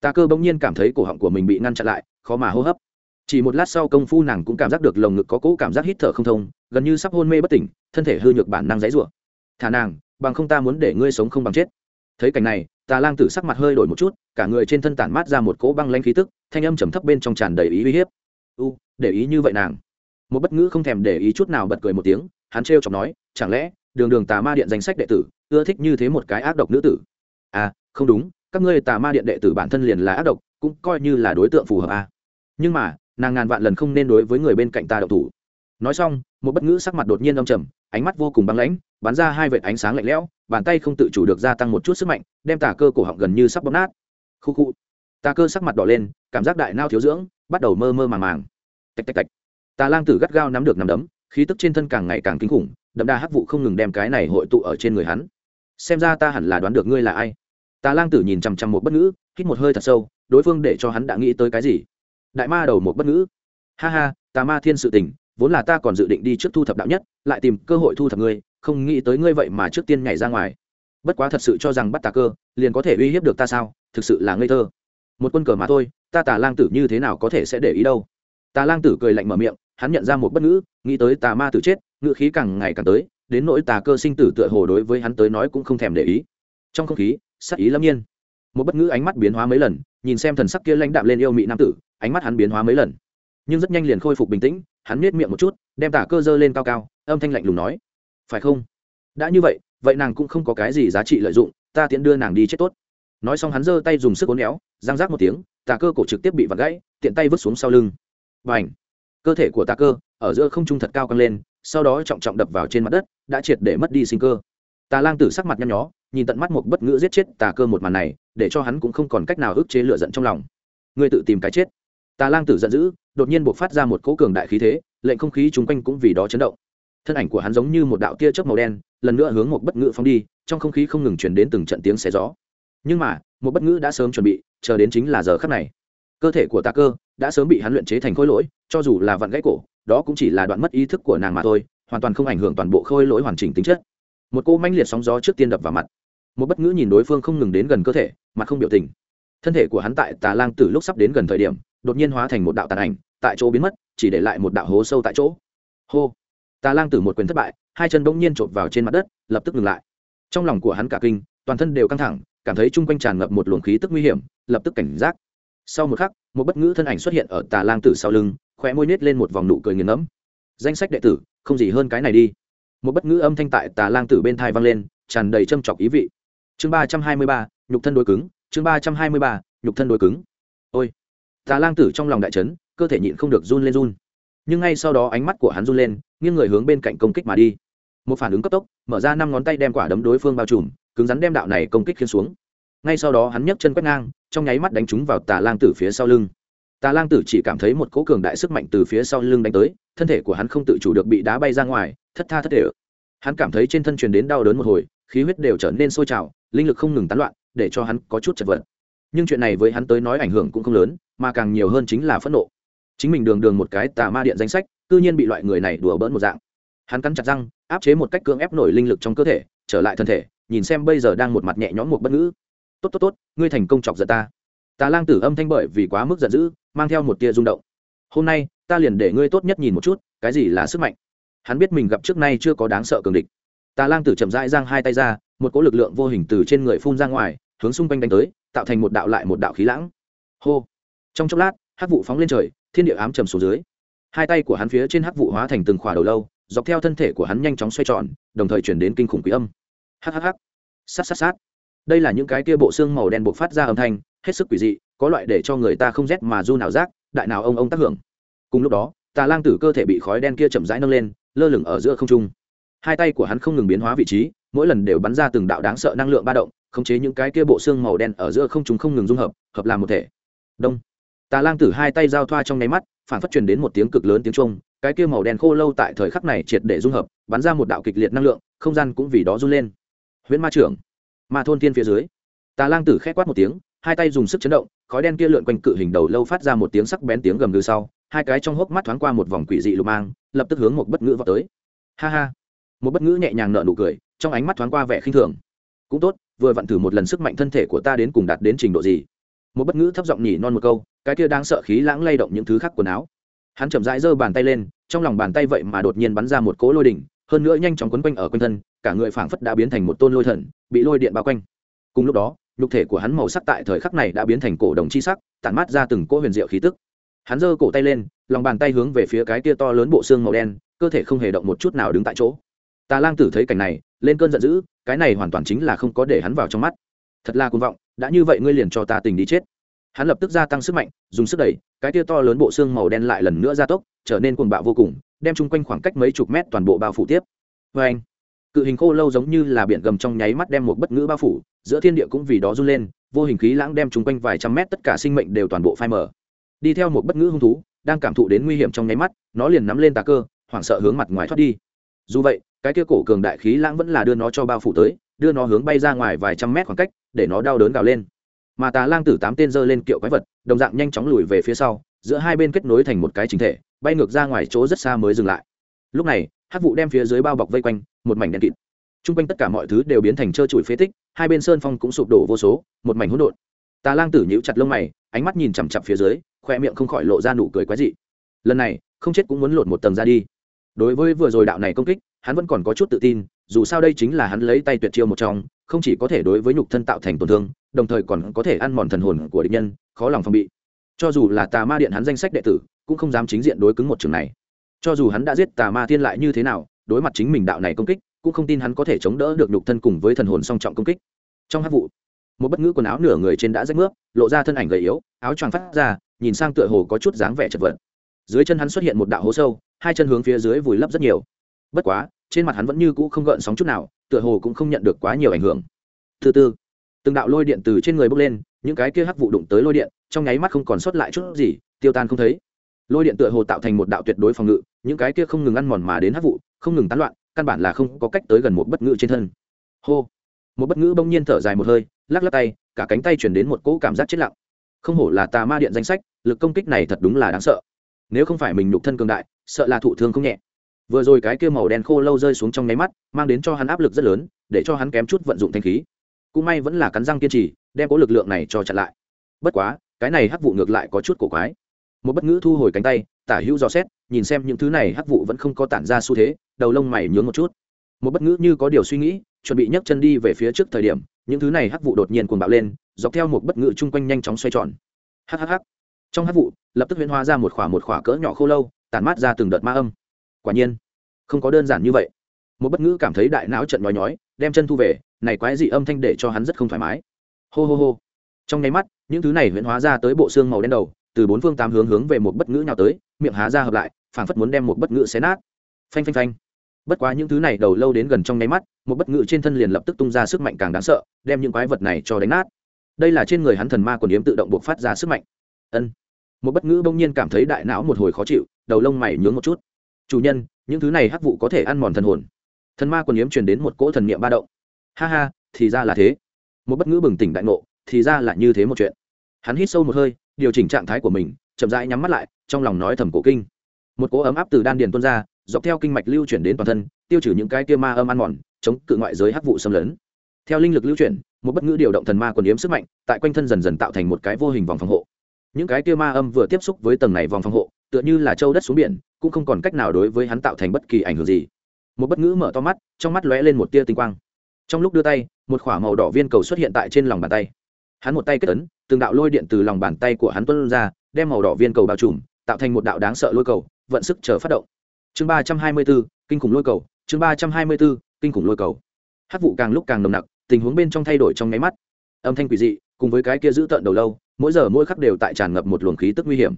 Tà cơ bỗng nhiên cảm thấy cổ họng của mình bị ngăn chặn lại, khó mà hô hấp. Chỉ một lát sau công phu nàng cũng cảm giác được lồng ngực có cỗ cảm giác hít thở không thông, gần như sắp hôn mê bất tỉnh, thân thể hư nhược bản năng dãy rủa thả nàng, bằng không ta muốn để ngươi sống không bằng chết. Thấy cảnh này tà lang tử sắc mặt hơi đổi một chút, cả người trên thân tản mát ra một cỗ băng lanh khí tức, thanh âm trầm thấp bên trong tràn đầy ý uy hiếp. U, để ý như vậy nàng. Một bất ngữ không thèm để ý chút nào bật cười một tiếng, hắn trêu chọc nói, chẳng lẽ, đường đường tà ma điện danh sách đệ tử, ưa thích như thế một cái ác độc nữ tử? À không đúng, các ngươi tà ma điện đệ tử bản thân liền là ác độc, cũng coi như là đối tượng phù hợp à. nhưng mà, nàng ngàn vạn lần không nên đối với người bên cạnh ta độc thủ nói xong, một bất ngữ sắc mặt đột nhiên âm trầm, ánh mắt vô cùng băng lãnh, bắn ra hai vệt ánh sáng lạnh lẽo, bàn tay không tự chủ được gia tăng một chút sức mạnh, đem tà cơ cổ họng gần như sắp bóp nát. Khu khu. Tà cơ sắc mặt đỏ lên, cảm giác đại nao thiếu dưỡng, bắt đầu mơ mơ màng màng. Tạch tạch tạch. Tà lang tử gắt gao nắm được nắm đấm, khí tức trên thân càng ngày càng kinh khủng, đậm đà hắc vụ không ngừng đem cái này hội tụ ở trên người hắn. Xem ra ta hẳn là đoán được ngươi là ai. Tà lang tử nhìn chằm chằm một bất ngữ, hít một hơi thật sâu, đối phương để cho hắn đã nghĩ tới cái gì? Đại ma đầu một bất ngữ. Ha ha, tà ma thiên sự tình vốn là ta còn dự định đi trước thu thập đạo nhất, lại tìm cơ hội thu thập ngươi, không nghĩ tới ngươi vậy mà trước tiên nhảy ra ngoài. Bất quá thật sự cho rằng bắt tà cơ, liền có thể uy hiếp được ta sao? Thực sự là ngây thơ. Một quân cờ mà thôi, ta tà lang tử như thế nào có thể sẽ để ý đâu? Tà lang tử cười lạnh mở miệng, hắn nhận ra một bất ngữ, nghĩ tới tà ma tử chết, ngữ khí càng ngày càng tới, đến nỗi tà cơ sinh tử tựa hồ đối với hắn tới nói cũng không thèm để ý. Trong không khí, sắc ý lâm nhiên. Một bất ngữ ánh mắt biến hóa mấy lần, nhìn xem thần sắc kia lãnh đạm lên yêu mị nam tử, ánh mắt hắn biến hóa mấy lần. Nhưng rất nhanh liền khôi phục bình tĩnh hắn nết miệng một chút, đem tà cơ dơ lên cao cao, âm thanh lạnh lùng nói, phải không? Đã như vậy vậy nàng cũng không có cái gì giá trị lợi dụng, ta tiện đưa nàng đi chết tốt. Nói xong hắn giơ tay dùng sức uốn éo giang rác một tiếng tà cơ cổ trực tiếp bị vặt gãy, tiện tay vứt xuống sau lưng. Và ảnh cơ thể của tà cơ, ở giữa không trung thật cao căng lên, sau đó trọng trọng đập vào trên mặt đất, đã triệt để mất đi sinh cơ. Tà lang tử sắc mặt nhăn nhó, nhìn tận mắt một bất ngữ giết chết tà cơ một màn này, để cho hắn cũng không còn cách nào ức chế lựa giận trong lòng. Ngươi tự tìm cái chết tà lang tử giận dữ, đột nhiên buộc phát ra một cỗ cường đại khí thế, lệnh không khí chung quanh cũng vì đó chấn động. Thân ảnh của hắn giống như một đạo tia chớp màu đen, lần nữa hướng một bất ngữ phóng đi, trong không khí không ngừng chuyển đến từng trận tiếng xé gió. Nhưng mà, một bất ngữ đã sớm chuẩn bị, chờ đến chính là giờ khắc này. Cơ thể của tà cơ đã sớm bị hắn luyện chế thành khối lỗi, cho dù là vặn gãy cổ, đó cũng chỉ là đoạn mất ý thức của nàng mà thôi, hoàn toàn không ảnh hưởng toàn bộ khôi lỗi hoàn chỉnh tính chất. Một cô manh liệt sóng gió trước tiên đập vào mặt. Một bất ngữ nhìn đối phương không ngừng đến gần cơ thể, mặt không biểu tình. Thân thể của hắn tại tà lang từ lúc sắp đến gần thời điểm đột nhiên hóa thành một đạo tàn ảnh, tại chỗ biến mất, chỉ để lại một đạo hố sâu tại chỗ. Hô! Tà lang tử một quyền thất bại, hai chân bỗng nhiên trộn vào trên mặt đất, lập tức ngừng lại. Trong lòng của hắn cả kinh, toàn thân đều căng thẳng, cảm thấy chung quanh tràn ngập một luồng khí tức nguy hiểm, lập tức cảnh giác. Sau một khắc, một bất ngữ thân ảnh xuất hiện ở tà lang tử sau lưng, khóe môi nết lên một vòng nụ cười nghiền ngẫm. Danh sách đệ tử, không gì hơn cái này đi. Một bất ngữ âm thanh tại tà lang tử bên thai vang lên, tràn đầy châm chọc ý vị. Chương ba trăm hai mươi ba, nhục thân đối cứng, chương ba trăm hai mươi ba, nhục thân đối cứng. Ôi! Tà lang tử trong lòng đại trấn cơ thể nhịn không được run lên run. Nhưng ngay sau đó ánh mắt của hắn run lên, nghiêng người hướng bên cạnh công kích mà đi. Một phản ứng cấp tốc, mở ra năm ngón tay đem quả đấm đối phương bao trùm, cứng rắn đem đạo này công kích khiến xuống. Ngay sau đó hắn nhấc chân quét ngang, trong nháy mắt đánh trúng vào tà lang tử phía sau lưng. Tà lang tử chỉ cảm thấy một cỗ cường đại sức mạnh từ phía sau lưng đánh tới, thân thể của hắn không tự chủ được bị đá bay ra ngoài, thất tha thất thể. Hắn cảm thấy trên thân truyền đến đau đớn một hồi, khí huyết đều trở nên sôi trào, linh lực không ngừng tán loạn, để cho hắn có chút chật vật nhưng chuyện này với hắn tới nói ảnh hưởng cũng không lớn, mà càng nhiều hơn chính là phẫn nộ. Chính mình đường đường một cái tà ma điện danh sách tự nhiên bị loại người này đùa bỡn một dạng. Hắn cắn chặt răng, áp chế một cách cưỡng ép nổi linh lực trong cơ thể, trở lại thân thể, nhìn xem bây giờ đang một mặt nhẹ nhõm một bất ngữ. Tốt tốt tốt, ngươi thành công chọc giận ta. Tà lang tử âm thanh bởi vì quá mức giận dữ, mang theo một tia rung động. Hôm nay, ta liền để ngươi tốt nhất nhìn một chút, cái gì là sức mạnh? Hắn biết mình gặp trước nay chưa có đáng sợ cường địch. Tà lang tử chậm rãi giang hai tay ra, một cỗ lực lượng vô hình từ trên người phun ra ngoài, hướng xung quanh đánh tới tạo thành một đạo lại một đạo khí lãng. Hô. Trong chốc lát, hắc vụ phóng lên trời, thiên địa ám trầm xuống dưới. Hai tay của hắn phía trên hắc vụ hóa thành từng khỏa đầu lâu, dọc theo thân thể của hắn nhanh chóng xoay tròn, đồng thời chuyển đến kinh khủng quý âm. Hhh sát sát sát. Đây là những cái kia bộ xương màu đen buộc phát ra âm thanh, hết sức quỷ dị, có loại để cho người ta không rét mà du nào rác đại nào ông ông tác hưởng. Cùng lúc đó, tà lang tử cơ thể bị khói đen kia chậm rãi nâng lên, lơ lửng ở giữa không trung. Hai tay của hắn không ngừng biến hóa vị trí, mỗi lần đều bắn ra từng đạo đáng sợ năng lượng ba động khống chế những cái kia bộ xương màu đen ở giữa không chúng không ngừng dung hợp hợp làm một thể. Đông. Tà lang tử hai tay giao thoa trong nháy mắt, phản phát truyền đến một tiếng cực lớn tiếng trung cái kia màu đen khô lâu tại thời khắc này triệt để dung hợp, bắn ra một đạo kịch liệt năng lượng, không gian cũng vì đó run lên. Huyễn ma trưởng, ma thôn tiên phía dưới. Tà lang tử khẽ quát một tiếng, hai tay dùng sức chấn động, khói đen kia lượn quanh cự hình đầu lâu phát ra một tiếng sắc bén tiếng gầm gừ sau, hai cái trong hốc mắt thoáng qua một vòng quỷ dị lục mang, lập tức hướng một bất ngữ vào tới. Ha ha. Một bất ngữ nhẹ nhàng nở nụ cười, trong ánh mắt thoáng qua vẻ khinh thường. Cũng tốt vừa vặn thử một lần sức mạnh thân thể của ta đến cùng đạt đến trình độ gì. Một bất ngữ thấp giọng nhỉ non một câu, cái kia đang sợ khí lãng lay động những thứ khác quần áo. Hắn chậm rãi giơ bàn tay lên, trong lòng bàn tay vậy mà đột nhiên bắn ra một cỗ lôi đỉnh, hơn nữa nhanh chóng quấn quanh ở quanh thân, cả người phảng phất đã biến thành một tôn lôi thần, bị lôi điện bao quanh. Cùng lúc đó, nhục thể của hắn màu sắc tại thời khắc này đã biến thành cổ đồng chi sắc, tản mát ra từng cỗ huyền diệu khí tức. Hắn giơ cổ tay lên, lòng bàn tay hướng về phía cái kia to lớn bộ xương màu đen, cơ thể không hề động một chút nào đứng tại chỗ. Tà lang tử thấy cảnh này, lên cơn giận dữ cái này hoàn toàn chính là không có để hắn vào trong mắt. Thật là cuồng vọng, đã như vậy ngươi liền cho ta tình đi chết. Hắn lập tức gia tăng sức mạnh, dùng sức đẩy, cái tia to lớn bộ xương màu đen lại lần nữa gia tốc, trở nên cuồng bạo vô cùng, đem chung quanh khoảng cách mấy chục mét toàn bộ bao phủ tiếp. Vê anh, cự hình khô lâu giống như là biển gầm trong nháy mắt đem một bất ngữ bao phủ, giữa thiên địa cũng vì đó run lên, vô hình khí lãng đem chung quanh vài trăm mét tất cả sinh mệnh đều toàn bộ phai mở đi theo một bất ngữ hung thú, đang cảm thụ đến nguy hiểm trong nháy mắt, nó liền nắm lên tà cơ, hoảng sợ hướng mặt ngoài thoát đi dù vậy, cái kia cổ cường đại khí lãng vẫn là đưa nó cho bao phủ tới, đưa nó hướng bay ra ngoài vài trăm mét khoảng cách, để nó đau đớn gào lên. Mà tà lang tử tám tên giơ lên kiệu quái vật, đồng dạng nhanh chóng lùi về phía sau, giữa hai bên kết nối thành một cái chính thể, bay ngược ra ngoài chỗ rất xa mới dừng lại. Lúc này hát vụ đem phía dưới bao bọc vây quanh, một mảnh đen kịt. T r u n g quanh tất cả mọi thứ đều biến thành trơ trụi phế tích, hai bên sơn phong cũng sụp đổ vô số, một mảnh hỗn độn. Tà lang tử nhíu chặt lông mày, ánh mắt nhìn chằm chặp phía dưới, khoe miệng không khỏi lộ ra nụ cười quái dị. Lần này, không chết cũng muốn lột một tầng ra đi đối với vừa rồi đạo này công kích, hắn vẫn còn có chút tự tin, dù sao đây chính là hắn lấy tay tuyệt chiêu một trong, không chỉ có thể đối với nhục thân tạo thành tổn thương, đồng thời còn có thể ăn mòn thần hồn của địch nhân, khó lòng phòng bị. Cho dù là tà ma điện hắn danh sách đệ tử, cũng không dám chính diện đối cứng một trường này. Cho dù hắn đã giết tà ma thiên lại như thế nào, đối mặt chính mình đạo này công kích, cũng không tin hắn có thể chống đỡ được nhục thân cùng với thần hồn song trọng công kích. Trong hát vụ, một bất ngữ quần áo nửa người trên đã rách nước lộ ra thân ảnh gầy yếu, áo choàng phát ra, nhìn sang tựa hồ có chút dáng vẻ chật vật. Dưới chân hắn xuất hiện một đạo hố sâu hai chân hướng phía dưới vùi lấp rất nhiều. Bất quá, trên mặt hắn vẫn như cũ không gợn sóng chút nào, tựa hồ cũng không nhận được quá nhiều ảnh hưởng. Thứ tư từng đạo lôi điện từ trên người bốc lên, những cái kia hắc vụ đụng tới lôi điện, trong nháy mắt không còn sót lại chút gì, tiêu tan không thấy. Lôi điện tựa hồ tạo thành một đạo tuyệt đối phòng ngự, những cái kia không ngừng ăn mòn mà đến hắc vụ, không ngừng tán loạn, căn bản là không có cách tới gần một bất ngữ trên thân. Hô! Một bất ngữ bỗng nhiên thở dài một hơi, lắc lắc tay, cả cánh tay chuyển đến một cỗ cảm giác chết lặng. Không hổ là tà ma điện danh sách, lực công kích này thật đúng là đáng sợ nếu không phải mình nhục thân cường đại, sợ là thụ thương không nhẹ. Vừa rồi cái kia màu đen khô lâu rơi xuống trong nháy mắt, mang đến cho hắn áp lực rất lớn, để cho hắn kém chút vận dụng thanh khí. Cũng may vẫn là cắn răng kiên trì, đem cố lực lượng này cho chặn lại. Bất quá, cái này hắc vụ ngược lại có chút cổ quái. Một bất ngữ thu hồi cánh tay, tả hữu dò xét, nhìn xem những thứ này hắc vụ vẫn không có tản ra xu thế, đầu lông mày nhướng một chút. Một bất ngữ như có điều suy nghĩ, chuẩn bị nhấc chân đi về phía trước thời điểm, những thứ này hắc vụ đột nhiên cuồng bạo lên, dọc theo một bất ngữ chung quanh nhanh chóng xoay tròn. Hhh trong hát vụ, lập tức huyễn hóa ra một khỏa một khỏa cỡ nhỏ khô lâu tàn mát ra từng đợt ma âm. Quả nhiên, không có đơn giản như vậy. Một bất ngữ cảm thấy đại não trận nhói nhói, đem chân thu về, này quái dị âm thanh để cho hắn rất không thoải mái. Hô hô hô. Trong nháy mắt, những thứ này huyễn hóa ra tới bộ xương màu đen đầu, từ bốn phương tám hướng hướng về một bất ngữ nhào tới, miệng há ra hợp lại, phảng phất muốn đem một bất ngữ xé nát. Phanh phanh phanh. Bất quá những thứ này đầu lâu đến gần trong nháy mắt, một bất ngữ trên thân liền lập tức tung ra sức mạnh càng đáng sợ, đem những quái vật này cho đánh nát. Đây là trên người hắn thần ma còn yếm tự động buộc phát ra sức mạnh. Ân một bất ngữ bỗng nhiên cảm thấy đại não một hồi khó chịu, đầu lông mày nhướng một chút. Chủ nhân, những thứ này hắc vụ có thể ăn mòn thần hồn. Thần ma quần yếm truyền đến một cỗ thần niệm ba động. Ha ha, thì ra là thế. Một bất ngữ bừng tỉnh đại ngộ, thì ra là như thế một chuyện. Hắn hít sâu một hơi, điều chỉnh trạng thái của mình, chậm rãi nhắm mắt lại, trong lòng nói thầm cổ kinh. Một cỗ ấm áp từ đan điền tuôn ra, dọc theo kinh mạch lưu chuyển đến toàn thân, tiêu trừ những cái kia ma âm ăn mòn, chống cự ngoại giới hắc vụ xâm lấn. Theo linh lực lưu chuyển, một bất ngữ điều động thần ma quần yếm sức mạnh, tại quanh thân dần dần tạo thành một cái vô hình vòng phòng hộ những cái kia ma âm vừa tiếp xúc với tầng này vòng phòng hộ, tựa như là châu đất xuống biển, cũng không còn cách nào đối với hắn tạo thành bất kỳ ảnh hưởng gì. Một bất ngữ mở to mắt, trong mắt lóe lên một tia tinh quang. Trong lúc đưa tay, một k h ỏ a màu đỏ viên cầu xuất hiện tại trên lòng bàn tay. Hắn một tay kết ấn, từng đạo lôi điện từ lòng bàn tay của hắn tuân ra, đem màu đỏ viên cầu bao trùm, tạo thành một đạo đáng sợ lôi cầu, vận sức chờ phát động. Chương ba trăm hai mươi b ố kinh khủng lôi cầu, chương ba trăm hai mươi b ố kinh khủng lôi cầu. Hát vụ càng lúc càng nồng nặc, tình huống bên trong thay đổi trong nháy mắt. Âm thanh quỷ dị, cùng với cái kia giữ tợn đầu lâu mỗi giờ mỗi khắc đều tại tràn ngập một luồng khí tức nguy hiểm.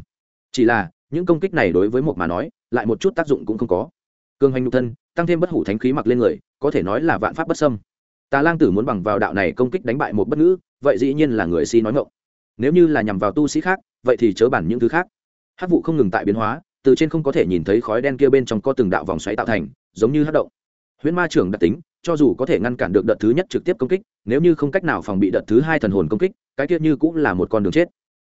Chỉ là, những công kích này đối với một mà nói, lại một chút tác dụng cũng không có. Cương hành nhục thân, tăng thêm bất hủ thánh khí mặc lên người, có thể nói là vạn pháp bất xâm. Tà lang tử muốn bằng vào đạo này công kích đánh bại một bất ngữ, vậy dĩ nhiên là người si nói ngộng nếu như là nhằm vào tu sĩ khác, vậy thì chớ bản những thứ khác. Hát vụ không ngừng tại biến hóa, từ trên không có thể nhìn thấy khói đen kia bên trong có từng đạo vòng xoáy tạo thành, giống như hát động. Huyễn ma trưởng đặc tính cho dù có thể ngăn cản được đợt thứ nhất trực tiếp công kích, nếu như không cách nào phòng bị đợt thứ hai thần hồn công kích, cái kia như cũng là một con đường chết.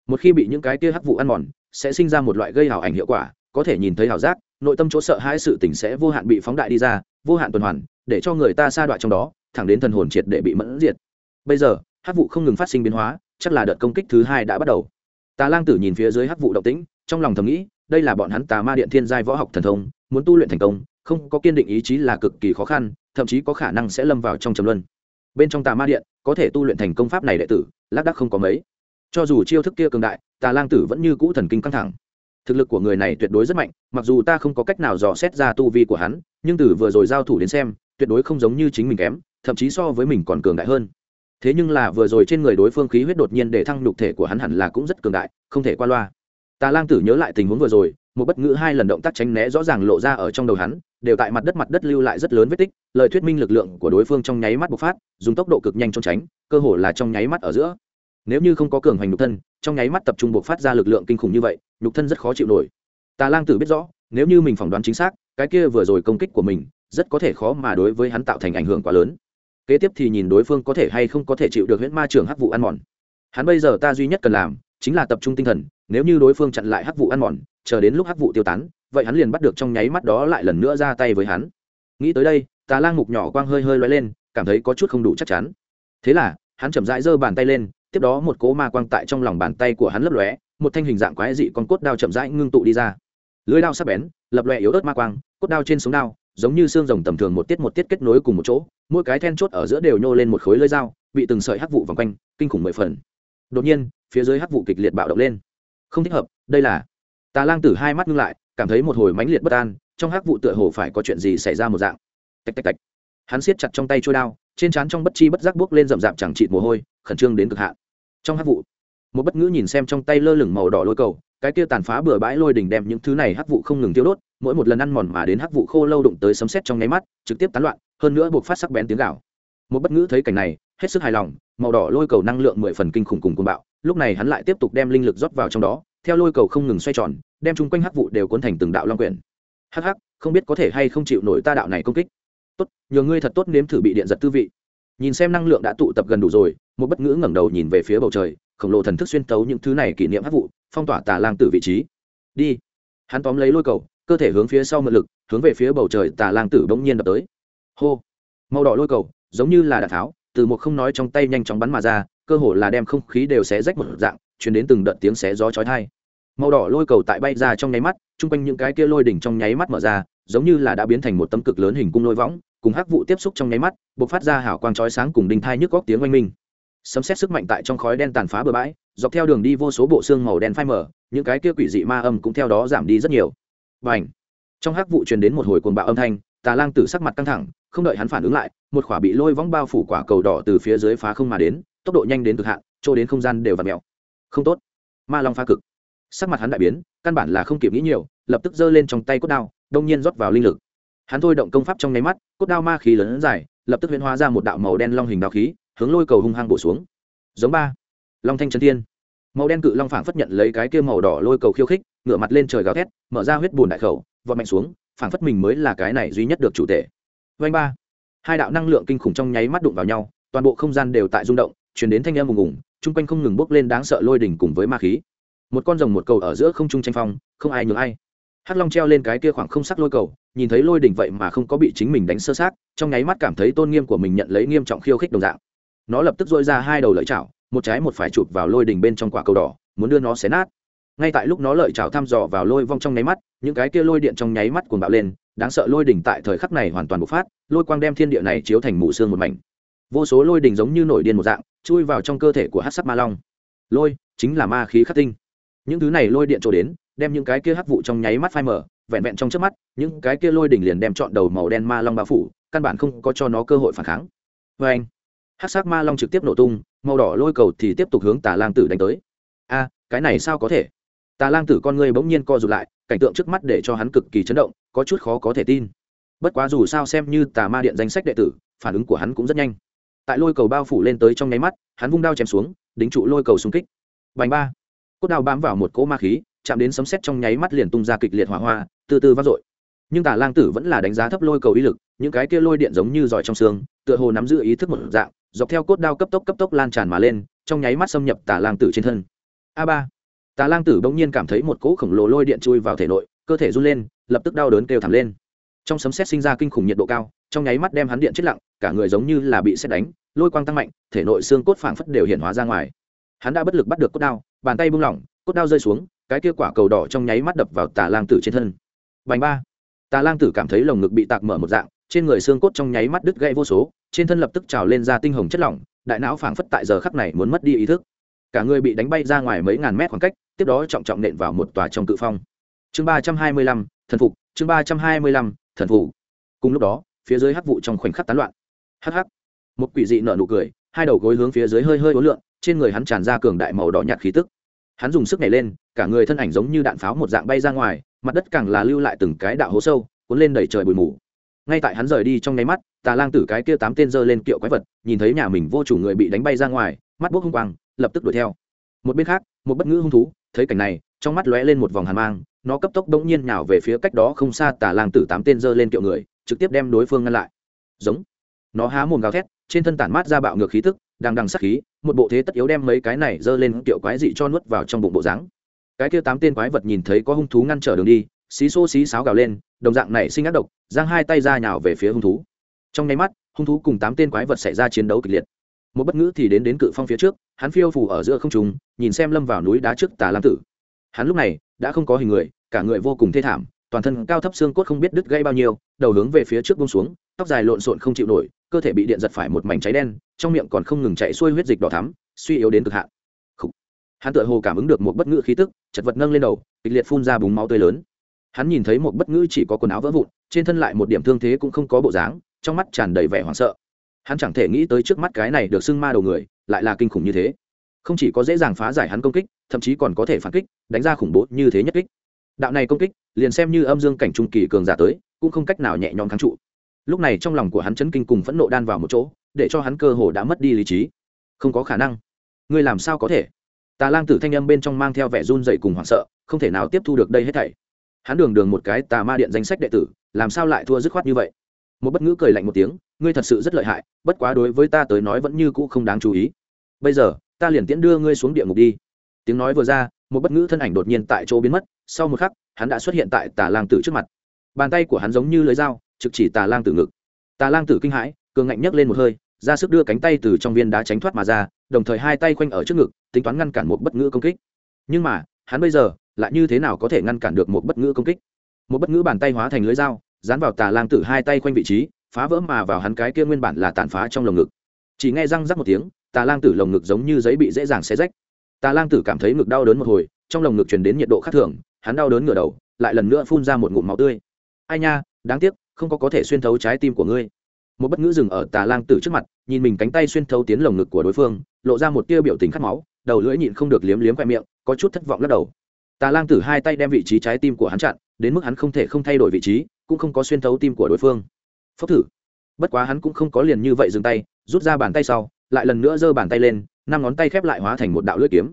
Một khi bị những cái kia hắc vụ ăn mòn, sẽ sinh ra một loại gây hào ảnh hiệu quả, có thể nhìn thấy hào giác, nội tâm chỗ sợ hãi sự tỉnh sẽ vô hạn bị phóng đại đi ra, vô hạn tuần hoàn, để cho người ta sa đoạn trong đó, thẳng đến thần hồn triệt để bị mẫn diệt. Bây giờ, hắc vụ không ngừng phát sinh biến hóa, chắc là đợt công kích thứ hai đã bắt đầu. Tà lang tử nhìn phía dưới hắc vụ động tĩnh, trong lòng thầm nghĩ, đây là bọn hắn tà ma điện thiên giai võ học thần thông, muốn tu luyện thành công không có kiên định ý chí là cực kỳ khó khăn, thậm chí có khả năng sẽ lâm vào trong trầm luân. Bên trong tà ma điện, có thể tu luyện thành công pháp này đệ tử, lác đắc không có mấy. Cho dù chiêu thức kia cường đại, tà lang tử vẫn như cũ thần kinh căng thẳng. Thực lực của người này tuyệt đối rất mạnh, mặc dù ta không có cách nào dò xét ra tu vi của hắn, nhưng từ vừa rồi giao thủ đến xem, tuyệt đối không giống như chính mình kém, thậm chí so với mình còn cường đại hơn. Thế nhưng là vừa rồi trên người đối phương khí huyết đột nhiên để thăng nhục thể của hắn hẳn là cũng rất cường đại, không thể qua loa. Tà lang tử nhớ lại tình huống vừa rồi một bất ngữ hai lần động tác tránh né rõ ràng lộ ra ở trong đầu hắn, đều tại mặt đất mặt đất lưu lại rất lớn vết tích, lời thuyết minh lực lượng của đối phương trong nháy mắt bộc phát, dùng tốc độ cực nhanh trốn tránh, cơ hồ là trong nháy mắt ở giữa. Nếu như không có cường hành nhục thân, trong nháy mắt tập trung bộc phát ra lực lượng kinh khủng như vậy, nhục thân rất khó chịu nổi. Tà lang tử biết rõ, nếu như mình phỏng đoán chính xác, cái kia vừa rồi công kích của mình, rất có thể khó mà đối với hắn tạo thành ảnh hưởng quá lớn. Kế tiếp thì nhìn đối phương có thể hay không có thể chịu được huyễn ma trường hắc vụ ăn mòn. Hắn bây giờ ta duy nhất cần làm, chính là tập trung tinh thần, nếu như đối phương chặn lại hắc vụ ăn mòn chờ đến lúc hắc vụ tiêu tán, vậy hắn liền bắt được trong nháy mắt đó lại lần nữa ra tay với hắn. Nghĩ tới đây, tà lang mục nhỏ quang hơi hơi loay lên, cảm thấy có chút không đủ chắc chắn. Thế là, hắn chậm rãi giơ bàn tay lên, tiếp đó một cỗ ma quang tại trong lòng bàn tay của hắn lấp lóe, một thanh hình dạng quái dị con cốt đao chậm rãi ngưng tụ đi ra. Lưới đao sắc bén, lập lòe yếu ớt ma quang, cốt đao trên sống đao, giống như xương rồng tầm thường một tiết một tiết kết nối cùng một chỗ, mỗi cái then chốt ở giữa đều nhô lên một khối lưỡi dao, bị từng sợi hắc vụ vòng quanh, kinh khủng mười phần. Đột nhiên, phía dưới hắc vụ kịch liệt bạo động lên. Không thích hợp, đây là tà lang tử hai mắt ngưng lại, cảm thấy một hồi mãnh liệt bất an, trong hắc vụ tựa hồ phải có chuyện gì xảy ra một dạng. Tạch tạch tạch. Hắn siết chặt trong tay trôi đao, trên trán trong bất chi bất giác buốc lên rậm rạp chẳng chịt mồ hôi, khẩn trương đến cực hạn. Trong hắc vụ, một bất ngữ nhìn xem trong tay lơ lửng màu đỏ lôi cầu, cái kia tàn phá bừa bãi lôi đỉnh đem những thứ này hắc vụ không ngừng tiêu đốt, mỗi một lần ăn mòn mà đến hắc vụ khô lâu đụng tới sấm sét trong nháy mắt, trực tiếp tán loạn, hơn nữa buộc phát sắc bén tiếng gạo một bất ngữ thấy cảnh này, hết sức hài lòng, màu đỏ lôi cầu năng lượng mười phần kinh khủng cùng cuồng bạo, lúc này hắn lại tiếp tục đem linh lực rót vào trong đó theo lôi cầu không ngừng xoay tròn, đem chung quanh hắc vụ đều cuốn thành từng đạo long quyển. Hắc hắc, không biết có thể hay không chịu nổi ta đạo này công kích. Tốt, nhờ ngươi thật tốt nếm thử bị điện giật tư vị. Nhìn xem năng lượng đã tụ tập gần đủ rồi, một bất ngữ ngẩng đầu nhìn về phía bầu trời, khổng lồ thần thức xuyên tấu những thứ này kỷ niệm hắc vụ, phong tỏa tà lang tử vị trí. Đi. Hắn tóm lấy lôi cầu, cơ thể hướng phía sau mượn lực, hướng về phía bầu trời tà lang tử bỗng nhiên đập tới. Hô. Màu đỏ lôi cầu, giống như là đạn tháo, từ một không nói trong tay nhanh chóng bắn mà ra, cơ hồ là đem không khí đều xé rách một dạng chuyển đến từng đợt tiếng xé gió chói tai. Màu đỏ lôi cầu tại bay ra trong nháy mắt, chung quanh những cái kia lôi đỉnh trong nháy mắt mở ra, giống như là đã biến thành một tấm cực lớn hình cung lôi võng, cùng hắc vụ tiếp xúc trong nháy mắt b ộ c phát ra hảo quang chói sáng cùng đinh thai nhức góc tiếng oanh minh. Sấm xét sức mạnh tại trong khói đen tàn phá bừa bãi, dọc theo đường đi vô số bộ xương màu đen phai mở những cái kia quỷ dị ma âm cũng theo đó giảm đi rất nhiều. Và trong hắc vụ truyền đến một hồi cuồng bạo âm thanh, tà lang tử sắc mặt căng thẳng, không đợi hắn phản ứng lại, một khỏa bị lôi võng bao phủ quả cầu đỏ từ phía dưới phá không mà đến, tốc độ nhanh đến cực hạn trôi đến không gian đều và mèo không tốt. Ma long phá cực. Sắc mặt hắn đại biến, căn bản là không kịp nghĩ nhiều, lập tức giơ lên trong tay cốt đao, đông nhiên rót vào linh lực. Hắn thôi động công pháp trong nháy mắt, cốt đao ma khí lớn dài, lập tức huyễn hóa ra một đạo màu đen long hình đao khí, hướng lôi cầu hung hăng bổ xuống. Giống ba. Long thanh trấn thiên. Màu đen cự long phảng phất nhận lấy cái kia màu đỏ lôi cầu khiêu khích, ngửa mặt lên trời gào thét, mở ra huyết bùn đại khẩu, vọt mạnh xuống, phảng phất mình mới là cái này duy nhất được chủ thể. vanh ba. Hai đạo năng lượng kinh khủng trong nháy mắt đụng vào nhau, toàn bộ không gian đều tại rung động chuyển đến thanh âm ùng ùng chung quanh không ngừng bốc lên đáng sợ lôi đỉnh cùng với ma khí. Một con rồng một cầu ở giữa không trung tranh phong, không ai nhường ai. Hắc long treo lên cái kia khoảng không sắc lôi cầu, nhìn thấy lôi đỉnh vậy mà không có bị chính mình đánh sơ sát, trong nháy mắt cảm thấy tôn nghiêm của mình nhận lấy nghiêm trọng khiêu khích đồng dạng. Nó lập tức dội ra hai đầu lợi chảo, một trái một phải chụp vào lôi đỉnh bên trong quả cầu đỏ, muốn đưa nó xé nát. Ngay tại lúc nó lợi chảo thăm dò vào lôi vong trong nháy mắt, những cái kia lôi điện trong nháy mắt cuồng bạo lên, đáng sợ lôi đỉnh tại thời khắc này hoàn toàn bộc phát, lôi quang đem thiên địa này chiếu thành mù sương một mảnh vô số lôi đình giống như nổi điên một dạng, chui vào trong cơ thể của hát sắc ma long. Lôi, chính là ma khí khắc tinh. Những thứ này lôi điện trổ đến, đem những cái kia hắc vụ trong nháy mắt phai mở vẹn vẹn trong trước mắt, những cái kia lôi đỉnh liền đem chọn đầu màu đen ma long bao phủ, căn bản không có cho nó cơ hội phản kháng. Vê anh hát sắc ma long trực tiếp nổ tung, màu đỏ lôi cầu thì tiếp tục hướng tà lang tử đánh tới. A, cái này sao có thể? Tà lang tử con ngươi bỗng nhiên co rụt lại, cảnh tượng trước mắt để cho hắn cực kỳ chấn động, có chút khó có thể tin. Bất quá dù sao xem như tà ma điện danh sách đệ tử, phản ứng của hắn cũng rất nhanh tại lôi cầu bao phủ lên tới trong nháy mắt, hắn vung đao chém xuống, đính trụ lôi cầu xung kích. Bành ba. Cốt đao bám vào một cỗ ma khí, chạm đến sấm sét trong nháy mắt liền tung ra kịch liệt hỏa hoa, từ từ vang dội. Nhưng Tả lang tử vẫn là đánh giá thấp lôi cầu ý lực, những cái kia lôi điện giống như giỏi trong xương, tựa hồ nắm giữ ý thức một dạng, dọc theo cốt đao cấp tốc cấp tốc lan tràn mà lên, trong nháy mắt xâm nhập Tả lang tử trên thân. A ba. Tả lang tử bỗng nhiên cảm thấy một cỗ khổng lồ lôi điện chui vào thể nội, cơ thể run lên, lập tức đau đớn kêu thảm lên trong sấm sét sinh ra kinh khủng nhiệt độ cao, trong nháy mắt đem hắn điện chết lặng, cả người giống như là bị xét đánh, lôi quang tăng mạnh, thể nội xương cốt phảng phất đều hiện hóa ra ngoài. Hắn đã bất lực bắt được cốt đao, bàn tay buông lỏng, cốt đao rơi xuống, cái kia quả cầu đỏ trong nháy mắt đập vào tà lang tử trên thân. Bành ba! Tà lang tử cảm thấy lồng ngực bị tạc mở một dạng, trên người xương cốt trong nháy mắt đứt gãy vô số, trên thân lập tức trào lên ra tinh hồng chất lỏng, đại não phảng phất tại giờ khắc này muốn mất đi ý thức. Cả người bị đánh bay ra ngoài mấy ngàn mét khoảng cách, tiếp đó trọng trọng nện vào một tòa trong cự phong. Chương ba trăm hai mươi lăm, thần phục, chương ba trăm hai mươi lăm thần phục cùng lúc đó, phía dưới hắc vụ trong khoảnh khắc tán loạn. Hắc hắc. Một quỷ dị nở nụ cười, hai đầu gối hướng phía dưới hơi hơi ố lượn, trên người hắn tràn ra cường đại màu đỏ nhạt khí tức. Hắn dùng sức nhảy lên, cả người thân ảnh giống như đạn pháo một dạng bay ra ngoài, mặt đất càng là lưu lại từng cái đạo hố sâu, cuốn lên đẩy trời bụi mù. Ngay tại hắn rời đi trong nháy mắt, tà lang tử cái kia tám tên giơ lên kiệu quái vật, nhìn thấy nhà mình vô chủ người bị đánh bay ra ngoài, mắt bốc hung quang, lập tức đuổi theo. Một bên khác, một bất ngữ hung thú, thấy cảnh này, trong mắt lóe lên một vòng hàn mang nó cấp tốc bỗng nhiên nhào về phía cách đó không xa tà lang tử tám tên giơ lên kiệu người, trực tiếp đem đối phương ngăn lại. Giống. Nó há mồm gào thét, trên thân tản mát ra bạo ngược khí tức, đang đằng sắc khí, một bộ thế tất yếu đem mấy cái này giơ lên kiệu quái dị cho nuốt vào trong bụng bộ dáng. Cái kia tám tên quái vật nhìn thấy có hung thú ngăn trở đường đi, xí xô xí sáo gào lên, đồng dạng này sinh ác độc, giang hai tay ra nhào về phía hung thú. Trong nháy mắt, hung thú cùng tám tên quái vật xảy ra chiến đấu kịch liệt. Một bất ngữ thì đến đến cự phong phía trước, hắn phiêu phủ ở giữa không trùng nhìn xem lâm vào núi đá trước tà lam tử hắn lúc này đã không có hình người, cả người vô cùng thê thảm, toàn thân cao thấp xương cốt không biết đứt gây bao nhiêu, đầu hướng về phía trước bông xuống, tóc dài lộn xộn không chịu nổi, cơ thể bị điện giật phải một mảnh cháy đen, trong miệng còn không ngừng chạy xuôi huyết dịch đỏ thắm, suy yếu đến cực hạn. Hắn tựa hồ cảm ứng được một bất ngữ khí tức, chật vật nâng lên đầu, kịch liệt phun ra búng máu tươi lớn. Hắn nhìn thấy một bất ngữ chỉ có quần áo vỡ vụn, trên thân lại một điểm thương thế cũng không có bộ dáng, trong mắt tràn đầy vẻ hoảng sợ. Hắn chẳng thể nghĩ tới trước mắt cái này được xưng ma đầu người, lại là kinh khủng như thế không chỉ có dễ dàng phá giải hắn công kích, thậm chí còn có thể phản kích, đánh ra khủng bố như thế nhất kích. Đạo này công kích, liền xem như âm dương cảnh trung kỳ cường giả tới, cũng không cách nào nhẹ nhõm kháng trụ. Lúc này trong lòng của hắn chấn kinh cùng phẫn nộ đan vào một chỗ, để cho hắn cơ hồ đã mất đi lý trí. Không có khả năng. Ngươi làm sao có thể? Tà lang tử thanh âm bên trong mang theo vẻ run dậy cùng hoảng sợ, không thể nào tiếp thu được đây hết thảy. Hắn đường đường một cái tà ma điện danh sách đệ tử, làm sao lại thua dứt khoát như vậy? Một bất ngữ cười lạnh một tiếng, ngươi thật sự rất lợi hại, bất quá đối với ta tới nói vẫn như cũ không đáng chú ý. Bây giờ ta liền tiễn đưa ngươi xuống địa ngục đi. Tiếng nói vừa ra, một bất ngữ thân ảnh đột nhiên tại chỗ biến mất. Sau một khắc, hắn đã xuất hiện tại tà lang tử trước mặt. Bàn tay của hắn giống như lưới dao, trực chỉ tà lang tử ngực. Tà lang tử kinh hãi, cường ngạnh nhấc lên một hơi, ra sức đưa cánh tay từ trong viên đá tránh thoát mà ra, đồng thời hai tay khoanh ở trước ngực, tính toán ngăn cản một bất ngữ công kích. Nhưng mà, hắn bây giờ lại như thế nào có thể ngăn cản được một bất ngữ công kích? Một bất ngữ bàn tay hóa thành lưới dao, dán vào tà lang tử hai tay khoanh vị trí, phá vỡ mà vào hắn cái kia nguyên bản là tàn phá trong lồng ngực. Chỉ nghe răng rắc một tiếng tà lang tử lồng ngực giống như giấy bị dễ dàng xé rách. Tà lang tử cảm thấy ngực đau đớn một hồi, trong lồng ngực truyền đến nhiệt độ khác thường, hắn đau đớn ngửa đầu, lại lần nữa phun ra một ngụm máu tươi. Ai nha, đáng tiếc, không có có thể xuyên thấu trái tim của ngươi. Một bất ngữ dừng ở tà lang tử trước mặt, nhìn mình cánh tay xuyên thấu tiến lồng ngực của đối phương, lộ ra một tia biểu tình khát máu, đầu lưỡi nhịn không được liếm liếm khoe miệng, có chút thất vọng lắc đầu. Tà lang tử hai tay đem vị trí trái tim của hắn chặn, đến mức hắn không thể không thay đổi vị trí, cũng không có xuyên thấu tim của đối phương. Phốc thử. Bất quá hắn cũng không có liền như vậy dừng tay, rút ra bàn tay sau lại lần nữa giơ bàn tay lên, năm ngón tay khép lại hóa thành một đạo lưỡi kiếm.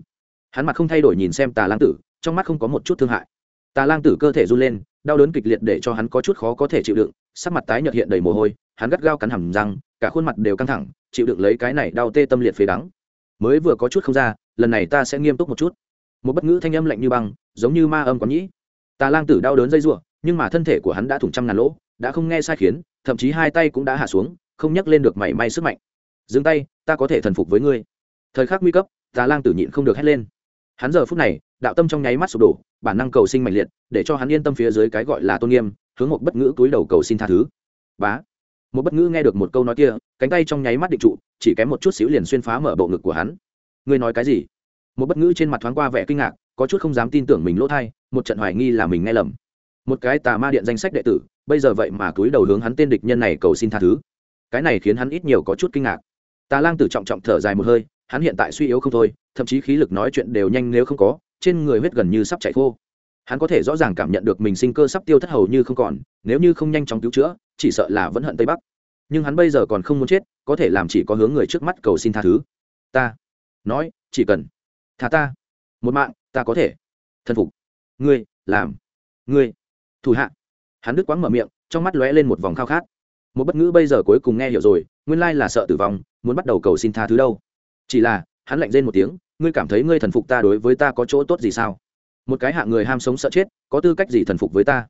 Hắn mặt không thay đổi nhìn xem tà lang tử, trong mắt không có một chút thương hại. Tà lang tử cơ thể run lên, đau đớn kịch liệt để cho hắn có chút khó có thể chịu đựng, sắc mặt tái nhợt hiện đầy mồ hôi, hắn gắt gao cắn hầm răng, cả khuôn mặt đều căng thẳng, chịu đựng lấy cái này đau tê tâm liệt phế đắng. Mới vừa có chút không ra, lần này ta sẽ nghiêm túc một chút. Một bất ngữ thanh âm lạnh như băng, giống như ma âm có nhĩ. Tà lang tử đau đớn dây giụa nhưng mà thân thể của hắn đã thủng trăm ngàn lỗ, đã không nghe sai khiến, thậm chí hai tay cũng đã hạ xuống, không nhấc lên được mảy may sức mạnh. Dừng tay ta có thể thần phục với ngươi. Thời khắc nguy cấp, tà lang tử nhịn không được hét lên. Hắn giờ phút này, đạo tâm trong nháy mắt sụp đổ, bản năng cầu sinh mạnh liệt, để cho hắn yên tâm phía dưới cái gọi là tôn nghiêm, hướng một bất ngữ túi đầu cầu xin tha thứ. Bá. Một bất ngữ nghe được một câu nói kia, cánh tay trong nháy mắt định trụ, chỉ kém một chút xíu liền xuyên phá mở bộ ngực của hắn. Ngươi nói cái gì? Một bất ngữ trên mặt thoáng qua vẻ kinh ngạc, có chút không dám tin tưởng mình lỗ thai, một trận hoài nghi là mình nghe lầm. Một cái tà ma điện danh sách đệ tử, bây giờ vậy mà túi đầu hướng hắn tên địch nhân này cầu xin tha thứ. Cái này khiến hắn ít nhiều có chút kinh ngạc tà lang tử trọng trọng thở dài một hơi, hắn hiện tại suy yếu không thôi, thậm chí khí lực nói chuyện đều nhanh nếu không có, trên người huyết gần như sắp chảy khô. Hắn có thể rõ ràng cảm nhận được mình sinh cơ sắp tiêu thất hầu như không còn, nếu như không nhanh chóng cứu chữa, chỉ sợ là vẫn hận tây bắc. Nhưng hắn bây giờ còn không muốn chết, có thể làm chỉ có hướng người trước mắt cầu xin tha thứ. Ta nói, chỉ cần thả ta, một mạng, ta có thể. Thân phục. Ngươi, làm. Ngươi, thủ hạ. Hắn đứt quãng mở miệng, trong mắt lóe lên một vòng khao khát. Một bất ngữ bây giờ cuối cùng nghe hiểu rồi, nguyên lai là sợ tử vong muốn bắt đầu cầu xin tha thứ đâu. Chỉ là, hắn lạnh rên một tiếng, ngươi cảm thấy ngươi thần phục ta đối với ta có chỗ tốt gì sao? Một cái hạ người ham sống sợ chết, có tư cách gì thần phục với ta?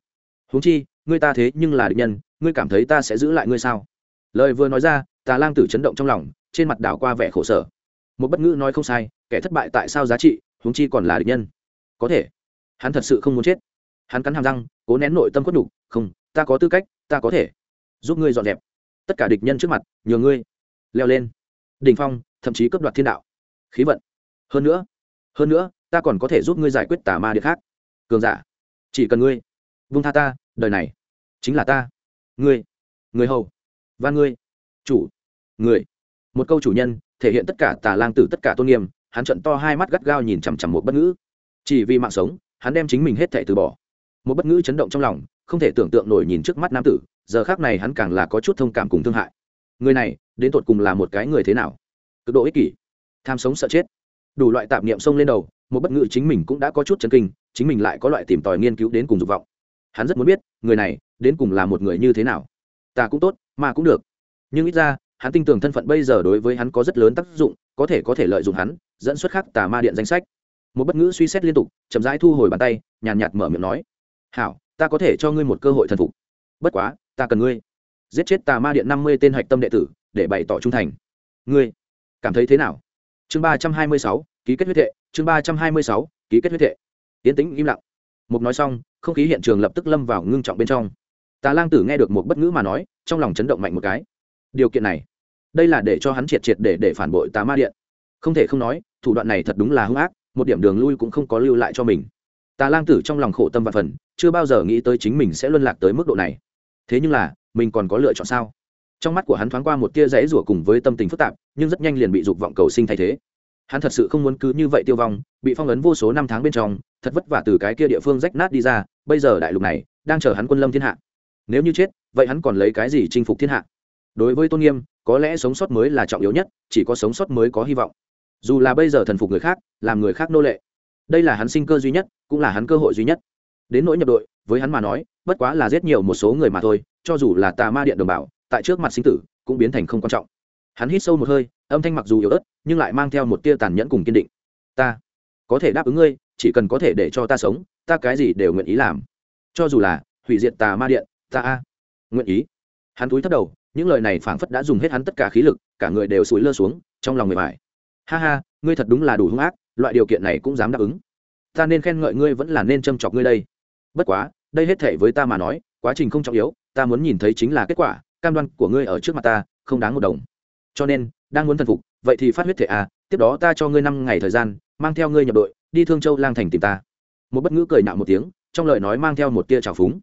Huống chi, ngươi ta thế nhưng là địch nhân, ngươi cảm thấy ta sẽ giữ lại ngươi sao? Lời vừa nói ra, tà lang tử chấn động trong lòng, trên mặt đảo qua vẻ khổ sở. Một bất ngữ nói không sai, kẻ thất bại tại sao giá trị, huống chi còn là địch nhân? Có thể. Hắn thật sự không muốn chết. Hắn cắn hàm răng, cố nén nội tâm khuất đục không, ta có tư cách, ta có thể giúp ngươi dọn dẹp. Tất cả địch nhân trước mặt, nhờ ngươi leo lên. Đình phong, thậm chí cấp đoạt thiên đạo. Khí vận. Hơn nữa hơn nữa, ta còn có thể giúp ngươi giải quyết tà ma điện khác. Cường giả, chỉ cần ngươi vung tha ta, đời này chính là ta. Ngươi, người hầu và ngươi, chủ, người. Một câu chủ nhân, thể hiện tất cả tà lang tử tất cả tôn nghiêm, hắn trận to hai mắt gắt gao nhìn chằm chằm một bất ngữ. Chỉ vì mạng sống, hắn đem chính mình hết thể từ bỏ. Một bất ngữ chấn động trong lòng, không thể tưởng tượng nổi nhìn trước mắt nam tử, giờ khác này hắn càng là có chút thông cảm cùng thương hại. Người này đến tột cùng là một cái người thế nào? Cực độ ích kỷ. Tham sống sợ chết. Đủ loại tạp niệm xông lên đầu, một bất ngữ chính mình cũng đã có chút chấn kinh, chính mình lại có loại tìm tòi nghiên cứu đến cùng dục vọng. Hắn rất muốn biết, người này đến cùng là một người như thế nào. Ta cũng tốt mà cũng được. Nhưng ít ra, hắn tin tưởng thân phận bây giờ đối với hắn có rất lớn tác dụng, có thể có thể lợi dụng hắn, dẫn xuất khắc tà ma điện danh sách. Một bất ngữ suy xét liên tục, chậm rãi thu hồi bàn tay, nhàn nhạt mở miệng nói. Hảo, ta có thể cho ngươi một cơ hội thần phục. Bất quá, ta cần ngươi. Giết chết tà ma điện năm mươi tên hạch tâm đệ tử để bày tỏ trung thành. Ngươi, cảm thấy thế nào? Chương ba trăm hai mươi sáu, ký kết huyết thệ. Chương ba trăm hai mươi sáu, ký kết huyết thệ. Tiến tĩnh im lặng. Mục nói xong, không khí hiện trường lập tức lâm vào ngưng trọng bên trong. Tà lang tử nghe được một bất ngữ mà nói, trong lòng chấn động mạnh một cái. Điều kiện này, đây là để cho hắn triệt triệt để để phản bội tà ma điện. Không thể không nói, thủ đoạn này thật đúng là hung ác, một điểm đường lui cũng không có lưu lại cho mình. Tà lang tử trong lòng khổ tâm và phần, chưa bao giờ nghĩ tới chính mình sẽ luân lạc tới mức độ này. Thế nhưng là, mình còn có lựa chọn sao? Trong mắt của hắn thoáng qua một tia rẽ rủa cùng với tâm tình phức tạp, nhưng rất nhanh liền bị dục vọng cầu sinh thay thế. Hắn thật sự không muốn cứ như vậy tiêu vong, bị phong ấn vô số năm tháng bên trong, thật vất vả từ cái kia địa phương rách nát đi ra, bây giờ đại lục này, đang chờ hắn quân lâm thiên hạ. Nếu như chết, vậy hắn còn lấy cái gì chinh phục thiên hạ? Đối với tôn nghiêm, có lẽ sống sót mới là trọng yếu nhất, chỉ có sống sót mới có hy vọng. Dù là bây giờ thần phục người khác, làm người khác nô lệ, đây là hắn sinh cơ duy nhất, cũng là hắn cơ hội duy nhất. Đến nỗi nhập đội, với hắn mà nói, bất quá là giết nhiều một số người mà thôi, cho dù là tà ma điện đồng bào tại trước mặt sinh tử cũng biến thành không quan trọng. Hắn hít sâu một hơi, âm thanh mặc dù yếu ớt, nhưng lại mang theo một tia tàn nhẫn cùng kiên định. Ta có thể đáp ứng ngươi, chỉ cần có thể để cho ta sống, ta cái gì đều nguyện ý làm. Cho dù là hủy diệt tà ma điện, ta a nguyện ý. Hắn túi thất đầu, những lời này phảng phất đã dùng hết hắn tất cả khí lực, cả người đều sủi lơ xuống, trong lòng người vải ha ha, ngươi thật đúng là đủ hung ác, loại điều kiện này cũng dám đáp ứng. Ta nên khen ngợi ngươi vẫn là nên châm chọc ngươi đây. Bất quá, đây hết thể với ta mà nói, quá trình không trọng yếu, ta muốn nhìn thấy chính là kết quả cam đoan của ngươi ở trước mặt ta, không đáng một đồng. Cho nên, đang muốn thần phục, vậy thì phát huyết thể à tiếp đó ta cho ngươi năm ngày thời gian, mang theo ngươi nhập đội, đi thương châu lang thành tìm ta. Một bất ngữ cười nạo một tiếng, trong lời nói mang theo một tia trào phúng.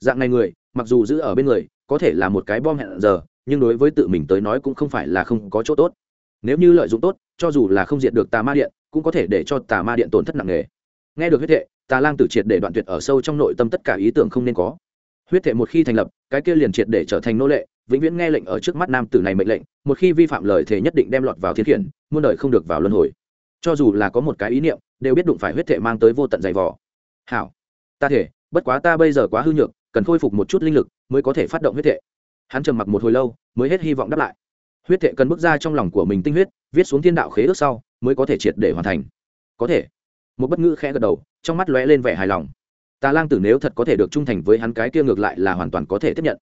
Dạng này người, mặc dù giữ ở bên người, có thể là một cái bom hẹn giờ, nhưng đối với tự mình tới nói cũng không phải là không có chỗ tốt. Nếu như lợi dụng tốt, cho dù là không diệt được tà ma điện, cũng có thể để cho tà ma điện tổn thất nặng nề. Nghe được huyết thệ tà lang tử triệt để đoạn tuyệt ở sâu trong nội tâm tất cả ý tưởng không nên có huyết thệ một khi thành lập, cái kia liền triệt để trở thành nô lệ, vĩnh viễn nghe lệnh ở trước mắt nam tử này mệnh lệnh, một khi vi phạm lời thề nhất định đem lọt vào thiên khiển, muôn đời không được vào luân hồi. Cho dù là có một cái ý niệm, đều biết đụng phải huyết thệ mang tới vô tận dày vỏ hảo, ta thể, bất quá ta bây giờ quá hư nhược, cần khôi phục một chút linh lực mới có thể phát động huyết thệ hắn trầm mặc một hồi lâu, mới hết hy vọng đáp lại. Huyết thệ cần bước ra trong lòng của mình tinh huyết, viết xuống thiên đạo khế ước sau, mới có thể triệt để hoàn thành. Có thể. Một bất ngữ khẽ gật đầu, trong mắt lóe lên vẻ hài lòng tà lang tử nếu thật có thể được trung thành với hắn, cái kia ngược lại là hoàn toàn có thể tiếp nhận.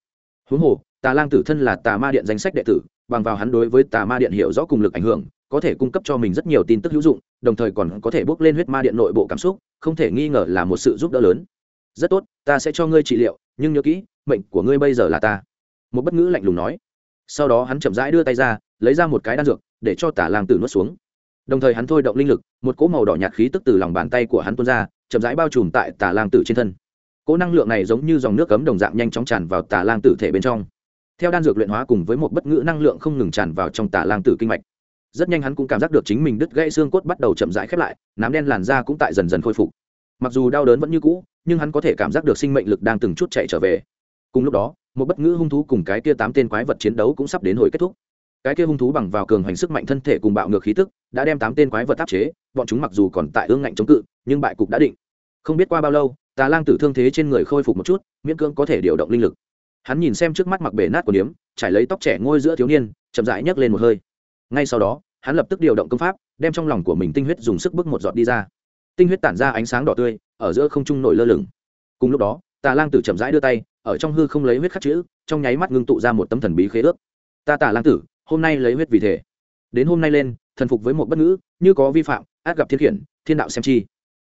Huống hồ, tà lang tử thân là tà ma điện danh sách đệ tử, bằng vào hắn đối với tà ma điện hiểu rõ cùng lực ảnh hưởng, có thể cung cấp cho mình rất nhiều tin tức hữu dụng, đồng thời còn có thể bước lên huyết ma điện nội bộ cảm xúc, không thể nghi ngờ là một sự giúp đỡ lớn. Rất tốt, ta sẽ cho ngươi trị liệu, nhưng nhớ kỹ, mệnh của ngươi bây giờ là ta. Một bất ngữ lạnh lùng nói. Sau đó hắn chậm rãi đưa tay ra, lấy ra một cái đan dược, để cho Tà lang tử nuốt xuống đồng thời hắn thôi động linh lực, một cỗ màu đỏ nhạt khí tức từ lòng bàn tay của hắn tuôn ra, chậm rãi bao trùm tại tà lang tử trên thân. Cỗ năng lượng này giống như dòng nước cấm đồng dạng nhanh chóng tràn vào tà lang tử thể bên trong. Theo đan dược luyện hóa cùng với một bất ngữ năng lượng không ngừng tràn vào trong tà lang tử kinh mạch. Rất nhanh hắn cũng cảm giác được chính mình đứt gãy xương cốt bắt đầu chậm rãi khép lại, nám đen làn da cũng tại dần dần khôi phục. Mặc dù đau đớn vẫn như cũ, nhưng hắn có thể cảm giác được sinh mệnh lực đang từng chút chạy trở về. Cùng lúc đó, một bất ngữ hung thú cùng cái kia tám tên quái vật chiến đấu cũng sắp đến hồi kết thúc cái kia hung thú bằng vào cường hành sức mạnh thân thể cùng bạo ngược khí tức, đã đem tám tên quái vật áp chế, bọn chúng mặc dù còn tại ương ngạnh chống cự, nhưng bại cục đã định. Không biết qua bao lâu, tà lang tử thương thế trên người khôi phục một chút, miễn cưỡng có thể điều động linh lực. Hắn nhìn xem trước mắt mặc bể nát của điếm, trải lấy tóc trẻ ngôi giữa thiếu niên, chậm rãi nhấc lên một hơi. Ngay sau đó, hắn lập tức điều động công pháp, đem trong lòng của mình tinh huyết dùng sức bức một giọt đi ra. Tinh huyết tản ra ánh sáng đỏ tươi, ở giữa không trung nổi lơ lửng. Cùng lúc đó, tà lang tử chậm rãi đưa tay, ở trong hư không lấy huyết khắc chữ, trong nháy mắt ngưng tụ ra một tấm thần bí khế ước. Ta tà lang tử hôm nay lấy huyết vì thể. Đến hôm nay lên, thần phục với một bất ngữ, như có vi phạm, át gặp thiên khiển, thiên đạo xem chi.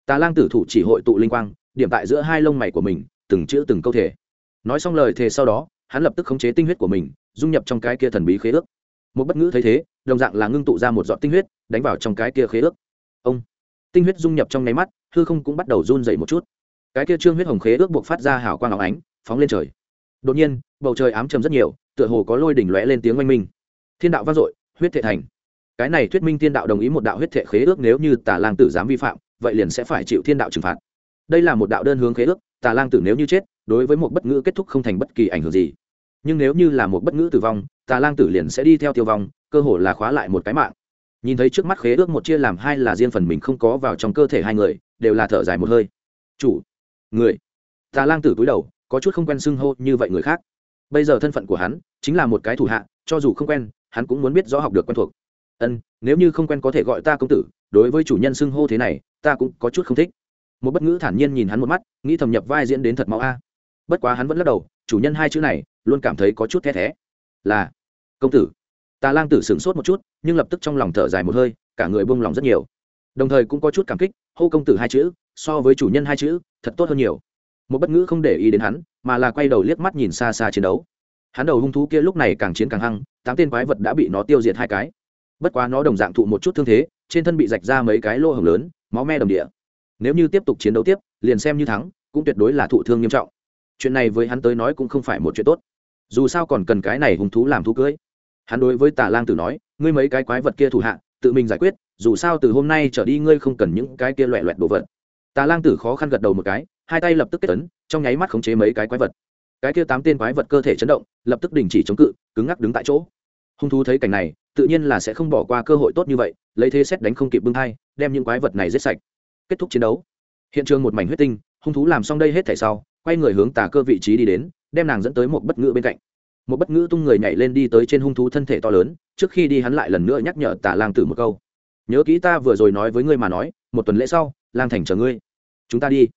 Tà lang tử thủ chỉ hội tụ linh quang, điểm tại giữa hai lông mày của mình, từng chữ từng câu thể. Nói xong lời thề sau đó, hắn lập tức khống chế tinh huyết của mình, dung nhập trong cái kia thần bí khế ước. Một bất ngữ thấy thế, đồng dạng là ngưng tụ ra một giọt tinh huyết, đánh vào trong cái kia khế ước. Ông! Tinh huyết dung nhập trong nháy mắt, hư không cũng bắt đầu run dậy một chút. Cái kia trương huyết hồng khế ước buộc phát ra hào quang áo ánh, phóng lên trời. Đột nhiên, bầu trời ám trầm rất nhiều, tựa hồ có lôi đỉnh lóe lên tiếng oanh minh thiên đạo vang dội, huyết thệ thành. Cái này thuyết minh thiên đạo đồng ý một đạo huyết thệ khế ước nếu như tà lang tử dám vi phạm, vậy liền sẽ phải chịu thiên đạo trừng phạt. Đây là một đạo đơn hướng khế ước, tà lang tử nếu như chết, đối với một bất ngữ kết thúc không thành bất kỳ ảnh hưởng gì. Nhưng nếu như là một bất ngữ tử vong, tà lang tử liền sẽ đi theo tiêu vong, cơ hồ là khóa lại một cái mạng. Nhìn thấy trước mắt khế ước một chia làm hai là riêng phần mình không có vào trong cơ thể hai người, đều là thở dài một hơi. Chủ, người. Tà lang tử cúi đầu, có chút không quen xưng hô như vậy người khác. Bây giờ thân phận của hắn chính là một cái thủ hạ, cho dù không quen hắn cũng muốn biết rõ học được quen thuộc. Ân, nếu như không quen có thể gọi ta công tử, đối với chủ nhân xưng hô thế này, ta cũng có chút không thích. Một bất ngữ thản nhiên nhìn hắn một mắt, nghĩ thầm nhập vai diễn đến thật máu a. Bất quá hắn vẫn lắc đầu, chủ nhân hai chữ này, luôn cảm thấy có chút the thé. Là, công tử. Ta lang tử sửng sốt một chút, nhưng lập tức trong lòng thở dài một hơi, cả người buông lòng rất nhiều. Đồng thời cũng có chút cảm kích, hô công tử hai chữ, so với chủ nhân hai chữ, thật tốt hơn nhiều. Một bất ngữ không để ý đến hắn, mà là quay đầu liếc mắt nhìn xa xa chiến đấu hắn đầu hung thú kia lúc này càng chiến càng hăng, tám tên quái vật đã bị nó tiêu diệt hai cái. Bất quá nó đồng dạng thụ một chút thương thế, trên thân bị rạch ra mấy cái lô hồng lớn, máu me đồng địa. Nếu như tiếp tục chiến đấu tiếp, liền xem như thắng, cũng tuyệt đối là thụ thương nghiêm trọng. Chuyện này với hắn tới nói cũng không phải một chuyện tốt. Dù sao còn cần cái này hung thú làm thú cưới. Hắn đối với tà lang tử nói, ngươi mấy cái quái vật kia thủ hạ, tự mình giải quyết, dù sao từ hôm nay trở đi ngươi không cần những cái kia loẹ loẹt đồ vật. Tà lang tử khó khăn gật đầu một cái, hai tay lập tức kết tấn trong nháy mắt khống chế mấy cái quái vật cái kia tám tên quái vật cơ thể chấn động, lập tức đình chỉ chống cự, cứng ngắc đứng tại chỗ. Hung thú thấy cảnh này, tự nhiên là sẽ không bỏ qua cơ hội tốt như vậy, lấy thế xét đánh không kịp bưng thai, đem những quái vật này giết sạch. Kết thúc chiến đấu. Hiện trường một mảnh huyết tinh, hung thú làm xong đây hết thảy sau, quay người hướng tà cơ vị trí đi đến, đem nàng dẫn tới một bất ngữ bên cạnh. Một bất ngữ tung người nhảy lên đi tới trên hung thú thân thể to lớn, trước khi đi hắn lại lần nữa nhắc nhở tà lang tử một câu. Nhớ kỹ ta vừa rồi nói với ngươi mà nói, một tuần lễ sau, lang thành chờ ngươi. Chúng ta đi.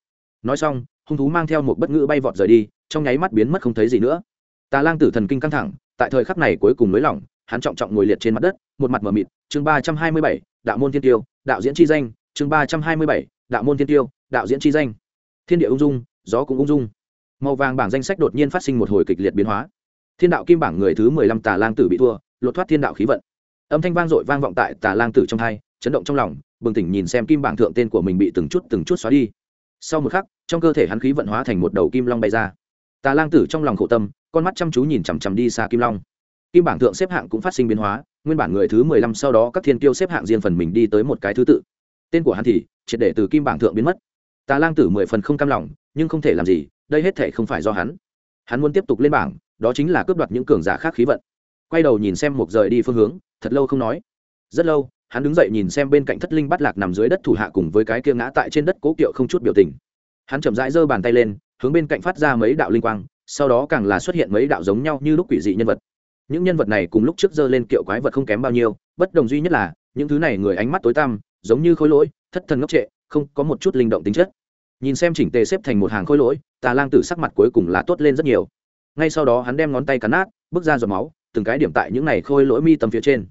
Nói xong, hung thú mang theo một bất ngữ bay vọt rời đi trong nháy mắt biến mất không thấy gì nữa. Tà lang tử thần kinh căng thẳng, tại thời khắc này cuối cùng nới lỏng, hắn trọng trọng ngồi liệt trên mặt đất, một mặt mờ mịt, chương ba trăm hai mươi bảy, đạo môn thiên tiêu, đạo diễn chi danh, chương ba trăm hai mươi bảy, đạo môn thiên tiêu, đạo diễn chi danh. Thiên địa ung dung, gió cũng ung dung. Màu vàng bảng danh sách đột nhiên phát sinh một hồi kịch liệt biến hóa. Thiên đạo kim bảng người thứ mười lăm tà lang tử bị thua, lột thoát thiên đạo khí vận. Âm thanh vang dội vang vọng tại tà lang tử trong hai, chấn động trong lòng, bừng tỉnh nhìn xem kim bảng thượng tên của mình bị từng chút từng chút xóa đi. Sau một khắc, trong cơ thể hắn khí vận hóa thành một đầu kim long bay ra tà lang tử trong lòng khổ tâm, con mắt chăm chú nhìn chằm chằm đi xa kim long. Kim bảng thượng xếp hạng cũng phát sinh biến hóa, nguyên bản người thứ mười lăm sau đó các thiên kiêu xếp hạng riêng phần mình đi tới một cái thứ tự. Tên của hắn thì, triệt để từ kim bảng thượng biến mất. Tà lang tử mười phần không cam lòng, nhưng không thể làm gì, đây hết thể không phải do hắn. Hắn muốn tiếp tục lên bảng, đó chính là cướp đoạt những cường giả khác khí vận. Quay đầu nhìn xem một rời đi phương hướng, thật lâu không nói. Rất lâu, hắn đứng dậy nhìn xem bên cạnh thất linh bắt lạc nằm dưới đất thủ hạ cùng với cái kia ngã tại trên đất cố kiệu không chút biểu tình. Hắn chậm rãi giơ bàn tay lên hướng bên cạnh phát ra mấy đạo linh quang, sau đó càng là xuất hiện mấy đạo giống nhau như lúc quỷ dị nhân vật. Những nhân vật này cùng lúc trước giơ lên kiệu quái vật không kém bao nhiêu, bất đồng duy nhất là, những thứ này người ánh mắt tối tăm, giống như khối lỗi, thất thần ngốc trệ, không có một chút linh động tính chất. Nhìn xem chỉnh tề xếp thành một hàng khối lỗi, tà lang tử sắc mặt cuối cùng là tốt lên rất nhiều. Ngay sau đó hắn đem ngón tay cắn nát, bước ra giọt máu, từng cái điểm tại những này khôi lỗi mi tâm phía trên.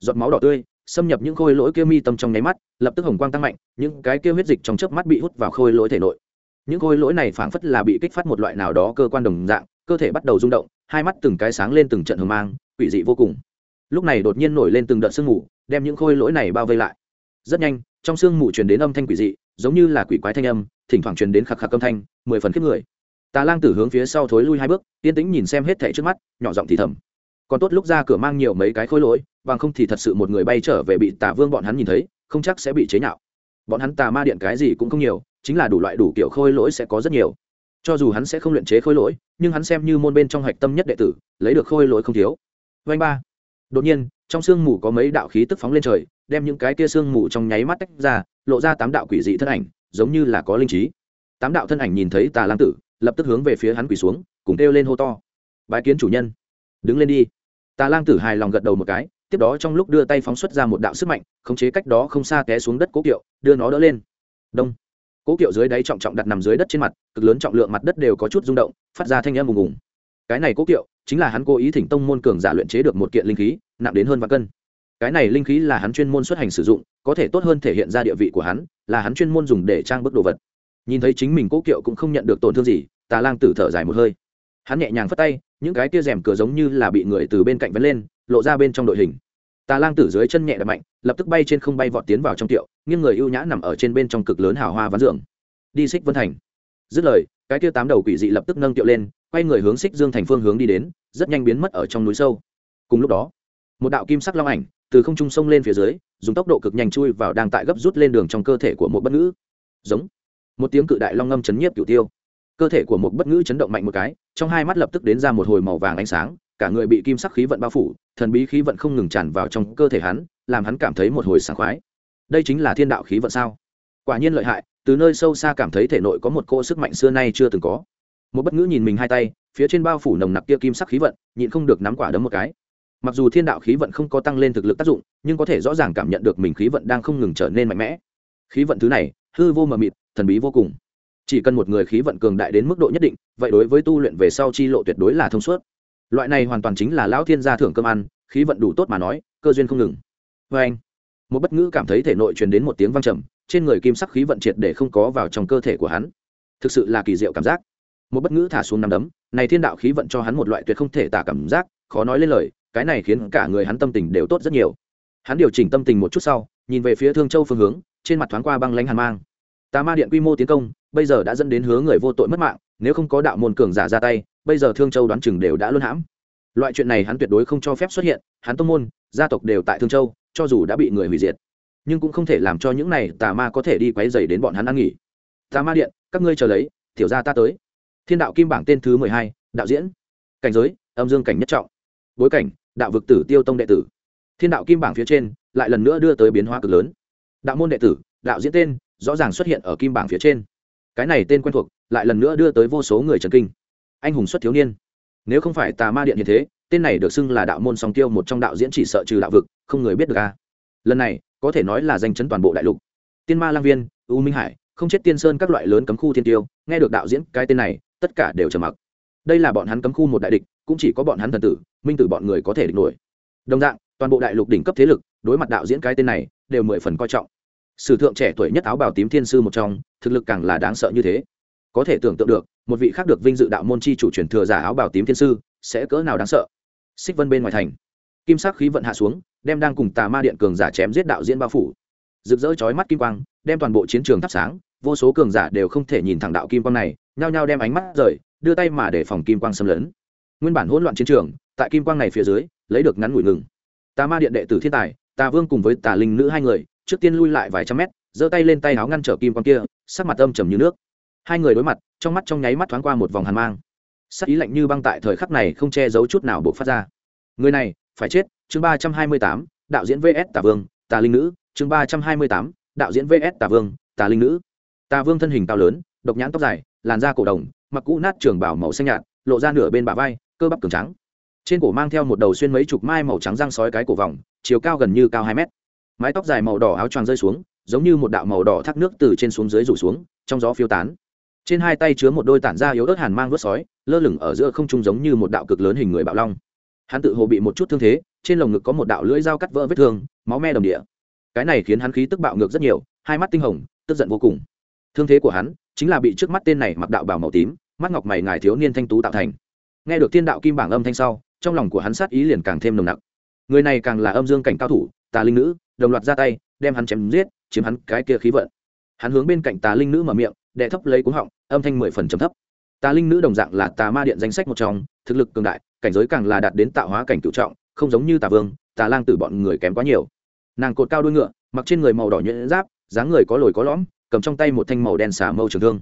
Giọt máu đỏ tươi, xâm nhập những khôi lỗi kia mi tâm trong nháy mắt, lập tức hồng quang tăng mạnh, những cái kia huyết dịch trong chớp mắt bị hút vào khôi lỗi thể nội những khôi lỗi này phảng phất là bị kích phát một loại nào đó cơ quan đồng dạng, cơ thể bắt đầu rung động, hai mắt từng cái sáng lên từng trận hờ mang, quỷ dị vô cùng. Lúc này đột nhiên nổi lên từng đợt sương mù, đem những khôi lỗi này bao vây lại. Rất nhanh, trong sương mù truyền đến âm thanh quỷ dị, giống như là quỷ quái thanh âm, thỉnh thoảng truyền đến khạc khạc âm thanh, mười phần kiếp người. Tà lang tử hướng phía sau thối lui hai bước, yên tĩnh nhìn xem hết thẻ trước mắt, nhỏ giọng thì thầm. Còn tốt lúc ra cửa mang nhiều mấy cái khôi lỗi, bằng không thì thật sự một người bay trở về bị tà vương bọn hắn nhìn thấy, không chắc sẽ bị chế nhạo. Bọn hắn tà ma điện cái gì cũng không nhiều chính là đủ loại đủ kiểu khôi lỗi sẽ có rất nhiều. Cho dù hắn sẽ không luyện chế khôi lỗi, nhưng hắn xem như môn bên trong hạch tâm nhất đệ tử, lấy được khôi lỗi không thiếu. Vanh ba. Đột nhiên, trong sương mù có mấy đạo khí tức phóng lên trời, đem những cái kia sương mù trong nháy mắt tách ra, lộ ra tám đạo quỷ dị thân ảnh, giống như là có linh trí. Tám đạo thân ảnh nhìn thấy tà lang tử, lập tức hướng về phía hắn quỳ xuống, cùng kêu lên hô to. Bái kiến chủ nhân. Đứng lên đi. Tà lang tử hài lòng gật đầu một cái, tiếp đó trong lúc đưa tay phóng xuất ra một đạo sức mạnh, khống chế cách đó không xa té xuống đất cố kiệu, đưa nó đỡ lên. Đông cố kiệu dưới đáy trọng trọng đặt nằm dưới đất trên mặt, cực lớn trọng lượng mặt đất đều có chút rung động, phát ra thanh âm ùng ùng. Cái này cố kiệu, chính là hắn cố ý thỉnh tông môn cường giả luyện chế được một kiện linh khí, nặng đến hơn vạn cân. Cái này linh khí là hắn chuyên môn xuất hành sử dụng, có thể tốt hơn thể hiện ra địa vị của hắn, là hắn chuyên môn dùng để trang bức đồ vật. Nhìn thấy chính mình cố kiệu cũng không nhận được tổn thương gì, tà lang tử thở dài một hơi. Hắn nhẹ nhàng phất tay, những cái kia rèm cửa giống như là bị người từ bên cạnh vấn lên, lộ ra bên trong đội hình tà lang tử dưới chân nhẹ đập mạnh, lập tức bay trên không bay vọt tiến vào trong tiệu, nghiêng người ưu nhã nằm ở trên bên trong cực lớn hào hoa ván giường. Đi xích vân thành. Dứt lời, cái kia tám đầu quỷ dị lập tức nâng tiệu lên, quay người hướng xích dương thành phương hướng đi đến, rất nhanh biến mất ở trong núi sâu. Cùng lúc đó, một đạo kim sắc long ảnh từ không trung sông lên phía dưới, dùng tốc độ cực nhanh chui vào đang tại gấp rút lên đường trong cơ thể của một bất ngữ. Giống. Một tiếng cự đại long ngâm chấn nhiếp cửu tiêu. Cơ thể của một bất ngữ chấn động mạnh một cái, trong hai mắt lập tức đến ra một hồi màu vàng ánh sáng cả người bị kim sắc khí vận bao phủ, thần bí khí vận không ngừng tràn vào trong cơ thể hắn, làm hắn cảm thấy một hồi sảng khoái. Đây chính là thiên đạo khí vận sao? Quả nhiên lợi hại, từ nơi sâu xa cảm thấy thể nội có một cỗ sức mạnh xưa nay chưa từng có. Một bất ngữ nhìn mình hai tay, phía trên bao phủ nồng nặc kia kim sắc khí vận, nhịn không được nắm quả đấm một cái. Mặc dù thiên đạo khí vận không có tăng lên thực lực tác dụng, nhưng có thể rõ ràng cảm nhận được mình khí vận đang không ngừng trở nên mạnh mẽ. Khí vận thứ này, hư vô mờ mịt, thần bí vô cùng. Chỉ cần một người khí vận cường đại đến mức độ nhất định, vậy đối với tu luyện về sau chi lộ tuyệt đối là thông suốt loại này hoàn toàn chính là lão thiên gia thưởng cơm ăn, khí vận đủ tốt mà nói, cơ duyên không ngừng. Vê anh, một bất ngữ cảm thấy thể nội truyền đến một tiếng vang trầm, trên người kim sắc khí vận triệt để không có vào trong cơ thể của hắn. Thực sự là kỳ diệu cảm giác. Một bất ngữ thả xuống nằm đấm, này thiên đạo khí vận cho hắn một loại tuyệt không thể tả cảm giác, khó nói lên lời, cái này khiến cả người hắn tâm tình đều tốt rất nhiều. Hắn điều chỉnh tâm tình một chút sau, nhìn về phía thương châu phương hướng, trên mặt thoáng qua băng lánh hàn mang. Tà ma điện quy mô tiến công, bây giờ đã dẫn đến hứa người vô tội mất mạng, nếu không có đạo môn cường giả ra tay bây giờ thương châu đoán chừng đều đã luân hãm. Loại chuyện này hắn tuyệt đối không cho phép xuất hiện, hắn tông môn, gia tộc đều tại thương châu, cho dù đã bị người hủy diệt, nhưng cũng không thể làm cho những này tà ma có thể đi quấy dày đến bọn hắn ăn nghỉ. Tà ma điện, các ngươi chờ lấy, tiểu ra ta tới. Thiên đạo kim bảng tên thứ mười hai, đạo diễn. Cảnh giới, âm dương cảnh nhất trọng. Bối cảnh, đạo vực tử tiêu tông đệ tử. Thiên đạo kim bảng phía trên, lại lần nữa đưa tới biến hóa cực lớn. Đạo môn đệ tử, đạo diễn tên, rõ ràng xuất hiện ở kim bảng phía trên. Cái này tên quen thuộc, lại lần nữa đưa tới vô số người trần kinh anh hùng xuất thiếu niên. Nếu không phải tà ma điện như thế, tên này được xưng là đạo môn song tiêu một trong đạo diễn chỉ sợ trừ đạo vực, không người biết được a. Lần này, có thể nói là danh chấn toàn bộ đại lục. Tiên ma lang viên, u minh hải, không chết tiên sơn các loại lớn cấm khu thiên tiêu, nghe được đạo diễn cái tên này, tất cả đều trầm mặc. Đây là bọn hắn cấm khu một đại địch, cũng chỉ có bọn hắn thần tử, minh tử bọn người có thể địch nổi. Đồng dạng, toàn bộ đại lục đỉnh cấp thế lực, đối mặt đạo diễn cái tên này, đều mười phần coi trọng. Sử thượng trẻ tuổi nhất áo bào tím thiên sư một trong, thực lực càng là đáng sợ như thế có thể tưởng tượng được, một vị khác được vinh dự đạo môn chi chủ truyền thừa giả áo bào tím thiên sư, sẽ cỡ nào đáng sợ. Xích vân bên ngoài thành, kim sắc khí vận hạ xuống, đem đang cùng tà ma điện cường giả chém giết đạo diễn bao phủ. Rực rỡ chói mắt kim quang, đem toàn bộ chiến trường thắp sáng, vô số cường giả đều không thể nhìn thẳng đạo kim quang này, nhao nhao đem ánh mắt rời, đưa tay mà để phòng kim quang xâm lấn. Nguyên bản hỗn loạn chiến trường, tại kim quang này phía dưới, lấy được ngắn ngủi ngừng. Tà ma điện đệ tử thiên tài, tà vương cùng với tà linh nữ hai người, trước tiên lui lại vài trăm mét, giơ tay lên tay áo ngăn trở kim quang kia, sắc mặt âm trầm như nước hai người đối mặt, trong mắt trong nháy mắt thoáng qua một vòng hàn mang. Sắc ý lạnh như băng tại thời khắc này không che giấu chút nào buộc phát ra. Người này, phải chết, chương ba trăm hai mươi tám, đạo diễn vs tà vương, tà linh nữ, chương ba trăm hai mươi tám, đạo diễn vs tà vương, tà linh nữ. Tà vương thân hình cao lớn, độc nhãn tóc dài, làn da cổ đồng, mặc cũ nát trường bảo màu xanh nhạt, lộ ra nửa bên bả vai, cơ bắp cường trắng. Trên cổ mang theo một đầu xuyên mấy chục mai màu trắng răng sói cái cổ vòng, chiều cao gần như cao hai mét. Mái tóc dài màu đỏ áo choàng rơi xuống, giống như một đạo màu đỏ thác nước từ trên xuống dưới rủ xuống, trong gió phiêu tán trên hai tay chứa một đôi tản da yếu ớt hàn mang vớt sói, lơ lửng ở giữa không trung giống như một đạo cực lớn hình người bạo long. Hắn tự hồ bị một chút thương thế, trên lồng ngực có một đạo lưỡi dao cắt vỡ vết thương, máu me đồng địa. Cái này khiến hắn khí tức bạo ngược rất nhiều, hai mắt tinh hồng, tức giận vô cùng. Thương thế của hắn chính là bị trước mắt tên này mặc đạo bảo màu tím, mắt ngọc mày ngài thiếu niên thanh tú tạo thành. Nghe được thiên đạo kim bảng âm thanh sau, trong lòng của hắn sát ý liền càng thêm nồng nặc. Người này càng là âm dương cảnh cao thủ, tà linh nữ, đồng loạt ra tay, đem hắn chém giết, chiếm hắn cái kia khí vận. Hắn hướng bên cạnh tà linh nữ mở miệng đệ thấp lấy cuống họng, âm thanh mười phần trầm thấp. Tà linh nữ đồng dạng là tà ma điện danh sách một trong, thực lực cường đại, cảnh giới càng là đạt đến tạo hóa cảnh cựu trọng, không giống như tà vương, tà lang tử bọn người kém quá nhiều. Nàng cột cao đuôi ngựa, mặc trên người màu đỏ nhuyễn giáp, dáng người có lồi có lõm, cầm trong tay một thanh màu đen xả mâu trường thương.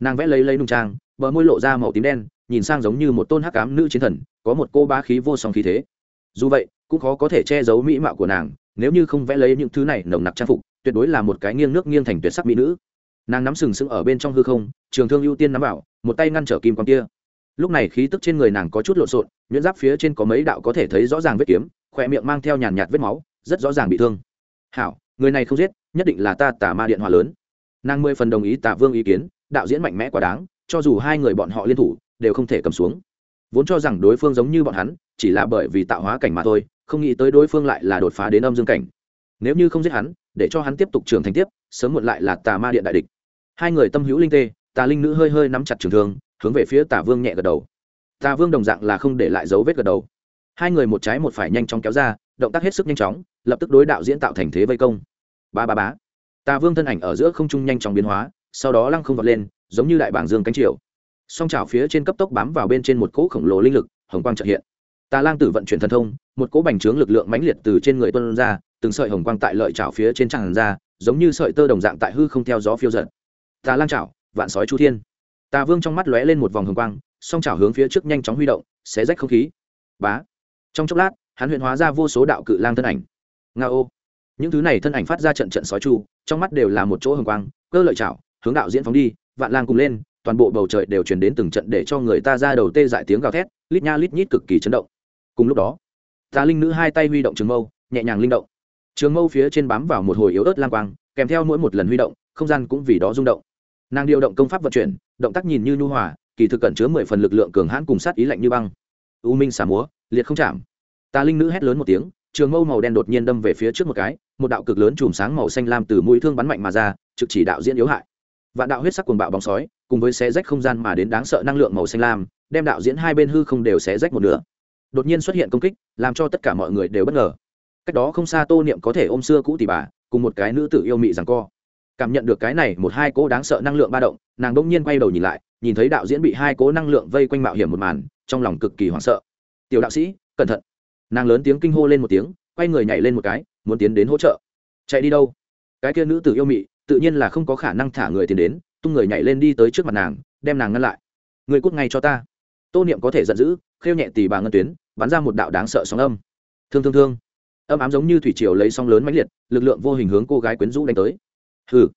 Nàng vẽ lấy lấy nung trang, bờ môi lộ ra màu tím đen, nhìn sang giống như một tôn hắc ám nữ chiến thần, có một cô bá khí vô song khí thế. Dù vậy, cũng khó có thể che giấu mỹ mạo của nàng, nếu như không vẽ lấy những thứ này nồng nặc trang phục, tuyệt đối là một cái nghiêng nước nghiêng thành tuyệt sắc mỹ nữ nàng nắm sừng sững ở bên trong hư không, trường thương ưu tiên nắm vào, một tay ngăn trở kim quang kia. Lúc này khí tức trên người nàng có chút lộn xộn, nhuyễn giáp phía trên có mấy đạo có thể thấy rõ ràng vết kiếm, khỏe miệng mang theo nhàn nhạt vết máu, rất rõ ràng bị thương. Hảo, người này không giết, nhất định là ta tả ma điện hòa lớn. Nàng mười phần đồng ý tả vương ý kiến, đạo diễn mạnh mẽ quá đáng, cho dù hai người bọn họ liên thủ, đều không thể cầm xuống. Vốn cho rằng đối phương giống như bọn hắn, chỉ là bởi vì tạo hóa cảnh mà thôi, không nghĩ tới đối phương lại là đột phá đến âm dương cảnh. Nếu như không giết hắn, để cho hắn tiếp tục trưởng thành tiếp, sớm muộn lại là tà ma điện đại địch hai người tâm hữu linh tê, tà linh nữ hơi hơi nắm chặt trường thương, hướng về phía tà vương nhẹ gật đầu. Tà vương đồng dạng là không để lại dấu vết gật đầu. Hai người một trái một phải nhanh chóng kéo ra, động tác hết sức nhanh chóng, lập tức đối đạo diễn tạo thành thế vây công. Ba ba bá tà vương thân ảnh ở giữa không trung nhanh chóng biến hóa, sau đó lăng không vọt lên, giống như đại bảng dương cánh triều. Song trào phía trên cấp tốc bám vào bên trên một cỗ khổng lồ linh lực, hồng quang trợ hiện. Tà lang tử vận chuyển thần thông, một cỗ bành trướng lực lượng mãnh liệt từ trên người tuân ra, từng sợi hồng quang tại lợi trào phía trên tràn ra, giống như sợi tơ đồng dạng tại hư không theo gió phiêu giật tà lang chảo, vạn sói chu thiên. Tà vương trong mắt lóe lên một vòng hồng quang song chảo hướng phía trước nhanh chóng huy động xé rách không khí. Bá. Trong chốc lát hắn huyện hóa ra vô số đạo cự lang thân ảnh. Nga ô. Những thứ này thân ảnh phát ra trận trận sói chu trong mắt đều là một chỗ hồng quang cơ lợi chảo hướng đạo diễn phóng đi vạn lang cùng lên toàn bộ bầu trời đều truyền đến từng trận để cho người ta ra đầu tê dại tiếng gào thét lít nha lít nhít cực kỳ chấn động. Cùng lúc đó tà linh nữ hai tay huy động trường mâu nhẹ nhàng linh động. Trường mâu phía trên bám vào một hồi yếu ớt lang quang kèm theo mỗi một lần huy động không gian cũng vì đó rung động nàng điều động công pháp vận chuyển, động tác nhìn như nhu hòa, kỳ thực cẩn chứa mười phần lực lượng cường hãn cùng sát ý lạnh như băng. U minh xả múa, liệt không chạm. Ta linh nữ hét lớn một tiếng, trường mâu màu đen đột nhiên đâm về phía trước một cái, một đạo cực lớn chùm sáng màu xanh lam từ mũi thương bắn mạnh mà ra, trực chỉ đạo diễn yếu hại. Vạn đạo huyết sắc cuồng bạo bóng sói, cùng với xé rách không gian mà đến đáng sợ năng lượng màu xanh lam, đem đạo diễn hai bên hư không đều xé rách một nửa. Đột nhiên xuất hiện công kích, làm cho tất cả mọi người đều bất ngờ. Cách đó không xa tô niệm có thể ôm xưa cũ tỷ bà, cùng một cái nữ tử yêu mị rằng co cảm nhận được cái này một hai cỗ đáng sợ năng lượng ba động, nàng đông nhiên quay đầu nhìn lại, nhìn thấy đạo diễn bị hai cỗ năng lượng vây quanh mạo hiểm một màn, trong lòng cực kỳ hoảng sợ. Tiểu đạo sĩ, cẩn thận. Nàng lớn tiếng kinh hô lên một tiếng, quay người nhảy lên một cái, muốn tiến đến hỗ trợ. Chạy đi đâu? Cái kia nữ tử yêu mị, tự nhiên là không có khả năng thả người tiến đến, tung người nhảy lên đi tới trước mặt nàng, đem nàng ngăn lại. Người cút ngay cho ta. Tô niệm có thể giận dữ, khêu nhẹ tì bà ngân tuyến, bắn ra một đạo đáng sợ sóng âm. Thương thương thương. Âm ám giống như thủy triều lấy sóng lớn mãnh liệt, lực lượng vô hình hướng cô gái quyến rũ đánh tới hừ.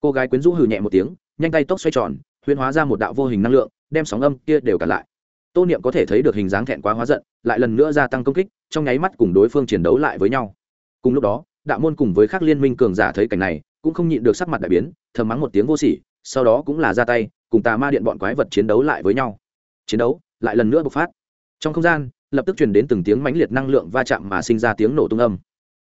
Cô gái quyến rũ hừ nhẹ một tiếng, nhanh tay tốc xoay tròn, huyễn hóa ra một đạo vô hình năng lượng, đem sóng âm kia đều cản lại. Tô niệm có thể thấy được hình dáng thẹn quá hóa giận, lại lần nữa gia tăng công kích, trong nháy mắt cùng đối phương chiến đấu lại với nhau. Cùng lúc đó, đạo môn cùng với các liên minh cường giả thấy cảnh này, cũng không nhịn được sắc mặt đại biến, thầm mắng một tiếng vô sỉ, sau đó cũng là ra tay, cùng tà ma điện bọn quái vật chiến đấu lại với nhau. Chiến đấu lại lần nữa bộc phát. Trong không gian, lập tức truyền đến từng tiếng mãnh liệt năng lượng va chạm mà sinh ra tiếng nổ tung âm.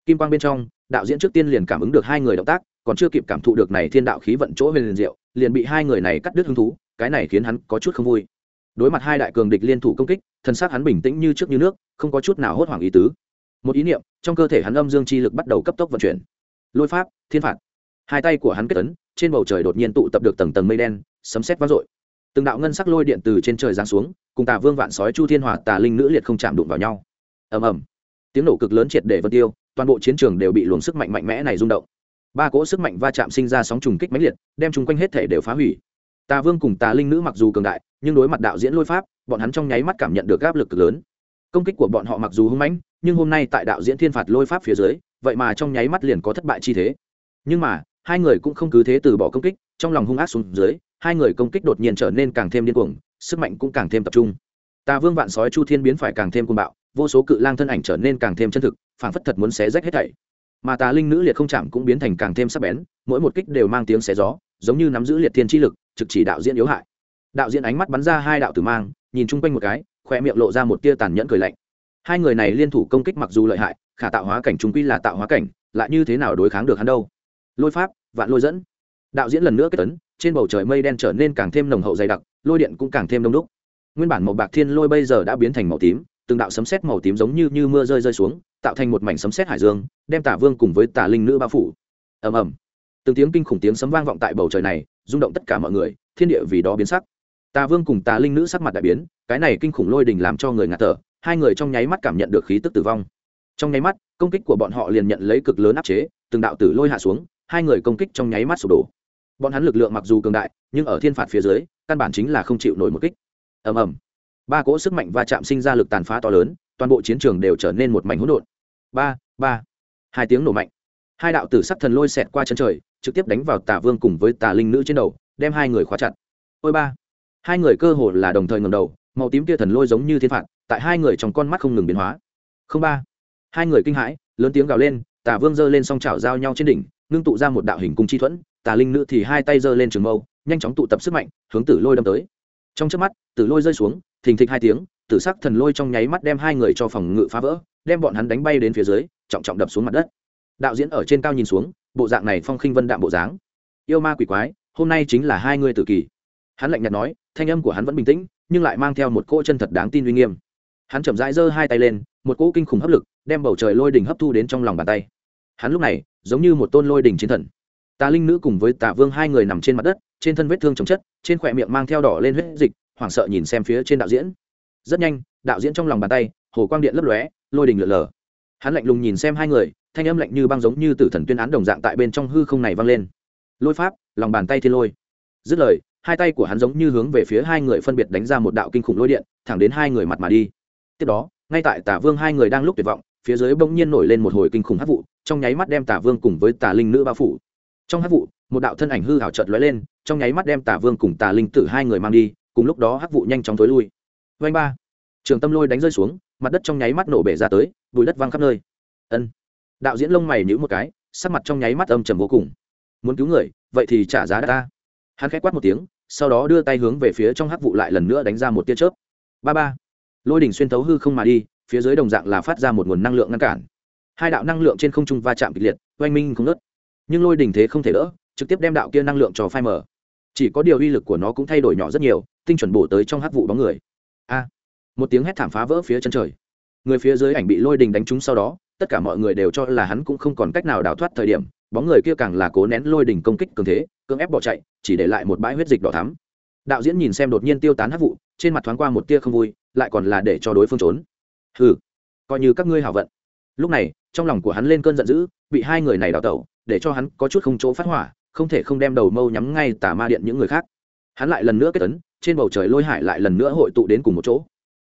Kim quang bên trong, đạo diễn trước tiên liền cảm ứng được hai người động tác còn chưa kịp cảm thụ được này thiên đạo khí vận chỗ huyền liền diệu, liền bị hai người này cắt đứt hứng thú, cái này khiến hắn có chút không vui. Đối mặt hai đại cường địch liên thủ công kích, thân xác hắn bình tĩnh như trước như nước, không có chút nào hốt hoảng ý tứ. Một ý niệm, trong cơ thể hắn âm dương chi lực bắt đầu cấp tốc vận chuyển. Lôi pháp, thiên phạt. Hai tay của hắn kết ấn, trên bầu trời đột nhiên tụ tập được tầng tầng mây đen, sấm sét vang dội. Từng đạo ngân sắc lôi điện từ trên trời giáng xuống, cùng tà vương vạn sói chu thiên hòa, tà linh nữ liệt không chạm đụng vào nhau. Ầm ầm. Tiếng nổ cực lớn triệt để vân tiêu, toàn bộ chiến trường đều bị luồng sức mạnh mạnh mẽ này rung động ba cỗ sức mạnh va chạm sinh ra sóng trùng kích mãnh liệt, đem chung quanh hết thể đều phá hủy. Tà vương cùng tà linh nữ mặc dù cường đại, nhưng đối mặt đạo diễn lôi pháp, bọn hắn trong nháy mắt cảm nhận được áp lực cực lớn. Công kích của bọn họ mặc dù hung mãnh, nhưng hôm nay tại đạo diễn thiên phạt lôi pháp phía dưới, vậy mà trong nháy mắt liền có thất bại chi thế. Nhưng mà, hai người cũng không cứ thế từ bỏ công kích, trong lòng hung ác xuống dưới, hai người công kích đột nhiên trở nên càng thêm điên cuồng, sức mạnh cũng càng thêm tập trung. Tà vương vạn sói chu thiên biến phải càng thêm cuồng bạo, vô số cự lang thân ảnh trở nên càng thêm chân thực, phảng phất thật muốn xé rách hết thảy mà tà linh nữ liệt không chạm cũng biến thành càng thêm sắc bén, mỗi một kích đều mang tiếng xé gió, giống như nắm giữ liệt thiên chi lực, trực chỉ đạo diễn yếu hại. Đạo diễn ánh mắt bắn ra hai đạo tử mang, nhìn chung quanh một cái khoe miệng lộ ra một tia tàn nhẫn cười lạnh. Hai người này liên thủ công kích mặc dù lợi hại, khả tạo hóa cảnh chúng quy là tạo hóa cảnh, lại như thế nào đối kháng được hắn đâu? Lôi pháp, vạn lôi dẫn. Đạo diễn lần nữa kết tấn, trên bầu trời mây đen trở nên càng thêm nồng hậu dày đặc, lôi điện cũng càng thêm đông đúc. Nguyên bản màu bạc thiên lôi bây giờ đã biến thành màu tím từng đạo sấm sét màu tím giống như, như mưa rơi rơi xuống tạo thành một mảnh sấm sét hải dương đem tả vương cùng với tả linh nữ bao phủ. Ầm ầm. Từng tiếng kinh khủng tiếng sấm vang vọng tại bầu trời này rung động tất cả mọi người thiên địa vì đó biến sắc. Tà vương cùng tà linh nữ sắc mặt đại biến cái này kinh khủng lôi đình làm cho người ngạt thở hai người trong nháy mắt cảm nhận được khí tức tử vong. Trong nháy mắt công kích của bọn họ liền nhận lấy cực lớn áp chế từng đạo tử lôi hạ xuống hai người công kích trong nháy mắt sụp đổ. Bọn hắn lực lượng mặc dù cường đại nhưng ở thiên phạt phía dưới căn bản chính là không chịu nổi một kích. Ầm ầm ba cỗ sức mạnh va chạm sinh ra lực tàn phá to lớn, toàn bộ chiến trường đều trở nên một mảnh hỗn độn. Ba ba. Hai tiếng nổ mạnh. Hai đạo tử sắc thần lôi xẹt qua chân trời, trực tiếp đánh vào tà vương cùng với tà linh nữ trên đầu, đem hai người khóa chặt. Ôi ba. Hai người cơ hồ là đồng thời ngầm đầu, màu tím kia thần lôi giống như thiên phạt, tại hai người trong con mắt không ngừng biến hóa. Không ba. Hai người kinh hãi, lớn tiếng gào lên, tà vương giơ lên song chảo giao nhau trên đỉnh, ngưng tụ ra một đạo hình cung chi thuẫn, tà linh nữ thì hai tay giơ lên trường mâu, nhanh chóng tụ tập sức mạnh, hướng tử lôi đâm tới. Trong trước mắt, tử lôi rơi xuống thình thịch hai tiếng, tử sắc thần lôi trong nháy mắt đem hai người cho phòng ngự phá vỡ, đem bọn hắn đánh bay đến phía dưới, trọng trọng đập xuống mặt đất. Đạo diễn ở trên cao nhìn xuống, bộ dạng này phong khinh vân đạm bộ dáng. Yêu ma quỷ quái, hôm nay chính là hai người tử kỳ. Hắn lạnh nhạt nói, thanh âm của hắn vẫn bình tĩnh, nhưng lại mang theo một cỗ chân thật đáng tin uy nghiêm. Hắn chậm rãi giơ hai tay lên, một cỗ kinh khủng hấp lực, đem bầu trời lôi đỉnh hấp thu đến trong lòng bàn tay. Hắn lúc này, giống như một tôn lôi đỉnh chiến thần. Tà linh nữ cùng với tà vương hai người nằm trên mặt đất, trên thân vết thương chồng chất, trên khỏe miệng mang theo đỏ lên huyết dịch hoảng sợ nhìn xem phía trên đạo diễn. Rất nhanh, đạo diễn trong lòng bàn tay, hồ quang điện lấp lóe, lôi đình lượn lờ. Hắn lạnh lùng nhìn xem hai người, thanh âm lạnh như băng giống như tử thần tuyên án đồng dạng tại bên trong hư không này vang lên. Lôi pháp, lòng bàn tay thiên lôi. Dứt lời, hai tay của hắn giống như hướng về phía hai người phân biệt đánh ra một đạo kinh khủng lôi điện, thẳng đến hai người mặt mà đi. Tiếp đó, ngay tại tả vương hai người đang lúc tuyệt vọng, phía dưới bỗng nhiên nổi lên một hồi kinh khủng hát vụ, trong nháy mắt đem tả vương cùng với tà linh nữ bao phủ. Trong hát vụ, một đạo thân ảnh hư hảo chợt lóe lên, trong nháy mắt đem tả vương cùng tà linh tử hai người mang đi cùng lúc đó hắc vụ nhanh chóng tối lui. Vanh ba. Trường tâm lôi đánh rơi xuống, mặt đất trong nháy mắt nổ bể ra tới bụi đất văng khắp nơi. Ân. Đạo diễn lông mày nhữ một cái, sắc mặt trong nháy mắt âm trầm vô cùng. Muốn cứu người, vậy thì trả giá đắt ta. Hắn khẽ quát một tiếng, sau đó đưa tay hướng về phía trong hắc vụ lại lần nữa đánh ra một tia chớp. Ba ba. Lôi đỉnh xuyên thấu hư không mà đi, phía dưới đồng dạng là phát ra một nguồn năng lượng ngăn cản. Hai đạo năng lượng trên không trung va chạm kịch liệt, oanh minh không nớt nhưng lôi đỉnh thế không thể đỡ, trực tiếp đem đạo kia năng lượng cho phai mở chỉ có điều uy lực của nó cũng thay đổi nhỏ rất nhiều, tinh chuẩn bổ tới trong hát vụ bóng người. A! Một tiếng hét thảm phá vỡ phía chân trời. Người phía dưới ảnh bị lôi đình đánh trúng sau đó, tất cả mọi người đều cho là hắn cũng không còn cách nào đào thoát thời điểm, bóng người kia càng là cố nén lôi đình công kích cường thế, cưỡng ép bỏ chạy, chỉ để lại một bãi huyết dịch đỏ thắm. Đạo diễn nhìn xem đột nhiên tiêu tán hát vụ, trên mặt thoáng qua một tia không vui, lại còn là để cho đối phương trốn. Hừ, coi như các ngươi hảo vận. Lúc này, trong lòng của hắn lên cơn giận dữ, bị hai người này đào tẩu, để cho hắn có chút không chỗ phát hỏa không thể không đem đầu mâu nhắm ngay tà ma điện những người khác. Hắn lại lần nữa kết tấn trên bầu trời lôi hải lại lần nữa hội tụ đến cùng một chỗ.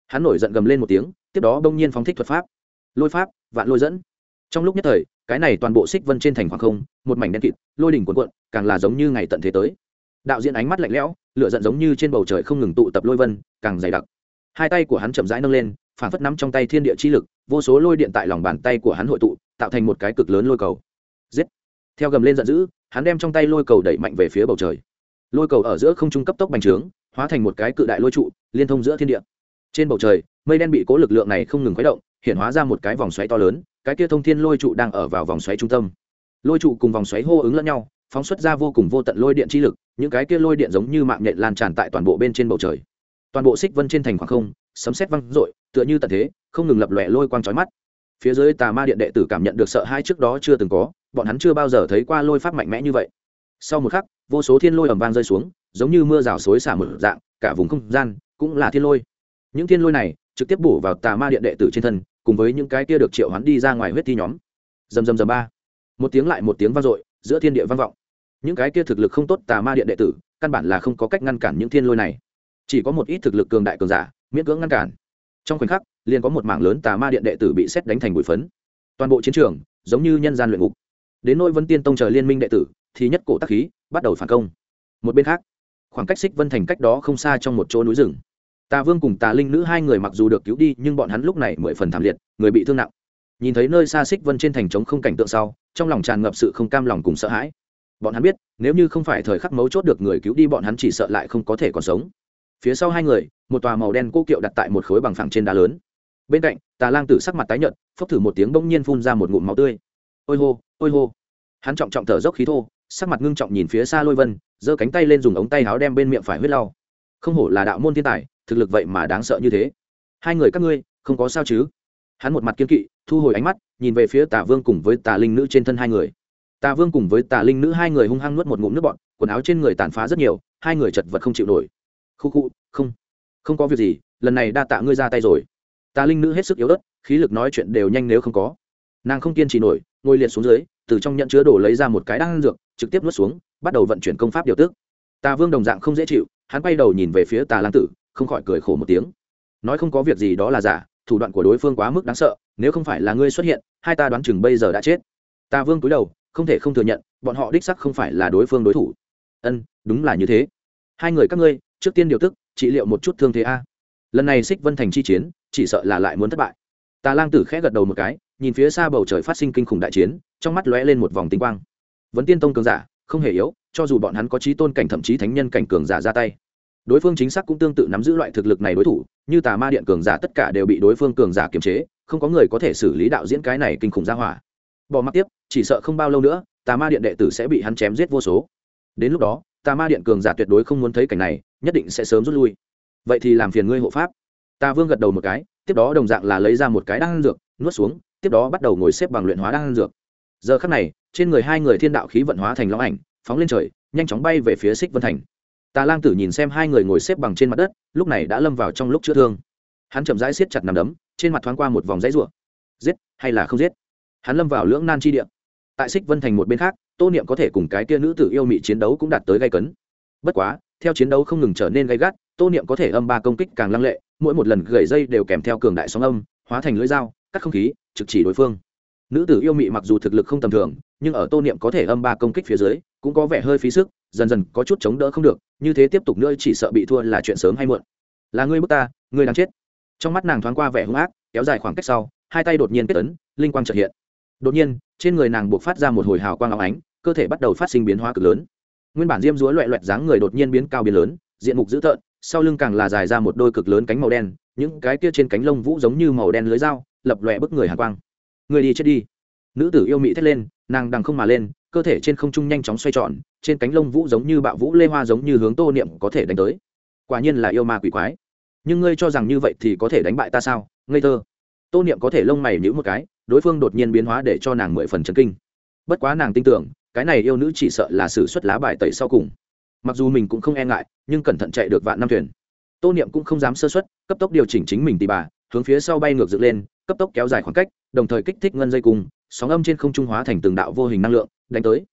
Hắn nổi giận gầm lên một tiếng, tiếp đó bỗng nhiên phóng thích thuật pháp. Lôi pháp, vạn lôi dẫn. Trong lúc nhất thời, cái này toàn bộ xích vân trên thành khoảng không, một mảnh đen kịt, lôi đỉnh cuộn cuộn, càng là giống như ngày tận thế tới. Đạo diễn ánh mắt lạnh lẽo, lửa giận giống như trên bầu trời không ngừng tụ tập lôi vân, càng dày đặc. Hai tay của hắn chậm rãi nâng lên, phản phất nắm trong tay thiên địa chi lực, vô số lôi điện tại lòng bàn tay của hắn hội tụ, tạo thành một cái cực lớn lôi cầu theo gầm lên giận dữ, hắn đem trong tay lôi cầu đẩy mạnh về phía bầu trời. Lôi cầu ở giữa không trung cấp tốc bành trướng, hóa thành một cái cự đại lôi trụ, liên thông giữa thiên địa. Trên bầu trời, mây đen bị cố lực lượng này không ngừng khuấy động, hiện hóa ra một cái vòng xoáy to lớn, cái kia thông thiên lôi trụ đang ở vào vòng xoáy trung tâm. Lôi trụ cùng vòng xoáy hô ứng lẫn nhau, phóng xuất ra vô cùng vô tận lôi điện chi lực, những cái kia lôi điện giống như mạng nhện lan tràn tại toàn bộ bên trên bầu trời. Toàn bộ xích vân trên thành khoảng không, sấm sét văng rội tựa như tận thế, không ngừng lập lòe lôi quang trói mắt phía dưới tà ma điện đệ tử cảm nhận được sợ hai trước đó chưa từng có, bọn hắn chưa bao giờ thấy qua lôi pháp mạnh mẽ như vậy. Sau một khắc, vô số thiên lôi ẩm vang rơi xuống, giống như mưa rào xối xả mở dạng, cả vùng không gian cũng là thiên lôi. Những thiên lôi này trực tiếp bổ vào tà ma điện đệ tử trên thân, cùng với những cái kia được triệu hắn đi ra ngoài huyết thi nhóm. Dầm dầm dầm ba. Một tiếng lại một tiếng vang dội, giữa thiên địa vang vọng. Những cái kia thực lực không tốt tà ma điện đệ tử, căn bản là không có cách ngăn cản những thiên lôi này. Chỉ có một ít thực lực cường đại cường giả, miễn cưỡng ngăn cản trong khoảnh khắc, liền có một mảng lớn tà ma điện đệ tử bị xét đánh thành bụi phấn. Toàn bộ chiến trường, giống như nhân gian luyện ngục. Đến nỗi vân tiên tông trời liên minh đệ tử, thì nhất cổ tác khí, bắt đầu phản công. Một bên khác, khoảng cách xích vân thành cách đó không xa trong một chỗ núi rừng. Tà vương cùng tà linh nữ hai người mặc dù được cứu đi, nhưng bọn hắn lúc này mười phần thảm liệt, người bị thương nặng. Nhìn thấy nơi xa xích vân trên thành trống không cảnh tượng sau, trong lòng tràn ngập sự không cam lòng cùng sợ hãi. Bọn hắn biết, nếu như không phải thời khắc mấu chốt được người cứu đi, bọn hắn chỉ sợ lại không có thể còn sống phía sau hai người, một tòa màu đen cô kiệu đặt tại một khối bằng phẳng trên đá lớn. Bên cạnh, tà lang tử sắc mặt tái nhợt, phốc thử một tiếng bỗng nhiên phun ra một ngụm máu tươi. Ôi hô ôi hô. Hắn trọng trọng thở dốc khí thô, sắc mặt ngưng trọng nhìn phía xa lôi vân, giơ cánh tay lên dùng ống tay áo đem bên miệng phải huyết lau. Không hổ là đạo môn thiên tài, thực lực vậy mà đáng sợ như thế. Hai người các ngươi, không có sao chứ? Hắn một mặt kiên kỵ, thu hồi ánh mắt, nhìn về phía tà vương cùng với tà linh nữ trên thân hai người. Tà vương cùng với tà linh nữ hai người hung hăng nuốt một ngụm nước bọn quần áo trên người tàn phá rất nhiều, hai người chật vật không chịu nổi khu khu, không. Không có việc gì, lần này đa tạ ngươi ra tay rồi. Tà linh nữ hết sức yếu ớt, khí lực nói chuyện đều nhanh nếu không có. Nàng không kiên trì nổi, ngồi liệt xuống dưới, từ trong nhận chứa đồ lấy ra một cái đan dược, trực tiếp nuốt xuống, bắt đầu vận chuyển công pháp điều tức. Tà vương đồng dạng không dễ chịu, hắn quay đầu nhìn về phía tà lang tử, không khỏi cười khổ một tiếng. Nói không có việc gì đó là giả, thủ đoạn của đối phương quá mức đáng sợ, nếu không phải là ngươi xuất hiện, hai ta đoán chừng bây giờ đã chết. Tà vương cúi đầu, không thể không thừa nhận, bọn họ đích sắc không phải là đối phương đối thủ. Ân, đúng là như thế. Hai người các ngươi trước tiên điều tức, trị liệu một chút thương thế a. Lần này xích vân thành chi chiến, chỉ sợ là lại muốn thất bại. Tà lang tử khẽ gật đầu một cái, nhìn phía xa bầu trời phát sinh kinh khủng đại chiến, trong mắt lóe lên một vòng tinh quang. Vấn tiên tông cường giả, không hề yếu, cho dù bọn hắn có trí tôn cảnh thậm chí thánh nhân cảnh cường giả ra tay, đối phương chính xác cũng tương tự nắm giữ loại thực lực này đối thủ, như tà ma điện cường giả tất cả đều bị đối phương cường giả kiềm chế, không có người có thể xử lý đạo diễn cái này kinh khủng ra hỏa. Bỏ mặc tiếp, chỉ sợ không bao lâu nữa, tà ma điện đệ tử sẽ bị hắn chém giết vô số. Đến lúc đó tà ma điện cường giả tuyệt đối không muốn thấy cảnh này, nhất định sẽ sớm rút lui. Vậy thì làm phiền ngươi hộ pháp. Tà vương gật đầu một cái, tiếp đó đồng dạng là lấy ra một cái đan dược, nuốt xuống, tiếp đó bắt đầu ngồi xếp bằng luyện hóa đan dược. Giờ khắc này, trên người hai người thiên đạo khí vận hóa thành long ảnh, phóng lên trời, nhanh chóng bay về phía xích vân thành. Tà lang tử nhìn xem hai người ngồi xếp bằng trên mặt đất, lúc này đã lâm vào trong lúc chữa thương. Hắn chậm rãi siết chặt nằm đấm, trên mặt thoáng qua một vòng dãy ruộng giết hay là không giết? Hắn lâm vào lưỡng nan chi địa. Tại xích vân thành một bên khác tô niệm có thể cùng cái kia nữ tử yêu mị chiến đấu cũng đạt tới gây cấn. Bất quá, theo chiến đấu không ngừng trở nên gay gắt, tô niệm có thể âm ba công kích càng lăng lệ, mỗi một lần gậy dây đều kèm theo cường đại sóng âm, hóa thành lưỡi dao, cắt không khí, trực chỉ đối phương. Nữ tử yêu mị mặc dù thực lực không tầm thường, nhưng ở tô niệm có thể âm ba công kích phía dưới, cũng có vẻ hơi phí sức, dần dần có chút chống đỡ không được, như thế tiếp tục nữa chỉ sợ bị thua là chuyện sớm hay muộn. Là ngươi bước ta, ngươi đang chết. Trong mắt nàng thoáng qua vẻ hung ác, kéo dài khoảng cách sau, hai tay đột nhiên kết ấn, linh quang trợ hiện đột nhiên, trên người nàng buộc phát ra một hồi hào quang áo ánh, cơ thể bắt đầu phát sinh biến hóa cực lớn. Nguyên bản diêm dúa loẹ loẹt dáng người đột nhiên biến cao biến lớn, diện mục dữ tợn, sau lưng càng là dài ra một đôi cực lớn cánh màu đen, những cái kia trên cánh lông vũ giống như màu đen lưới dao, lập loẹ bức người hàn quang. Người đi chết đi. Nữ tử yêu mỹ thét lên, nàng đằng không mà lên, cơ thể trên không trung nhanh chóng xoay tròn, trên cánh lông vũ giống như bạo vũ lê hoa giống như hướng tô niệm có thể đánh tới. Quả nhiên là yêu ma quỷ quái. Nhưng ngươi cho rằng như vậy thì có thể đánh bại ta sao? Ngây thơ tô niệm có thể lông mày nhữ một cái đối phương đột nhiên biến hóa để cho nàng mười phần chấn kinh. Bất quá nàng tin tưởng cái này yêu nữ chỉ sợ là xử suất lá bài tẩy sau cùng. Mặc dù mình cũng không e ngại nhưng cẩn thận chạy được vạn năm thuyền. Tô niệm cũng không dám sơ xuất cấp tốc điều chỉnh chính mình tì bà hướng phía sau bay ngược dựng lên cấp tốc kéo dài khoảng cách đồng thời kích thích ngân dây cùng, sóng âm trên không trung hóa thành từng đạo vô hình năng lượng đánh tới.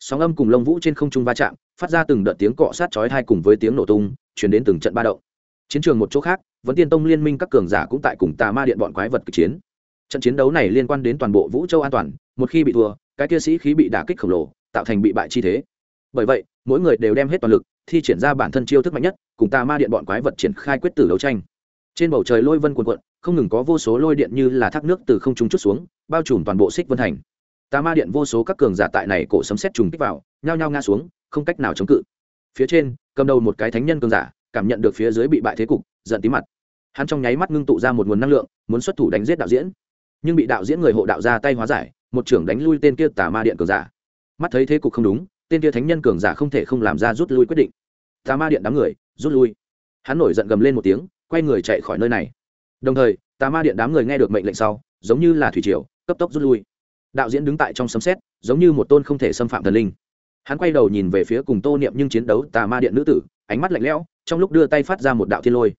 Sóng âm cùng lông vũ trên không trung va chạm phát ra từng đợt tiếng cọ sát chói thai cùng với tiếng nổ tung chuyển đến từng trận ba động chiến trường một chỗ khác vẫn tiên tông liên minh các cường giả cũng tại cùng tà ma điện bọn quái vật kịch chiến. Trận chiến đấu này liên quan đến toàn bộ vũ châu an toàn, một khi bị thua, cái kia sĩ khí bị đả kích khổng lồ, tạo thành bị bại chi thế. Bởi vậy, mỗi người đều đem hết toàn lực, thi triển ra bản thân chiêu thức mạnh nhất, cùng tà ma điện bọn quái vật triển khai quyết tử đấu tranh. Trên bầu trời lôi vân cuồn cuộn, không ngừng có vô số lôi điện như là thác nước từ không trung chút xuống, bao trùm toàn bộ xích vân thành. Tà ma điện vô số các cường giả tại này cổ sấm xét trùng kích vào, nhao nhao ngã xuống, không cách nào chống cự. Phía trên, cầm đầu một cái thánh nhân cường giả cảm nhận được phía dưới bị bại thế cục, giận tí mặt. Hắn trong nháy mắt ngưng tụ ra một nguồn năng lượng, muốn xuất thủ đánh giết đạo diễn. Nhưng bị đạo diễn người hộ đạo ra tay hóa giải, một trưởng đánh lui tên kia tà ma điện cường giả. Mắt thấy thế cục không đúng, tên kia thánh nhân cường giả không thể không làm ra rút lui quyết định. Tà ma điện đám người, rút lui. Hắn nổi giận gầm lên một tiếng, quay người chạy khỏi nơi này. Đồng thời, tà ma điện đám người nghe được mệnh lệnh sau, giống như là thủy triều, cấp tốc rút lui. Đạo diễn đứng tại trong sấm xét giống như một tôn không thể xâm phạm thần linh. Hắn quay đầu nhìn về phía cùng tô niệm nhưng chiến đấu tà ma điện nữ tử, ánh mắt lạnh lẽo trong lúc đưa tay phát ra một đạo thiên lôi.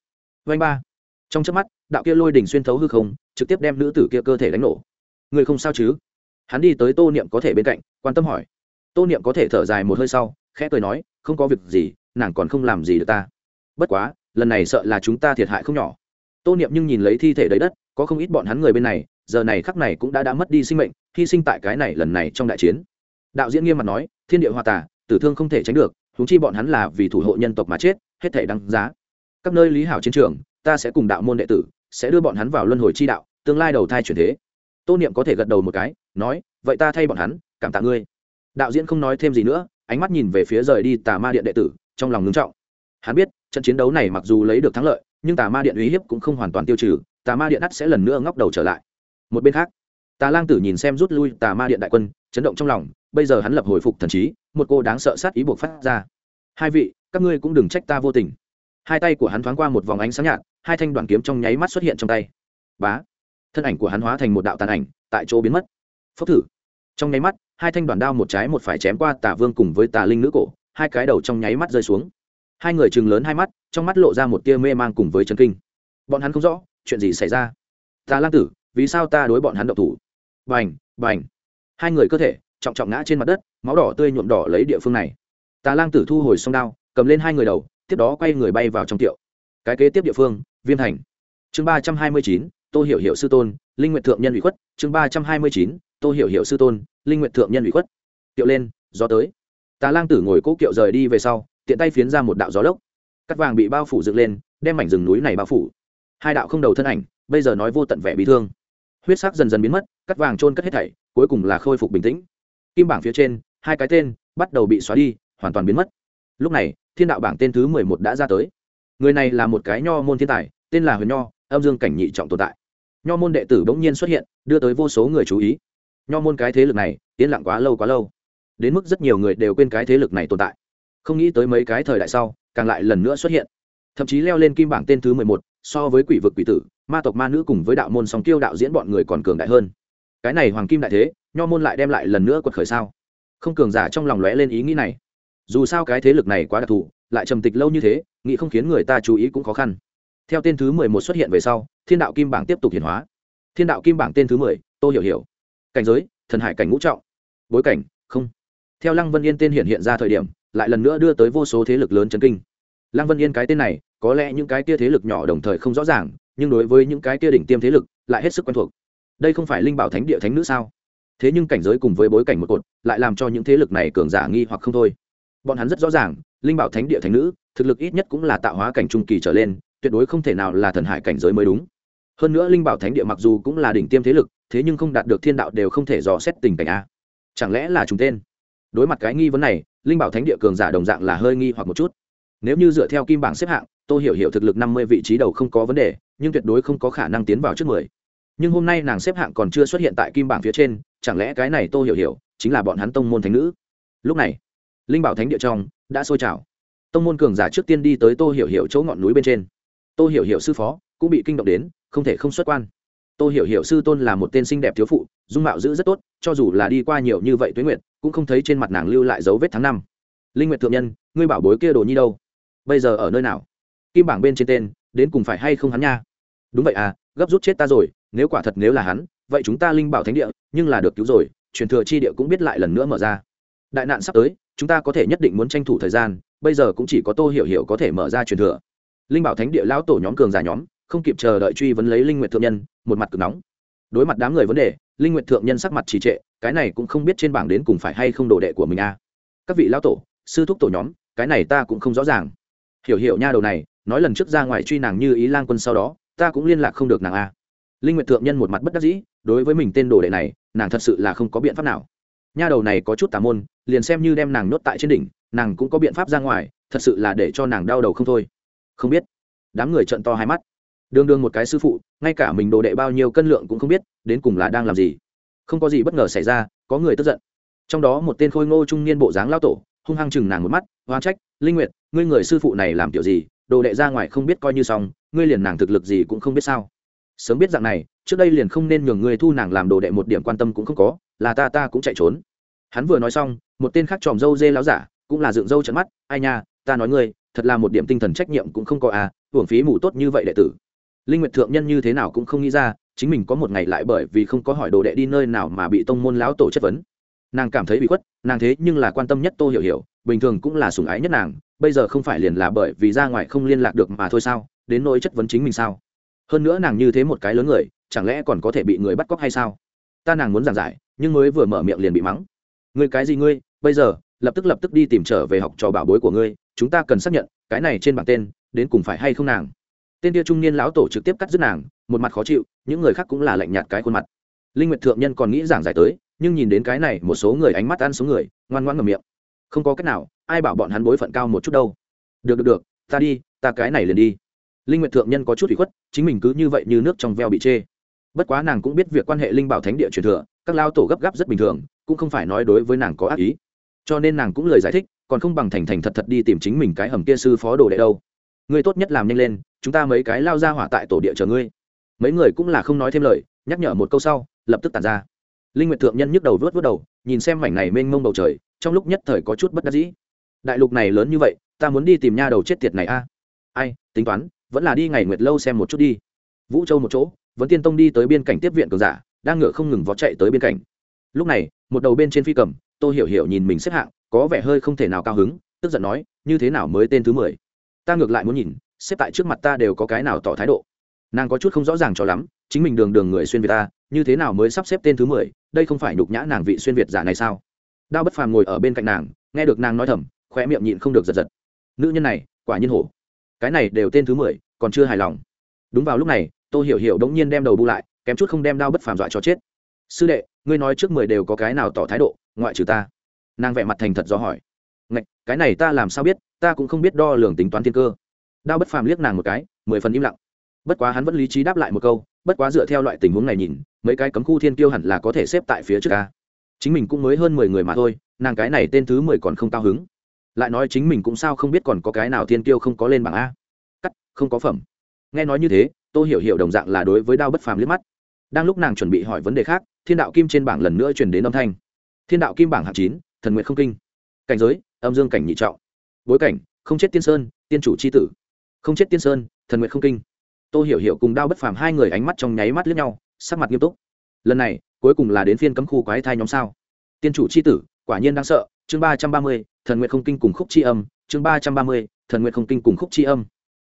Vanh ba. Trong chớp mắt, đạo kia lôi đỉnh xuyên thấu hư không, trực tiếp đem nữ tử kia cơ thể đánh nổ. Người không sao chứ? Hắn đi tới tô niệm có thể bên cạnh, quan tâm hỏi. Tô niệm có thể thở dài một hơi sau, khẽ cười nói, không có việc gì, nàng còn không làm gì được ta. Bất quá, lần này sợ là chúng ta thiệt hại không nhỏ. Tô niệm nhưng nhìn lấy thi thể đầy đất, có không ít bọn hắn người bên này, giờ này khắc này cũng đã đã mất đi sinh mệnh, hy sinh tại cái này lần này trong đại chiến. Đạo diễn nghiêm mặt nói, thiên địa hoa tả tử thương không thể tránh được húng chi bọn hắn là vì thủ hộ nhân tộc mà chết hết thể đăng giá. Các nơi lý hảo chiến trường, ta sẽ cùng đạo môn đệ tử, sẽ đưa bọn hắn vào luân hồi chi đạo, tương lai đầu thai chuyển thế. Tô niệm có thể gật đầu một cái, nói, vậy ta thay bọn hắn, cảm tạ ngươi. Đạo diễn không nói thêm gì nữa, ánh mắt nhìn về phía rời đi tà ma điện đệ tử, trong lòng ngưng trọng. Hắn biết, trận chiến đấu này mặc dù lấy được thắng lợi, nhưng tà ma điện uy hiếp cũng không hoàn toàn tiêu trừ, tà ma điện ắt sẽ lần nữa ngóc đầu trở lại. Một bên khác, tà lang tử nhìn xem rút lui tà ma điện đại quân, chấn động trong lòng, bây giờ hắn lập hồi phục thần trí, một cô đáng sợ sát ý buộc phát ra. Hai vị các ngươi cũng đừng trách ta vô tình. Hai tay của hắn thoáng qua một vòng ánh sáng nhạt, hai thanh đoàn kiếm trong nháy mắt xuất hiện trong tay. Bá! Thân ảnh của hắn hóa thành một đạo tàn ảnh, tại chỗ biến mất. Phốc thử! Trong nháy mắt, hai thanh đoàn đao một trái một phải chém qua tà vương cùng với tà linh nữ cổ, hai cái đầu trong nháy mắt rơi xuống. Hai người chừng lớn hai mắt, trong mắt lộ ra một tia mê man cùng với chân kinh. Bọn hắn không rõ, chuyện gì xảy ra? Ta lang tử, vì sao ta đối bọn hắn độc thủ? Bành bành! Hai người cơ thể, trọng trọng ngã trên mặt đất, máu đỏ tươi nhuộm đỏ lấy địa phương này. Tà lang tử thu hồi song đao cầm lên hai người đầu, tiếp đó quay người bay vào trong tiệu. Cái kế tiếp địa phương, viêm thành. Chương ba trăm hai mươi chín, tô hiểu hiểu sư tôn, linh nguyện thượng nhân ủy khuất. Chương ba trăm hai mươi chín, tô hiểu hiểu sư tôn, linh nguyện thượng nhân ủy khuất. Tiệu lên, gió tới. Tà lang tử ngồi cố kiệu rời đi về sau, tiện tay phiến ra một đạo gió lốc. Cắt vàng bị bao phủ dựng lên, đem mảnh rừng núi này bao phủ. Hai đạo không đầu thân ảnh, bây giờ nói vô tận vẻ bị thương. Huyết sắc dần dần biến mất cắt vàng trôn cất hết thảy, cuối cùng là khôi phục bình tĩnh. Kim bảng phía trên, hai cái tên bắt đầu bị xóa đi, hoàn toàn biến mất lúc này, thiên đạo bảng tên thứ mười một đã ra tới. Người này là một cái nho môn thiên tài, tên là huyền nho, âm dương cảnh nhị trọng tồn tại. Nho môn đệ tử bỗng nhiên xuất hiện, đưa tới vô số người chú ý. Nho môn cái thế lực này, yên lặng quá lâu quá lâu. Đến mức rất nhiều người đều quên cái thế lực này tồn tại. Không nghĩ tới mấy cái thời đại sau, càng lại lần nữa xuất hiện. Thậm chí leo lên kim bảng tên thứ mười một, so với quỷ vực quỷ tử, ma tộc ma nữ cùng với đạo môn song tiêu đạo diễn bọn người còn cường đại hơn. Cái này hoàng kim đại thế, nho môn lại đem lại lần nữa quật khởi sao? Không cường giả trong lòng lóe lên ý nghĩ này dù sao cái thế lực này quá đặc thù, lại trầm tịch lâu như thế, nghĩ không khiến người ta chú ý cũng khó khăn. Theo tên thứ mười một xuất hiện về sau, thiên đạo kim bảng tiếp tục hiển hóa. Thiên đạo kim bảng tên thứ mười, tô hiểu hiểu. Cảnh giới, thần hải cảnh ngũ trọng. Bối cảnh, không. Theo lăng vân yên tên hiện hiện ra thời điểm, lại lần nữa đưa tới vô số thế lực lớn chấn kinh. Lăng vân yên cái tên này, có lẽ những cái kia thế lực nhỏ đồng thời không rõ ràng, nhưng đối với những cái kia đỉnh tiêm thế lực, lại hết sức quen thuộc. Đây không phải linh bảo thánh địa thánh nữ sao? Thế nhưng cảnh giới cùng với bối cảnh một cột, lại làm cho những thế lực này cường giả nghi hoặc không thôi bọn hắn rất rõ ràng, linh bảo thánh địa thánh nữ, thực lực ít nhất cũng là tạo hóa cảnh trung kỳ trở lên, tuyệt đối không thể nào là thần hải cảnh giới mới đúng. Hơn nữa linh bảo thánh địa mặc dù cũng là đỉnh tiêm thế lực, thế nhưng không đạt được thiên đạo đều không thể dò xét tình cảnh a. Chẳng lẽ là chúng tên? Đối mặt cái nghi vấn này, linh bảo thánh địa cường giả đồng dạng là hơi nghi hoặc một chút. Nếu như dựa theo kim bảng xếp hạng tôi hiểu hiểu thực lực năm mươi vị trí đầu không có vấn đề, nhưng tuyệt đối không có khả năng tiến vào trước mười. Nhưng hôm nay nàng xếp hạng còn chưa xuất hiện tại kim bảng phía trên, chẳng lẽ cái này tôi hiểu hiểu chính là bọn hắn tông môn thánh nữ? Lúc này linh bảo thánh địa trong, đã sôi trào. Tông môn cường giả trước tiên đi tới tô hiểu hiểu chỗ ngọn núi bên trên. Tô hiểu hiểu sư phó cũng bị kinh động đến, không thể không xuất quan. Tô hiểu hiểu sư tôn là một tên xinh đẹp thiếu phụ, dung mạo giữ rất tốt, cho dù là đi qua nhiều như vậy tuế nguyệt, cũng không thấy trên mặt nàng lưu lại dấu vết tháng năm. Linh nguyệt thượng nhân, ngươi bảo bối kia đồ nhi đâu? Bây giờ ở nơi nào? Kim bảng bên trên tên, đến cùng phải hay không hắn nha? Đúng vậy à gấp rút chết ta rồi, nếu quả thật nếu là hắn, vậy chúng ta linh bảo thánh địa, nhưng là được cứu rồi, truyền thừa chi địa cũng biết lại lần nữa mở ra. Đại nạn sắp tới chúng ta có thể nhất định muốn tranh thủ thời gian, bây giờ cũng chỉ có tô hiểu hiểu có thể mở ra truyền thừa. Linh bảo thánh địa lão tổ nhóm cường giả nhóm, không kịp chờ đợi truy vấn lấy linh nguyệt thượng nhân, một mặt cực nóng. Đối mặt đám người vấn đề, linh nguyệt thượng nhân sắc mặt trì trệ, cái này cũng không biết trên bảng đến cùng phải hay không đồ đệ của mình a à. các vị lão tổ, sư thúc tổ nhóm, cái này ta cũng không rõ ràng. Hiểu hiểu nha đầu này, nói lần trước ra ngoài truy nàng như ý lang quân sau đó, ta cũng liên lạc không được nàng a linh nguyệt thượng nhân một mặt bất đắc dĩ, đối với mình tên đồ đệ này, nàng thật sự là không có biện pháp nào. Nha đầu này có chút tà môn liền xem như đem nàng nhốt tại trên đỉnh, nàng cũng có biện pháp ra ngoài, thật sự là để cho nàng đau đầu không thôi. Không biết. Đám người trận to hai mắt. Đương đương một cái sư phụ, ngay cả mình đồ đệ bao nhiêu cân lượng cũng không biết, đến cùng là đang làm gì. Không có gì bất ngờ xảy ra, có người tức giận. Trong đó một tên khôi ngô trung niên bộ dáng lao tổ, hung hăng chừng nàng một mắt hoa trách, linh nguyệt, ngươi người sư phụ này làm kiểu gì, đồ đệ ra ngoài không biết coi như xong, ngươi liền nàng thực lực gì cũng không biết sao. Sớm biết dạng này, trước đây liền không nên nhường ngươi thu nàng làm đồ đệ một điểm quan tâm cũng không có, là ta ta cũng chạy trốn hắn vừa nói xong, một tên khác tròm dâu dê láo giả, cũng là dựng dâu trận mắt, ai nha, ta nói ngươi, thật là một điểm tinh thần trách nhiệm cũng không có à hưởng phí mù tốt như vậy đệ tử. Linh nguyệt thượng nhân như thế nào cũng không nghĩ ra, chính mình có một ngày lại bởi vì không có hỏi đồ đệ đi nơi nào mà bị tông môn lão tổ chất vấn. Nàng cảm thấy bị khuất, nàng thế nhưng là quan tâm nhất tô hiểu hiểu, bình thường cũng là sủng ái nhất nàng, bây giờ không phải liền là bởi vì ra ngoài không liên lạc được mà thôi sao, đến nỗi chất vấn chính mình sao? Hơn nữa nàng như thế một cái lớn người, chẳng lẽ còn có thể bị người bắt cóc hay sao? Ta nàng muốn giảng giải, nhưng mới vừa mở miệng liền bị mắng ngươi cái gì ngươi? Bây giờ, lập tức lập tức đi tìm trở về học trò bảo bối của ngươi, chúng ta cần xác nhận, cái này trên bảng tên, đến cùng phải hay không nàng? Tên kia trung niên lão tổ trực tiếp cắt dứt nàng, một mặt khó chịu, những người khác cũng là lạnh nhạt cái khuôn mặt. Linh nguyệt thượng nhân còn nghĩ giảng giải tới, nhưng nhìn đến cái này, một số người ánh mắt ăn số người, ngoan ngoãn ngậm miệng. Không có cách nào, ai bảo bọn hắn bối phận cao một chút đâu. Được được được, ta đi, ta cái này liền đi. Linh nguyệt thượng nhân có chút ủy khuất, chính mình cứ như vậy như nước trong veo bị chê. Bất quá nàng cũng biết việc quan hệ linh bảo thánh địa truyền thừa, các lao tổ gấp gáp rất bình thường cũng không phải nói đối với nàng có ác ý. Cho nên nàng cũng lời giải thích, còn không bằng thành thành thật thật đi tìm chính mình cái hầm kia sư phó đồ đệ đâu. Ngươi tốt nhất làm nhanh lên, chúng ta mấy cái lao ra hỏa tại tổ địa chờ ngươi. Mấy người cũng là không nói thêm lời, nhắc nhở một câu sau, lập tức tàn ra. Linh nguyệt thượng nhân nhức đầu vớt vớt đầu, nhìn xem mảnh này mênh mông bầu trời, trong lúc nhất thời có chút bất đắc dĩ. Đại lục này lớn như vậy, ta muốn đi tìm nha đầu chết tiệt này a. Ai, tính toán, vẫn là đi ngày nguyệt lâu xem một chút đi. Vũ châu một chỗ vẫn tiên tông đi tới biên cảnh tiếp viện cường giả, đang ngựa không ngừng vó chạy tới biên cảnh lúc này, một đầu bên trên phi cầm, tô hiểu hiểu nhìn mình xếp hạng, có vẻ hơi không thể nào cao hứng, tức giận nói, như thế nào mới tên thứ mười? Ta ngược lại muốn nhìn, xếp tại trước mặt ta đều có cái nào tỏ thái độ. Nàng có chút không rõ ràng cho lắm, chính mình đường đường người xuyên việt ta, như thế nào mới sắp xếp tên thứ mười? Đây không phải nhục nhã nàng vị xuyên việt giả này sao? Đao bất phàm ngồi ở bên cạnh nàng, nghe được nàng nói thầm khoe miệng nhịn không được giật giật. Nữ nhân này, quả nhiên hổ. Cái này đều tên thứ mười, còn chưa hài lòng. Đúng vào lúc này, tô hiểu hiểu đống nhiên đem đầu bu lại, kém chút không đem đao bất phàm dọa cho chết. Sư đệ ngươi nói trước mười đều có cái nào tỏ thái độ, ngoại trừ ta? Nàng vẻ mặt thành thật do hỏi. Ngạch, cái này ta làm sao biết, ta cũng không biết đo lường tính toán thiên cơ. Đao bất phàm liếc nàng một cái, mười phần im lặng. Bất quá hắn vẫn lý trí đáp lại một câu, bất quá dựa theo loại tình huống này nhìn, mấy cái cấm khu thiên kiêu hẳn là có thể xếp tại phía trước ca chính mình cũng mới hơn mười người mà thôi, nàng cái này tên thứ mười còn không cao hứng. Lại nói chính mình cũng sao không biết còn có cái nào thiên kiêu không có lên bảng a. Cắt, không có phẩm. Nghe nói như thế tôi hiểu hiểu đồng dạng là đối với đao bất phàm liếc mắt đang lúc nàng chuẩn bị hỏi vấn đề khác, thiên đạo kim trên bảng lần nữa truyền đến âm thanh. Thiên đạo kim bảng hạng chín, thần nguyện không kinh. Cảnh giới, âm dương cảnh nhị trọng. Bối cảnh, không chết tiên sơn, tiên chủ c h i tử. Không chết tiên sơn, thần nguyện không kinh. Tô hiểu hiểu cùng đao bất phàm hai người ánh mắt trong nháy mắt lướt nhau, sắc mặt nghiêm túc. Lần này, cuối cùng là đến phiên cấm khu quái thai nhóm sao? Tiên chủ c h i tử, quả nhiên đáng sợ. Chương ba trăm ba mươi, thần nguyện không kinh cùng khúc c h i âm. Chương ba trăm ba mươi, thần nguyện không kinh cùng khúc c h i âm.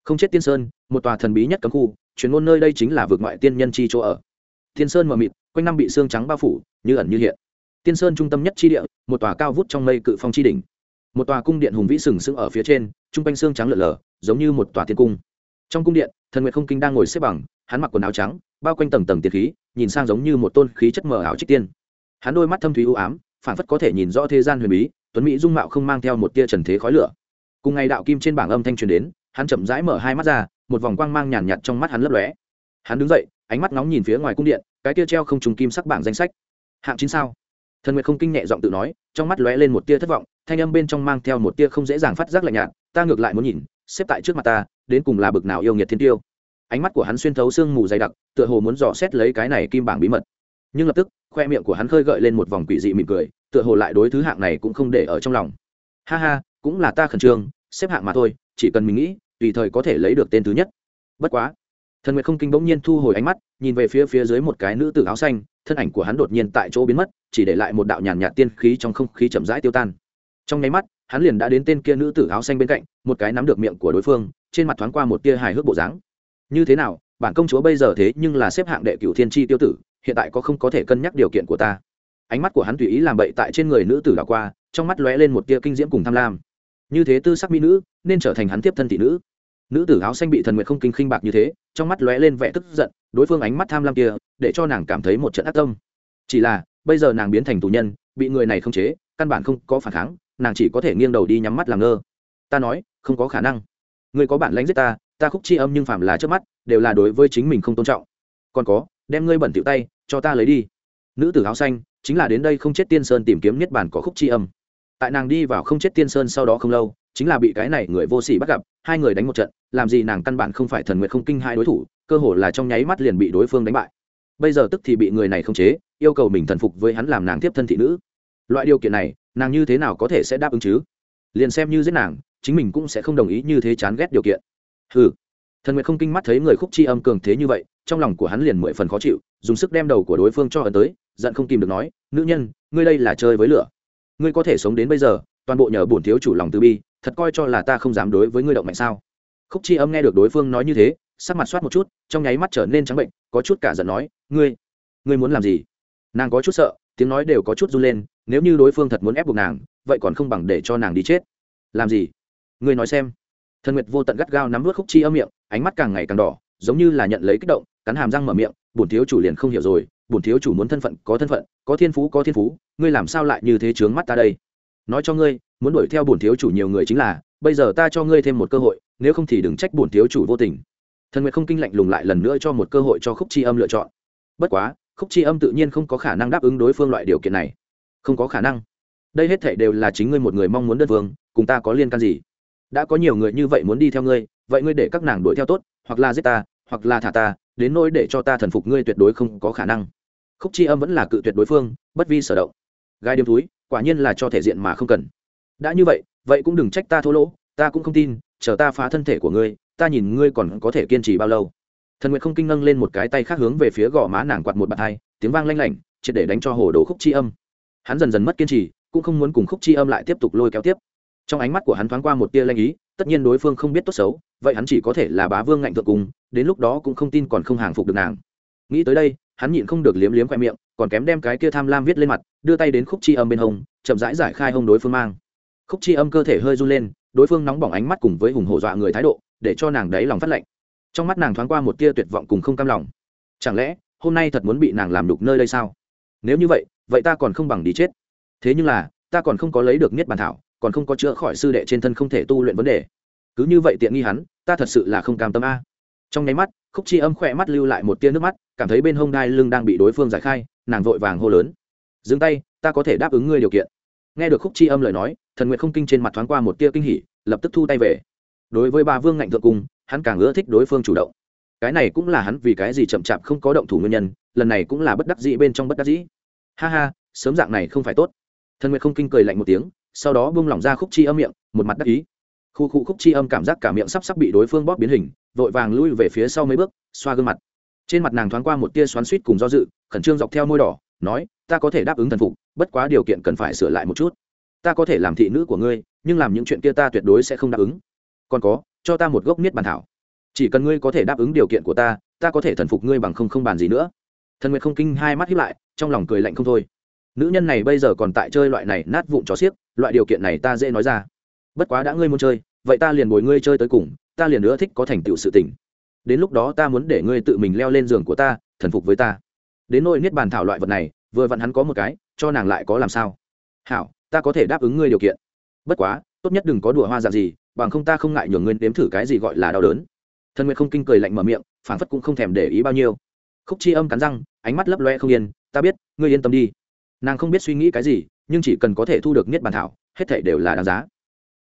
Không chết tiên sơn, một tòa thần bí nhất cấm khu, chuyên môn nơi đây chính là vượt ngoại tiên nhân chi chỗ ở tiên sơn mờ mịt, quanh năm bị xương trắng bao phủ, như ẩn như hiện. Tiên sơn trung tâm nhất chi địa, một tòa cao vút trong mây cự phong chi đỉnh. Một tòa cung điện hùng vĩ sừng sững ở phía trên, trung quanh xương trắng lợn lờ giống như một tòa tiên cung. Trong cung điện, thần nguyệt không kinh đang ngồi xếp bằng, hắn mặc quần áo trắng, bao quanh tầng tầng tiền khí, nhìn sang giống như một tôn khí chất mờ ảo trích tiên. Hắn đôi mắt thâm thúy u ám phản phất có thể nhìn rõ thế gian huyền bí, tuấn mỹ dung mạo không mang theo một tia trần thế khói lửa. Cùng ngày đạo kim trên bảng âm thanh truyền đến, hắn chậm rãi mở hai mắt ra, một vòng quang mang nhàn nhạt trong mắt hắn lấp lóe hắn đứng dậy, ánh mắt nóng nhìn phía ngoài cung điện, cái tia treo không trùng kim sắc bảng danh sách. Hạng chín sao? Thần nguyệt không kinh nhẹ giọng tự nói, trong mắt lóe lên một tia thất vọng, thanh âm bên trong mang theo một tia không dễ dàng phát giác lạnh nhạt, ta ngược lại muốn nhìn, xếp tại trước mặt ta, đến cùng là bực nào yêu nghiệt thiên tiêu. Ánh mắt của hắn xuyên thấu sương mù dày đặc, tựa hồ muốn dò xét lấy cái này kim bảng bí mật. Nhưng lập tức, khoe miệng của hắn khơi gợi lên một vòng quỷ dị mỉm cười, tựa hồ lại đối thứ hạng này cũng không để ở trong lòng. Ha ha, cũng là ta khẩn trương, xếp hạng mà thôi, chỉ cần mình nghĩ, tùy thời có thể lấy được tên thứ nhất. Bất quá thần nguyệt không kinh bỗng nhiên thu hồi ánh mắt, nhìn về phía phía dưới một cái nữ tử áo xanh, thân ảnh của hắn đột nhiên tại chỗ biến mất, chỉ để lại một đạo nhàn nhạt tiên khí trong không khí chậm rãi tiêu tan. Trong nháy mắt, hắn liền đã đến tên kia nữ tử áo xanh bên cạnh, một cái nắm được miệng của đối phương, trên mặt thoáng qua một tia hài hước bộ dáng. Như thế nào, bản công chúa bây giờ thế nhưng là xếp hạng đệ cửu thiên tri tiêu tử, hiện tại có không có thể cân nhắc điều kiện của ta? Ánh mắt của hắn tùy ý làm bậy tại trên người nữ tử đảo qua, trong mắt lóe lên một tia kinh diễm cùng tham lam. Như thế tư sắc mỹ nữ, nên trở thành hắn tiếp thân thị nữ nữ tử áo xanh bị thần nguyện không kinh khinh bạc như thế, trong mắt lóe lên vẻ tức giận, đối phương ánh mắt tham lam kia, để cho nàng cảm thấy một trận ác tâm. Chỉ là, bây giờ nàng biến thành tù nhân, bị người này không chế, căn bản không có phản kháng, nàng chỉ có thể nghiêng đầu đi nhắm mắt làm ngơ. Ta nói, không có khả năng. Người có bản lãnh giết ta ta khúc chi âm nhưng phạm là trước mắt, đều là đối với chính mình không tôn trọng. Còn có, đem ngươi bẩn tiểu tay, cho ta lấy đi. Nữ tử áo xanh, chính là đến đây không chết tiên sơn tìm kiếm niết bàn có khúc chi âm. Tại nàng đi vào không chết tiên sơn sau đó không lâu chính là bị cái này người vô sỉ bắt gặp, hai người đánh một trận, làm gì nàng căn bản không phải thần nguyện không kinh hai đối thủ, cơ hồ là trong nháy mắt liền bị đối phương đánh bại. Bây giờ tức thì bị người này không chế, yêu cầu mình thần phục với hắn làm nàng tiếp thân thị nữ. Loại điều kiện này, nàng như thế nào có thể sẽ đáp ứng chứ? Liền xem như giết nàng, chính mình cũng sẽ không đồng ý như thế chán ghét điều kiện. Ừ thần nguyệt không kinh mắt thấy người khúc chi âm cường thế như vậy, trong lòng của hắn liền mười phần khó chịu, dùng sức đem đầu của đối phương cho ấn tới, giận không kìm được nói, nữ nhân, ngươi đây là chơi với lửa. Ngươi có thể sống đến bây giờ, toàn bộ nhờ bổn thiếu chủ lòng từ bi thật coi cho là ta không dám đối với ngươi động mạnh sao? Khúc chi âm nghe được đối phương nói như thế, sắc mặt soát một chút, trong nháy mắt trở nên trắng bệnh, có chút cả giận nói, ngươi ngươi muốn làm gì? Nàng có chút sợ, tiếng nói đều có chút run lên, nếu như đối phương thật muốn ép buộc nàng, vậy còn không bằng để cho nàng đi chết. Làm gì? Ngươi nói xem. Thần nguyệt vô tận gắt gao nắm vớt khúc chi âm miệng, ánh mắt càng ngày càng đỏ, giống như là nhận lấy kích động, cắn hàm răng mở miệng, bổn thiếu chủ liền không hiểu rồi, bổn thiếu chủ muốn thân phận có thân phận, có thiên phú có thiên phú, ngươi làm sao lại như thế chướng mắt ta đây? Nói cho ngươi, muốn đuổi theo bổn thiếu chủ nhiều người chính là, bây giờ ta cho ngươi thêm một cơ hội, nếu không thì đừng trách bổn thiếu chủ vô tình. Thần nguyệt không kinh lạnh lùng lại lần nữa cho một cơ hội cho khúc chi âm lựa chọn. Bất quá, khúc chi âm tự nhiên không có khả năng đáp ứng đối phương loại điều kiện này. Không có khả năng. Đây hết thể đều là chính ngươi một người mong muốn đất vương cùng ta có liên can gì? Đã có nhiều người như vậy muốn đi theo ngươi, vậy ngươi để các nàng đuổi theo tốt, hoặc là giết ta, hoặc là thả ta, đến nỗi để cho ta thần phục ngươi tuyệt đối không có khả năng. Khúc chi âm vẫn là cự tuyệt đối phương, bất vi sở động. Gai điếm túi quả nhiên là cho thể diện mà không cần. Đã như vậy vậy cũng đừng trách ta thô lỗ, ta cũng không tin, chờ ta phá thân thể của ngươi, ta nhìn ngươi còn có thể kiên trì bao lâu. Thần nguyệt không kinh ngâng lên một cái tay khác hướng về phía gò má nàng quạt một bạt hai, tiếng vang lanh lảnh, triệt để đánh cho hồ đồ khúc chi âm. Hắn dần dần mất kiên trì, cũng không muốn cùng khúc chi âm lại tiếp tục lôi kéo tiếp. Trong ánh mắt của hắn thoáng qua một tia lanh ý, tất nhiên đối phương không biết tốt xấu, vậy hắn chỉ có thể là bá vương ngạnh thượng cùng, đến lúc đó cũng không tin còn không hàng phục được nàng. Nghĩ tới đây, hắn nhịn không được liếm liếm khoe miệng còn kém đem cái kia tham lam viết lên mặt, đưa tay đến khúc chi âm bên hông, chậm rãi giải khai hông đối phương mang. Khúc chi âm cơ thể hơi run lên, đối phương nóng bỏng ánh mắt cùng với hùng hổ dọa người thái độ, để cho nàng đáy lòng phát lạnh. Trong mắt nàng thoáng qua một tia tuyệt vọng cùng không cam lòng. Chẳng lẽ, hôm nay thật muốn bị nàng làm đục nơi đây sao? Nếu như vậy vậy ta còn không bằng đi chết. Thế nhưng là, ta còn không có lấy được niết bàn thảo, còn không có chữa khỏi sư đệ trên thân không thể tu luyện vấn đề. Cứ như vậy tiện nghi hắn, ta thật sự là không cam tâm a. Trong nháy mắt, khúc chi âm khỏe mắt lưu lại một tia nước mắt, cảm thấy bên hông đai lưng đang bị đối phương giải khai nàng vội vàng hô lớn. Dừng tay, ta có thể đáp ứng ngươi điều kiện. Nghe được khúc chi âm lời nói, thần nguyện không kinh trên mặt thoáng qua một tia kinh hỉ, lập tức thu tay về. Đối với bà vương ngạnh thượng cung, hắn càng ưa thích đối phương chủ động. Cái này cũng là hắn vì cái gì chậm chạp không có động thủ nguyên nhân, lần này cũng là bất đắc dĩ bên trong bất đắc dĩ. Ha ha, sớm dạng này không phải tốt. Thần nguyệt không kinh cười lạnh một tiếng, sau đó bung lỏng ra khúc chi âm miệng, một mặt đắc ý. Khu khu khúc chi âm cảm giác cả miệng sắp sắp bị đối phương bóp biến hình, vội vàng lui về phía sau mấy bước, xoa gương mặt trên mặt nàng thoáng qua một tia xoắn suýt cùng do dự, khẩn trương dọc theo môi đỏ, nói, ta có thể đáp ứng thần phục, bất quá điều kiện cần phải sửa lại một chút. Ta có thể làm thị nữ của ngươi, nhưng làm những chuyện kia ta tuyệt đối sẽ không đáp ứng. Còn có, cho ta một gốc miết bàn thảo. Chỉ cần ngươi có thể đáp ứng điều kiện của ta ta có thể thần phục ngươi bằng không không bàn gì nữa. Thần nguyệt không kinh, hai mắt hiếp lại, trong lòng cười lạnh không thôi. Nữ nhân này bây giờ còn tại chơi loại này nát vụn chó xiếc, loại điều kiện này ta dễ nói ra. Bất quá đã ngươi muốn chơi, vậy ta liền bồi ngươi chơi tới cùng, ta liền nữa thích có thành tựu sự tình đến lúc đó ta muốn để ngươi tự mình leo lên giường của ta, thần phục với ta. Đến nỗi niết bàn thảo loại vật này, vừa vặn hắn có một cái, cho nàng lại có làm sao? Hảo, ta có thể đáp ứng ngươi điều kiện. Bất quá, tốt nhất đừng có đùa hoa dạng gì, bằng không ta không ngại nhường ngươi nếm thử cái gì gọi là đau đớn. Thần nguyệt không kinh cười lạnh mở miệng phản phất cũng không thèm để ý bao nhiêu. Khúc chi âm cắn răng, ánh mắt lấp loe không yên, ta biết, ngươi yên tâm đi. Nàng không biết suy nghĩ cái gì, nhưng chỉ cần có thể thu được niết bàn thảo, hết thể đều là đáng giá.